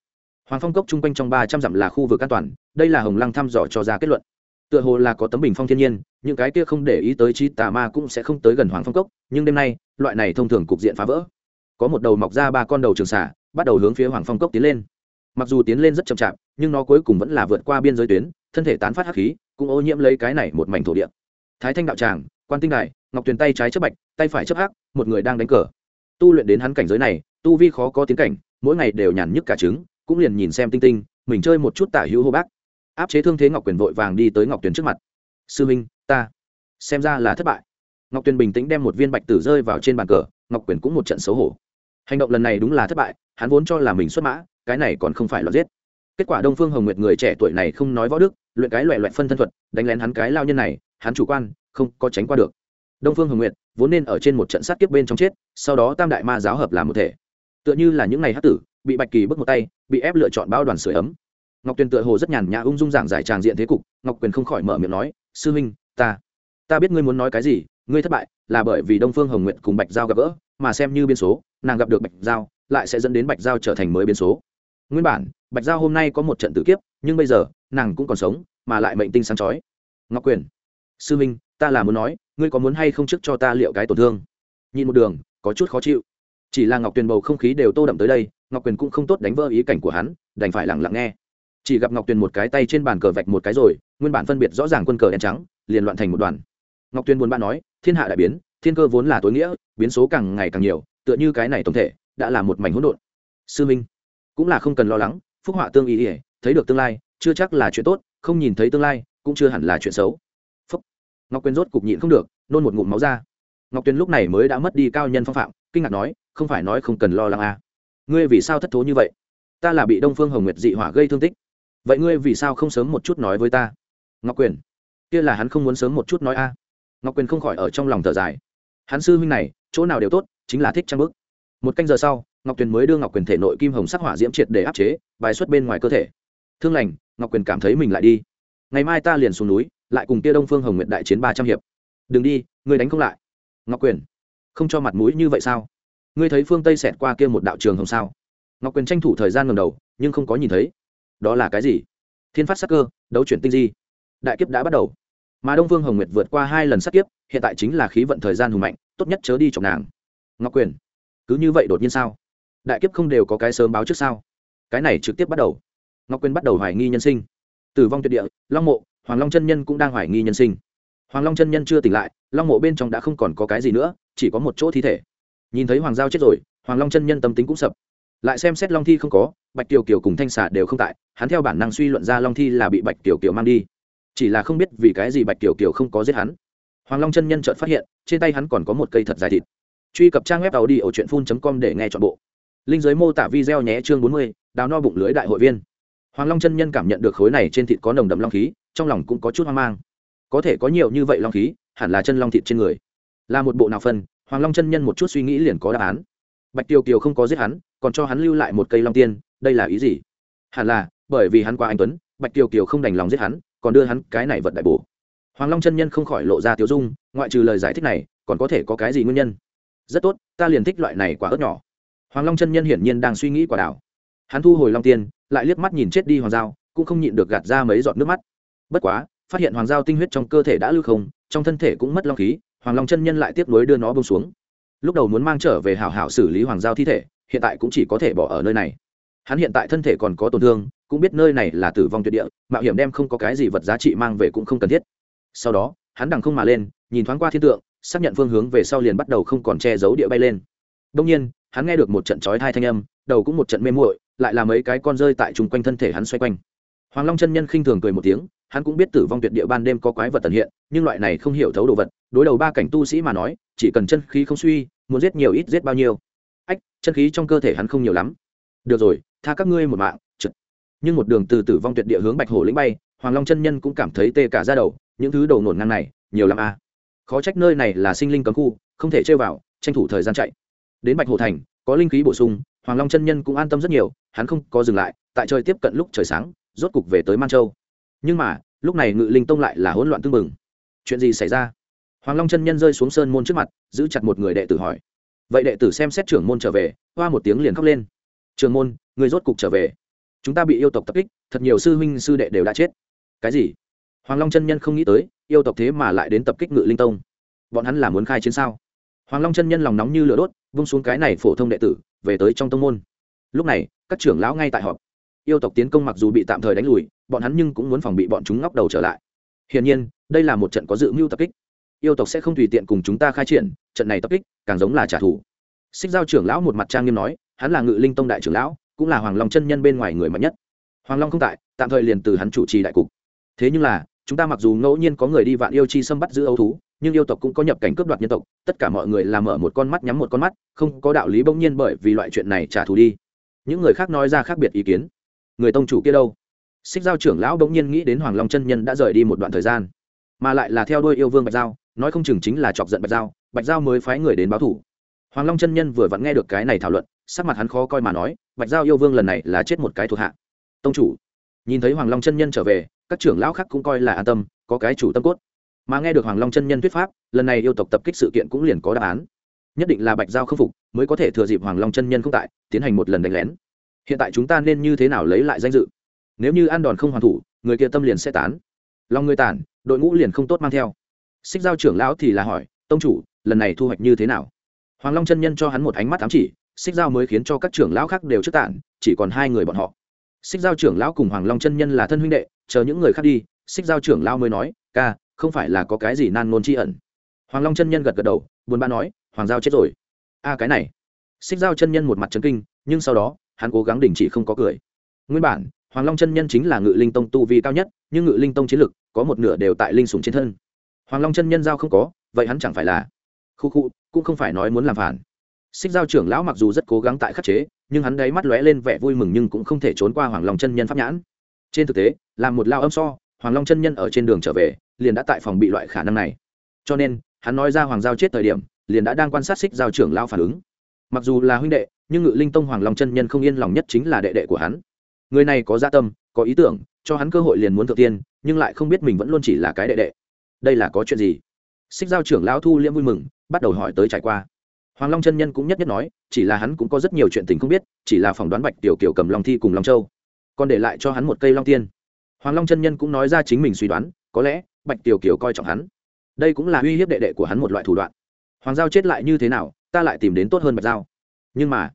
Hoàng phong cốc chung quanh trong ba trăm dặm là khu vực an toàn, đây là hồng lăng thăm dò cho ra kết luận. Tựa hồ là có tấm bình phong thiên nhiên, những cái kia không để ý tới chi tà ma cũng sẽ không tới gần hoàng phong cốc, nhưng đêm nay, loại này thông thường cục diện phá vỡ. Có một đầu mọc ra ba con đầu trường xả bắt đầu hướng phía hoàng phong cốc tiến lên. Mặc dù tiến lên rất chậm chạp, nhưng nó cuối cùng vẫn là vượt qua biên giới tuyến, thân thể tán phát hắc khí, cũng ô nhiễm lấy cái này một mảnh thổ địa. Thái thanh đạo tràng, quan tinh đại ngọc tuyền tay trái chấp bạch, tay phải chấp hắc, một người đang đánh cờ tu luyện đến hắn cảnh giới này, tu vi khó có tiến cảnh, mỗi ngày đều nhàn nhức cả trứng, cũng liền nhìn xem tinh tinh, mình chơi một chút tả hữu hô bác. Áp chế thương thế ngọc quyền vội vàng đi tới ngọc tuyền trước mặt. Sư minh ta xem ra là thất bại. Ngọc tuyền bình tĩnh đem một viên bạch tử rơi vào trên bàn cờ, ngọc quyền cũng một trận xấu hổ. Hành động lần này đúng là thất bại, hắn vốn cho là mình xuất mã, cái này còn không phải là giết. Kết quả đông phương hồng nguyệt người trẻ tuổi này không nói võ đức, luyện cái loại loại phân thân thuật, đánh lén hắn cái lao nhân này, hắn chủ quan, không có tránh qua được. Đông phương hồng nguyệt vốn nên ở trên một trận sát kiếp bên trong chết, sau đó tam đại ma giáo hợp làm một thể. Tựa như là những ngày hát tử, bị bạch kỳ bước một tay, bị ép lựa chọn bao đoàn sửa ấm. Ngọc tuyền tựa hồ rất nhàn nhã ung dung giảng giải tràng diện thế cục, ngọc quyền không khỏi mở miệng nói, sư minh ta ta biết ngươi muốn nói cái gì, ngươi thất bại là bởi vì đông phương hồng nguyện cùng bạch giao gặp gỡ, mà xem như biên số, nàng gặp được bạch giao, lại sẽ dẫn đến bạch giao trở thành mới biên số. Nguyên bản, bạch giao hôm nay có một trận tử kiếp, nhưng bây giờ, nàng cũng còn sống, mà lại mệnh tinh sáng chói. Ngọc quyền, sư minh ta là muốn nói, ngươi có muốn hay không trước cho ta liệu cái tổn thương? Nhìn một đường, có chút khó chịu. Chỉ là ngọc tuyền bầu không khí đều tô đậm tới đây, ngọc quyền cũng không tốt đánh vỡ ý cảnh của hắn, đành phải lặng lặng nghe. Chỉ gặp ngọc tuyền một cái tay trên bàn cờ vạch một cái rồi, nguyên bản phân biệt rõ ràng quân cờ đen trắng, liền loạn thành một đoàn. Ngọc tuyền buồn bã nói, thiên hạ đại biến, thiên cơ vốn là tối nghĩa, biến số càng ngày càng nhiều, tựa như cái này tổng thể, đã là một mảnh hỗn độn. Sư minh, cũng là không cần lo lắng, phúc họa tương ý ỉa thấy được tương lai, chưa chắc là chuyện tốt, không nhìn thấy tương lai, cũng chưa hẳn là chuyện xấu ngọc quyền rốt cục nhịn không được, nôn một ngụm máu ra. ngọc tuyền lúc này mới đã mất đi cao nhân phong phạm, kinh ngạc nói, không phải nói không cần lo lắng à. ngươi vì sao thất thố như vậy? ta là bị đông phương hồng nguyệt dị hỏa gây thương tích. vậy ngươi vì sao không sớm một chút nói với ta? ngọc quyền kia là hắn không muốn sớm một chút nói a ngọc quyền không khỏi ở trong lòng thở dài. hắn sư huynh này, chỗ nào đều tốt, chính là thích trang bức. một canh giờ sau, ngọc quyền mới đưa ngọc quyền thể nội kim hồng sắc hỏa diễm triệt để áp chế, bài xuất bên ngoài cơ thể. thương lành, ngọc quyền cảm thấy mình lại đi. ngày mai ta liền xuống núi lại cùng kia đông phương hồng nguyện đại chiến ba trăm hiệp. Đừng đi người đánh không lại. Ngọc quyền, không cho mặt mũi như vậy sao? Ngươi thấy phương tây xẹt qua kia một đạo trường hồng sao? Ngọc quyền tranh thủ thời gian ngầm đầu, nhưng không có nhìn thấy. Đó là cái gì? Thiên phát sắc cơ, đấu chuyển tinh di. Đại kiếp đã bắt đầu. Mà đông vương hồng nguyệt vượt qua hai lần sắc kiếp, hiện tại chính là khí vận thời gian hùng mạnh, tốt nhất chớ đi chọc nàng. Ngọc quyền, cứ như vậy đột nhiên sao? Đại kiếp không đều có cái sớm báo trước sao? Cái này trực tiếp bắt đầu. Ngọc quyền bắt đầu hoài nghi nhân sinh. Tử vong tuyệt địa, long mộ hoàng long chân nhân cũng đang hoài nghi nhân sinh. Hoàng long chân nhân chưa tỉnh lại, long mộ bên trong đã không còn có cái gì nữa, chỉ có một chỗ thi thể. Nhìn thấy hoàng giao chết rồi, hoàng long chân nhân tâm tính cũng sập. Lại xem xét long thi không có, bạch kiều kiều cùng thanh xà đều không tại, hắn theo bản năng suy luận ra long thi là bị bạch kiều kiều mang đi. Chỉ là không biết vì cái gì bạch kiều kiều không có giết hắn. Hoàng long chân nhân chợt phát hiện, trên tay hắn còn có một cây thật dài thịt. Truy cập trang web tàu đi ở truyện phun com để nghe t bộ. Linh giới mô tả video nhé chương bốn mươi, đào no bụng lưới đại hội viên. Hoàng long chân nhân cảm nhận được khối này trên thịt có nồng đậm long khí trong lòng cũng có chút hoang mang. Có thể có nhiều như vậy long khí, hẳn là chân long thịt trên người. Là một bộ nào phân, hoàng long chân nhân một chút suy nghĩ liền có đáp án. Bạch tiêu kiều không có giết hắn, còn cho hắn lưu lại một cây long tiên, đây là ý gì? Hẳn là, bởi vì hắn qua anh tuấn, bạch tiêu kiều không đành lòng giết hắn, còn đưa hắn cái này vật đại bổ. Hoàng long chân nhân không khỏi lộ ra tiêu dung, ngoại trừ lời giải thích này, còn có thể có cái gì nguyên nhân? Rất tốt, ta liền thích loại này quả ớt nhỏ. Hoàng long chân nhân hiển nhiên đang suy nghĩ quả đảo. Hắn thu hồi long tiên, lại liếc mắt nhìn chết đi hoàng giao, cũng không nhịn được gạt ra mấy giọt nước mắt bất quá, phát hiện hoàng giao tinh huyết trong cơ thể đã lưu không, trong thân thể cũng mất long khí, hoàng long chân nhân lại tiếp nối đưa nó bông xuống. Lúc đầu muốn mang trở về hảo hảo xử lý hoàng giao thi thể, hiện tại cũng chỉ có thể bỏ ở nơi này. Hắn hiện tại thân thể còn có tổn thương, cũng biết nơi này là tử vong tuyệt địa, mạo hiểm đem không có cái gì vật giá trị mang về cũng không cần thiết. Sau đó, hắn đằng không mà lên, nhìn thoáng qua thiên tượng, xác nhận phương hướng về sau liền bắt đầu không còn che giấu địa bay lên. Đông nhiên, hắn nghe được một trận chói thai thanh âm, đầu cũng một trận mê muội, lại là mấy cái con rơi tại chung quanh thân thể hắn xoay quanh hoàng long chân nhân khinh thường cười một tiếng, hắn cũng biết tử vong tuyệt địa ban đêm có quái vật tận hiện, nhưng loại này không hiểu thấu đồ vật, đối đầu ba cảnh tu sĩ mà nói, chỉ cần chân khí không suy, muốn giết nhiều ít giết bao nhiêu. Ách, chân khí trong cơ thể hắn không nhiều lắm. Được rồi, tha các ngươi một mạng trực nhưng một đường từ tử vong tuyệt địa hướng bạch hổ lĩnh bay, hoàng long chân nhân cũng cảm thấy tê cả ra đầu, những thứ đầu nổn ngang này, nhiều lắm à. khó trách nơi này là sinh linh cấm khu, không thể chơi vào, tranh thủ thời gian chạy. Đến bạch hổ thành, có linh khí bổ sung, hoàng long chân nhân cũng an tâm rất nhiều, hắn không có dừng lại, tại trời tiếp cận lúc trời sáng rốt cục về tới man châu. Nhưng mà, lúc này ngự linh tông lại là hỗn loạn tương mừng chuyện gì xảy ra? Hoàng long chân nhân rơi xuống sơn môn trước mặt, giữ chặt một người đệ tử hỏi. Vậy đệ tử xem xét trưởng môn trở về, hoa một tiếng liền khóc lên. Trường môn, người rốt cục trở về. Chúng ta bị yêu tộc tập kích, thật nhiều sư huynh sư đệ đều đã chết. Cái gì? Hoàng long chân nhân không nghĩ tới, yêu tộc thế mà lại đến tập kích ngự linh tông. Bọn hắn là muốn khai chiến sao? Hoàng long chân nhân lòng nóng như lửa đốt, vung xuống cái này phổ thông đệ tử, về tới trong tông môn. Lúc này, các trưởng lão ngay tại họp yêu tộc tiến công mặc dù bị tạm thời đánh lùi, bọn hắn nhưng cũng muốn phòng bị bọn chúng ngóc đầu trở lại. Hiển nhiên, đây là một trận có dự mưu tập kích. Yêu tộc sẽ không tùy tiện cùng chúng ta khai triển, trận này tập kích càng giống là trả thù. Xích giao trưởng lão một mặt trang nghiêm nói, hắn là ngự linh tông đại trưởng lão, cũng là hoàng long chân nhân bên ngoài người mạnh nhất. Hoàng long không tại, tạm thời liền từ hắn chủ trì đại cục. Thế nhưng là, chúng ta mặc dù ngẫu nhiên có người đi vạn yêu chi xâm bắt giữ ấu thú, nhưng yêu tộc cũng có nhập cảnh cướp đoạt nhân tộc, tất cả mọi người làm mở một con mắt nhắm một con mắt, không có đạo lý bỗng nhiên bởi vì loại chuyện này trả thù đi. Những người khác nói ra khác biệt ý kiến người tông chủ kia đâu? Xích giao trưởng lão bỗng nhiên nghĩ đến hoàng long chân nhân đã rời đi một đoạn thời gian, mà lại là theo đôi yêu vương bạch giao, nói không chừng chính là chọc giận bạch giao bạch giao mới phái người đến báo thủ. Hoàng long chân nhân vừa vặn nghe được cái này thảo luận, sắc mặt hắn khó coi mà nói, bạch giao yêu vương lần này là chết một cái thuộc hạ. Tông chủ? Nhìn thấy hoàng long chân nhân trở về, các trưởng lão khác cũng coi là an tâm, có cái chủ tâm cốt. Mà nghe được hoàng long chân nhân thuyết pháp, lần này yêu tộc tập kích sự kiện cũng liền có đáp án. Nhất định là bạch giao khâm phục, mới có thể thừa dịp hoàng long chân nhân không tại, tiến hành một lần đánh lén hiện tại chúng ta nên như thế nào lấy lại danh dự? Nếu như ăn đòn không hoàn thủ, người kia tâm liền sẽ tán. Lòng người tản, đội ngũ liền không tốt mang theo. Xích giao trưởng lão thì là hỏi, tông chủ, lần này thu hoạch như thế nào? Hoàng long chân nhân cho hắn một ánh mắt ám chỉ, xích giao mới khiến cho các trưởng lão khác đều trước tản, chỉ còn hai người bọn họ. Xích giao trưởng lão cùng hoàng long chân nhân là thân huynh đệ, chờ những người khác đi, xích giao trưởng lão mới nói, ca, không phải là có cái gì nan nôn tri ẩn. Hoàng long chân nhân gật gật đầu, buồn bã nói, hoàng giao chết rồi. A, cái này. Xích giao chân nhân một mặt trấn kinh, nhưng sau đó hắn cố gắng đình chỉ không có cười. Nguyên bản, hoàng long chân nhân chính là ngự linh tông tu vi cao nhất, nhưng ngự linh tông chiến lực có một nửa đều tại linh sùng trên thân. Hoàng long chân nhân giao không có, vậy hắn chẳng phải là khu khu, cũng không phải nói muốn làm phản. Xích giao trưởng lão mặc dù rất cố gắng tại khắc chế, nhưng hắn đáy mắt lóe lên vẻ vui mừng nhưng cũng không thể trốn qua hoàng long chân nhân pháp nhãn. Trên thực tế, làm một lao âm so, hoàng long chân nhân ở trên đường trở về, liền đã tại phòng bị loại khả năng này. Cho nên, hắn nói ra hoàng giao chết thời điểm, liền đã đang quan sát xích giao trưởng lão phản ứng mặc dù là huynh đệ, nhưng ngự linh tông hoàng long chân nhân không yên lòng nhất chính là đệ đệ của hắn. Người này có gia dạ tâm, có ý tưởng, cho hắn cơ hội liền muốn thượng tiên, nhưng lại không biết mình vẫn luôn chỉ là cái đệ đệ. Đây là có chuyện gì? Xích giao trưởng lão thu liễm vui mừng, bắt đầu hỏi tới trải qua. Hoàng long chân nhân cũng nhất nhất nói, chỉ là hắn cũng có rất nhiều chuyện tình không biết, chỉ là phỏng đoán bạch tiểu kiểu cầm long thi cùng long châu. Còn để lại cho hắn một cây long tiên. Hoàng long chân nhân cũng nói ra chính mình suy đoán, có lẽ bạch tiểu kiểu coi trọng hắn. Đây cũng là uy hiếp đệ đệ của hắn một loại thủ đoạn. Hoàng giao chết lại như thế nào ta lại tìm đến tốt hơn bạch dao, nhưng mà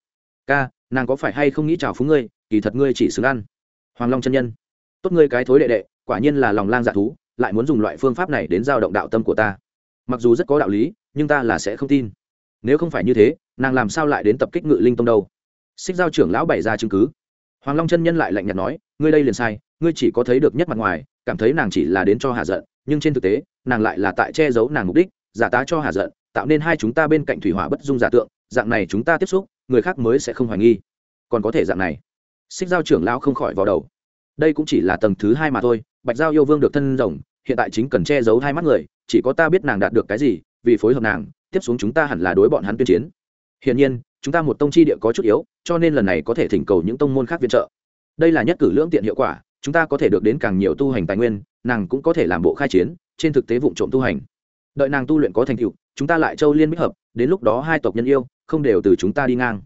ca nàng có phải hay không nghĩ chào phúng ngươi? Kỳ thật ngươi chỉ xứng ăn. Hoàng long chân nhân tốt ngươi cái thối đệ đệ quả nhiên là lòng lang dạ thú lại muốn dùng loại phương pháp này đến giao động đạo tâm của ta. Mặc dù rất có đạo lý nhưng ta là sẽ không tin. Nếu không phải như thế nàng làm sao lại đến tập kích ngự linh tông đâu? Xích giao trưởng lão bày ra chứng cứ. Hoàng long chân nhân lại lạnh nhạt nói ngươi đây liền sai ngươi chỉ có thấy được nhất mặt ngoài cảm thấy nàng chỉ là đến cho hạ giận nhưng trên thực tế nàng lại là tại che giấu nàng mục đích giả tá cho hạ giận tạo nên hai chúng ta bên cạnh thủy hỏa bất dung giả tượng, dạng này chúng ta tiếp xúc, người khác mới sẽ không hoài nghi. Còn có thể dạng này. Xích giao trưởng lao không khỏi vào đầu. Đây cũng chỉ là tầng thứ hai mà thôi, bạch giao yêu vương được thân rồng, hiện tại chính cần che giấu hai mắt người, chỉ có ta biết nàng đạt được cái gì, vì phối hợp nàng, tiếp xuống chúng ta hẳn là đối bọn hắn tuyên chiến. Hiển nhiên, chúng ta một tông chi địa có chút yếu, cho nên lần này có thể thỉnh cầu những tông môn khác viện trợ. Đây là nhất cử lưỡng tiện hiệu quả, chúng ta có thể được đến càng nhiều tu hành tài nguyên, nàng cũng có thể làm bộ khai chiến, trên thực tế vụ trộm tu hành đợi nàng tu luyện có thành tựu, chúng ta lại châu liên bích hợp, đến lúc đó hai tộc nhân yêu không đều từ chúng ta đi ngang.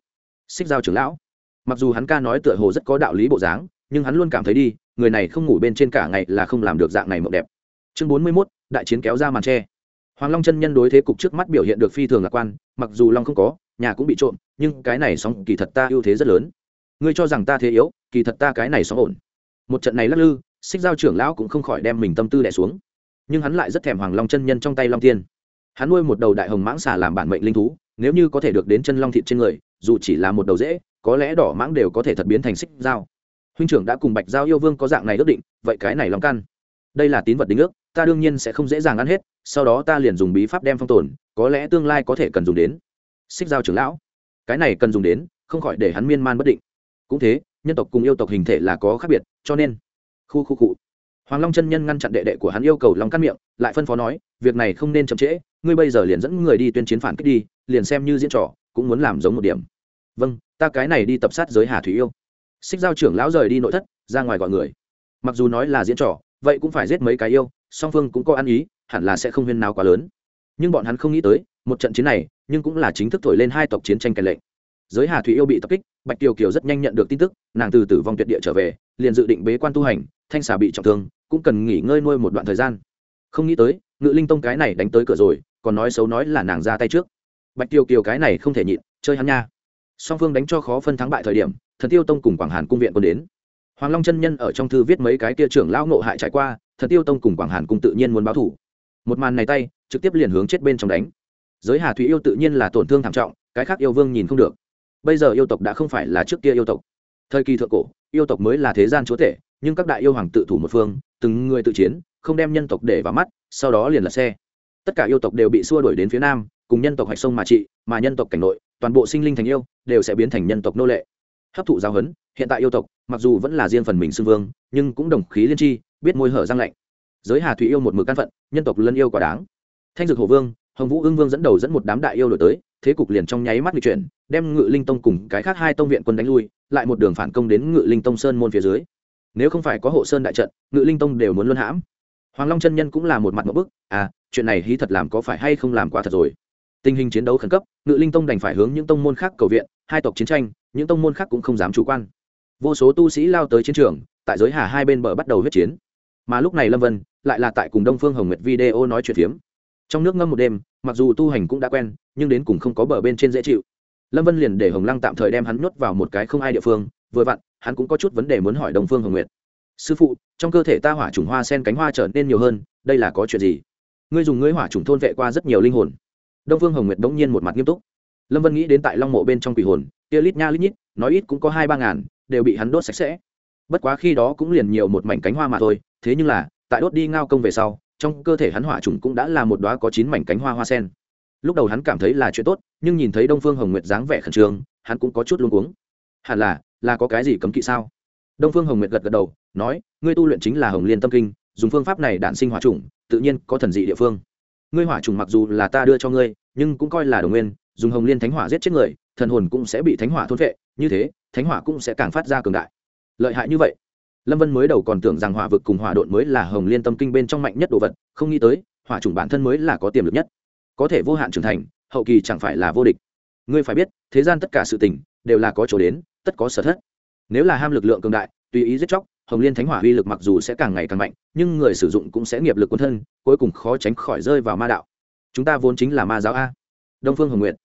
Xích giao trưởng lão, mặc dù hắn ca nói tựa hồ rất có đạo lý bộ dáng, nhưng hắn luôn cảm thấy đi, người này không ngủ bên trên cả ngày là không làm được dạng này mộng đẹp. Chương bốn mươi mốt, đại chiến kéo ra màn tre. Hoàng long chân nhân đối thế cục trước mắt biểu hiện được phi thường lạc quan, mặc dù long không có, nhà cũng bị trộm, nhưng cái này sóng kỳ thật ta ưu thế rất lớn. Ngươi cho rằng ta thế yếu, kỳ thật ta cái này sóng ổn. Một trận này lắc lư, xích giao trưởng lão cũng không khỏi đem mình tâm tư đẻ xuống nhưng hắn lại rất thèm hoàng long chân nhân trong tay long tiên hắn nuôi một đầu đại hồng mãng xà làm bản mệnh linh thú, nếu như có thể được đến chân long thịt trên người, dù chỉ là một đầu dễ có lẽ đỏ mãng đều có thể thật biến thành xích dao. Huynh trưởng đã cùng bạch giao yêu vương có dạng này ước định, vậy cái này long căn đây là tín vật đính ước, ta đương nhiên sẽ không dễ dàng ăn hết, sau đó ta liền dùng bí pháp đem phong tồn, có lẽ tương lai có thể cần dùng đến. Xích giao trưởng lão, cái này cần dùng đến, không khỏi để hắn miên man bất định. Cũng thế, nhân tộc cùng yêu tộc hình thể là có khác biệt, cho nên, khu khu cụ hoàng long chân nhân ngăn chặn đệ đệ của hắn yêu cầu long cắt miệng, lại phân phó nói, việc này không nên chậm trễ, ngươi bây giờ liền dẫn người đi tuyên chiến phản kích đi, liền xem như diễn trò, cũng muốn làm giống một điểm. Vâng ta cái này đi tập sát giới hà thủy yêu. Xích giao trưởng lão rời đi nội thất, ra ngoài gọi người. Mặc dù nói là diễn trò, vậy cũng phải giết mấy cái yêu, song phương cũng có ăn ý, hẳn là sẽ không huyên nào quá lớn. Nhưng bọn hắn không nghĩ tới, một trận chiến này, nhưng cũng là chính thức thổi lên hai tộc chiến tranh kèn lệnh. Giới hà thủy yêu bị tập kích, bạch kiều kiều rất nhanh nhận được tin tức, nàng từ tử vong tuyệt địa trở về liền dự định bế quan tu hành, thanh xà bị trọng thương, cũng cần nghỉ ngơi nuôi một đoạn thời gian. Không nghĩ tới, ngự linh tông cái này đánh tới cửa rồi, còn nói xấu nói là nàng ra tay trước. Bạch tiêu kiều cái này không thể nhịn, chơi hắn nha. Song phương đánh cho khó phân thắng bại thời điểm, thần tiêu tông cùng quảng hàn cung viện quân đến. Hoàng long chân nhân ở trong thư viết mấy cái kia trưởng lão nộ hại trải qua, thần tiêu tông cùng quảng hàn cung tự nhiên muốn báo thủ. Một màn này tay, trực tiếp liền hướng chết bên trong đánh. Giới hà thủy yêu tự nhiên là tổn thương thảm trọng, cái khác yêu vương nhìn không được. Bây giờ yêu tộc đã không phải là trước kia yêu tộc. Thời kỳ thượng cổ yêu tộc mới là thế gian chúa tể, nhưng các đại yêu hoàng tự thủ một phương, từng người tự chiến, không đem nhân tộc để vào mắt, sau đó liền là xe. Tất cả yêu tộc đều bị xua đuổi đến phía nam, cùng nhân tộc hạch sông mà trị, mà nhân tộc cảnh nội, toàn bộ sinh linh thành yêu, đều sẽ biến thành nhân tộc nô lệ. Hấp thụ giáo huấn, hiện tại yêu tộc, mặc dù vẫn là riêng phần mình xưng vương, nhưng cũng đồng khí liên tri, biết môi hở răng lạnh. Giới hà thủy yêu một mực căn phận, nhân tộc lân yêu quả đáng. Thanh dược hồ vương, hồng vũ ương vương dẫn đầu dẫn một đám đại yêu đổi tới, thế cục liền trong nháy mắt lịch chuyển, đem ngự linh tông cùng cái khác hai tông viện quân đánh lui lại một đường phản công đến ngự linh tông sơn môn phía dưới. Nếu không phải có hộ sơn đại trận, ngự linh tông đều muốn luân hãm. Hoàng long chân nhân cũng là một mặt một bức à chuyện này hí thật làm có phải hay không làm quá thật rồi. Tình hình chiến đấu khẩn cấp, ngự linh tông đành phải hướng những tông môn khác cầu viện, hai tộc chiến tranh, những tông môn khác cũng không dám chủ quan. Vô số tu sĩ lao tới chiến trường, tại giới hà hai bên bờ bắt đầu huyết chiến. Mà lúc này lâm vân lại là tại cùng đông phương hồng nguyệt video nói chuyện phiếm. Trong nước ngâm một đêm, mặc dù tu hành cũng đã quen, nhưng đến cùng không có bờ bên trên dễ chịu lâm vân liền để hồng lăng tạm thời đem hắn nhốt vào một cái không ai địa phương, vừa vặn, hắn cũng có chút vấn đề muốn hỏi đồng phương hồng nguyệt. Sư phụ, trong cơ thể ta hỏa trùng hoa sen cánh hoa trở nên nhiều hơn, đây là có chuyện gì? Ngươi dùng ngươi hỏa trùng thôn vệ qua rất nhiều linh hồn. Đông phương hồng nguyệt bỗng nhiên một mặt nghiêm túc. Lâm vân nghĩ đến tại long mộ bên trong quỷ hồn, kia lít nha lít nhít, nói ít cũng có hai ba ngàn, đều bị hắn đốt sạch sẽ. Bất quá khi đó cũng liền nhiều một mảnh cánh hoa mà thôi, thế nhưng là, tại đốt đi ngao công về sau, trong cơ thể hắn hỏa trùng cũng đã là một đoá có chín mảnh cánh hoa hoa sen lúc đầu hắn cảm thấy là chuyện tốt, nhưng nhìn thấy đông phương hồng nguyệt dáng vẻ khẩn trương, hắn cũng có chút luôn cuống. Hẳn là là có cái gì cấm kỵ sao? Đông phương hồng nguyệt gật gật đầu, nói, ngươi tu luyện chính là hồng liên tâm kinh, dùng phương pháp này đạn sinh hỏa trùng, tự nhiên có thần dị địa phương. Ngươi hỏa trùng mặc dù là ta đưa cho ngươi, nhưng cũng coi là đồng nguyên, dùng hồng liên thánh hỏa giết chết người, thần hồn cũng sẽ bị thánh hỏa thôn vệ như thế, thánh hỏa cũng sẽ càng phát ra cường đại. Lợi hại như vậy. Lâm vân mới đầu còn tưởng rằng hỏa vực cùng hỏa độn mới là hồng liên tâm kinh bên trong mạnh nhất đồ vật, không nghĩ tới, hỏa trùng bản thân mới là có tiềm lực nhất có thể vô hạn trưởng thành, hậu kỳ chẳng phải là vô địch. Ngươi phải biết, thế gian tất cả sự tình, đều là có chỗ đến, tất có sở thất. Nếu là ham lực lượng cường đại, tùy ý giết chóc, hồng liên thánh hỏa uy lực mặc dù sẽ càng ngày càng mạnh, nhưng người sử dụng cũng sẽ nghiệp lực quân thân, cuối cùng khó tránh khỏi rơi vào ma đạo. Chúng ta vốn chính là ma giáo a. Đông phương hồng nguyện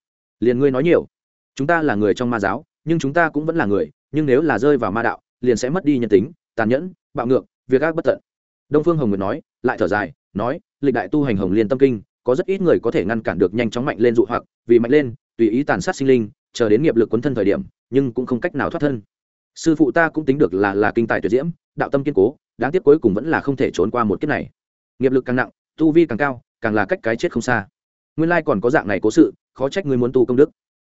liền ngươi nói nhiều. Chúng ta là người trong ma giáo, nhưng chúng ta cũng vẫn là người, nhưng nếu là rơi vào ma đạo, liền sẽ mất đi nhân tính, tàn nhẫn, bạo ngược, việc ác bất tận. Đông phương hồng nguyệt nói, lại thở dài, nói, lịch đại tu hành hồng liên tâm kinh có rất ít người có thể ngăn cản được nhanh chóng mạnh lên dụ hoặc, vì mạnh lên, tùy ý tàn sát sinh linh, chờ đến nghiệp lực quấn thân thời điểm, nhưng cũng không cách nào thoát thân. Sư phụ ta cũng tính được là là kinh tài tuyệt diễm, đạo tâm kiên cố, đáng tiếc cuối cùng vẫn là không thể trốn qua một kiếp này. Nghiệp lực càng nặng, tu vi càng cao, càng là cách cái chết không xa. Nguyên lai còn có dạng này cố sự, khó trách người muốn tu công đức.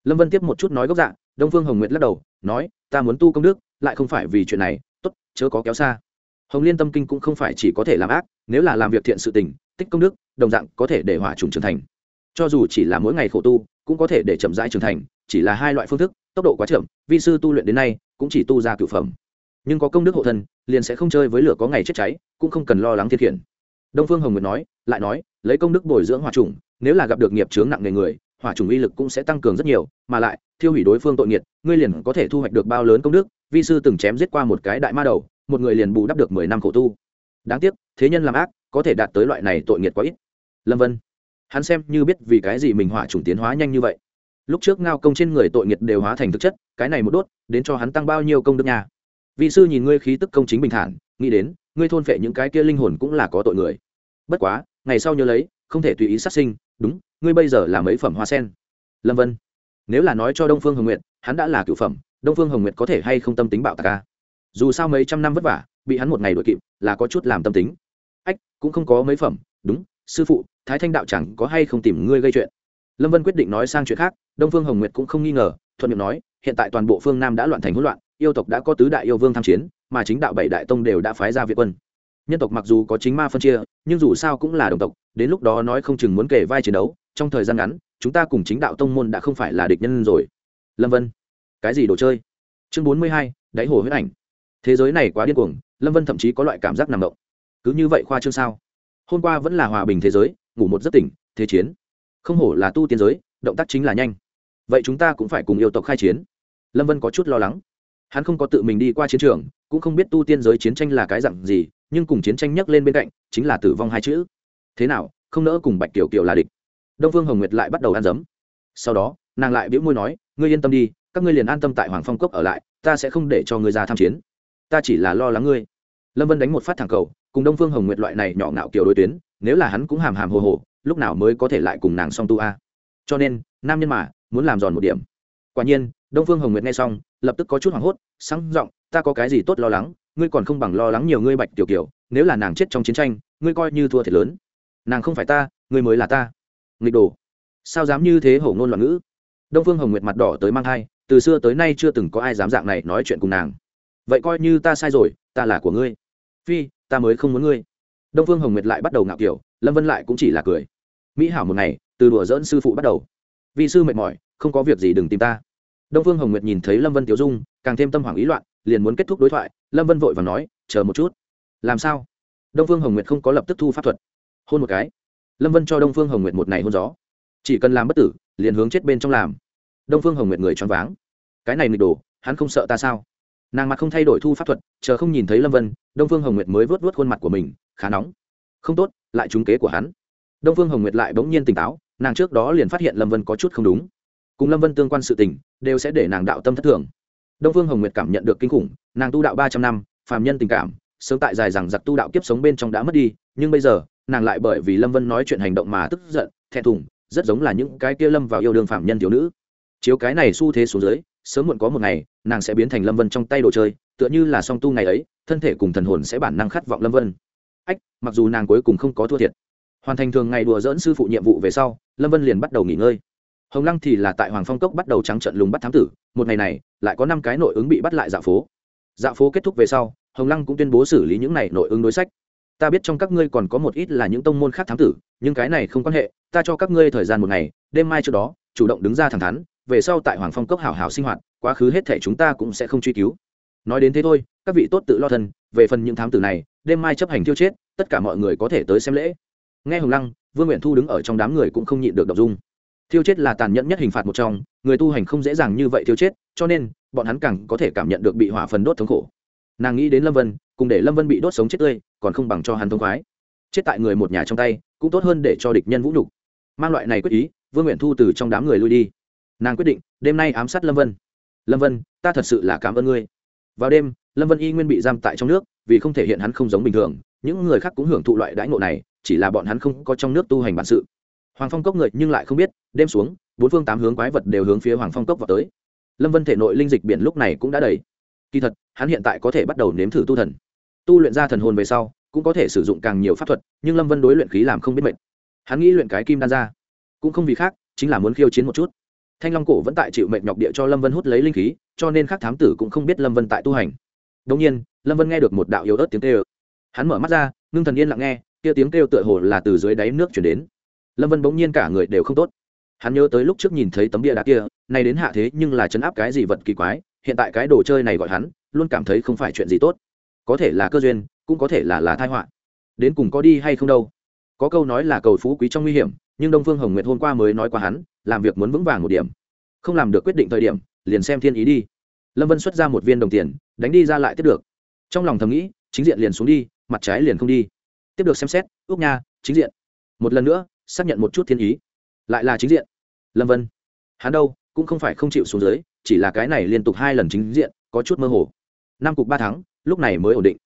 Lâm vân tiếp một chút nói gốc dạng đông phương hồng nguyệt lắc đầu, nói, ta muốn tu công đức, lại không phải vì chuyện này t ố t chớ có kéo xa. Hồng liên tâm kinh cũng không phải chỉ có thể làm ác, nếu là làm việc thiện sự tình, tích công đức đồng dạng có thể để hỏa trùng trưởng thành. Cho dù chỉ là mỗi ngày khổ tu, cũng có thể để chậm rãi trưởng thành, chỉ là hai loại phương thức, tốc độ quá chậm, vi sư tu luyện đến nay cũng chỉ tu ra cửu phẩm. Nhưng có công đức hộ thân, liền sẽ không chơi với lửa có ngày chết cháy, cũng không cần lo lắng thiên khiển. Đông phương hồng nguyệt nói, lại nói, lấy công đức bồi dưỡng hỏa trùng, nếu là gặp được nghiệp chướng nặng nề người, hỏa trùng uy lực cũng sẽ tăng cường rất nhiều, mà lại, thiêu hủy đối phương tội nghiệt, ngươi liền có thể thu hoạch được bao lớn công đức, vi sư từng chém giết qua một cái đại ma đầu, một người liền bù đắp được mười năm khổ tu. Đáng tiếc, thế nhân làm ác, có thể đạt tới loại này tội nghiệt quá ít lâm vân. Hắn xem như biết vì cái gì mình hỏa trùng tiến hóa nhanh như vậy. Lúc trước ngao công trên người tội nghiệt đều hóa thành thực chất, cái này một đốt, đến cho hắn tăng bao nhiêu công đức nhà vị sư nhìn ngươi khí tức công chính bình thản, nghĩ đến, ngươi thôn phệ những cái kia linh hồn cũng là có tội người. Bất quá, ngày sau nhớ lấy, không thể tùy ý sát sinh, đúng, ngươi bây giờ là mấy phẩm hoa sen. Lâm vân. Nếu là nói cho đông phương hồng nguyệt, hắn đã là cựu phẩm, đông phương hồng nguyệt có thể hay không tâm tính bạo tạc ca dù sao mấy trăm năm vất vả, bị hắn một ngày đội kịp, là có chút làm tâm tính. Ách, cũng không có mấy phẩm, đúng sư phụ, thái thanh đạo chẳng có hay không tìm ngươi gây chuyện. Lâm vân quyết định nói sang chuyện khác, đông phương hồng nguyệt cũng không nghi ngờ, thuận miệng nói, hiện tại toàn bộ phương nam đã loạn thành hỗn loạn, yêu tộc đã có tứ đại yêu vương tham chiến, mà chính đạo bảy đại tông đều đã phái ra việt quân. Nhân tộc mặc dù có chính ma phân chia, nhưng dù sao cũng là đồng tộc, đến lúc đó nói không chừng muốn kể vai chiến đấu, trong thời gian ngắn, chúng ta cùng chính đạo tông môn đã không phải là địch nhân rồi. Lâm vân, cái gì đồ chơi? Chương bốn mươi hai, đáy hồ huyết ảnh. Thế giới này quá điên cuồng, lâm vân thậm chí có loại cảm giác nằm động. Cứ như vậy khoa trương sao? Hôm qua vẫn là hòa bình thế giới, ngủ một giấc tỉnh, thế chiến. Không hổ là tu tiên giới, động tác chính là nhanh. Vậy chúng ta cũng phải cùng yêu tộc khai chiến. Lâm vân có chút lo lắng. Hắn không có tự mình đi qua chiến trường, cũng không biết tu tiên giới chiến tranh là cái dặn gì, nhưng cùng chiến tranh nhắc lên bên cạnh, chính là tử vong hai chữ. Thế nào, không nỡ cùng bạch kiều kiều là địch. Đông vương hồng nguyệt lại bắt đầu ăn dấm. Sau đó, nàng lại biễu môi nói, ngươi yên tâm đi, các ngươi liền an tâm tại hoàng phong cốc ở lại, ta sẽ không để cho ngươi ra tham chiến. Ta chỉ là lo lắng ngươi lâm vân đánh một phát thẳng cầu, cùng đông phương hồng nguyệt loại này nhỏ ngạo kiều đối tuyến, nếu là hắn cũng hàm hàm hồ hồ, lúc nào mới có thể lại cùng nàng song tu a? Cho nên, nam nhân mà, muốn làm giòn một điểm. Quả nhiên, đông phương hồng nguyệt nghe xong, lập tức có chút hoảng hốt, sáng giọng, ta có cái gì tốt lo lắng? Ngươi còn không bằng lo lắng nhiều ngươi bạch tiểu kiều, nếu là nàng chết trong chiến tranh, ngươi coi như thua thiệt lớn. Nàng không phải ta, ngươi mới là ta. Nghịch đồ. Sao dám như thế hổ ngôn loạn ngữ? Đông phương hồng nguyệt mặt đỏ tới mang thai, từ xưa tới nay chưa từng có ai dám dạng này nói chuyện cùng nàng. Vậy coi như ta sai rồi, ta là của ngươi phi, ta mới không muốn ngươi. Đông phương hồng nguyệt lại bắt đầu ngạo kiểu, lâm vân lại cũng chỉ là cười. Mỹ hảo một ngày, từ đùa dỡn sư phụ bắt đầu. Vì sư mệt mỏi, không có việc gì đừng tìm ta. Đông phương hồng nguyệt nhìn thấy lâm vân tiểu dung, càng thêm tâm hoảng ý loạn, liền muốn kết thúc đối thoại, lâm vân vội và nói, chờ một chút. Làm sao? Đông phương hồng nguyệt không có lập tức thu pháp thuật. Hôn một cái. Lâm vân cho đông phương hồng nguyệt một này hôn gió. Chỉ cần làm bất tử, liền hướng chết bên trong làm. Đông phương hồng nguyệt người choáng váng. Cái này nghịch đồ, hắn không sợ ta sao? Nàng mặt không thay đổi thu pháp thuật, chờ không nhìn thấy lâm vân, đông phương hồng nguyệt mới vớt vớt khuôn mặt của mình, khá nóng. Không tốt, lại trúng kế của hắn. Đông phương hồng nguyệt lại bỗng nhiên tỉnh táo, nàng trước đó liền phát hiện lâm vân có chút không đúng. Cùng lâm vân tương quan sự tình, đều sẽ để nàng đạo tâm thất thường. Đông phương hồng nguyệt cảm nhận được kinh khủng, nàng tu đạo ba trăm năm, phàm nhân tình cảm, sớm tại dài rằng giặc tu đạo kiếp sống bên trong đã mất đi, nhưng bây giờ, nàng lại bởi vì lâm vân nói chuyện hành động mà tức giận, thẹn thùng, rất giống là những cái kia lâm vào yêu đương phạm nhân thiếu nữ. Chiếu cái này xu thế xuống dưới, sớm muộn có một ngày nàng sẽ biến thành lâm vân trong tay đồ chơi, tựa như là song tu ngày ấy, thân thể cùng thần hồn sẽ bản năng khát vọng lâm vân. Ách, mặc dù nàng cuối cùng không có thua thiệt. Hoàn thành thường ngày đùa dỡn sư phụ nhiệm vụ về sau, lâm vân liền bắt đầu nghỉ ngơi. Hồng lăng thì là tại hoàng phong cốc bắt đầu trắng trận lùng bắt thám tử, một ngày này, lại có năm cái nội ứng bị bắt lại dạo phố. Dạo phố kết thúc về sau, hồng lăng cũng tuyên bố xử lý những này nội ứng đối sách. Ta biết trong các ngươi còn có một ít là những tông môn khác thám tử, nhưng cái này không quan hệ, ta cho các ngươi thời gian một ngày, đêm mai trước đó, chủ động đứng ra thẳng thắn về sau tại hoàng phong cốc hảo hảo sinh hoạt, quá khứ hết thể chúng ta cũng sẽ không truy cứu. Nói đến thế thôi, các vị tốt tự lo thân, về phần những thám tử này, đêm mai chấp hành thiêu chết, tất cả mọi người có thể tới xem lễ. Nghe hồng lăng, vương nguyện thu đứng ở trong đám người cũng không nhịn được đ dung. Thiêu chết là tàn nhẫn nhất hình phạt một trong, người tu hành không dễ dàng như vậy thiêu chết, cho nên, bọn hắn càng có thể cảm nhận được bị hỏa phần đốt thống khổ. Nàng nghĩ đến lâm vân, cùng để lâm vân bị đốt sống chết tươi, còn không bằng cho hắn thông khoái. Chết tại người một nhà trong tay, cũng tốt hơn để cho địch nhân vũ nhục. Mang loại này quyết ý, vương nguyện thu từ trong đám người lui đi nàng quyết định, đêm nay ám sát lâm vân. Lâm vân, ta thật sự là cảm ơn ngươi. Vào đêm, lâm vân y nguyên bị giam tại trong nước, vì không thể hiện hắn không giống bình thường. Những người khác cũng hưởng thụ loại đãi ngộ này, chỉ là bọn hắn không có trong nước tu hành bản sự. Hoàng phong cốc người nhưng lại không biết, đêm xuống, bốn phương tám hướng quái vật đều hướng phía hoàng phong cốc vào tới. Lâm vân thể nội linh dịch biển lúc này cũng đã đầy. Kỳ thật, hắn hiện tại có thể bắt đầu nếm thử tu thần. Tu luyện ra thần hồn về sau, cũng có thể sử dụng càng nhiều pháp thuật, nhưng lâm vân đối luyện khí làm không biết mệt. Hắn nghĩ luyện cái kim đan ra, cũng không vì khác, chính là muốn khiêu chiến một chút thanh long cổ vẫn tại chịu mệnh nhọc địa cho lâm vân hút lấy linh khí, cho nên các thám tử cũng không biết lâm vân tại tu hành. Đông nhiên, lâm vân nghe được một đạo yếu ớt tiếng kêu. Hắn mở mắt ra, ngưng thần yên lặng nghe, kia tiếng kêu tựa hồ là từ dưới đáy nước chuyển đến. Lâm vân bỗng nhiên cả người đều không tốt. Hắn nhớ tới lúc trước nhìn thấy tấm bia đá kia, nay đến hạ thế nhưng là chấn áp cái gì vật kỳ quái, hiện tại cái đồ chơi này gọi hắn, luôn cảm thấy không phải chuyện gì tốt. Có thể là cơ duyên, cũng có thể là là thai họa. Đến cùng có đi hay không đâu. Có câu nói là cầu phú quý trong nguy hiểm, nhưng đông phương hồng nguyệt hôm qua mới nói qua hắn làm việc muốn vững vàng một điểm. Không làm được quyết định thời điểm, liền xem thiên ý đi. Lâm vân xuất ra một viên đồng tiền, đánh đi ra lại tiếp được. Trong lòng thầm nghĩ, chính diện liền xuống đi, mặt trái liền không đi. Tiếp được xem xét ước nha, chính diện. Một lần nữa, xác nhận một chút thiên ý. Lại là chính diện. Lâm vân. Hắn đâu, cũng không phải không chịu xuống dưới, chỉ là cái này liên tục hai lần chính diện, có chút mơ hồ. Năm cục ba tháng lúc này mới ổn định.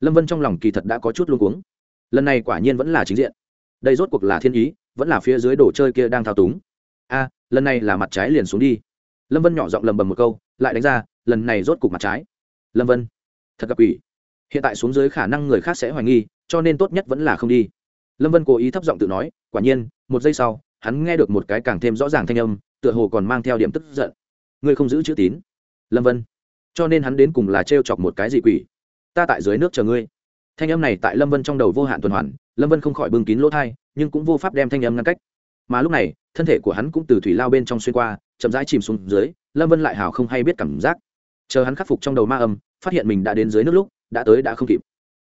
Lâm vân trong lòng kỳ thật đã có chút luôn cuống. Lần này quả nhiên vẫn là chính diện. Đây rốt cuộc là thiên ý, vẫn là phía dưới đồ chơi kia đang thao túng a, lần này là mặt trái liền xuống đi. Lâm vân nhỏ giọng lầm bầm một câu, lại đánh ra, lần này rốt cục mặt trái. Lâm vân, thật gặp ủy hiện tại xuống dưới khả năng người khác sẽ hoài nghi, cho nên tốt nhất vẫn là không đi. Lâm vân cố ý thấp giọng tự nói, quả nhiên, một giây sau, hắn nghe được một cái càng thêm rõ ràng thanh âm, tựa hồ còn mang theo điểm tức giận. Ngươi không giữ chữ tín. Lâm vân, cho nên hắn đến cùng là t chọc một cái gì quỷ? Ta tại dưới nước chờ ngươi. Thanh âm này tại lâm vân trong đầu vô hạn tuần hoàn, lâm vân không khỏi bưng kín lỗ thai nhưng cũng vô pháp đem thanh âm ngăn cách mà lúc này, thân thể của hắn cũng từ thủy lao bên trong xuyên qua, chậm rãi chìm xuống dưới, lâm vân lại hào không hay biết cảm giác. Chờ hắn khắc phục trong đầu ma âm, phát hiện mình đã đến dưới nước lúc, đã tới đã không kịp.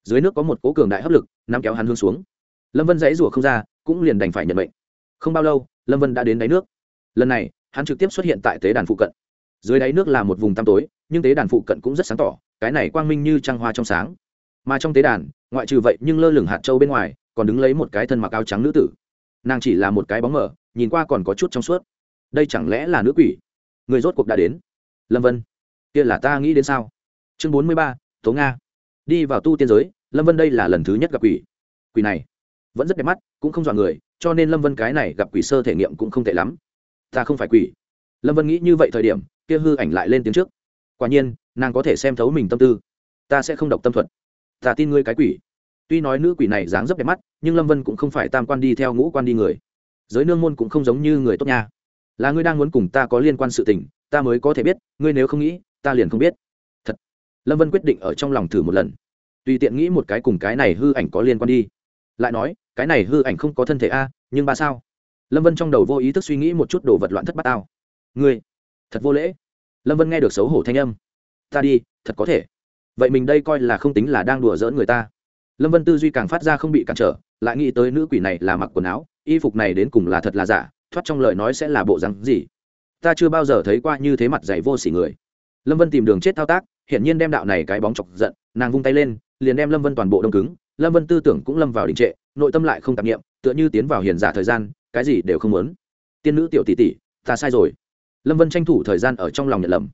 Dưới nước có một cố cường đại hấp lực, nắm kéo hắn hướng xuống. Lâm vân dãy rủa không ra, cũng liền đành phải nhận bệnh không bao lâu, lâm vân đã đến đáy nước. Lần này, hắn trực tiếp xuất hiện tại tế đàn phụ cận. Dưới đáy nước là một vùng tăm tối, nhưng tế đàn phụ cận cũng rất sáng tỏ, cái này quang minh như trăng hoa trong sáng. Mà trong tế đàn, ngoại trừ vậy nhưng lơ lửng hạt châu bên ngoài, còn đứng lấy một cái thân mặc áo trắng nữ tử nàng chỉ là một cái bóng mở nhìn qua còn có chút trong suốt. Đây chẳng lẽ là nữ quỷ? Người rốt cuộc đã đến. Lâm vân, kia là ta nghĩ đến sao? Chương bốn mươi ba, tố nga. Đi vào tu tiên giới, lâm vân đây là lần thứ nhất gặp quỷ. Quỷ này vẫn rất đẹp mắt, cũng không dọa người, cho nên lâm vân cái này gặp quỷ sơ thể nghiệm cũng không tệ lắm. Ta không phải quỷ. Lâm vân nghĩ như vậy thời điểm, kia hư ảnh lại lên tiếng trước. Quả nhiên, nàng có thể xem thấu mình tâm tư. Ta sẽ không độc tâm thuật. Ta tin ngươi cái quỷ tuy nói nữ quỷ này dáng dấp đẹp mắt, nhưng lâm vân cũng không phải tam quan đi theo ngũ quan đi người. Giới nương môn cũng không giống như người tốt nha. Là ngươi đang muốn cùng ta có liên quan sự tình, ta mới có thể biết, ngươi nếu không nghĩ, ta liền không biết. Thật. Lâm vân quyết định ở trong lòng thử một lần. Tùy tiện nghĩ một cái cùng cái này hư ảnh có liên quan đi. Lại nói, cái này hư ảnh không có thân thể a, nhưng ba sao? Lâm vân trong đầu vô ý thức suy nghĩ một chút đồ vật loạn thất bát tao. Ngươi. Thật vô lễ. Lâm vân nghe được xấu hổ thanh âm. Ta đi, thật có thể. Vậy mình đây coi là không tính là đang đùa giỡn người ta lâm vân tư duy càng phát ra không bị cản trở, lại nghĩ tới nữ quỷ này là mặc quần áo, y phục này đến cùng là thật là giả, thoát trong lời nói sẽ là bộ rắn gì? Ta chưa bao giờ thấy qua như thế mặt dày vô s ỉ người. Lâm vân tìm đường chết thao tác, hiển nhiên đem đạo này cái bóng chọc giận, nàng vung tay lên, liền đem lâm vân toàn bộ đông cứng. Lâm vân tư tưởng cũng lâm vào đình trệ, nội tâm lại không tạp nghiệm tựa như tiến vào hiền giả thời gian, cái gì đều không muốn. Tiên nữ tiểu tỷ tỷ, ta sai rồi. Lâm vân tranh thủ thời gian ở trong lòng nhận lầm.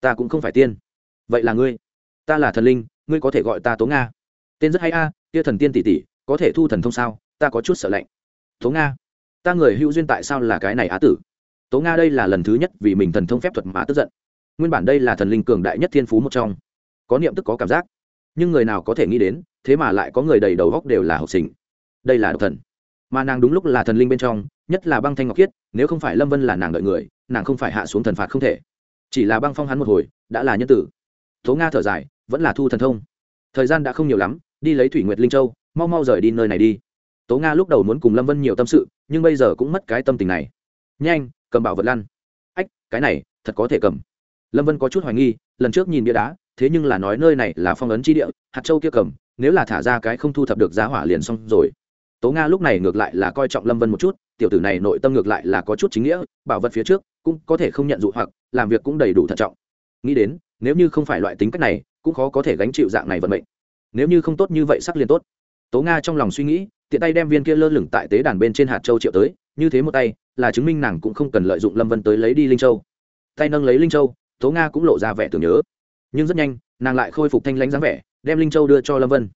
Ta cũng không phải tiên. Vậy là ngươi. Ta là thần linh, ngươi có thể gọi ta tố nga tên rất hay a à, kia thần tiên tỷ tỷ có thể thu thần thông sao? Ta có chút sợ lạnh. Tố nga ta người hữu duyên tại sao là cái này á tử? Tố nga đây là lần thứ nhất vì mình thần thông phép thuật mà tức giận. Nguyên bản đây là thần linh cường đại nhất thiên phú một trong. Có niệm tức có cảm giác. Nhưng người nào có thể nghĩ đến thế mà lại có người đầy đầu góc đều là học sinh. Đây là độc thần. Mà nàng đúng lúc là thần linh bên trong nhất là băng thanh ngọc khiết nếu không phải lâm vân là nàng đợi người nàng không phải hạ xuống thần phạt không thể. Chỉ là băng phong hắn một hồi đã là nhân tử. Tố nga thở dài vẫn là thu thần thông. Thời gian đã không nhiều lắm đi lấy thủy nguyệt linh châu, mau mau rời đi nơi này đi. Tố nga lúc đầu muốn cùng lâm vân nhiều tâm sự, nhưng bây giờ cũng mất cái tâm tình này. Nhanh, cầm bảo vật lăn. Ách, cái này, thật có thể cầm. Lâm vân có chút hoài nghi, lần trước nhìn bia đá, thế nhưng là nói nơi này là phong ấn tri địa, hạt châu kia cầm, nếu là thả ra cái không thu thập được giá hỏa liền xong rồi. Tố nga lúc này ngược lại là coi trọng lâm vân một chút, tiểu tử này nội tâm ngược lại là có chút chính nghĩa, bảo vật phía trước cũng có thể không nhận dụ hoặc, làm việc cũng đầy đủ thận trọng. Nghĩ đến, nếu như không phải loại tính cách này, cũng khó có thể gánh chịu dạng này vận mệnh nếu như không tốt như vậy sắc liền tốt. Tố nga trong lòng suy nghĩ, tiện tay đem viên kia lơ lửng tại tế đàn bên trên hạt châu triệu tới, như thế một tay, là chứng minh nàng cũng không cần lợi dụng lâm vân tới lấy đi linh châu. Tay nâng lấy linh châu, tố nga cũng lộ ra vẻ tưởng nhớ. Nhưng rất nhanh, nàng lại khôi phục thanh lãnh dáng vẻ, đem linh châu đưa cho lâm vân.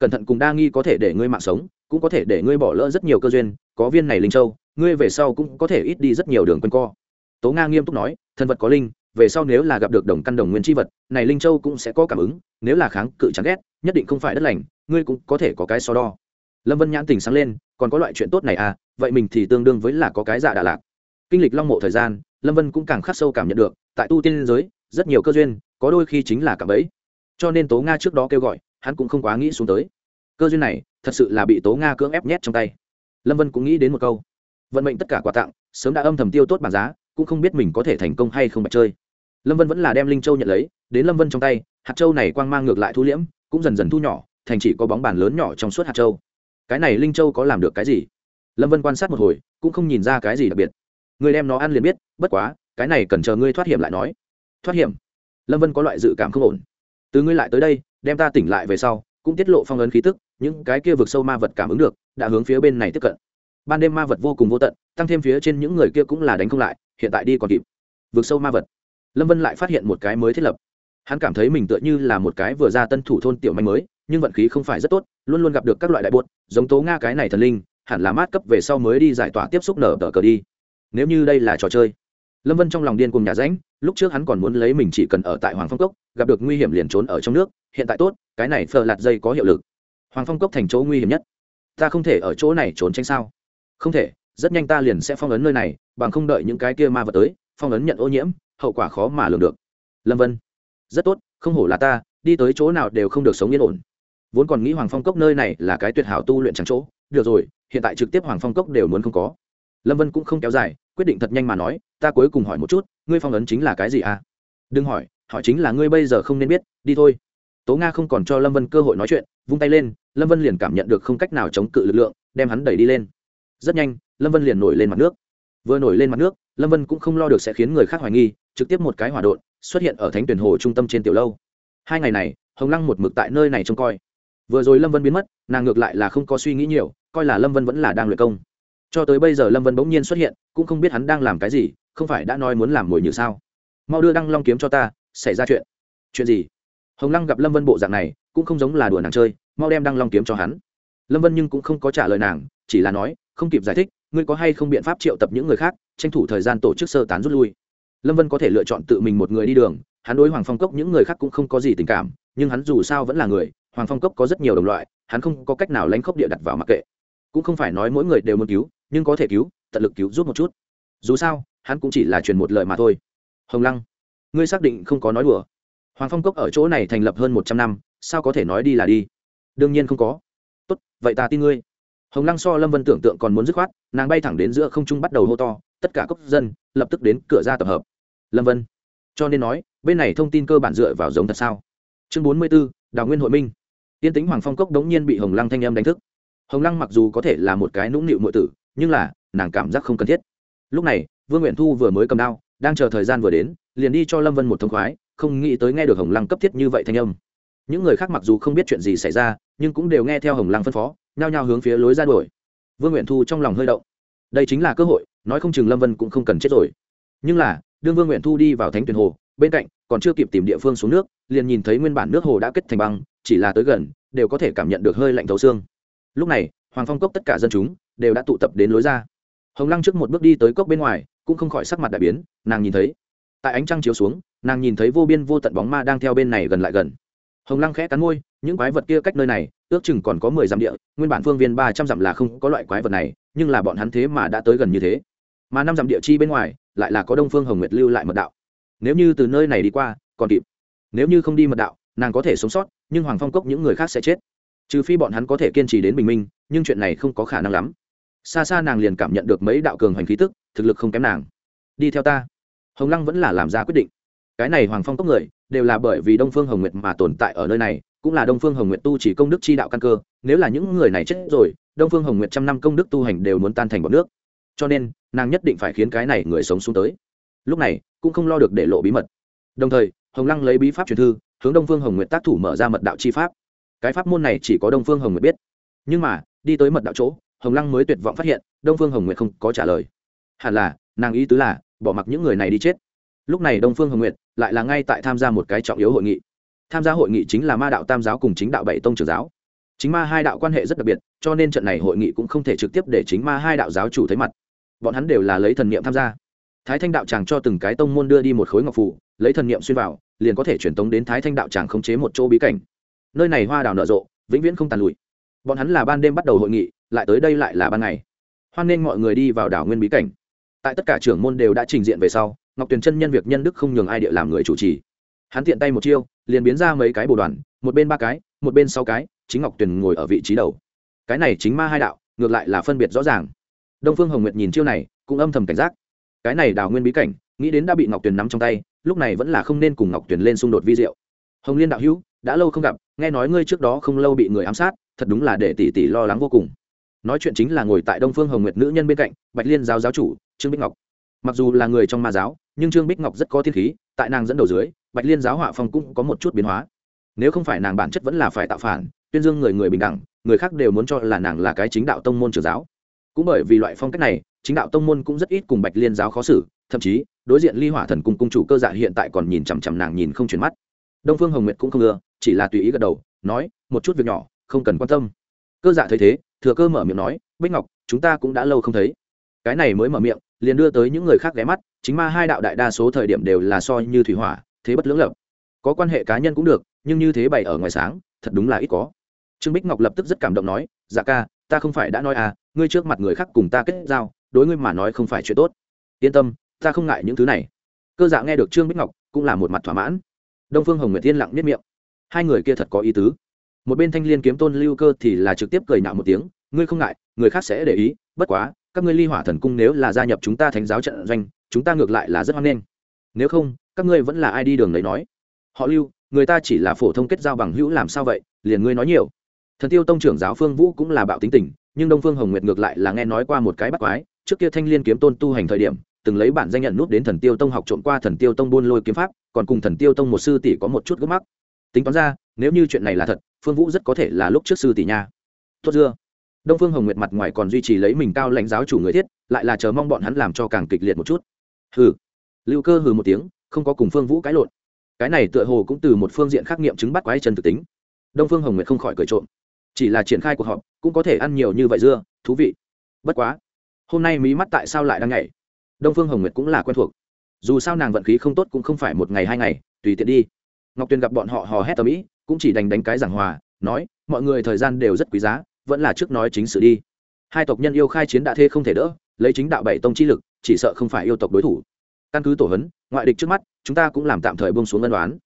Cẩn thận cùng đa nghi có thể để ngươi mạng sống, cũng có thể để ngươi bỏ lỡ rất nhiều cơ duyên, có viên này linh châu, ngươi về sau cũng có thể ít đi rất nhiều đường quanh co. Tố nga nghiêm túc nói, thân vật có linh, về sau nếu là gặp được đồng căn đồng nguyên tri vật, này linh châu cũng sẽ có cảm ứng, nếu là kháng cự chán ghét nhất định không phải đất lành, ngươi cũng có thể có cái so đo. Lâm vân nhãn tình sáng lên, còn có loại chuyện tốt này à vậy mình thì tương đương với là có cái dạ đà lạc. Kinh lịch long mộ thời gian, lâm vân cũng càng khắc sâu cảm nhận được, tại tu tiên giới, rất nhiều cơ duyên, có đôi khi chính là cảm ấy cho nên tố nga trước đó kêu gọi, hắn cũng không quá nghĩ xuống tới. Cơ duyên này, thật sự là bị tố nga cưỡng ép nhét trong tay. Lâm vân cũng nghĩ đến một câu. Vận mệnh tất cả quà tặng, sớm đã âm thầm tiêu tốt bảng giá, cũng không biết mình có thể thành công hay không bạch chơi. Lâm vân vẫn là đem linh châu nhận lấy, đến lâm vân trong tay, hạt châu này quang mang ngược lại thu liễm cũng dần dần thu nhỏ, thành chỉ có bóng bàn lớn nhỏ trong suốt hạt châu. Cái này linh châu có làm được cái gì? Lâm vân quan sát một hồi, cũng không nhìn ra cái gì đặc biệt. Người đem nó ăn liền biết, bất quá, cái này cần chờ ngươi thoát hiểm lại nói. Thoát hiểm? Lâm vân có loại dự cảm không ổn. Từ ngươi lại tới đây, đem ta tỉnh lại về sau, cũng tiết lộ phong ấn khí tức, những cái kia vực sâu ma vật cảm ứng được, đã hướng phía bên này tiếp cận. Ban đêm ma vật vô cùng vô tận, tăng thêm phía trên những người kia cũng là đánh không lại, hiện tại đi còn kịp. Vực sâu ma vật. Lâm vân lại phát hiện một cái mới thiết lập hắn cảm thấy mình tựa như là một cái vừa ra tân thủ thôn tiểu manh mới, nhưng vận khí không phải rất tốt, luôn luôn gặp được các loại đại bột giống tố nga cái này thần linh, hẳn là mát cấp về sau mới đi giải tỏa tiếp xúc nở tờ cờ đi. Nếu như đây là trò chơi, lâm vân trong lòng điên cùng nhà ránh lúc trước hắn còn muốn lấy mình chỉ cần ở tại hoàng phong cốc, gặp được nguy hiểm liền trốn ở trong nước, hiện tại tốt, cái này phờ lạt dây có hiệu lực. Hoàng phong cốc thành chỗ nguy hiểm nhất. Ta không thể ở chỗ này trốn tránh sao? Không thể, rất nhanh ta liền sẽ phong ấn nơi này, bằng không đợi những cái kia ma vật tới, phong ấn nhận ô nhiễm, hậu quả khó mà lường được. Lâm vân rất tốt, không hổ là ta, đi tới chỗ nào đều không được sống yên ổn. Vốn còn nghĩ hoàng phong cốc nơi này là cái tuyệt hảo tu luyện trắng chỗ, được rồi, hiện tại trực tiếp hoàng phong cốc đều muốn không có. Lâm vân cũng không kéo dài, quyết định thật nhanh mà nói, ta cuối cùng hỏi một chút, ngươi phong ấn chính là cái gì à? Đừng hỏi hỏi chính là ngươi bây giờ không nên biết, đi thôi. Tố nga không còn cho lâm vân cơ hội nói chuyện, vung tay lên, lâm vân liền cảm nhận được không cách nào chống cự lực lượng, đem hắn đẩy đi lên. Rất nhanh, lâm vân liền nổi lên mặt nước. Vừa nổi lên mặt nước, lâm vân cũng không lo được sẽ khiến người khác hoài nghi trực tiếp một cái hỏa đột xuất hiện ở thánh tuyển hồ trung tâm trên tiểu lâu. Hai ngày này, hồng lăng một mực tại nơi này trông coi. Vừa rồi lâm vân biến mất, nàng ngược lại là không có suy nghĩ nhiều, coi là lâm vân vẫn là đang luyện công. Cho tới bây giờ lâm vân bỗng nhiên xuất hiện, cũng không biết hắn đang làm cái gì, không phải đã nói muốn làm mồi như sao? Mau đưa đăng long kiếm cho ta, xảy ra chuyện. Chuyện gì? Hồng lăng gặp lâm vân bộ dạng này, cũng không giống là đùa nàng chơi, mau đem đăng long kiếm cho hắn. Lâm vân nhưng cũng không có trả lời nàng, chỉ là nói, không kịp giải thích, ngươi có hay không biện pháp triệu tập những người khác, tranh thủ thời gian tổ chức sơ tán rút lui lâm vân có thể lựa chọn tự mình một người đi đường, hắn đối hoàng phong cốc những người khác cũng không có gì tình cảm, nhưng hắn dù sao vẫn là người, hoàng phong cốc có rất nhiều đồng loại, hắn không có cách nào lanh khốc địa đặt vào mặc kệ. Cũng không phải nói mỗi người đều muốn cứu, nhưng có thể cứu, tận lực cứu giúp một chút. Dù sao, hắn cũng chỉ là truyền một lời mà thôi. Hồng lăng, ngươi xác định không có nói đùa. Hoàng phong cốc ở chỗ này thành lập hơn một trăm năm, sao có thể nói đi là đi? Đương nhiên không có. Tốt, vậy ta tin ngươi. Hồng lăng so lâm vân tưởng tượng còn muốn dứt khoát, nàng bay thẳng đến giữa không trung bắt đầu hô to, tất cả cốc dân lập tức đến cửa ra tập hợp lâm vân. Cho nên nói, bên này thông tin cơ bản dựa vào giống thật sao? Chương bốn mươi b ố đào nguyên hội minh. Tiên tính hoàng phong cốc đống nhiên bị hồng lăng thanh âm đánh thức. Hồng lăng mặc dù có thể là một cái nũng nịu nội tử, nhưng là, nàng cảm giác không cần thiết. Lúc này, vương nguyện thu vừa mới cầm đao, đang chờ thời gian vừa đến, liền đi cho lâm vân một thông khoái, không nghĩ tới nghe được hồng lăng cấp thiết như vậy thanh âm. Những người khác mặc dù không biết chuyện gì xảy ra, nhưng cũng đều nghe theo hồng lăng phân phó, nhao nhao hướng phía lối ra đuổi. Vương nguyện thu trong lòng hơi động. Đây chính là cơ hội, nói không chừng lâm vân cũng không cần chết rồi. Nhưng là đương vương nguyện thu đi vào thánh tuyền hồ, bên cạnh còn chưa kịp tìm địa phương xuống nước, liền nhìn thấy nguyên bản nước hồ đã kết thành băng, chỉ là tới gần, đều có thể cảm nhận được hơi lạnh thấu xương. Lúc này, hoàng phong cốc tất cả dân chúng đều đã tụ tập đến lối ra. Hồng lăng trước một bước đi tới cốc bên ngoài, cũng không khỏi sắc mặt đại biến, nàng nhìn thấy, tại ánh trăng chiếu xuống, nàng nhìn thấy vô biên vô tận bóng ma đang theo bên này gần lại gần. Hồng lăng khẽ cắn môi, những quái vật kia cách nơi này, ước chừng còn có mười dặm địa, nguyên bản phương viên ba trăm dặm là không có loại quái vật này, nhưng là bọn hắn thế mà đã tới gần như thế. Mà năm dặm địa chi bên ngoài lại là có đông phương hồng nguyệt lưu lại mật đạo. Nếu như từ nơi này đi qua, còn kịp. Nếu như không đi mật đạo, nàng có thể sống sót, nhưng hoàng phong cốc những người khác sẽ chết. Trừ phi bọn hắn có thể kiên trì đến bình minh, nhưng chuyện này không có khả năng lắm. Xa xa nàng liền cảm nhận được mấy đạo cường hoành khí tức, thực lực không kém nàng. Đi theo ta. Hồng lăng vẫn là làm ra quyết định. Cái này hoàng phong cốc người, đều là bởi vì đông phương hồng nguyệt mà tồn tại ở nơi này, cũng là đông phương hồng nguyệt tu chỉ công đức chi đạo căn cơ. Nếu là những người này chết rồi, đông phương hồng nguyệt trăm năm công đức tu hành đều muốn tan thành bọn nước cho nên nàng nhất định phải khiến cái này người sống xuống tới. Lúc này, cũng không lo được để lộ bí mật. Đồng thời, hồng lăng lấy bí pháp truyền thư, hướng đông phương hồng nguyệt tác thủ mở ra mật đạo chi pháp. Cái pháp môn này chỉ có đông phương hồng nguyệt biết. Nhưng mà, đi tới mật đạo chỗ, hồng lăng mới tuyệt vọng phát hiện, đông phương hồng nguyệt không có trả lời. Hẳn là, nàng ý tứ là, bỏ mặc những người này đi chết. Lúc này đông phương hồng nguyệt lại là ngay tại tham gia một cái trọng yếu hội nghị. Tham gia hội nghị chính là ma đạo tam giáo cùng chính đạo bảy tông trường giáo. Chính ma hai đạo quan hệ rất đặc biệt, cho nên trận này hội nghị cũng không thể trực tiếp để chính ma hai đạo giáo chủ thấy mặt bọn hắn đều là lấy thần niệm tham gia. Thái thanh đạo tràng cho từng cái tông môn đưa đi một khối ngọc phủ lấy thần niệm xuyên vào, liền có thể truyền tống đến thái thanh đạo tràng khống chế một chỗ bí cảnh. Nơi này hoa đào nở rộ, vĩnh viễn không tàn lụi. Bọn hắn là ban đêm bắt đầu hội nghị, lại tới đây lại là ban ngày. Hoan nên mọi người đi vào đảo nguyên bí cảnh. Tại tất cả trưởng môn đều đã trình diện về sau, ngọc tuyền chân nhân việc nhân đức không nhường ai địa làm người chủ trì. Hắn tiện tay một chiêu, liền biến ra mấy cái bồ đoàn, một bên ba cái, một bên sáu cái, chính ngọc tuyền ngồi ở vị trí đầu. Cái này chính ma hai đạo, ngược lại là phân biệt rõ ràng đông phương hồng nguyệt nhìn chiêu này, cũng âm thầm cảnh giác. Cái này đào nguyên bí cảnh, nghĩ đến đã bị ngọc tuyền nắm trong tay, lúc này vẫn là không nên cùng ngọc tuyền lên xung đột vi diệu. Hồng liên đạo hữu, đã lâu không gặp, nghe nói ngươi trước đó không lâu bị người ám sát, thật đúng là để tỷ tỷ lo lắng vô cùng. Nói chuyện chính là ngồi tại đông phương hồng nguyệt nữ nhân bên cạnh, bạch liên giáo giáo chủ, trương bích ngọc. Mặc dù là người trong ma giáo, nhưng trương bích ngọc rất có thiên khí, tại nàng dẫn đầu dưới, bạch liên giáo họa phong cũng có một chút biến hóa. Nếu không phải nàng bản chất vẫn là phải tạo phản, tuyên dương người người bình đẳng, người khác đều muốn cho là nàng là cái chính đạo tông môn trưởng giáo cũng bởi vì loại phong cách này, chính đạo tông môn cũng rất ít cùng bạch liên giáo khó xử, thậm chí, đối diện ly hỏa thần cung cung chủ cơ dạ hiện tại còn nhìn chằm chằm nàng nhìn không chuyển mắt. Đông phương hồng nguyệt cũng không ưa, chỉ là tùy ý gật đầu, nói, một chút việc nhỏ, không cần quan tâm. Cơ dạ thấy thế, thừa cơ mở miệng nói, bích ngọc, chúng ta cũng đã lâu không thấy. Cái này mới mở miệng, liền đưa tới những người khác ghé mắt, chính ma hai đạo đại đa số thời điểm đều là so như thủy hỏa, thế bất lưỡng lập. Có quan hệ cá nhân cũng được, nhưng như thế bày ở ngoài sáng, thật đúng là ít có. Trương bích ngọc lập tức rất cảm động nói dạ ca, ta không phải đã nói à ngươi trước mặt người khác cùng ta kết giao, đối ngươi mà nói không phải chuyện tốt. Yên tâm, ta không ngại những thứ này. Cơ dạ nghe được trương bích ngọc, cũng là một mặt thỏa mãn. Đông phương hồng nguyệt yên lặng biết miệng. Hai người kia thật có ý tứ. Một bên thanh liên kiếm tôn lưu cơ thì là trực tiếp cười nạo một tiếng, ngươi không ngại, người khác sẽ để ý, bất quá, các ngươi ly hỏa thần cung nếu là gia nhập chúng ta thánh giáo trận doanh, chúng ta ngược lại là rất hoan nghênh. Nếu không, các ngươi vẫn là ai đi đường lấy nói. Họ lưu, người ta chỉ là phổ thông kết giao bằng hữu làm sao vậy, liền ngươi nói nhiều thần tiêu tông trưởng giáo phương vũ cũng là bạo tính tình, nhưng đông phương hồng nguyệt ngược lại là nghe nói qua một cái bắt quái, trước kia thanh liên kiếm tôn tu hành thời điểm, từng lấy bản danh nhận nút đến thần tiêu tông học trộm qua thần tiêu tông buôn lôi kiếm pháp, còn cùng thần tiêu tông một sư tỷ có một chút gấp mắc. Tính toán ra, nếu như chuyện này là thật, phương vũ rất có thể là lúc trước sư tỷ nha. Tốt dưa đông phương hồng nguyệt mặt ngoài còn duy trì lấy mình cao lãnh giáo chủ người thiết, lại là chờ mong bọn hắn làm cho càng kịch liệt một chút. Hừ. Lưu cơ hừ một tiếng, không có cùng phương vũ cãi lộn. Cái này tựa hồ cũng từ một phương diện khắc nghiệm chứng bắt quái chân thực tính. Đông phương hồng nguyệt không khỏi cười trộm chỉ là triển khai cuộc họp, cũng có thể ăn nhiều như vậy dưa, thú vị. Bất quá, hôm nay mí mắt tại sao lại đang nhảy? Đông phương hồng nguyệt cũng là quen thuộc. Dù sao nàng vận khí không tốt cũng không phải một ngày hai ngày, tùy tiện đi. Ngọc tuyền gặp bọn họ hò hét tầm ĩ, cũng chỉ đành đánh cái giảng hòa, nói, mọi người thời gian đều rất quý giá, vẫn là trước nói chính sự đi. Hai tộc nhân yêu khai chiến đã thế không thể đỡ, lấy chính đạo bảy tông chi lực, chỉ sợ không phải yêu tộc đối thủ. Căn cứ tổ hấn ngoại địch trước mắt, chúng ta cũng làm tạm thời bông xuống ân đoán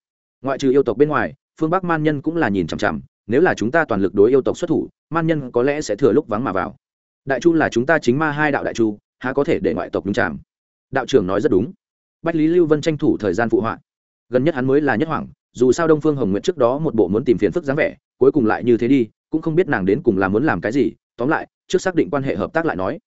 ngoại trừ yêu tộc bên ngoài, phương bắc man nhân cũng là nhìn chằm chằm nếu là chúng ta toàn lực đối yêu tộc xuất thủ, man nhân có lẽ sẽ thừa lúc vắng mà vào. Đại chu là chúng ta chính ma hai đạo đại chu, há có thể để ngoại tộc nhúng chạm đạo trưởng nói rất đúng. Bách lý lưu vân tranh thủ thời gian phụ họa. Gần nhất hắn mới là nhất hoàng dù sao đông phương hồng nguyện trước đó một bộ muốn tìm phiền phức dáng vẻ, cuối cùng lại như thế đi, cũng không biết nàng đến cùng là muốn làm cái gì. Tóm lại, trước xác định quan hệ hợp tác lại nói.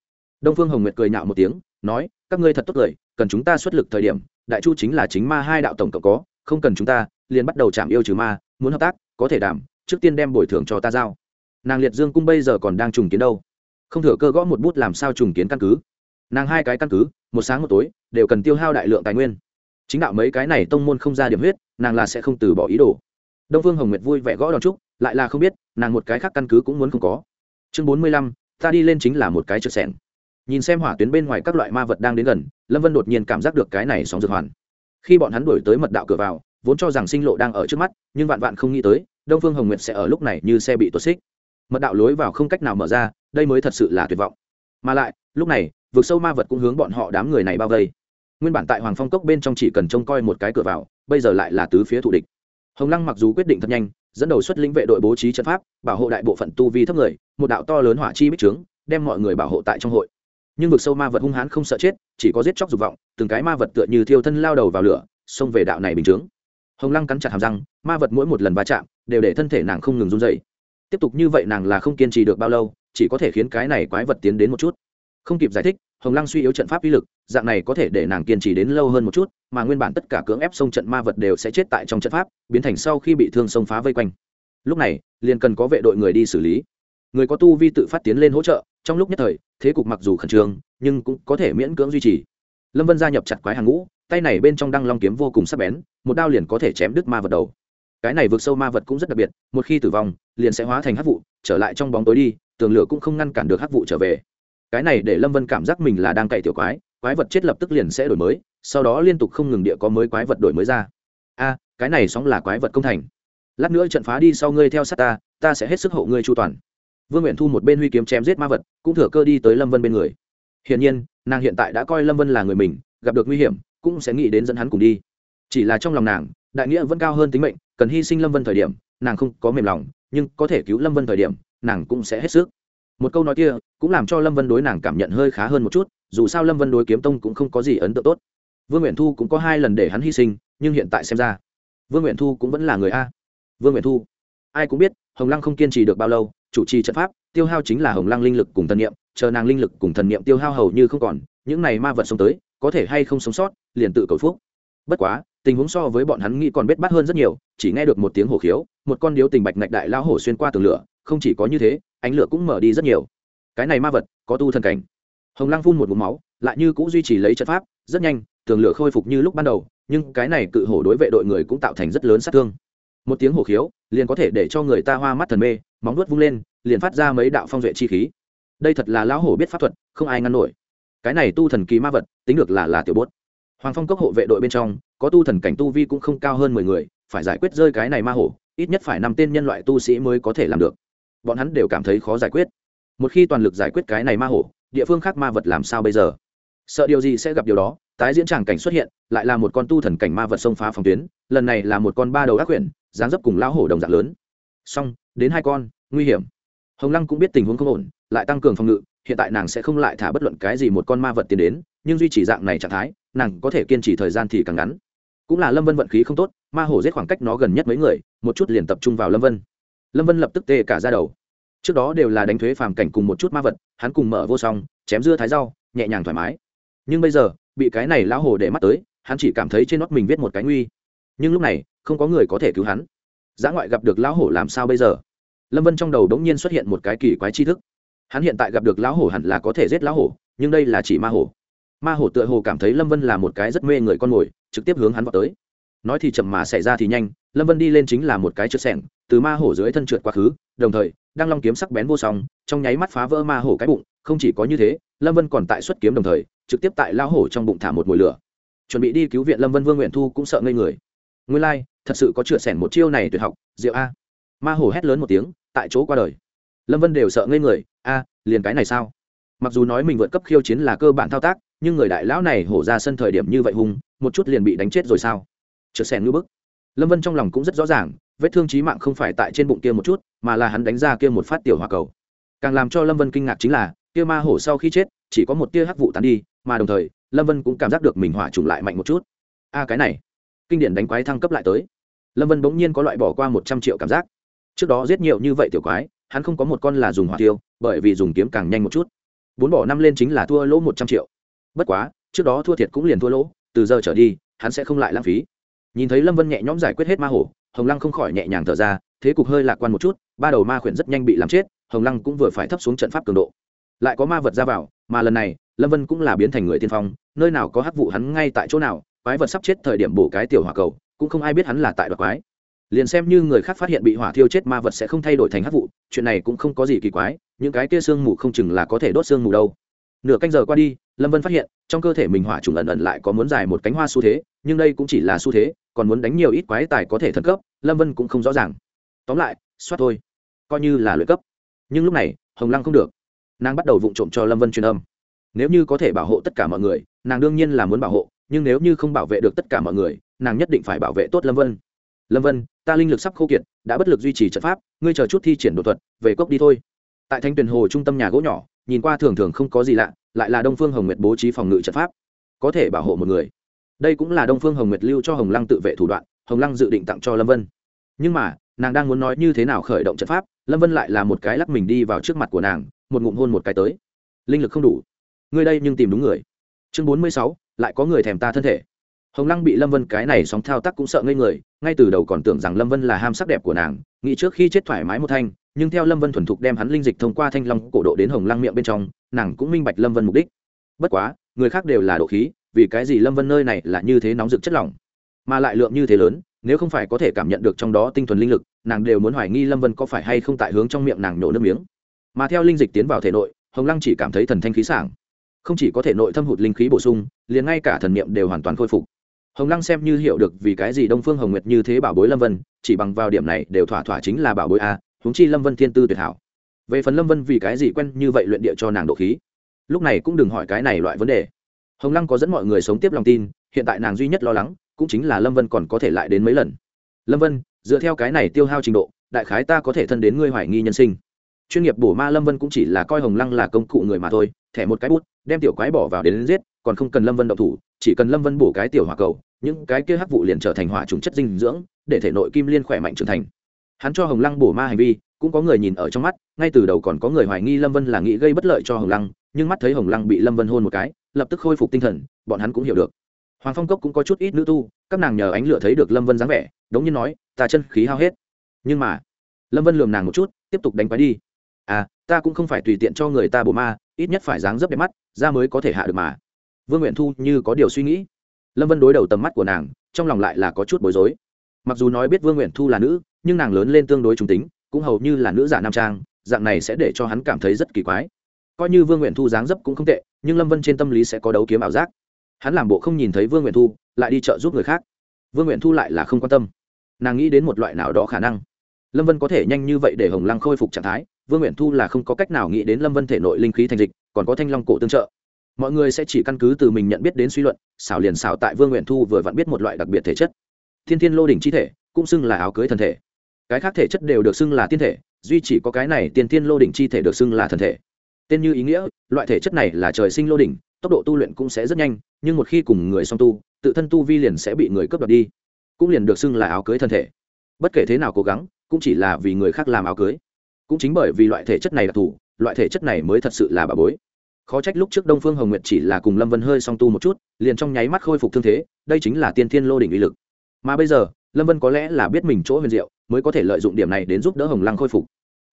Đông phương hồng nguyệt cười nhạo một tiếng, nói, các ngươi thật tốt cười cần chúng ta xuất lực thời điểm, đại chu chính là chính ma hai đạo tổng cộng có, không cần chúng ta, liền bắt đầu chạm yêu trừ ma, muốn hợp tác, có thể đảm trước tiên đem bồi thường cho ta giao. Nàng liệt dương cung bây giờ còn đang trùng kiến đâu? Không thừa cơ gõ một bút làm sao trùng kiến căn cứ. Nàng hai cái căn cứ, một sáng một tối, đều cần tiêu hao đại lượng tài nguyên. Chính đạo mấy cái này tông môn không ra điểm huyết, nàng là sẽ không từ bỏ ý đồ. Đông phương hồng nguyệt vui vẻ gõ đòn trúc lại là không biết, nàng một cái khác căn cứ cũng muốn không có. Chương bốn mươi lăm, ta đi lên chính là một cái trượt sẻng nhìn xem hỏa tuyến bên ngoài các loại ma vật đang đến gần, lâm vân đột nhiên cảm giác được cái này sóng dược hoàn. Khi bọn hắn đổi tới mật đạo cửa vào vốn cho rằng sinh lộ đang ở trước mắt, nhưng vạn vạn không nghĩ tới, đông phương hồng nguyệt sẽ ở lúc này như xe bị tuột xích. Mật đạo lối vào không cách nào mở ra, đây mới thật sự là tuyệt vọng. Mà lại, lúc này, vực sâu ma vật cũng hướng bọn họ đám người này bao vây. Nguyên bản tại hoàng phong cốc bên trong chỉ cần trông coi một cái cửa vào, bây giờ lại là tứ phía thủ địch. Hồng lăng mặc dù quyết định thật nhanh, dẫn đầu xuất lĩnh vệ đội bố trí trận pháp, bảo hộ đại bộ phận tu vi thấp người, một đạo to lớn hỏa chi bích trướng, đem mọi người bảo hộ tại trong hội. Nhưng vực sâu ma vật hung hãn không sợ chết, chỉ có giết chóc dục vọng, từng cái ma vật tựa như thiêu thân lao đầu vào lửa, xông về đạo này bình chướng hồng lăng cắn chặt hàm răng ma vật mỗi một lần va chạm đều để thân thể nàng không ngừng run dậy tiếp tục như vậy nàng là không kiên trì được bao lâu, chỉ có thể khiến cái này quái vật tiến đến một chút. không kịp giải thích, hồng lăng suy yếu trận pháp uy lực, dạng này có thể để nàng kiên trì đến lâu hơn một chút, mà nguyên bản tất cả cưỡng ép sông trận ma vật đều sẽ chết tại trong trận pháp, biến thành sau khi bị thương sông phá vây quanh. lúc này, liền cần có vệ đội người đi xử lý. người có tu vi tự phát tiến lên hỗ trợ, trong lúc nhất thời, thế cục mặc dù khẩn trương, nhưng cũng có thể miễn cưỡng duy trì. lâm vân gia nhập chặt quái hàng ngũ tay này bên trong đăng long kiếm vô cùng sắc bén, một đao liền có thể chém đứt ma vật đầu. Cái này vượt sâu ma vật cũng rất đặc biệt, một khi tử vong, liền sẽ hóa thành hắc vụ, trở lại trong bóng tối đi, tường lửa cũng không ngăn cản được hắc vụ trở về. Cái này để lâm vân cảm giác mình là đang cậy tiểu quái quái vật chết lập tức liền sẽ đổi mới, sau đó liên tục không ngừng địa có mới quái vật đổi mới ra. A, cái này sóng là quái vật công thành. Lát nữa trận phá đi sau ngươi theo sát ta ta sẽ hết sức hộ ngươi chu toàn. Vương nguyện thu một bên huy kiếm chém giết ma vật, cũng thừa cơ đi tới lâm vân bên người. Hiển nhiên, nàng hiện tại đã coi lâm vân là người mình, gặp được nguy hiểm cũng sẽ nghĩ đến dẫn hắn cùng đi. Chỉ là trong lòng nàng, đại nghĩa vẫn cao hơn tính mệnh, cần hy sinh lâm vân thời điểm, nàng không có mềm lòng, nhưng có thể cứu lâm vân thời điểm, nàng cũng sẽ hết sức. Một câu nói kia, cũng làm cho lâm vân đối nàng cảm nhận hơi khá hơn một chút, dù sao lâm vân đối kiếm tông cũng không có gì ấn tượng tốt. Vương nguyện thu cũng có hai lần để hắn hy sinh, nhưng hiện tại xem ra, vương nguyện thu cũng vẫn là người a. Vương nguyện thu, ai cũng biết, hồng lăng không kiên trì được bao lâu, chủ trì trận pháp, tiêu hao chính là hồng lăng linh lực cùng thần niệm, chờ nàng linh lực cùng thần niệm tiêu hao hầu như không còn, những này ma vật sống tới có thể hay không sống sót, liền tự cầu phúc. Bất quá, tình huống so với bọn hắn nghĩ còn bết bát hơn rất nhiều, chỉ nghe được một tiếng hổ khiếu, một con điếu tình bạch ngạch đại lao hổ xuyên qua tường lửa, không chỉ có như thế, ánh lửa cũng mở đi rất nhiều. Cái này ma vật, có tu thần cảnh. Hồng lăng phun một vùng máu, lại như cũng duy trì lấy trận pháp, rất nhanh, tường lửa khôi phục như lúc ban đầu, nhưng cái này cự hổ đối vệ đội người cũng tạo thành rất lớn sát thương. Một tiếng hổ khiếu, liền có thể để cho người ta hoa mắt thần mê, móng nuốt vung lên, liền phát ra mấy đạo phong duệ chi khí. Đây thật là lão hổ biết pháp thuật, không ai ngăn nổi cái này tu thần kỳ ma vật, tính được là là tiểu bốt. Hoàng phong cốc hộ vệ đội bên trong, có tu thần cảnh tu vi cũng không cao hơn mười người, phải giải quyết rơi cái này ma hổ, ít nhất phải năm tên nhân loại tu sĩ mới có thể làm được. Bọn hắn đều cảm thấy khó giải quyết. Một khi toàn lực giải quyết cái này ma hổ, địa phương khác ma vật làm sao bây giờ? Sợ điều gì sẽ gặp điều đó, tái diễn tràng cảnh xuất hiện, lại là một con tu thần cảnh ma vật xông phá phòng tuyến, lần này là một con ba đầu ác quyển dáng dấp cùng lão hổ đồng dạng lớn. Xong, đến hai con, nguy hiểm. Hồng lăng cũng biết tình huống không ổn lại tăng cường phòng ngự, hiện tại nàng sẽ không lại thả bất luận cái gì một con ma vật tiến đến, nhưng duy trì dạng này trạng thái, nàng có thể kiên trì thời gian thì càng ngắn. Cũng là lâm vân vận khí không tốt, ma hổ giết khoảng cách nó gần nhất mấy người, một chút liền tập trung vào lâm vân. Lâm vân lập tức tê cả ra đầu. Trước đó đều là đánh thuế phàm cảnh cùng một chút ma vật, hắn cùng mở vô song, chém dưa thái rau, nhẹ nhàng thoải mái. Nhưng bây giờ, bị cái này lão hồ để mắt tới, hắn chỉ cảm thấy trên nót mình viết một cái nguy. Nhưng lúc này, không có người có thể cứu hắn. Giã ngoại gặp được lão hổ làm sao bây giờ? Lâm vân trong đầu đ ố n g nhiên xuất hiện một cái kỳ quái tri thức hắn hiện tại gặp được lão hổ hẳn là có thể giết lão hổ nhưng đây là chỉ ma hổ. Ma hổ tựa hồ cảm thấy lâm vân là một cái rất mê người con mồi trực tiếp hướng hắn vào tới. Nói thì chậm mà xảy ra thì nhanh lâm vân đi lên chính là một cái trượt sẻng từ ma hổ dưới thân trượt quá khứ đồng thời đang long kiếm sắc bén vô song trong nháy mắt phá vỡ ma hổ cái bụng không chỉ có như thế lâm vân còn tại xuất kiếm đồng thời trực tiếp tại lao hổ trong bụng thả một mồi lửa. Chuẩn bị đi cứu viện lâm vân vương nguyện thu cũng sợ ngây người. Nguyên lai、like, thật sự có trượt sẻng một chiêu này tuyệt học diệu a. Ma hổ hét lớn một tiếng tại chỗ qua đời lâm vân đều sợ ngây người a liền cái này sao? Mặc dù nói mình vượt cấp khiêu chiến là cơ bản thao tác nhưng người đại lão này hổ ra sân thời điểm như vậy hùng, một chút liền bị đánh chết rồi sao? Trượt sẻng ngư bức. Lâm vân trong lòng cũng rất rõ ràng vết thương trí mạng không phải tại trên bụng kia một chút mà là hắn đánh ra kia một phát tiểu hòa cầu. Càng làm cho lâm vân kinh ngạc chính là kia ma hổ sau khi chết chỉ có một tia hắc vụ tán đi mà đồng thời lâm vân cũng cảm giác được mình hỏa trùng lại mạnh một chút. A cái này. Kinh điển đánh quái thăng cấp lại tới. Lâm vân bỗng nhiên có loại bỏ qua một trăm triệu cảm giác. Trước đó giết nhiều như vậy tiểu quái hắn không có một con là dùng hỏa tiêu, bởi vì dùng kiếm càng nhanh một chút. Bốn bỏ năm lên chính là thua lỗ một trăm triệu. Bất quá, trước đó thua thiệt cũng liền thua lỗ, từ giờ trở đi, hắn sẽ không lại lãng phí. Nhìn thấy lâm vân nhẹ nhõm giải quyết hết ma hổ, hồng lăng không khỏi nhẹ nhàng thở ra, thế cục hơi lạc quan một chút, ba đầu ma khuyển rất nhanh bị làm chết, hồng lăng cũng vừa phải thấp xuống trận pháp cường độ. Lại có ma vật ra vào, mà lần này, lâm vân cũng là biến thành người tiên phong, nơi nào có hắc vụ hắn ngay tại chỗ nào, quái vật sắp chết thời điểm bổ cái tiểu hỏa cầu, cũng không ai biết hắn là tại đoạt quái liền xem như người khác phát hiện bị hỏa thiêu chết ma vật sẽ không thay đổi thành hắc vụ, chuyện này cũng không có gì kỳ quái, những cái kia sương mù không chừng là có thể đốt sương mù đâu. Nửa canh giờ qua đi, lâm vân phát hiện, trong cơ thể mình hỏa trùng ẩn ẩn lại có muốn dài một cánh hoa xu thế, nhưng đây cũng chỉ là xu thế, còn muốn đánh nhiều ít quái tài có thể thần cấp, lâm vân cũng không rõ ràng. Tóm lại, soát thôi. Coi như là luyện cấp. Nhưng lúc này, hồng lăng không được. Nàng bắt đầu vụng trộm cho lâm vân truyền âm. Nếu như có thể bảo hộ tất cả mọi người, nàng đương nhiên là muốn bảo hộ, nhưng nếu như không bảo vệ được tất cả mọi người, nàng nhất định phải bảo vệ tốt lâm vân lâm vân, ta linh lực sắp khô kiệt, đã bất lực duy trì trận pháp, ngươi chờ chút thi triển đột thuật, về cốc đi thôi. Tại thanh tuyền hồ trung tâm nhà gỗ nhỏ, nhìn qua thường thường không có gì lạ, lại là đông phương hồng nguyệt bố trí phòng ngự trận pháp, có thể bảo hộ một người. Đây cũng là đông phương hồng nguyệt lưu cho hồng lăng tự vệ thủ đoạn, hồng lăng dự định tặng cho lâm vân. Nhưng mà, nàng đang muốn nói như thế nào khởi động trận pháp, lâm vân lại là một cái lắc mình đi vào trước mặt của nàng, một ngụm hôn một cái tới. Linh lực không đủ. Ngươi đây nhưng tìm đúng người. Chương bốn mươi sáu, lại có người thèm ta thân thể hồng lăng bị lâm vân cái này sóng thao tác cũng sợ ngây người, ngay từ đầu còn tưởng rằng lâm vân là ham sắc đẹp của nàng, nghĩ trước khi chết thoải mái một thanh, nhưng theo lâm vân thuần thục đem hắn linh dịch thông qua thanh long cổ độ đến hồng lăng miệng bên trong, nàng cũng minh bạch lâm vân mục đích. Bất quá, người khác đều là độ khí, vì cái gì lâm vân nơi này là như thế nóng rực chất lỏng? Mà lại lượng như thế lớn, nếu không phải có thể cảm nhận được trong đó tinh thuần linh lực, nàng đều muốn hoài nghi lâm vân có phải hay không tại hướng trong miệng nàng nổ nước miếng. Mà theo linh dịch tiến vào thể nội, hồng lăng chỉ cảm thấy thần thanh khí sảng. Không chỉ có thể nội thâm hụt linh khí bổ sung, liền ngay cả thần niệm đều hoàn toàn khôi phục hồng lăng xem như hiểu được vì cái gì đông phương hồng nguyệt như thế bảo bối lâm vân chỉ bằng vào điểm này đều thỏa thỏa chính là bảo bối a huống chi lâm vân thiên tư tuyệt hảo. Về phần lâm vân vì cái gì quen như vậy luyện địa cho nàng độ khí? Lúc này cũng đừng hỏi cái này loại vấn đề. Hồng lăng có dẫn mọi người sống tiếp lòng tin hiện tại nàng duy nhất lo lắng cũng chính là lâm vân còn có thể lại đến mấy lần. Lâm vân dựa theo cái này tiêu hao trình độ đại khái ta có thể thân đến ngươi hoài nghi nhân sinh. Chuyên nghiệp bổ ma lâm vân cũng chỉ là coi hồng lăng là công cụ người mà thôi thẻ một cái bút đem tiểu quái bỏ vào đến, đến giết còn không cần lâm vân động thủ chỉ cần lâm vân bổ cái tiểu hỏa cầu những cái kia hắc vụ liền trở thành hỏa trùng chất dinh dưỡng, để thể nội kim liên khỏe mạnh trưởng thành. Hắn cho hồng lăng bổ ma hành vi, cũng có người nhìn ở trong mắt, ngay từ đầu còn có người hoài nghi lâm vân là nghĩ gây bất lợi cho hồng lăng, nhưng mắt thấy hồng lăng bị lâm vân hôn một cái, lập tức khôi phục tinh thần, bọn hắn cũng hiểu được. Hoàng phong cốc cũng có chút ít nữ tu, các nàng nhờ ánh lửa thấy được lâm vân dáng vẻ, đống như nói, ta chân khí hao hết. Nhưng mà, lâm vân lườm nàng một chút, tiếp tục đánh quái đi. À ta cũng không phải tùy tiện cho người ta bổ ma, ít nhất phải dáng dấp đẹp mắt ra mới có thể hạ được mà. Vương nguyện thu như có điều suy nghĩ lâm vân đối đầu tầm mắt của nàng, trong lòng lại là có chút bối rối. Mặc dù nói biết vương nguyện thu là nữ, nhưng nàng lớn lên tương đối trung tính, cũng hầu như là nữ giả nam trang, dạng này sẽ để cho hắn cảm thấy rất kỳ quái. Coi như vương nguyện thu dáng dấp cũng không tệ, nhưng lâm vân trên tâm lý sẽ có đấu kiếm ảo giác. Hắn làm bộ không nhìn thấy vương nguyện thu, lại đi chợ giúp người khác. Vương nguyện thu lại là không quan tâm. Nàng nghĩ đến một loại nào đó khả năng. Lâm vân có thể nhanh như vậy để hồng lăng khôi phục trạng thái, vương nguyện thu là không có cách nào nghĩ đến lâm vân thể nội linh khí thành dịch, còn có thanh long cổ tương trợ mọi người sẽ chỉ căn cứ từ mình nhận biết đến suy luận, xảo liền xảo tại vương nguyện thu vừa vặn biết một loại đặc biệt thể chất. Thiên thiên lô đỉnh chi thể, cũng xưng là áo cưới thần thể. Cái khác thể chất đều được xưng là tiên thể, duy chỉ có cái này tiên thiên lô đỉnh chi thể được xưng là thần thể. Tên như ý nghĩa, loại thể chất này là trời sinh lô đỉnh, tốc độ tu luyện cũng sẽ rất nhanh, nhưng một khi cùng người song tu, tự thân tu vi liền sẽ bị người cướp đoạt đi, cũng liền được xưng là áo cưới thân thể. Bất kể thế nào cố gắng, cũng chỉ là vì người khác làm áo cưới. Cũng chính bởi vì loại thể chất này đặc thù, loại thể chất này mới thật sự là bà bối khó trách lúc trước đông phương hồng nguyệt chỉ là cùng lâm vân hơi song tu một chút, liền trong nháy mắt khôi phục thương thế, đây chính là tiên thiên lô đỉnh uy lực. Mà bây giờ, lâm vân có lẽ là biết mình chỗ huyền diệu, mới có thể lợi dụng điểm này đến giúp đỡ hồng lăng khôi phục.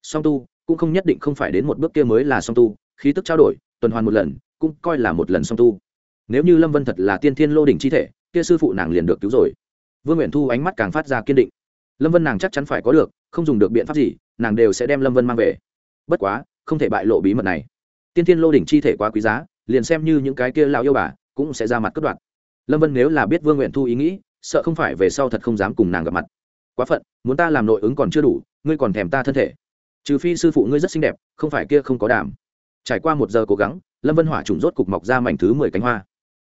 Song tu, cũng không nhất định không phải đến một bước kia mới là song tu, khí tức trao đổi, tuần hoàn một lần, cũng coi là một lần song tu. Nếu như lâm vân thật là tiên thiên lô đỉnh chi thể, kia sư phụ nàng liền được cứu rồi. Vương nguyện thu ánh mắt càng phát ra kiên định. Lâm vân nàng chắc chắn phải có được, không dùng được biện pháp gì, nàng đều sẽ đem lâm vân mang về. Bất quá, không thể bại lộ bí mật này tiên thiên lô đỉnh chi thể quá quý giá, liền xem như những cái kia lao yêu bà, cũng sẽ ra mặt cất đoạn lâm vân nếu là biết vương nguyện thu ý nghĩ, sợ không phải về sau thật không dám cùng nàng gặp mặt. Quá phận, muốn ta làm nội ứng còn chưa đủ, ngươi còn thèm ta thân thể. Trừ phi sư phụ ngươi rất xinh đẹp, không phải kia không có đảm. Trải qua một giờ cố gắng, lâm vân hỏa trùng rốt cục mọc ra mảnh thứ mười cánh hoa.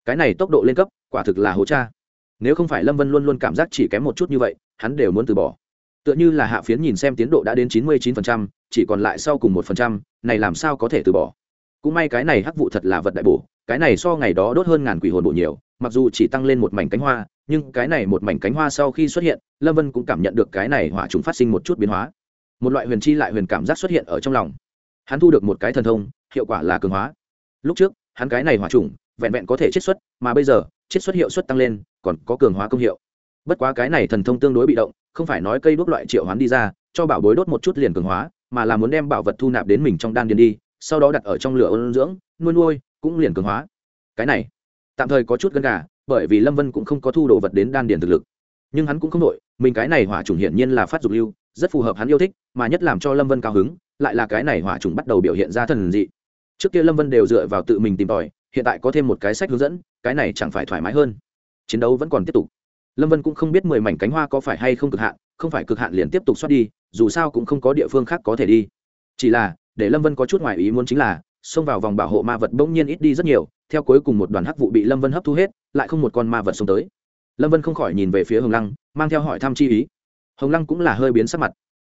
Cái này tốc độ lên cấp, quả thực là hố cha. Nếu không phải lâm vân luôn luôn cảm giác chỉ kém một chút như vậy, hắn đều muốn từ bỏ. Tựa như là hạ phiến nhìn xem tiến độ đã đến chín mươi chín phần trăm, chỉ còn lại sau cùng một phần trăm, này làm sao có thể từ bỏ? Cũng may cái này hắc vụ thật là vật đại bổ, cái này so ngày đó đốt hơn ngàn quỷ hồn bộ nhiều, mặc dù chỉ tăng lên một mảnh cánh hoa, nhưng cái này một mảnh cánh hoa sau khi xuất hiện, lâm vân cũng cảm nhận được cái này hỏa trùng phát sinh một chút biến hóa. Một loại huyền chi lại huyền cảm giác xuất hiện ở trong lòng. Hắn thu được một cái thần thông, hiệu quả là cường hóa. Lúc trước, hắn cái này hỏa trùng, vẹn vẹn có thể chiết xuất, mà bây giờ, chiết xuất hiệu suất tăng lên, còn có cường hóa công hiệu. Bất quá cái này thần thông tương đối bị động, không phải nói cây đốt loại triệu hoán đi ra, cho bảo bối đốt một chút liền cường hóa, mà là muốn đem bảo vật thu nạp đến mình trong đan điền đi sau đó đặt ở trong lửa ôn dưỡng, nuôi nuôi, cũng liền cường hóa. Cái này, tạm thời có chút gần gà, bởi vì lâm vân cũng không có thu đồ vật đến đan điền thực lực. Nhưng hắn cũng không đội mình cái này hỏa trùng hiển nhiên là phát dục lưu, rất phù hợp hắn yêu thích, mà nhất làm cho lâm vân cao hứng, lại là cái này hỏa trùng bắt đầu biểu hiện ra thần dị. Trước kia lâm vân đều dựa vào tự mình tìm tòi, hiện tại có thêm một cái sách hướng dẫn, cái này chẳng phải thoải mái hơn. Chiến đấu vẫn còn tiếp tục. Lâm vân cũng không biết mười mảnh cánh hoa có phải hay không cực hạn, không phải cực hạn liền tiếp tục xoát đi, dù sao cũng không có địa phương khác có thể đi. Chỉ là để lâm vân có chút ngoài ý muốn chính là, xông vào vòng bảo hộ ma vật bỗng nhiên ít đi rất nhiều, theo cuối cùng một đoàn hắc vụ bị lâm vân hấp thu hết, lại không một con ma vật xông tới. Lâm vân không khỏi nhìn về phía hồng lăng, mang theo hỏi thăm chi ý. Hồng lăng cũng là hơi biến sắc mặt.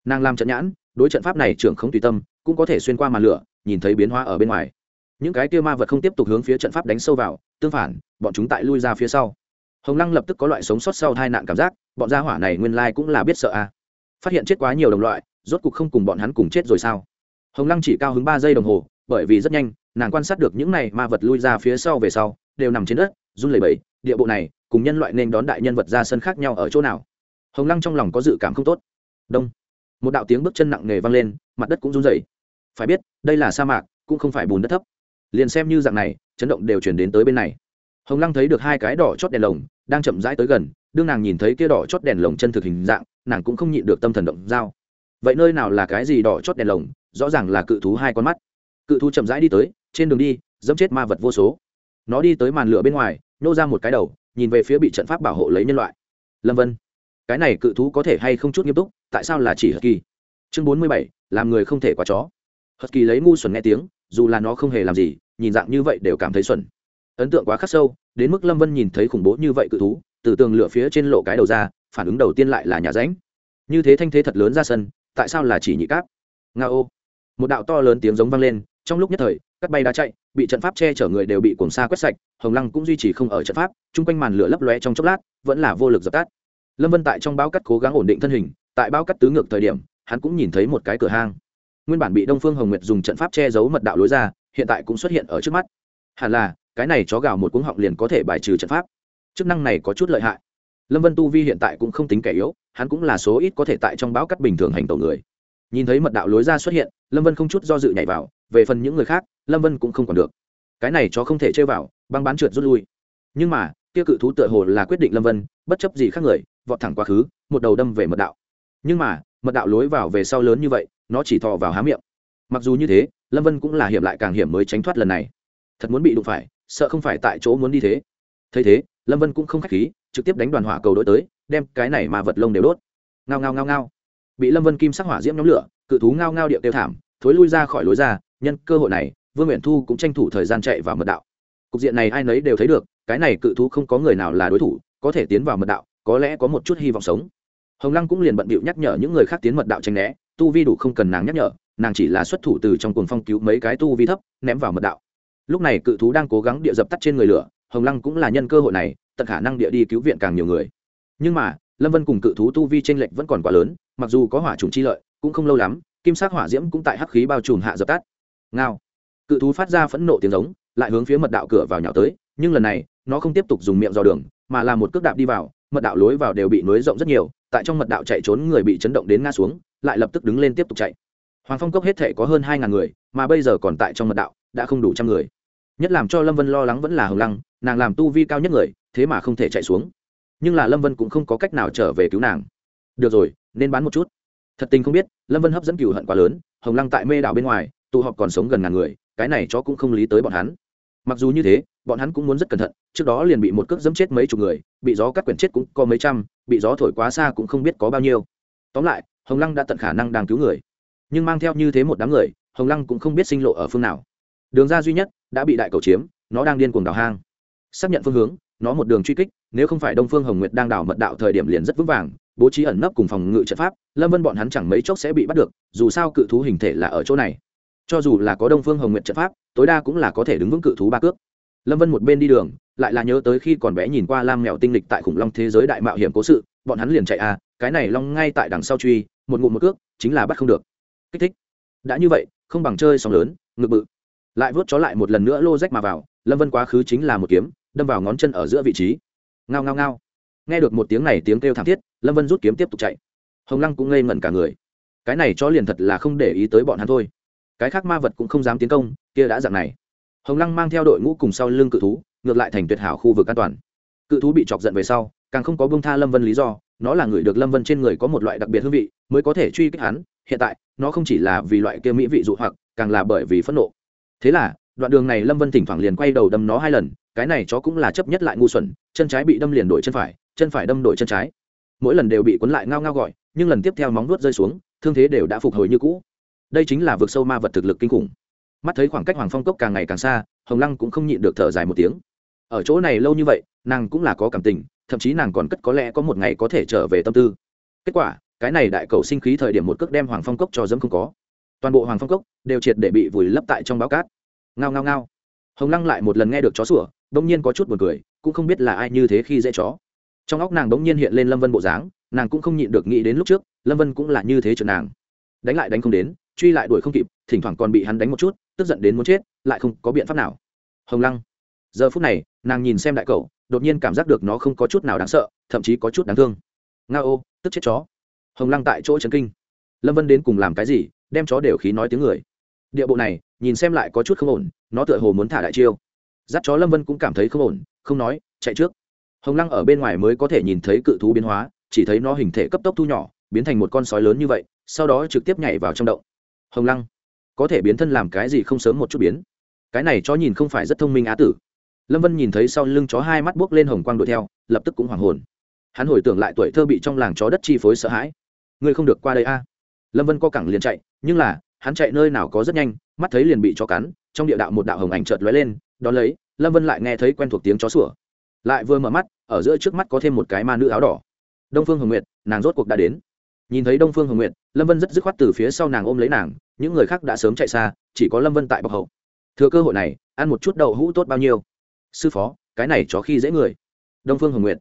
Nàng làm trận nhãn, đối trận pháp này trưởng không tùy tâm, cũng có thể xuyên qua màn lửa, nhìn thấy biến hóa ở bên ngoài. Những cái kia ma vật không tiếp tục hướng phía trận pháp đánh sâu vào, tương phản, bọn chúng tại lui ra phía sau. Hồng lăng lập tức có loại sống sót sau tai nạn cảm giác, bọn gia hỏa này nguyên lai cũng là biết sợ à. phát hiện chết quá nhiều đồng loại, rốt cục không cùng bọn hắn cùng chết rồi sao? Hồng lăng chỉ cao hứng ba giây đồng hồ, bởi vì rất nhanh, nàng quan sát được những này ma vật lui ra phía sau về sau, đều nằm trên đất, run lẩy bẩy, địa bộ này, cùng nhân loại nên đón đại nhân vật ra sân khác nhau ở chỗ nào? Hồng lăng trong lòng có dự cảm không tốt. Đông. Một đạo tiếng bước chân nặng nề vang lên, mặt đất cũng run rẩy. Phải biết, đây là sa mạc, cũng không phải bùn đất thấp. Liền xem như dạng này, chấn động đều chuyển đến tới bên này. Hồng lăng thấy được hai cái đỏ chót đèn lồng, đang chậm rãi tới gần, đương nàng nhìn thấy kia đỏ chót đèn lồng chân thực hình dạng, nàng cũng không nhịn được tâm thần động dao vậy nơi nào là cái gì đỏ chót đèn lồng rõ ràng là cự thú hai con mắt. Cự thú chậm rãi đi tới, trên đường đi, dẫm chết ma vật vô số. Nó đi tới màn lửa bên ngoài, nhô ra một cái đầu, nhìn về phía bị trận pháp bảo hộ lấy nhân loại. Lâm vân, cái này cự thú có thể hay không chút nghiêm túc, tại sao là chỉ hật kỳ? Chương bốn mươi bảy, làm người không thể quá chó. Hật kỳ lấy ngu xuẩn nghe tiếng, dù là nó không hề làm gì, nhìn dạng như vậy đều cảm thấy xuẩn. Ấn tượng quá khắc sâu, đến mức lâm vân nhìn thấy khủng bố như vậy cự thú, từ tường lửa phía trên lộ cái đầu ra, phản ứng đầu tiên lại là nhà ránh như thế thanh thế thật lớn ra sân, tại sao là chỉ nhị cáp? Nga ô một đạo to lớn tiếng giống vang lên, trong lúc nhất thời các bay đá chạy, bị trận pháp che chở người đều bị cuồng xa quét sạch, hồng lăng cũng duy trì không ở trận pháp, chung quanh màn lửa lấp lóe trong chốc lát, vẫn là vô lực dập tắt. Lâm vân tại trong báo cắt cố gắng ổn định thân hình, tại báo cắt tứ ngược thời điểm, hắn cũng nhìn thấy một cái cửa hang. Nguyên bản bị đông phương hồng nguyệt dùng trận pháp che giấu mật đạo lối ra, hiện tại cũng xuất hiện ở trước mắt. Hẳn là, cái này chó gào một cuống họng liền có thể bài trừ trận pháp. Chức năng này có chút lợi hại. Lâm vân tu vi hiện tại cũng không tính kẻ yếu, hắn cũng là số ít có thể tại trong báo cắt bình thường hành tẩu người nhìn thấy mật đạo lối ra xuất hiện, lâm vân không chút do dự nhảy vào, về phần những người khác, lâm vân cũng không còn được. Cái này chó không thể chơi vào, băng bán trượt rút lui. Nhưng mà, kia cự thú tựa hồ là quyết định lâm vân, bất chấp gì khác người, vọt thẳng quá khứ, một đầu đâm về mật đạo. Nhưng mà, mật đạo lối vào về sau lớn như vậy, nó chỉ thò vào há miệng. Mặc dù như thế, lâm vân cũng là hiểm lại càng hiểm mới tránh thoát lần này. Thật muốn bị đụng phải, sợ không phải tại chỗ muốn đi thế. Thấy thế, lâm vân cũng không k h á c h khí, trực tiếp đánh đoàn hỏa cầu đ ố i tới, đem cái này mà vật lông đều đốt. Ngao ngao ngao ngao bị lâm vân kim sắc hỏa diễm nhóm lửa, cự thú ngao ngao điệu tiêu thảm, thối lui ra khỏi lối ra, nhân cơ hội này, vương nguyện thu cũng tranh thủ thời gian chạy vào mật đạo. Cục diện này ai nấy đều thấy được, cái này cự thú không có người nào là đối thủ, có thể tiến vào mật đạo, có lẽ có một chút hy vọng sống. Hồng lăng cũng liền bận bịu nhắc nhở những người khác tiến mật đạo tranh né, tu vi đủ không cần nàng nhắc nhở, nàng chỉ là xuất thủ từ trong cuồng phong cứu mấy cái tu vi thấp, ném vào mật đạo. Lúc này cự thú đang cố gắng địa dập tắt trên người lửa, hồng lăng cũng là nhân cơ hội này, tận khả năng địa đi cứu viện càng nhiều người. Nhưng mà, lâm vân cùng cự thú tu vi tranh lệch vẫn còn quá lớn mặc dù có hỏa trùng chi lợi, cũng không lâu lắm, kim sắc hỏa diễm cũng tại hắc khí bao trùm hạ dập tắt. Ngao. Cự thú phát ra phẫn nộ tiếng giống, lại hướng phía mật đạo cửa vào nhỏ tới, nhưng lần này, nó không tiếp tục dùng miệng dò đường, mà là một cước đạp đi vào, mật đạo lối vào đều bị nối rộng rất nhiều, tại trong mật đạo chạy trốn người bị chấn động đến ngã xuống, lại lập tức đứng lên tiếp tục chạy. Hoàng phong cốc hết thể có hơn hai ngàn người, mà bây giờ còn tại trong mật đạo, đã không đủ trăm người. Nhất làm cho lâm vân lo lắng vẫn là hồng lăng, nàng làm tu vi cao nhất người, thế mà không thể chạy xuống. Nhưng là lâm vân cũng không có cách nào trở về cứu nàng. Được rồi nên bán một chút. Thật tình không biết, lâm vân hấp dẫn cừu hận quá lớn, hồng lăng tại mê đảo bên ngoài, tụ họp còn sống gần ngàn người, cái này chó cũng không lý tới bọn hắn. Mặc dù như thế, bọn hắn cũng muốn rất cẩn thận, trước đó liền bị một cước dẫm chết mấy chục người, bị gió cắt quyển chết cũng có mấy trăm, bị gió thổi quá xa cũng không biết có bao nhiêu. Tóm lại, hồng lăng đã tận khả năng đang cứu người. Nhưng mang theo như thế một đám người, hồng lăng cũng không biết sinh lộ ở phương nào. Đường ra duy nhất đã bị đại cầu chiếm, nó đang điên cuồng đào hang. Xác nhận phương hướng, nó một đường truy kích, nếu không phải đông phương hồng nguyệt đang đào mật đạo thời điểm liền rất vững vàng bố trí ẩn nấp cùng phòng ngự trận pháp, lâm vân bọn hắn chẳng mấy chốc sẽ bị bắt được, dù sao cự thú hình thể là ở chỗ này. Cho dù là có đông phương hồng nguyệt trận pháp, tối đa cũng là có thể đứng vững cự thú ba cước. Lâm vân một bên đi đường, lại là nhớ tới khi còn bé nhìn qua lam mèo tinh lịch tại khủng long thế giới đại mạo hiểm cố sự, bọn hắn liền chạy à cái này long ngay tại đằng sau truy, một ngụm một cước, chính là bắt không được. Kích thích. Đã như vậy, không bằng chơi sóng lớn, ngực bự. Lại vớt chó lại một lần nữa lô rách mà vào, lâm vân quá khứ chính là một kiếm, đâm vào ngón chân ở giữa vị trí. Ngao ngao ngao nghe được một tiếng này tiếng kêu thảm thiết, lâm vân rút kiếm tiếp tục chạy. Hồng lăng cũng ngây ngẩn cả người. Cái này cho liền thật là không để ý tới bọn hắn thôi. Cái khác ma vật cũng không dám tiến công, kia đã dạng này. Hồng lăng mang theo đội ngũ cùng sau lưng cự thú, ngược lại thành tuyệt hảo khu vực an toàn. Cự thú bị chọc giận về sau, càng không có bông tha lâm vân lý do, nó là người được lâm vân trên người có một loại đặc biệt hương vị, mới có thể truy kích hắn. Hiện tại, nó không chỉ là vì loại kia mỹ vị dụ hoặc, càng là bởi vì phẫn nộ. Thế là, đoạn đường này lâm vân thỉnh thoảng liền quay đầu đâm nó hai lần, cái này chó cũng là chấp nhất lại ngu xuẩn, chân trái bị đâm liền đổi chân phải chân phải đâm đổi chân trái. Mỗi lần đều bị cuốn lại ngao ngao gọi, nhưng lần tiếp theo móng nuốt rơi xuống, thương thế đều đã phục hồi như cũ. Đây chính là vực sâu ma vật thực lực kinh khủng. Mắt thấy khoảng cách hoàng phong cốc càng ngày càng xa, hồng lăng cũng không nhịn được thở dài một tiếng. Ở chỗ này lâu như vậy, nàng cũng là có cảm tình, thậm chí nàng còn cất có lẽ có một ngày có thể trở về tâm tư. Kết quả, cái này đại cầu sinh khí thời điểm một cước đem hoàng phong cốc cho dẫm không có. Toàn bộ hoàng phong cốc đều triệt để bị vùi lấp tại trong báo cát. Ngao ngao ngao. Hồng lăng lại một lần nghe được chó sủa bỗng nhiên có chút buồn cười, cũng không biết là ai như thế khi dễ chó trong óc nàng bỗng nhiên hiện lên lâm vân bộ dáng nàng cũng không nhịn được nghĩ đến lúc trước lâm vân cũng là như thế trượt nàng đánh lại đánh không đến truy lại đuổi không kịp thỉnh thoảng còn bị hắn đánh một chút tức giận đến muốn chết lại không có biện pháp nào hồng lăng giờ phút này nàng nhìn xem đại cậu đột nhiên cảm giác được nó không có chút nào đáng sợ thậm chí có chút đáng thương nga ô tức chết chó hồng lăng tại chỗ trấn kinh lâm vân đến cùng làm cái gì đem chó đều khí nói tiếng người địa bộ này nhìn xem lại có chút không ổn nó tựa hồ muốn thả đại chiêu dắt chó lâm vân cũng cảm thấy không ổn không nói chạy trước hồng lăng ở bên ngoài mới có thể nhìn thấy cự thú biến hóa, chỉ thấy nó hình thể cấp tốc thu nhỏ, biến thành một con sói lớn như vậy, sau đó trực tiếp nhảy vào trong động. Hồng lăng, có thể biến thân làm cái gì không sớm một chút biến? Cái này chó nhìn không phải rất thông minh á tử. Lâm vân nhìn thấy sau lưng chó hai mắt buốc lên hồng quang đuổi theo, lập tức cũng hoảng hồn. Hắn hồi tưởng lại tuổi thơ bị trong làng chó đất chi phối sợ hãi. Ngươi không được qua đây a. Lâm vân co cẳng liền chạy, nhưng là, hắn chạy nơi nào có rất nhanh, mắt thấy liền bị chó cắn, trong địa đạo một đạo hồng ảnh chợt lóe lên, đón lấy, lâm vân lại nghe thấy quen thuộc tiếng chó sủa. Lại vừa mở mắt ở giữa trước mắt có thêm một cái ma nữ áo đỏ. Đông phương hồng nguyệt, nàng rốt cuộc đã đến. Nhìn thấy đông phương hồng nguyệt, lâm vân rất dứt khoát từ phía sau nàng ôm lấy nàng, những người khác đã sớm chạy xa, chỉ có lâm vân tại bọc hậu. Thừa cơ hội này, ăn một chút đậu hũ tốt bao nhiêu? Sư phó, cái này chó khi dễ người. Đông phương hồng nguyệt,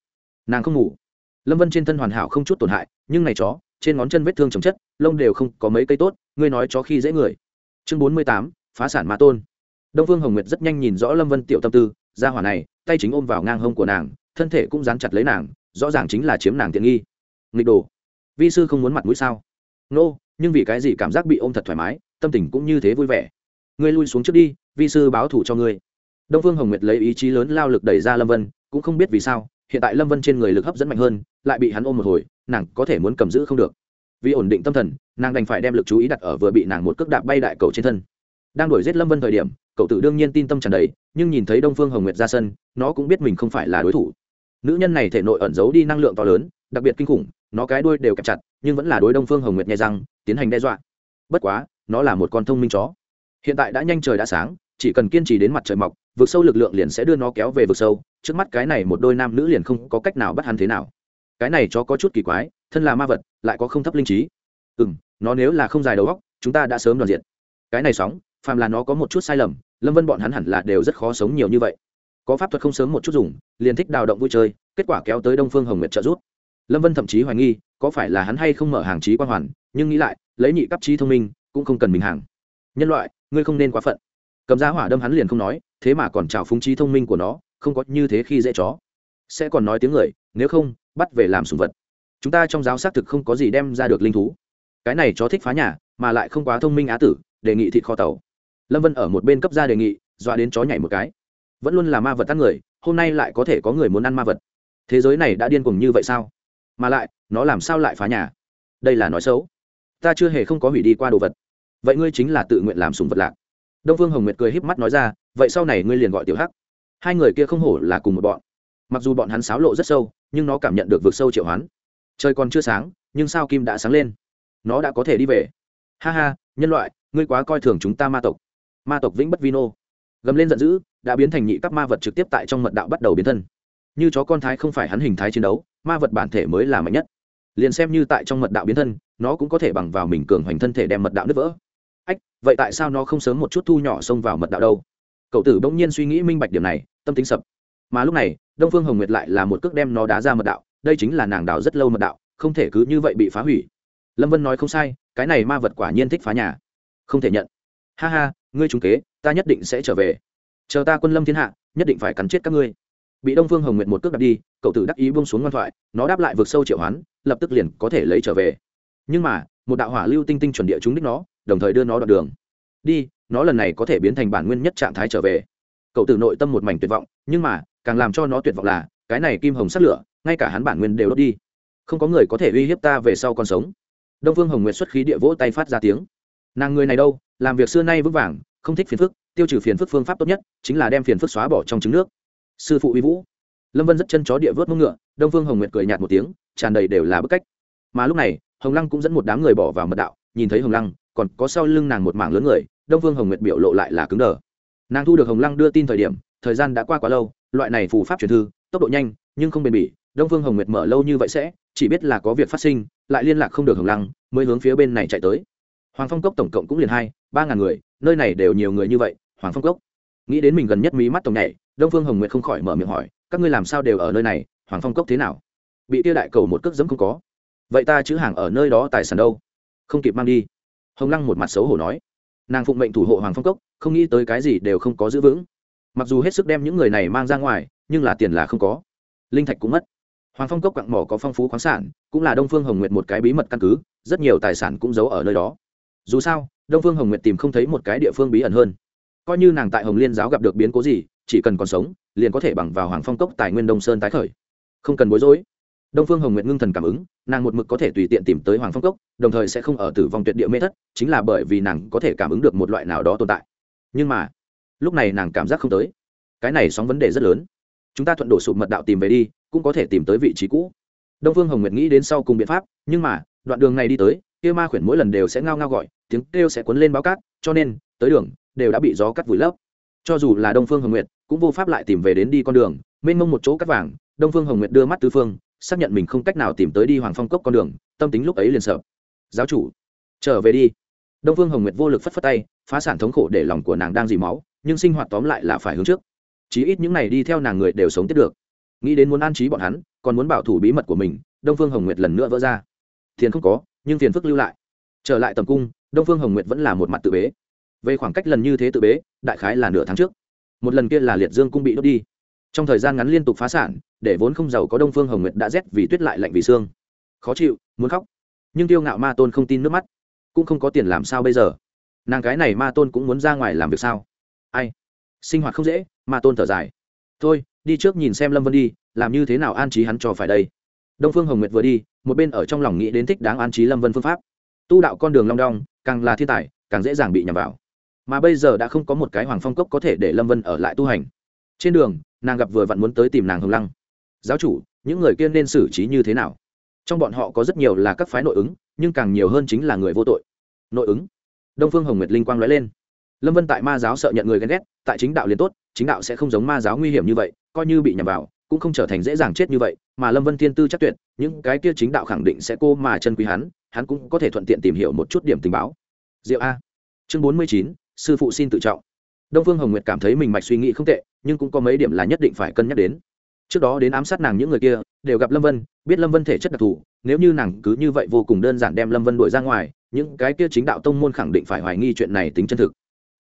nàng không ngủ. Lâm vân trên thân hoàn hảo không chút tổn hại, nhưng này chó, trên ngón chân vết thương chấm chất, lông đều không có mấy cây tốt, ngươi nói chó khi dễ người. Chương bốn mươi tám, phá sản ma tôn. Đông phương hồng nguyệt rất nhanh nhìn rõ lâm vân tiểu tâm tư ra hỏa này, tay chính ôm vào ngang hông của nàng thân thể cũng dán chặt lấy nàng rõ ràng chính là chiếm nàng tiện nghi. Nghịch đồ. Vi sư không muốn mặt mũi sao? Nô、no, nhưng vì cái gì cảm giác bị ôm thật thoải mái tâm tình cũng như thế vui vẻ. Ngươi lui xuống trước đi vi sư báo thủ cho ngươi. Đông phương hồng nguyệt lấy ý chí lớn lao lực đẩy ra lâm vân cũng không biết vì sao hiện tại lâm vân trên người lực hấp dẫn mạnh hơn lại bị hắn ôm một hồi nàng có thể muốn cầm giữ không được. Vì ổn định tâm thần nàng đành phải đem lực chú ý đặt ở vừa bị nàng một cước đạp bay đại cầu trên thân. Đang đuổi giết lâm vân thời điểm cậu tử đương nhiên tin tâm tràn đầy nhưng nhìn thấy đông phương hồng nguyệt ra sân nó cũng biết mình không phải là đối thủ nữ nhân này thể nội ẩn giấu đi năng lượng to lớn, đặc biệt kinh khủng, nó cái đuôi đều kẹp chặt, nhưng vẫn là đối đông phương hồng nguyệt nhẹ răng, tiến hành đe dọa. Bất quá, nó là một con thông minh chó. Hiện tại đã nhanh trời đã sáng, chỉ cần kiên trì đến mặt trời mọc, vực sâu lực lượng liền sẽ đưa nó kéo về vực sâu. Trước mắt cái này một đôi nam nữ liền không có cách nào bắt hắn thế nào. Cái này chó có chút kỳ quái, thân là ma vật, lại có không thấp linh trí. Ừ m nó nếu là không dài đầu góc chúng ta đã sớm đoàn diện. Cái này sóng, phàm là nó có một chút sai lầm, lâm vân bọn hắn hẳn là đều rất khó sống nhiều như vậy có pháp thuật không sớm một chút dùng, liền thích đào động vui chơi, kết quả kéo tới đông phương hồng nguyệt trợ giúp. Lâm vân thậm chí hoài nghi, có phải là hắn hay không mở hàng trí quan hoàn, nhưng nghĩ lại, lấy nhị cấp trí thông minh, cũng không cần mình hàng. Nhân loại, ngươi không nên quá phận. Cầm giá hỏa đâm hắn liền không nói, thế mà còn trào phúng trí thông minh của nó, không có như thế khi dễ chó. Sẽ còn nói tiếng người, nếu không, bắt về làm sùng vật. Chúng ta trong giáo xác thực không có gì đem ra được linh thú. Cái này chó thích phá nhà, mà lại không quá thông minh á tử, đề nghị thịt kho tàu. Lâm vân ở một bên cấp ra đề nghị, dọa đến chó nhảy một cái vẫn luôn là ma vật ăn người, hôm nay lại có thể có người muốn ăn ma vật. Thế giới này đã điên cuồng như vậy sao? Mà lại, nó làm sao lại phá nhà? Đây là nói xấu. Ta chưa hề không có hủy đi qua đồ vật. Vậy ngươi chính là tự nguyện làm sùng vật lạc. Đông phương hồng nguyệt cười híp mắt nói ra, vậy sau này ngươi liền gọi tiểu hắc. Hai người kia không hổ là cùng một bọn. Mặc dù bọn hắn sáo lộ rất sâu, nhưng nó cảm nhận được vực sâu triệu hoán. Trời còn chưa sáng, nhưng sao kim đã sáng lên? Nó đã có thể đi về. Ha ha, nhân loại, ngươi quá coi thường chúng ta ma tộc. Ma tộc vĩnh bất vino gầm lên giận dữ đã biến thành nhị các ma vật trực tiếp tại trong mật đạo bắt đầu biến thân. Như chó con thái không phải hắn hình thái chiến đấu, ma vật bản thể mới là mạnh nhất. Liền xem như tại trong mật đạo biến thân, nó cũng có thể bằng vào mình cường hoành thân thể đem mật đạo nứt vỡ. Ách, vậy tại sao nó không sớm một chút thu nhỏ xông vào mật đạo đâu? Cậu tử bỗng nhiên suy nghĩ minh bạch điểm này, tâm tính sập. Mà lúc này, đông phương hồng nguyệt lại là một cước đem nó đá ra mật đạo, đây chính là nàng đào rất lâu mật đạo, không thể cứ như vậy bị phá hủy. Lâm vân nói không sai, cái này ma vật quả nhiên thích phá nhà. Không thể nhận. Ha ha, ngươi trúng kế, ta nhất định sẽ trở về chờ ta quân lâm thiên hạ, nhất định phải cắn chết các ngươi. Bị đông phương hồng nguyệt một cước đặt đi, cậu tử đắc ý buông xuống ngoan thoại, nó đáp lại vượt sâu triệu hoán, lập tức liền có thể lấy trở về. Nhưng mà, một đạo hỏa lưu tinh tinh chuẩn địa trúng đích nó, đồng thời đưa nó đoạn đường. Đi, nó lần này có thể biến thành bản nguyên nhất trạng thái trở về. Cậu tử nội tâm một mảnh tuyệt vọng, nhưng mà, càng làm cho nó tuyệt vọng là, cái này kim hồng sắt lửa, ngay cả hắn bản nguyên đều đốt đi. Không có người có thể uy hiếp ta về sau còn sống. Đông phương hồng nguyệt xuất khí địa vỗ tay phát ra tiếng. Nàng người này đâu, làm việc xưa nay vững vàng không thích phiền phức, tiêu trừ phiền phức phương pháp tốt nhất chính là đem phiền phức xóa bỏ trong trứng nước. Sư phụ uy vũ, lâm vân rất chân chó địa vớt mông ngựa, đông phương hồng nguyệt cười nhạt một tiếng, tràn đầy đều là bức cách. Mà lúc này, hồng lăng cũng dẫn một đám người bỏ vào mật đạo, nhìn thấy hồng lăng, còn có sau lưng nàng một mảng lớn người, đông phương hồng nguyệt biểu lộ lại là cứng đờ. Nàng thu được hồng lăng đưa tin thời điểm, thời gian đã qua quá lâu, loại này phù pháp truyền thư, tốc độ nhanh, nhưng không bền bỉ, đông phương hồng nguyệt mở lâu như vậy sẽ, chỉ biết là có việc phát sinh, lại liên lạc không được hồng lăng, mới hướng phía bên này chạy tới hoàng phong cốc tổng cộng cũng liền hai, ba ngàn người, nơi này đều nhiều người như vậy, hoàng phong cốc. Nghĩ đến mình gần nhất mí mắt tổng nhảy, đông phương hồng nguyệt không khỏi mở miệng hỏi, các ngươi làm sao đều ở nơi này, hoàng phong cốc thế nào? Bị tiêu đại cầu một cước dẫm không có. Vậy ta chữ hàng ở nơi đó tài sản đâu? Không kịp mang đi. Hồng lăng một mặt xấu hổ nói. Nàng phụng mệnh thủ hộ hoàng phong cốc, không nghĩ tới cái gì đều không có giữ vững. Mặc dù hết sức đem những người này mang ra ngoài, nhưng là tiền là không có. Linh thạch cũng mất. Hoàng phong cốc quặng mỏ có phong phú khoáng sản, cũng là đông phương hồng nguyệt một cái bí mật căn cứ, rất nhiều tài sản cũng giấu ở nơi đó dù sao, đông phương hồng nguyệt tìm không thấy một cái địa phương bí ẩn hơn. Coi như nàng tại hồng liên giáo gặp được biến cố gì, chỉ cần còn sống, liền có thể bằng vào hoàng phong cốc tài nguyên đông sơn tái khởi. Không cần bối rối. Đông phương hồng nguyệt ngưng thần cảm ứng, nàng một mực có thể tùy tiện tìm tới hoàng phong cốc, đồng thời sẽ không ở tử vong tuyệt địa mê thất, chính là bởi vì nàng có thể cảm ứng được một loại nào đó tồn tại. Nhưng mà, lúc này nàng cảm giác không tới. Cái này sóng vấn đề rất lớn. Chúng ta thuận đổ sụp mật đạo tìm về đi, cũng có thể tìm tới vị trí cũ. Đông phương hồng nguyệt nghĩ đến sau cùng biện pháp, nhưng mà, đoạn đường này đi tới, kia ma khuyển mỗi lần đều sẽ ngao ngao gọi tiếng kêu sẽ cuốn lên báo cát, cho nên, tới đường, đều đã bị gió cắt vùi lấp. Cho dù là đông phương hồng nguyệt, cũng vô pháp lại tìm về đến đi con đường, mênh mông một chỗ cắt vàng, đông phương hồng nguyệt đưa mắt tứ phương, xác nhận mình không cách nào tìm tới đi hoàng phong cốc con đường, tâm tính lúc ấy liền sợ. Giáo chủ, trở về đi. Đông phương hồng nguyệt vô lực phất phất tay, phá sản thống khổ để lòng của nàng đang dì máu, nhưng sinh hoạt tóm lại là phải hướng trước. Chí ít những n à y đi theo nàng người đều sống tiếp được. Nghĩ đến muốn an trí bọn hắn, còn muốn bảo thủ bí mật của mình, đông phương hồng nguyệt lần nữa vỡ ra. Tiền không có, nhưng tiền phức lưu lại. Trở lại tầm cung đông phương hồng nguyệt vẫn là một mặt tự bế. Về khoảng cách lần như thế tự bế, đại khái là nửa tháng trước. Một lần kia là liệt dương cung bị đốt đi. Trong thời gian ngắn liên tục phá sản, để vốn không giàu có đông phương hồng nguyệt đã rét vì tuyết lại lạnh vì xương. Khó chịu, muốn khóc. Nhưng tiêu ngạo ma tôn không tin nước mắt. Cũng không có tiền làm sao bây giờ? Nàng cái này ma tôn cũng muốn ra ngoài làm việc sao? Ai? Sinh hoạt không dễ, ma tôn thở dài. Thôi, đi trước nhìn xem lâm vân đi, làm như thế nào an trí hắn cho phải đây. Đông phương hồng nguyệt vừa đi, một bên ở trong lòng nghĩ đến thích đáng an trí lâm vân phương pháp. Tu đạo con đường long đong càng là thiên tài, càng dễ dàng bị nhầm vào. Mà bây giờ đã không có một cái hoàng phong cốc có thể để lâm vân ở lại tu hành. Trên đường, nàng gặp vừa vặn muốn tới tìm nàng hồng lăng. Giáo chủ, những người kia nên xử trí như thế nào? Trong bọn họ có rất nhiều là các phái nội ứng, nhưng càng nhiều hơn chính là người vô tội. Nội ứng? Đông phương hồng nguyệt linh quang nói lên. Lâm vân tại ma giáo sợ nhận người ghen ghét, tại chính đạo liền tốt, chính đạo sẽ không giống ma giáo nguy hiểm như vậy, coi như bị nhầm vào cũng không trở thành dễ dàng chết như vậy, mà lâm vân thiên tư chắc tuyệt, những cái kia chính đạo khẳng định sẽ cô mà chân quý hắn hắn cũng có thể thuận tiện tìm hiểu một chút điểm tình báo. Diệu a. Chương bốn mươi chín, sư phụ xin tự trọng. Đông phương hồng nguyệt cảm thấy mình mạch suy nghĩ không tệ, nhưng cũng có mấy điểm là nhất định phải cân nhắc đến. Trước đó đến ám sát nàng những người kia, đều gặp lâm vân, biết lâm vân thể chất đặc thù, nếu như nàng cứ như vậy vô cùng đơn giản đem lâm vân đuổi ra ngoài, những cái kia chính đạo tông môn khẳng định phải hoài nghi chuyện này tính chân thực.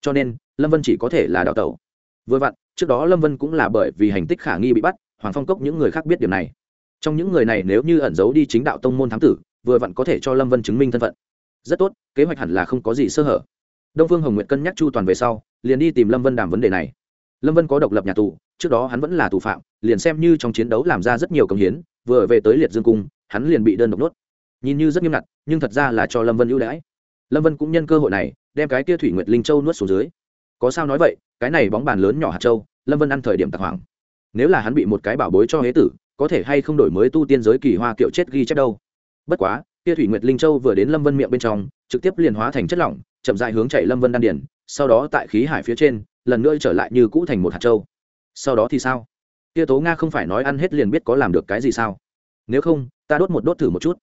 Cho nên, lâm vân chỉ có thể là đạo tẩu. Vừa vặn, trước đó lâm vân cũng là bởi vì hành tích khả nghi bị bắt hoàng phong cốc những người khác biết điều này. Trong những người này nếu như ẩn giấu đi chính đạo tông môn thám tử, vừa vặn có thể cho lâm vân chứng minh thân phận. Rất tốt, kế hoạch hẳn là không có gì sơ hở. Đông phương hồng nguyện cân nhắc chu toàn về sau, liền đi tìm lâm vân đàm vấn đề này. Lâm vân có độc lập nhà tù, trước đó hắn vẫn là tù phạm, liền xem như trong chiến đấu làm ra rất nhiều công hiến, vừa về tới liệt dương cung, hắn liền bị đơn độc nốt nhìn như rất nghiêm ngặt, nhưng thật ra là cho lâm vân ưu đãi. Lâm vân cũng nhân cơ hội này, đem cái kia thủy nguyệt linh châu nuốt xuống dưới. Có sao nói vậy, cái này bóng bàn lớn nhỏ hạt châu, lâm vân ăn thời điểm tạc hoàng nếu là hắn bị một cái bảo bối cho hế tử, có thể hay không đổi mới tu tiên giới kỳ hoa kiệu chết ghi chép đâu? Bất quá, kia thủy nguyệt linh châu vừa đến lâm vân miệng bên trong, trực tiếp liền hóa thành chất lỏng, chậm dại hướng chạy lâm vân đan điển sau đó tại khí hải phía trên, lần nữa trở lại như cũ thành một hạt châu. Sau đó thì sao? Kia tố nga không phải nói ăn hết liền biết có làm được cái gì sao? Nếu không, ta đốt một đốt thử một chút.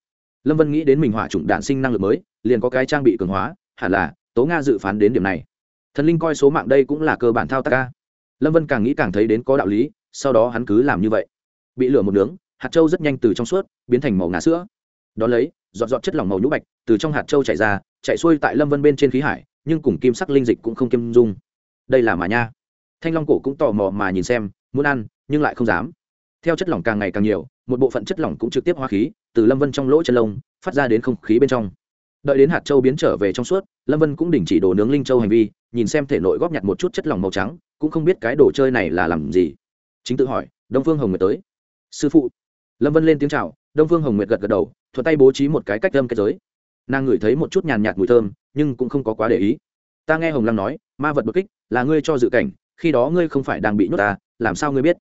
Lâm vân nghĩ đến mình hỏa chủng đạn sinh năng lực mới, liền có cái trang bị cường hóa, hẳn là tố nga dự phán đến điểm này. Thần linh coi số mạng đây cũng là cơ bản thao tác ca lâm vân càng nghĩ càng thấy đến có đạo lý sau đó hắn cứ làm như vậy. Bị lửa một nướng, hạt trâu rất nhanh từ trong suốt biến thành màu ngà sữa. Đón lấy dọn dọn chất lỏng màu nhũ bạch từ trong hạt trâu chạy ra chạy xuôi tại lâm vân bên trên khí hải, nhưng cùng kim sắc linh dịch cũng không kim dung. Đây là mà nha. Thanh long cổ cũng tò mò mà nhìn xem, muốn ăn, nhưng lại không dám. Theo chất lỏng càng ngày càng nhiều, một bộ phận chất lỏng cũng trực tiếp hoa khí từ lâm vân trong lỗ chân lông, phát ra đến không khí bên trong. Đợi đến hạt châu biến trở về trong suốt, lâm vân cũng đình chỉ đồ nướng linh châu hành vi, nhìn xem thể nội góp nhặt một chút chất lỏng màu trắng, cũng không biết cái đồ chơi này là làm gì chính tự hỏi, đông phương hồng nguyệt tới. Sư phụ. Lâm vân lên tiếng c h à o đông phương hồng nguyệt gật gật đầu, thuận tay bố trí một cái cách âm kết giới. Nàng ngửi thấy một chút nhàn nhạt mùi thơm, nhưng cũng không có quá để ý. Ta nghe hồng lăng nói, ma vật bất kích, là ngươi cho dự cảnh, khi đó ngươi không phải đang bị nhốt ta, làm sao ngươi biết?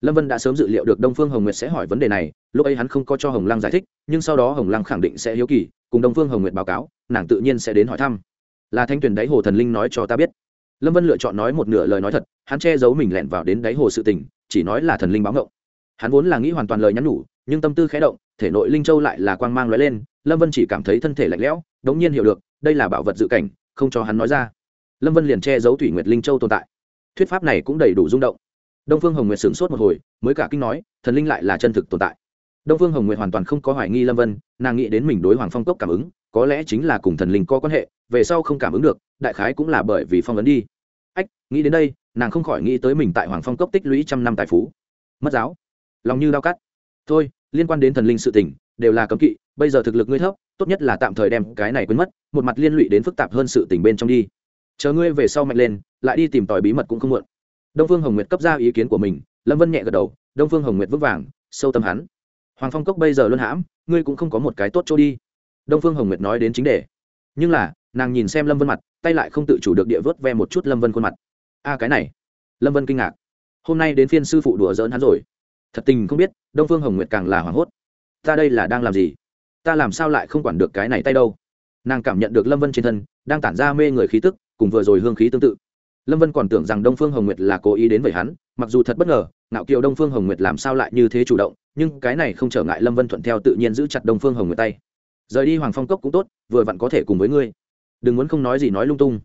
Lâm vân đã sớm dự liệu được đông phương hồng nguyệt sẽ hỏi vấn đề này, lúc ấy hắn không có cho hồng lăng giải thích, nhưng sau đó hồng lăng khẳng định sẽ hiếu kỳ, cùng đông phương hồng nguyệt báo cáo, nàng tự nhiên sẽ đến hỏi thăm. Là thanh tuyển đáy hồ thần linh nói cho ta biết lâm vân lựa chọn nói một nửa lời nói thật, hắn che giấu mình lẻn vào đến đáy hồ sự tình, chỉ nói là thần linh báo ngộng hắn vốn là nghĩ hoàn toàn lời nhắn nhủ, nhưng tâm tư khé động, thể nội linh châu lại là quang mang lóe lên, lâm vân chỉ cảm thấy thân thể lạnh lẽo, đống nhiên hiểu được, đây là bảo vật dự cảnh, không cho hắn nói ra. Lâm vân liền che giấu thủy nguyệt linh châu tồn tại. Thuyết pháp này cũng đầy đủ rung động. Đông phương hồng nguyệt sửng sốt một hồi, mới cả kinh nói, thần linh lại là chân thực tồn tại. Đông phương hồng nguyệt hoàn toàn không có hoài nghi lâm vân, nàng nghĩ đến mình đối hoàng phong cốc cảm ứng, có lẽ chính là cùng thần linh có quan hệ, về sau không cảm ứng được, đại khái cũng là bởi vì phong ấn đi ách, nghĩ đến đây, nàng không khỏi nghĩ tới mình tại hoàng phong cốc tích lũy trăm năm tài phú. Mất giáo. Lòng như đau cắt. Thôi, liên quan đến thần linh sự tình, đều là cấm kỵ, bây giờ thực lực ngươi thấp, tốt nhất là tạm thời đem cái này quên mất, một mặt liên lụy đến phức tạp hơn sự tình bên trong đi. Chờ ngươi về sau mạnh lên, lại đi tìm tòi bí mật cũng không muộn. Đông phương hồng nguyệt cấp ra ý kiến của mình, lâm vân nhẹ gật đầu, đông phương hồng nguyệt vững vàng, sâu tâm hắn. Hoàng phong cốc bây giờ luân hãm, ngươi cũng không có một cái tốt chỗ đi. Đông phương hồng nguyệt nói đến chính đề nhưng là, nàng nhìn xem lâm vân mặt, tay lại không tự chủ được địa vớt ve một chút lâm vân khuôn mặt. A, cái này. Lâm vân kinh ngạc. Hôm nay đến phiên sư phụ đùa giỡn hắn rồi. Thật tình không biết, đông phương hồng nguyệt càng là hoảng hốt. Ta đây là đang làm gì? Ta làm sao lại không quản được cái này tay đâu? Nàng cảm nhận được lâm vân trên thân, đang tản ra mê người khí tức, cùng vừa rồi hương khí tương tự. Lâm vân còn tưởng rằng đông phương hồng nguyệt là cố ý đến với hắn, mặc dù thật bất ngờ, ngạo kiều đông phương hồng nguyệt làm sao lại như thế chủ động, nhưng cái này không trở ngại lâm vân thuận theo tự nhiên giữ chặt đông phương hồng nguyệt tay rời đi hoàng phong cốc cũng tốt, vừa vặn có thể cùng với ngươi. Đừng muốn không nói gì nói lung tung.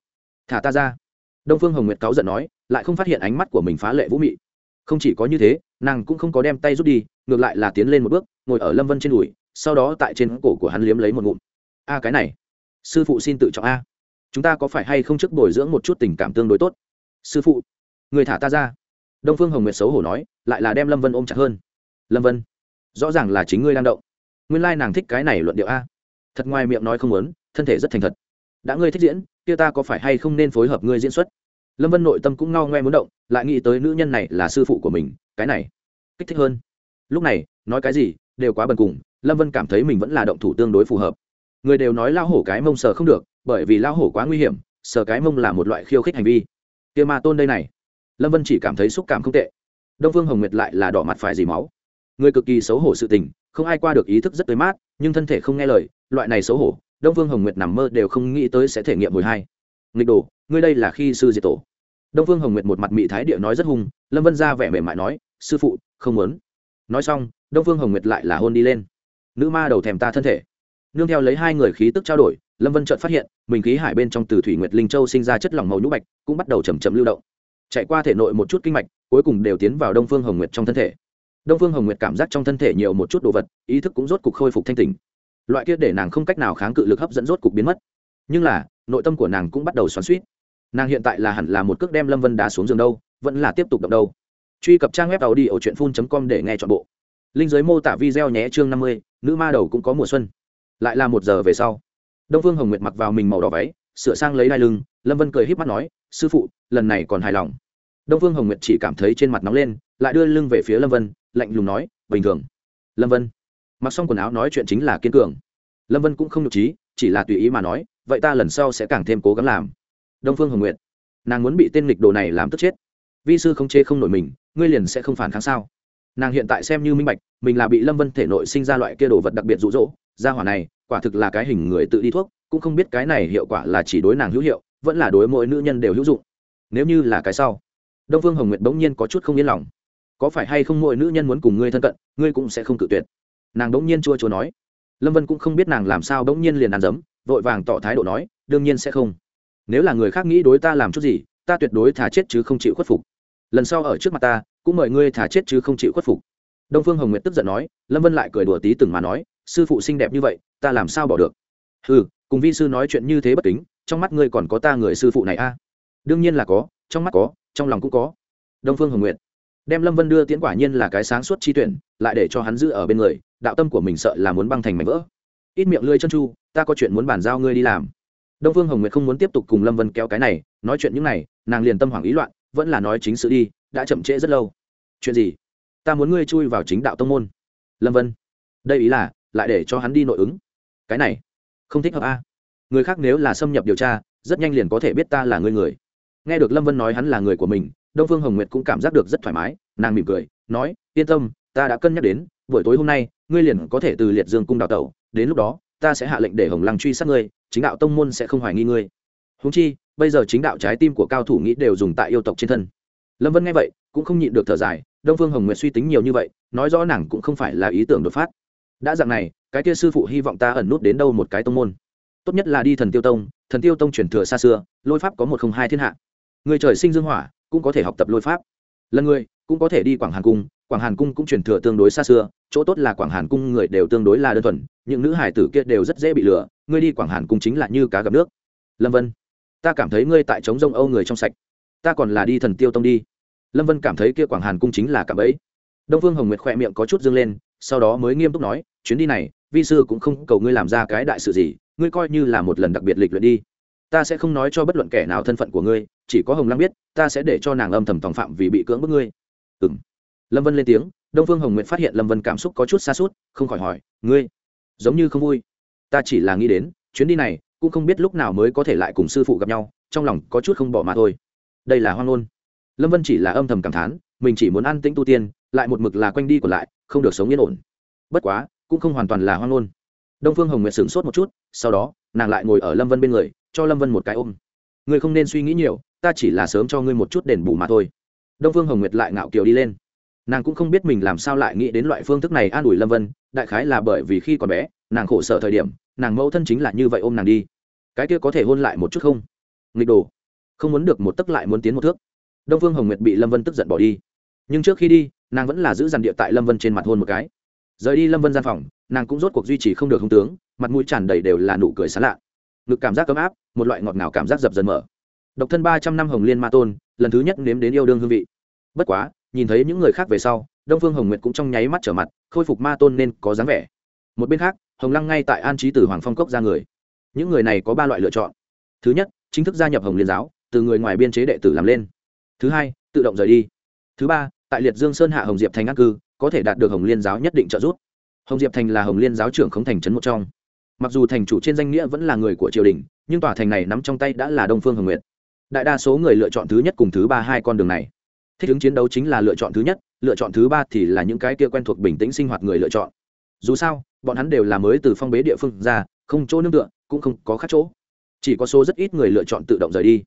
Thả ta ra. Đông phương hồng nguyệt cáu giận nói, lại không phát hiện ánh mắt của mình phá lệ vũ mị. Không chỉ có như thế, nàng cũng không có đem tay rút đi, ngược lại là tiến lên một bước, ngồi ở lâm vân trên đùi, sau đó tại trên cổ của hắn liếm lấy một ngụm. A, cái này, sư phụ xin tự trọng a. Chúng ta có phải hay không trước bồi dưỡng một chút tình cảm tương đối tốt? Sư phụ, người thả ta ra. Đông phương hồng nguyệt xấu hổ nói, lại là đem lâm vân ôm chặt hơn. Lâm vân, rõ ràng là chính ngươi đang động nguyên lai nàng thích cái này luận điệu a. Thật ngoài miệng nói không muốn, thân thể rất thành thật. Đã ngươi thích diễn, kia ta có phải hay không nên phối hợp ngươi diễn xuất? Lâm vân nội tâm cũng ngao ngoe muốn động, lại nghĩ tới nữ nhân này là sư phụ của mình, cái này, kích thích hơn. Lúc này, nói cái gì, đều quá bần cùng, lâm vân cảm thấy mình vẫn là động thủ tương đối phù hợp. Người đều nói lao hổ cái mông sờ không được, bởi vì lao hổ quá nguy hiểm, sờ cái mông là một loại khiêu khích hành vi. Kia ma tôn đây này. Lâm vân chỉ cảm thấy xúc cảm không tệ. Đông phương hồng nguyệt lại là đỏ mặt phải dì máu. Người cực kỳ xấu hổ sự tình không ai qua được ý thức rất tới mát, nhưng thân thể không nghe lời, loại này xấu hổ, đông Vương hồng nguyệt nằm mơ đều không nghĩ tới sẽ thể nghiệm hồi hai. Nghịch đồ, ngươi đây là khi sư diệt tổ. Đông Vương hồng nguyệt một mặt mị thái địa nói rất hung, lâm vân ra vẻ mềm mại nói, sư phụ, không muốn. Nói xong, đông Vương hồng nguyệt lại là hôn đi lên. Nữ ma đầu thèm ta thân thể. Nương theo lấy hai người khí tức trao đổi, lâm vân chợt phát hiện, mình khí hải bên trong từ thủy nguyệt linh châu sinh ra chất lỏng màu nhũ bạch, cũng bắt đầu chầm chậm lưu động. Chạy qua thể nội một chút kinh mạch, cuối cùng đều tiến vào đông phương hồng nguyệt trong thân thể đông phương hồng nguyệt cảm giác trong thân thể nhiều một chút đồ vật, ý thức cũng rốt cục khôi phục thanh tình loại kia để nàng không cách nào kháng cự lực hấp dẫn rốt cục biến mất. Nhưng là, nội tâm của nàng cũng bắt đầu xoắn suýt nàng hiện tại là hẳn là một cước đem lâm vân đá xuống giường đâu, vẫn là tiếp tục động đâu. Truy cập trang web tàu đi ở truyện phun com để nghe t h ọ n bộ. Linh giới mô tả video nhé, chương năm mươi, nữ ma đầu cũng có mùa xuân. Lại là một giờ về sau. Đông phương hồng nguyệt mặc vào mình màu đỏ váy, sửa sang lấy đai lưng, lâm vân cười h í p mắt nói, sư phụ, lần này còn hài lòng. Đông phương hồng nguyệt chỉ cảm thấy trên mặt nóng lên, lại đưa lưng về phía lâm vân lạnh lùng nói, bình thường. Lâm vân. Mặc xong quần áo nói chuyện chính là kiên cường. Lâm vân cũng không nhục trí, chỉ là tùy ý mà nói, vậy ta lần sau sẽ càng thêm cố gắng làm. Đông phương hồng nguyện nàng muốn bị tên lịch đồ này làm tức chết. Vi sư không chê không nổi mình, ngươi liền sẽ không phản kháng sao? Nàng hiện tại xem như minh bạch, mình là bị lâm vân thể nội sinh ra loại kia đồ vật đặc biệt rụ rỗ gia hỏa này, quả thực là cái hình người tự đi thuốc, cũng không biết cái này hiệu quả là chỉ đối nàng hữu hiệu, vẫn là đối mỗi nữ nhân đều hữu dụng. Nếu như là cái sau, đông phương hồng nguyệt bỗng nhiên có chút không yên lòng có phải hay không mỗi nữ nhân muốn cùng ngươi thân cận, ngươi cũng sẽ không cự tuyệt. Nàng đống nhiên chua chua nói. Lâm vân cũng không biết nàng làm sao đống nhiên liền ăn dấm, vội vàng tỏ thái độ nói, đương nhiên sẽ không. Nếu là người khác nghĩ đối ta làm chút gì, ta tuyệt đối thả chết chứ không chịu khuất phục. Lần sau ở trước mặt ta, cũng mời ngươi thả chết chứ không chịu khuất phục. Đông phương hồng nguyệt tức giận nói, lâm vân lại cười đùa tí từng mà nói, sư phụ xinh đẹp như vậy, ta làm sao bỏ được? Ừ cùng vi sư nói chuyện như thế bất kính, trong mắt ngươi còn có ta người sư phụ này a? À? đương nhiên là có, trong mắt có, trong lòng cũng có. Đông phương hồng nguyệt đem lâm vân đưa tiễn quả nhiên là cái sáng suốt chi tuyển, lại để cho hắn giữ ở bên người, đạo tâm của mình sợ là muốn băng thành mảnh vỡ. Ít miệng lưỡi chân chu, ta có chuyện muốn bàn giao ngươi đi làm. Đông phương hồng nguyệt không muốn tiếp tục cùng lâm vân kéo cái này, nói chuyện những này, nàng liền tâm hoảng ý loạn, vẫn là nói chính sự đi, đã chậm trễ rất lâu. Chuyện gì? Ta muốn ngươi chui vào chính đạo tông môn. Lâm vân, đây ý là, lại để cho hắn đi nội ứng. Cái này, không thích hợp a. Người khác nếu là xâm nhập điều tra, rất nhanh liền có thể biết ta là người người nghe được lâm vân nói hắn là người của mình, đông phương hồng nguyệt cũng cảm giác được rất thoải mái, nàng mỉm cười, nói, yên tâm, ta đã cân nhắc đến, buổi tối hôm nay, ngươi liền có thể từ liệt dương cung đào tẩu, đến lúc đó, ta sẽ hạ lệnh để hồng lăng truy sát ngươi, chính đạo tông môn sẽ không hoài nghi ngươi. Húng chi, bây giờ chính đạo trái tim của cao thủ nghĩ đều dùng tại yêu tộc trên thân. Lâm vân nghe vậy, cũng không nhịn được thở dài, đông phương hồng nguyệt suy tính nhiều như vậy, nói rõ nàng cũng không phải là ý tưởng đột phát. Đã dạng này, cái kia sư phụ hy vọng ta ẩn nút đến đâu một cái tông môn. Tốt nhất là đi thần tiêu tông, thần tiêu tông truyền thừa xa xưa, lôi pháp có một không hai thiên hạ người trời sinh dương hỏa cũng có thể học tập lôi pháp. Lần người cũng có thể đi quảng hàn cung, quảng hàn cung cũng truyền thừa tương đối xa xưa, chỗ tốt là quảng hàn cung người đều tương đối là đơn thuần, những nữ hải tử kia đều rất dễ bị lừa ngươi đi quảng hàn cung chính là như cá gặp nước. Lâm vân, ta cảm thấy ngươi tại trống rông âu người trong sạch, ta còn là đi thần tiêu tông đi. Lâm vân cảm thấy kia quảng hàn cung chính là cảm ấy đông phương hồng nguyệt khỏe miệng có chút dâng lên, sau đó mới nghiêm túc nói, chuyến đi này, vi sư cũng không cầu ngươi làm ra cái đại sự gì, ngươi coi như là một lần đặc biệt lịch luyện đi ta sẽ không nói cho bất luận kẻ nào thân phận của ngươi, chỉ có hồng lăng biết, ta sẽ để cho nàng âm thầm tòng phạm vì bị cưỡng bức ngươi. Ừ m lâm vân lên tiếng, đông phương hồng nguyện phát hiện lâm vân cảm xúc có chút xa suốt không khỏi hỏi, ngươi, giống như không vui? Ta chỉ là nghĩ đến, chuyến đi này, cũng không biết lúc nào mới có thể lại cùng sư phụ gặp nhau, trong lòng có chút không bỏ mà thôi. Đây là hoang ngôn. Lâm vân chỉ là âm thầm cảm thán, mình chỉ muốn ăn tĩnh tu tiên, lại một mực là quanh đi còn lại, không được sống yên ổn. Bất quá, cũng không hoàn toàn là hoang ngôn. Đông phương hồng nguyệt sửng sốt một chút, sau đó, nàng lại ngồi ở lâm vân bên người cho lâm vân một cái ôm. Ngươi không nên suy nghĩ nhiều, ta chỉ là sớm cho ngươi một chút đền bù mà thôi. Đông phương hồng nguyệt lại ngạo kiều đi lên. Nàng cũng không biết mình làm sao lại nghĩ đến loại phương thức này an ủi lâm vân, đại khái là bởi vì khi còn bé, nàng khổ sở thời điểm, nàng mẫu thân chính là như vậy ôm nàng đi. Cái kia có thể hôn lại một chút không? Nghịch đồ. Không muốn được một tấc lại muốn tiến một thước. Đông phương hồng nguyệt bị lâm vân tức giận bỏ đi. Nhưng trước khi đi, nàng vẫn là giữ dằn địa tại lâm vân trên mặt hôn một cái. Rời đi lâm vân gian phòng, nàng cũng rốt cuộc duy trì không được hung tướng, mặt mũi tràn đầy đều là nụ cười xá lạ ngực cảm giác ấm áp, một loại ngọt ngào cảm giác dập dần mở. Độc thân ba trăm năm hồng liên ma tôn, lần thứ nhất nếm đến yêu đương hương vị. Bất quá, nhìn thấy những người khác về sau, đông phương hồng nguyệt cũng trong nháy mắt trở mặt, khôi phục ma tôn nên có dáng vẻ. Một bên khác, hồng lăng ngay tại an trí tử hoàng phong cốc ra người. Những người này có ba loại lựa chọn. Thứ nhất, chính thức gia nhập hồng liên giáo, từ người ngoài biên chế đệ tử làm lên. Thứ hai, tự động rời đi. Thứ ba, tại liệt dương sơn hạ hồng diệp thành an cư, có thể đạt được hồng liên giáo nhất định trợ giúp. Hồng diệp thành là hồng liên giáo trưởng khống thành trấn một trong mặc dù thành chủ trên danh nghĩa vẫn là người của triều đình, nhưng tòa thành này nắm trong tay đã là đông phương hồng nguyệt. Đại đa số người lựa chọn thứ nhất cùng thứ ba hai con đường này. Thích ứng chiến đấu chính là lựa chọn thứ nhất, lựa chọn thứ ba thì là những cái kia quen thuộc bình tĩnh sinh hoạt người lựa chọn. Dù sao, bọn hắn đều là mới từ phong bế địa phương ra, không chỗ nương tựa, cũng không có khác chỗ. Chỉ có số rất ít người lựa chọn tự động rời đi.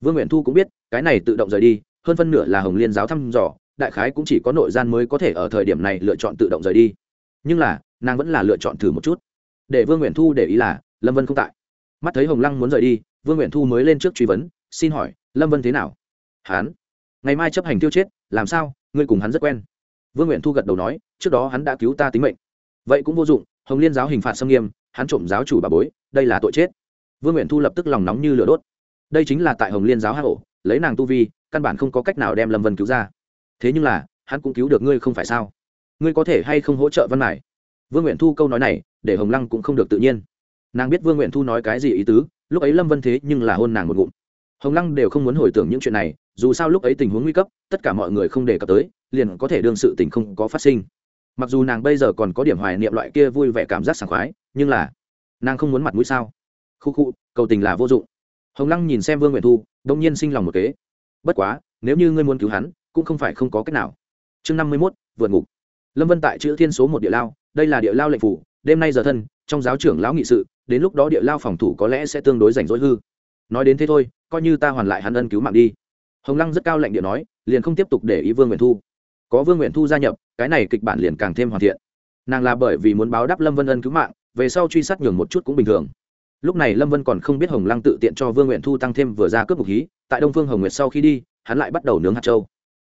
Vương nguyện thu cũng biết, cái này tự động rời đi, hơn phân nửa là hồng liên giáo thăm dò, đại khái cũng chỉ có nội gian mới có thể ở thời điểm này lựa chọn tự động rời đi. Nhưng là, nàng vẫn là lựa chọn thử một chút để vương nguyện thu để ý là, lâm vân không tại. Mắt thấy hồng lăng muốn rời đi, vương nguyện thu mới lên trước truy vấn, xin hỏi, lâm vân thế nào? Hán ngày mai chấp hành tiêu chết, làm sao? Ngươi cùng hắn rất quen. Vương nguyện thu gật đầu nói, trước đó hắn đã cứu ta tính mệnh. Vậy cũng vô dụng, hồng liên giáo hình phạt xâm nghiêm, hắn trộm giáo chủ bà bối, đây là tội chết. Vương nguyện thu lập tức lòng nóng như lửa đốt. Đây chính là tại hồng liên giáo hạ hổ, lấy nàng tu vi, căn bản không có cách nào đem lâm vân cứu ra. Thế nhưng là, hắn cũng cứu được ngươi không phải sao? Ngươi có thể hay không hỗ trợ văn mải? Vương nguyện thu câu nói này, để hồng lăng cũng không được tự nhiên. Nàng biết vương nguyện thu nói cái gì ý tứ, lúc ấy lâm vân thế nhưng là hôn nàng một ngụm. Hồng lăng đều không muốn hồi tưởng những chuyện này, dù sao lúc ấy tình huống nguy cấp, tất cả mọi người không đề cập tới, liền có thể đương sự tình không có phát sinh. Mặc dù nàng bây giờ còn có điểm hoài niệm loại kia vui vẻ cảm giác sảng khoái, nhưng là nàng không muốn mặt mũi sao? Khu khu, cầu tình là vô dụng. Hồng lăng nhìn xem vương nguyện thu, đông nhiên sinh lòng một kế. Bất quá, nếu như ngươi muốn cứu hắn, cũng không phải không có cách nào. Chương năm mươi mốt, vượt ngục. Lâm vân tại chữ thiên số một địa lao đây là địa lao lệnh phủ, đêm nay giờ thân, trong giáo trưởng lão nghị sự, đến lúc đó địa lao phòng thủ có lẽ sẽ tương đối rảnh rỗi hư. Nói đến thế thôi, coi như ta hoàn lại hắn ân cứu mạng đi. Hồng lăng rất cao lệnh địa nói, liền không tiếp tục để ý vương nguyện thu. Có vương nguyện thu gia nhập, cái này kịch bản liền càng thêm hoàn thiện. Nàng là bởi vì muốn báo đáp lâm vân ân cứu mạng, về sau truy sát nhường một chút cũng bình thường. Lúc này lâm vân còn không biết hồng lăng tự tiện cho vương nguyện thu tăng thêm vừa ra cướp bục hí, tại đông phương hồng nguyệt sau khi đi, hắn lại bắt đầu nướng hạt châu.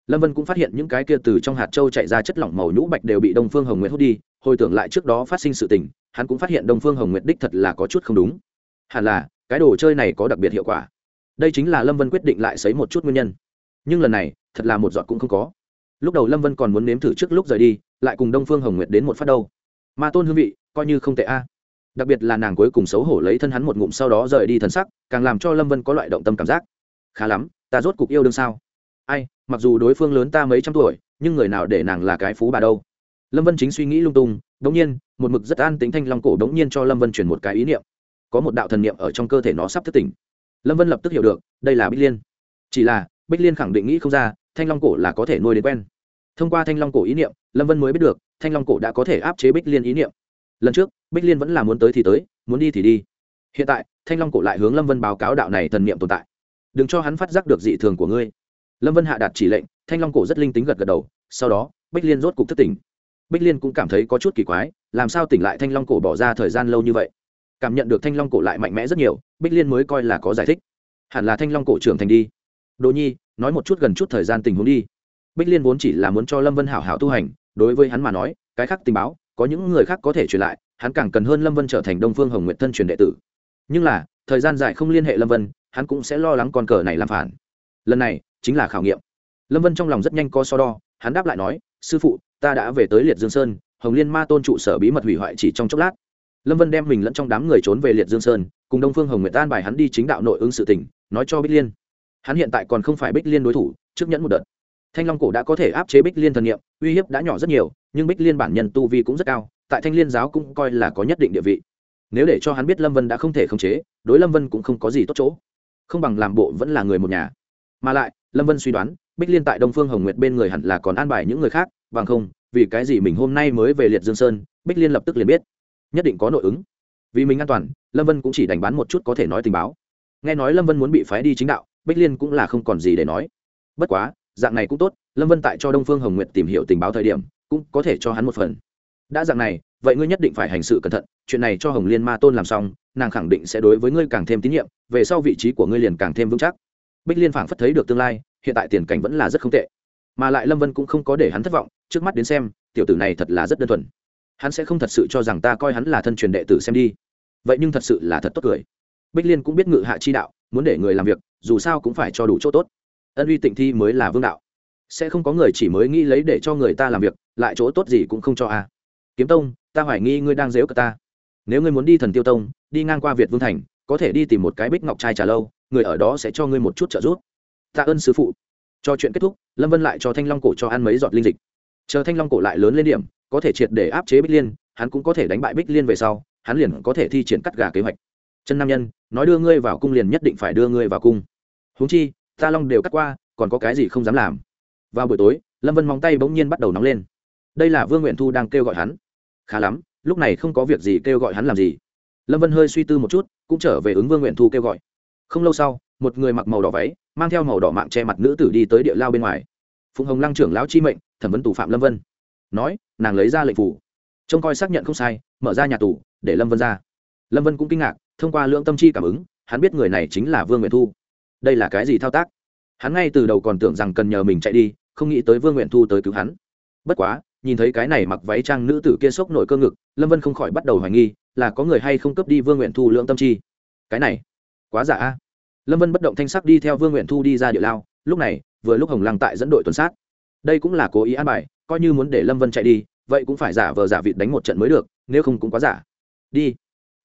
Lâm vân cũng phát hiện những cái kia từ trong hạt châu chạy ra chất lỏng màu nhũ bạch đều bị đông phương hồng nguyệt hút đi hồi tưởng lại trước đó phát sinh sự tình, hắn cũng phát hiện đông phương hồng nguyệt đích thật là có chút không đúng. Hẳn là, cái đồ chơi này có đặc biệt hiệu quả. Đây chính là lâm vân quyết định lại xấy một chút nguyên nhân. Nhưng lần này, thật là một giọt cũng không có. Lúc đầu lâm vân còn muốn nếm thử trước lúc rời đi, lại cùng đông phương hồng nguyệt đến một phát đâu. Ma tôn hương vị, coi như không tệ a. Đặc biệt là nàng cuối cùng xấu hổ lấy thân hắn một ngụm sau đó rời đi thân sắc, càng làm cho lâm vân có loại động tâm cảm giác. Khá lắm, ta rốt cục yêu đương sao? Ai, mặc dù đối phương lớn ta mấy trăm tuổi, nhưng người nào để nàng là cái phú bà đâu? Lâm vân chính suy nghĩ lung tung đ ỗ n g nhiên, một mực rất an tính thanh long cổ đ ỗ n g nhiên cho lâm vân chuyển một cái ý niệm. Có một đạo thần niệm ở trong cơ thể nó sắp thất tỉnh. Lâm vân lập tức hiểu được, đây là bích liên. Chỉ là, bích liên khẳng định nghĩ không ra, thanh long cổ là có thể nuôi đến quen. Thông qua thanh long cổ ý niệm, lâm vân mới biết được, thanh long cổ đã có thể áp chế bích liên ý niệm. Lần trước, bích liên vẫn là muốn tới thì tới, muốn đi thì đi. Hiện tại, thanh long cổ lại hướng lâm vân báo cáo đạo này thần niệm tồn tại. Đừng cho hắn phát giác được dị thường của ngươi. Lâm vân hạ đạt chỉ lệnh, thanh long cổ rất linh tính gật gật đầu, sau đó, bích liên rốt cục thất tỉnh bích liên cũng cảm thấy có chút kỳ quái, làm sao tỉnh lại thanh long cổ bỏ ra thời gian lâu như vậy? Cảm nhận được thanh long cổ lại mạnh mẽ rất nhiều, bích liên mới coi là có giải thích. Hẳn là thanh long cổ trưởng thành đi. Đồ nhi, nói một chút gần chút thời gian tình huống đi. Bích liên vốn chỉ là muốn cho lâm vân hảo hảo tu hành, đối với hắn mà nói, cái khác tình báo, có những người khác có thể truyền lại, hắn càng cần hơn lâm vân trở thành đông phương hồng nguyện thân truyền đệ tử. Nhưng là, thời gian dài không liên hệ lâm vân, hắn cũng sẽ lo lắng con cờ này làm phản. Lần này, chính là khảo nghiệm. Lâm vân trong lòng rất nhanh co so đo, hắn đáp lại nói sư phụ, ta đã về tới liệt dương sơn, hồng liên ma tôn trụ sở bí mật hủy hoại chỉ trong chốc lát. Lâm vân đem mình lẫn trong đám người trốn về liệt dương sơn, cùng đông phương hồng nguyệt tan bài hắn đi chính đạo nội ứng sự tỉnh nói cho bích liên. Hắn hiện tại còn không phải bích liên đối thủ, trước nhẫn một đợt. Thanh long cổ đã có thể áp chế bích liên thần nghiệm uy hiếp đã nhỏ rất nhiều, nhưng bích liên bản nhân tu vi cũng rất cao, tại thanh liên giáo cũng coi là có nhất định địa vị. Nếu để cho hắn biết lâm vân đã không thể khống chế, đối lâm vân cũng không có gì tốt chỗ. Không bằng làm bộ vẫn là người một nhà. Mà lại lâm vân suy đoán, bích liên tại đông phương hồng nguyệt bên người hẳn là còn an bài những người khác, bằng không, vì cái gì mình hôm nay mới về liệt dương sơn, bích liên lập tức liền biết. Nhất định có nội ứng. Vì mình an toàn, lâm vân cũng chỉ đánh bán một chút có thể nói tình báo. Nghe nói lâm vân muốn bị phái đi chính đạo, bích liên cũng là không còn gì để nói. Bất quá, dạng này cũng tốt, lâm vân tại cho đông phương hồng nguyệt tìm hiểu tình báo thời điểm, cũng có thể cho hắn một phần. Đã dạng này, vậy ngươi nhất định phải hành sự cẩn thận, chuyện này cho hồng liên ma tôn làm xong, nàng khẳng định sẽ đối với ngươi càng thêm tín nhiệm, về sau vị trí của ngươi liền càng thêm vững chắc bích liên phảng phất thấy được tương lai, hiện tại tiền cảnh vẫn là rất không tệ. Mà lại lâm vân cũng không có để hắn thất vọng, trước mắt đến xem, tiểu tử này thật là rất đơn thuần. Hắn sẽ không thật sự cho rằng ta coi hắn là thân truyền đệ tử xem đi. Vậy nhưng thật sự là thật tốt cười. Bích liên cũng biết ngự hạ chi đạo, muốn để người làm việc, dù sao cũng phải cho đủ chỗ tốt. Ân uy tịnh thi mới là vương đạo. Sẽ không có người chỉ mới nghĩ lấy để cho người ta làm việc, lại chỗ tốt gì cũng không cho a kiếm tông, ta hoài nghi ngươi đang dếu cả ta. Nếu ngươi muốn đi thần tiêu tông, đi ngang qua việt vương thành, có thể đi tìm một cái bích ngọc trai trà lâu người ở đó sẽ cho ngươi một chút trợ giúp. Tạ ơn sư phụ. Cho chuyện kết thúc, lâm vân lại cho thanh long cổ cho ăn mấy giọt linh dịch. Chờ thanh long cổ lại lớn lên điểm, có thể triệt để áp chế bích liên, hắn cũng có thể đánh bại bích liên về sau, hắn liền có thể thi triển cắt gà kế hoạch. Chân nam nhân, nói đưa ngươi vào cung liền nhất định phải đưa ngươi vào cung. Huống chi, ta long đều cắt qua, còn có cái gì không dám làm? Vào buổi tối, lâm vân móng tay bỗng nhiên bắt đầu nóng lên. Đây là vương nguyện thu đang kêu gọi hắn. Khá lắm, lúc này không có việc gì kêu gọi hắn làm gì. Lâm vân hơi suy tư một chút, cũng trở về ứng vương nguyện thu kêu gọi không lâu sau, một người mặc màu đỏ váy, mang theo màu đỏ mạng che mặt nữ tử đi tới địa lao bên ngoài. Phùng hồng lăng trưởng lão chi mệnh, thẩm vấn tù phạm lâm vân. Nói, nàng lấy ra lệnh phủ. Trông coi xác nhận không sai, mở ra nhà tù, để lâm vân ra. Lâm vân cũng kinh ngạc, thông qua lượng tâm chi cảm ứng, hắn biết người này chính là vương nguyện thu. Đây là cái gì thao tác? Hắn ngay từ đầu còn tưởng rằng cần nhờ mình chạy đi, không nghĩ tới vương nguyện thu tới cứu hắn. Bất quá, nhìn thấy cái này mặc váy trang nữ tử kia sốc nổi cơ ngực, lâm vân không khỏi bắt đầu hoài nghi, là có người hay không cấp đi vương nguyện thu lượng tâm chi. Cái này quá giả a. Lâm vân bất động thanh sắc đi theo vương nguyện thu đi ra địa lao, lúc này, vừa lúc hồng lăng tại dẫn đội tuần sát. Đây cũng là cố ý an bài, coi như muốn để lâm vân chạy đi, vậy cũng phải giả vờ giả vịt đánh một trận mới được, nếu không cũng quá giả. Đi.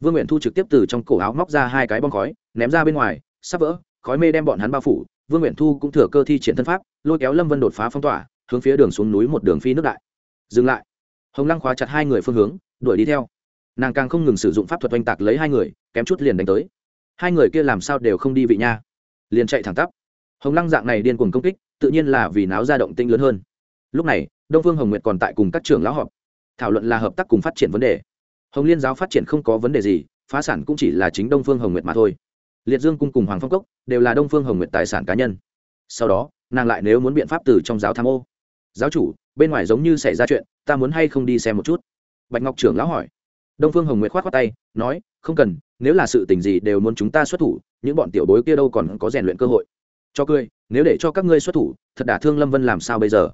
Vương nguyện thu trực tiếp từ trong cổ áo móc ra hai cái bom khói, ném ra bên ngoài, sắp vỡ, khói mê đem bọn hắn bao phủ. Vương nguyện thu cũng thừa cơ thi triển thân pháp, lôi kéo lâm vân đột phá phong tỏa, hướng phía đường xuống núi một đường phi nước đại. Dừng lại. Hồng lăng khóa chặt hai người phương hướng, đuổi đi theo. Nàng càng không ngừng sử dụng pháp thuật oanh tạc lấy hai người, kém chút liền đánh tới hai người kia làm sao đều không đi vị nha. Liền chạy thẳng tắp. Hồng lăng dạng này điên cuồng công kích, tự nhiên là vì náo ra động tinh lớn hơn. Lúc này, đông phương hồng nguyệt còn tại cùng các trưởng lão họp, thảo luận là hợp tác cùng phát triển vấn đề. Hồng liên giáo phát triển không có vấn đề gì, phá sản cũng chỉ là chính đông phương hồng nguyệt mà thôi. Liệt dương cung cùng hoàng phong cốc đều là đông phương hồng nguyệt tài sản cá nhân. Sau đó, nàng lại nếu muốn biện pháp từ trong giáo tham ô. Giáo chủ, bên ngoài giống như xảy ra chuyện, ta muốn hay không đi xem một chút? Bạch ngọc trưởng lão hỏi. Đông phương hồng nguyệt k h o á t khoác tay, nói, không cần nếu là sự tình gì đều muốn chúng ta xuất thủ, những bọn tiểu bối kia đâu còn có rèn luyện cơ hội. Cho cười, nếu để cho các ngươi xuất thủ, thật đả thương lâm vân làm sao bây giờ?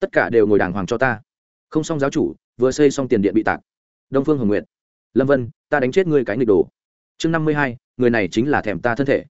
Tất cả đều ngồi đàng hoàng cho ta. Không xong giáo chủ, vừa xây xong tiền điện bị tạc. Đông phương hồng nguyệt. Lâm vân, ta đánh chết ngươi cái nghịch đồ. Chương năm mươi hai, người này chính là thèm ta thân thể.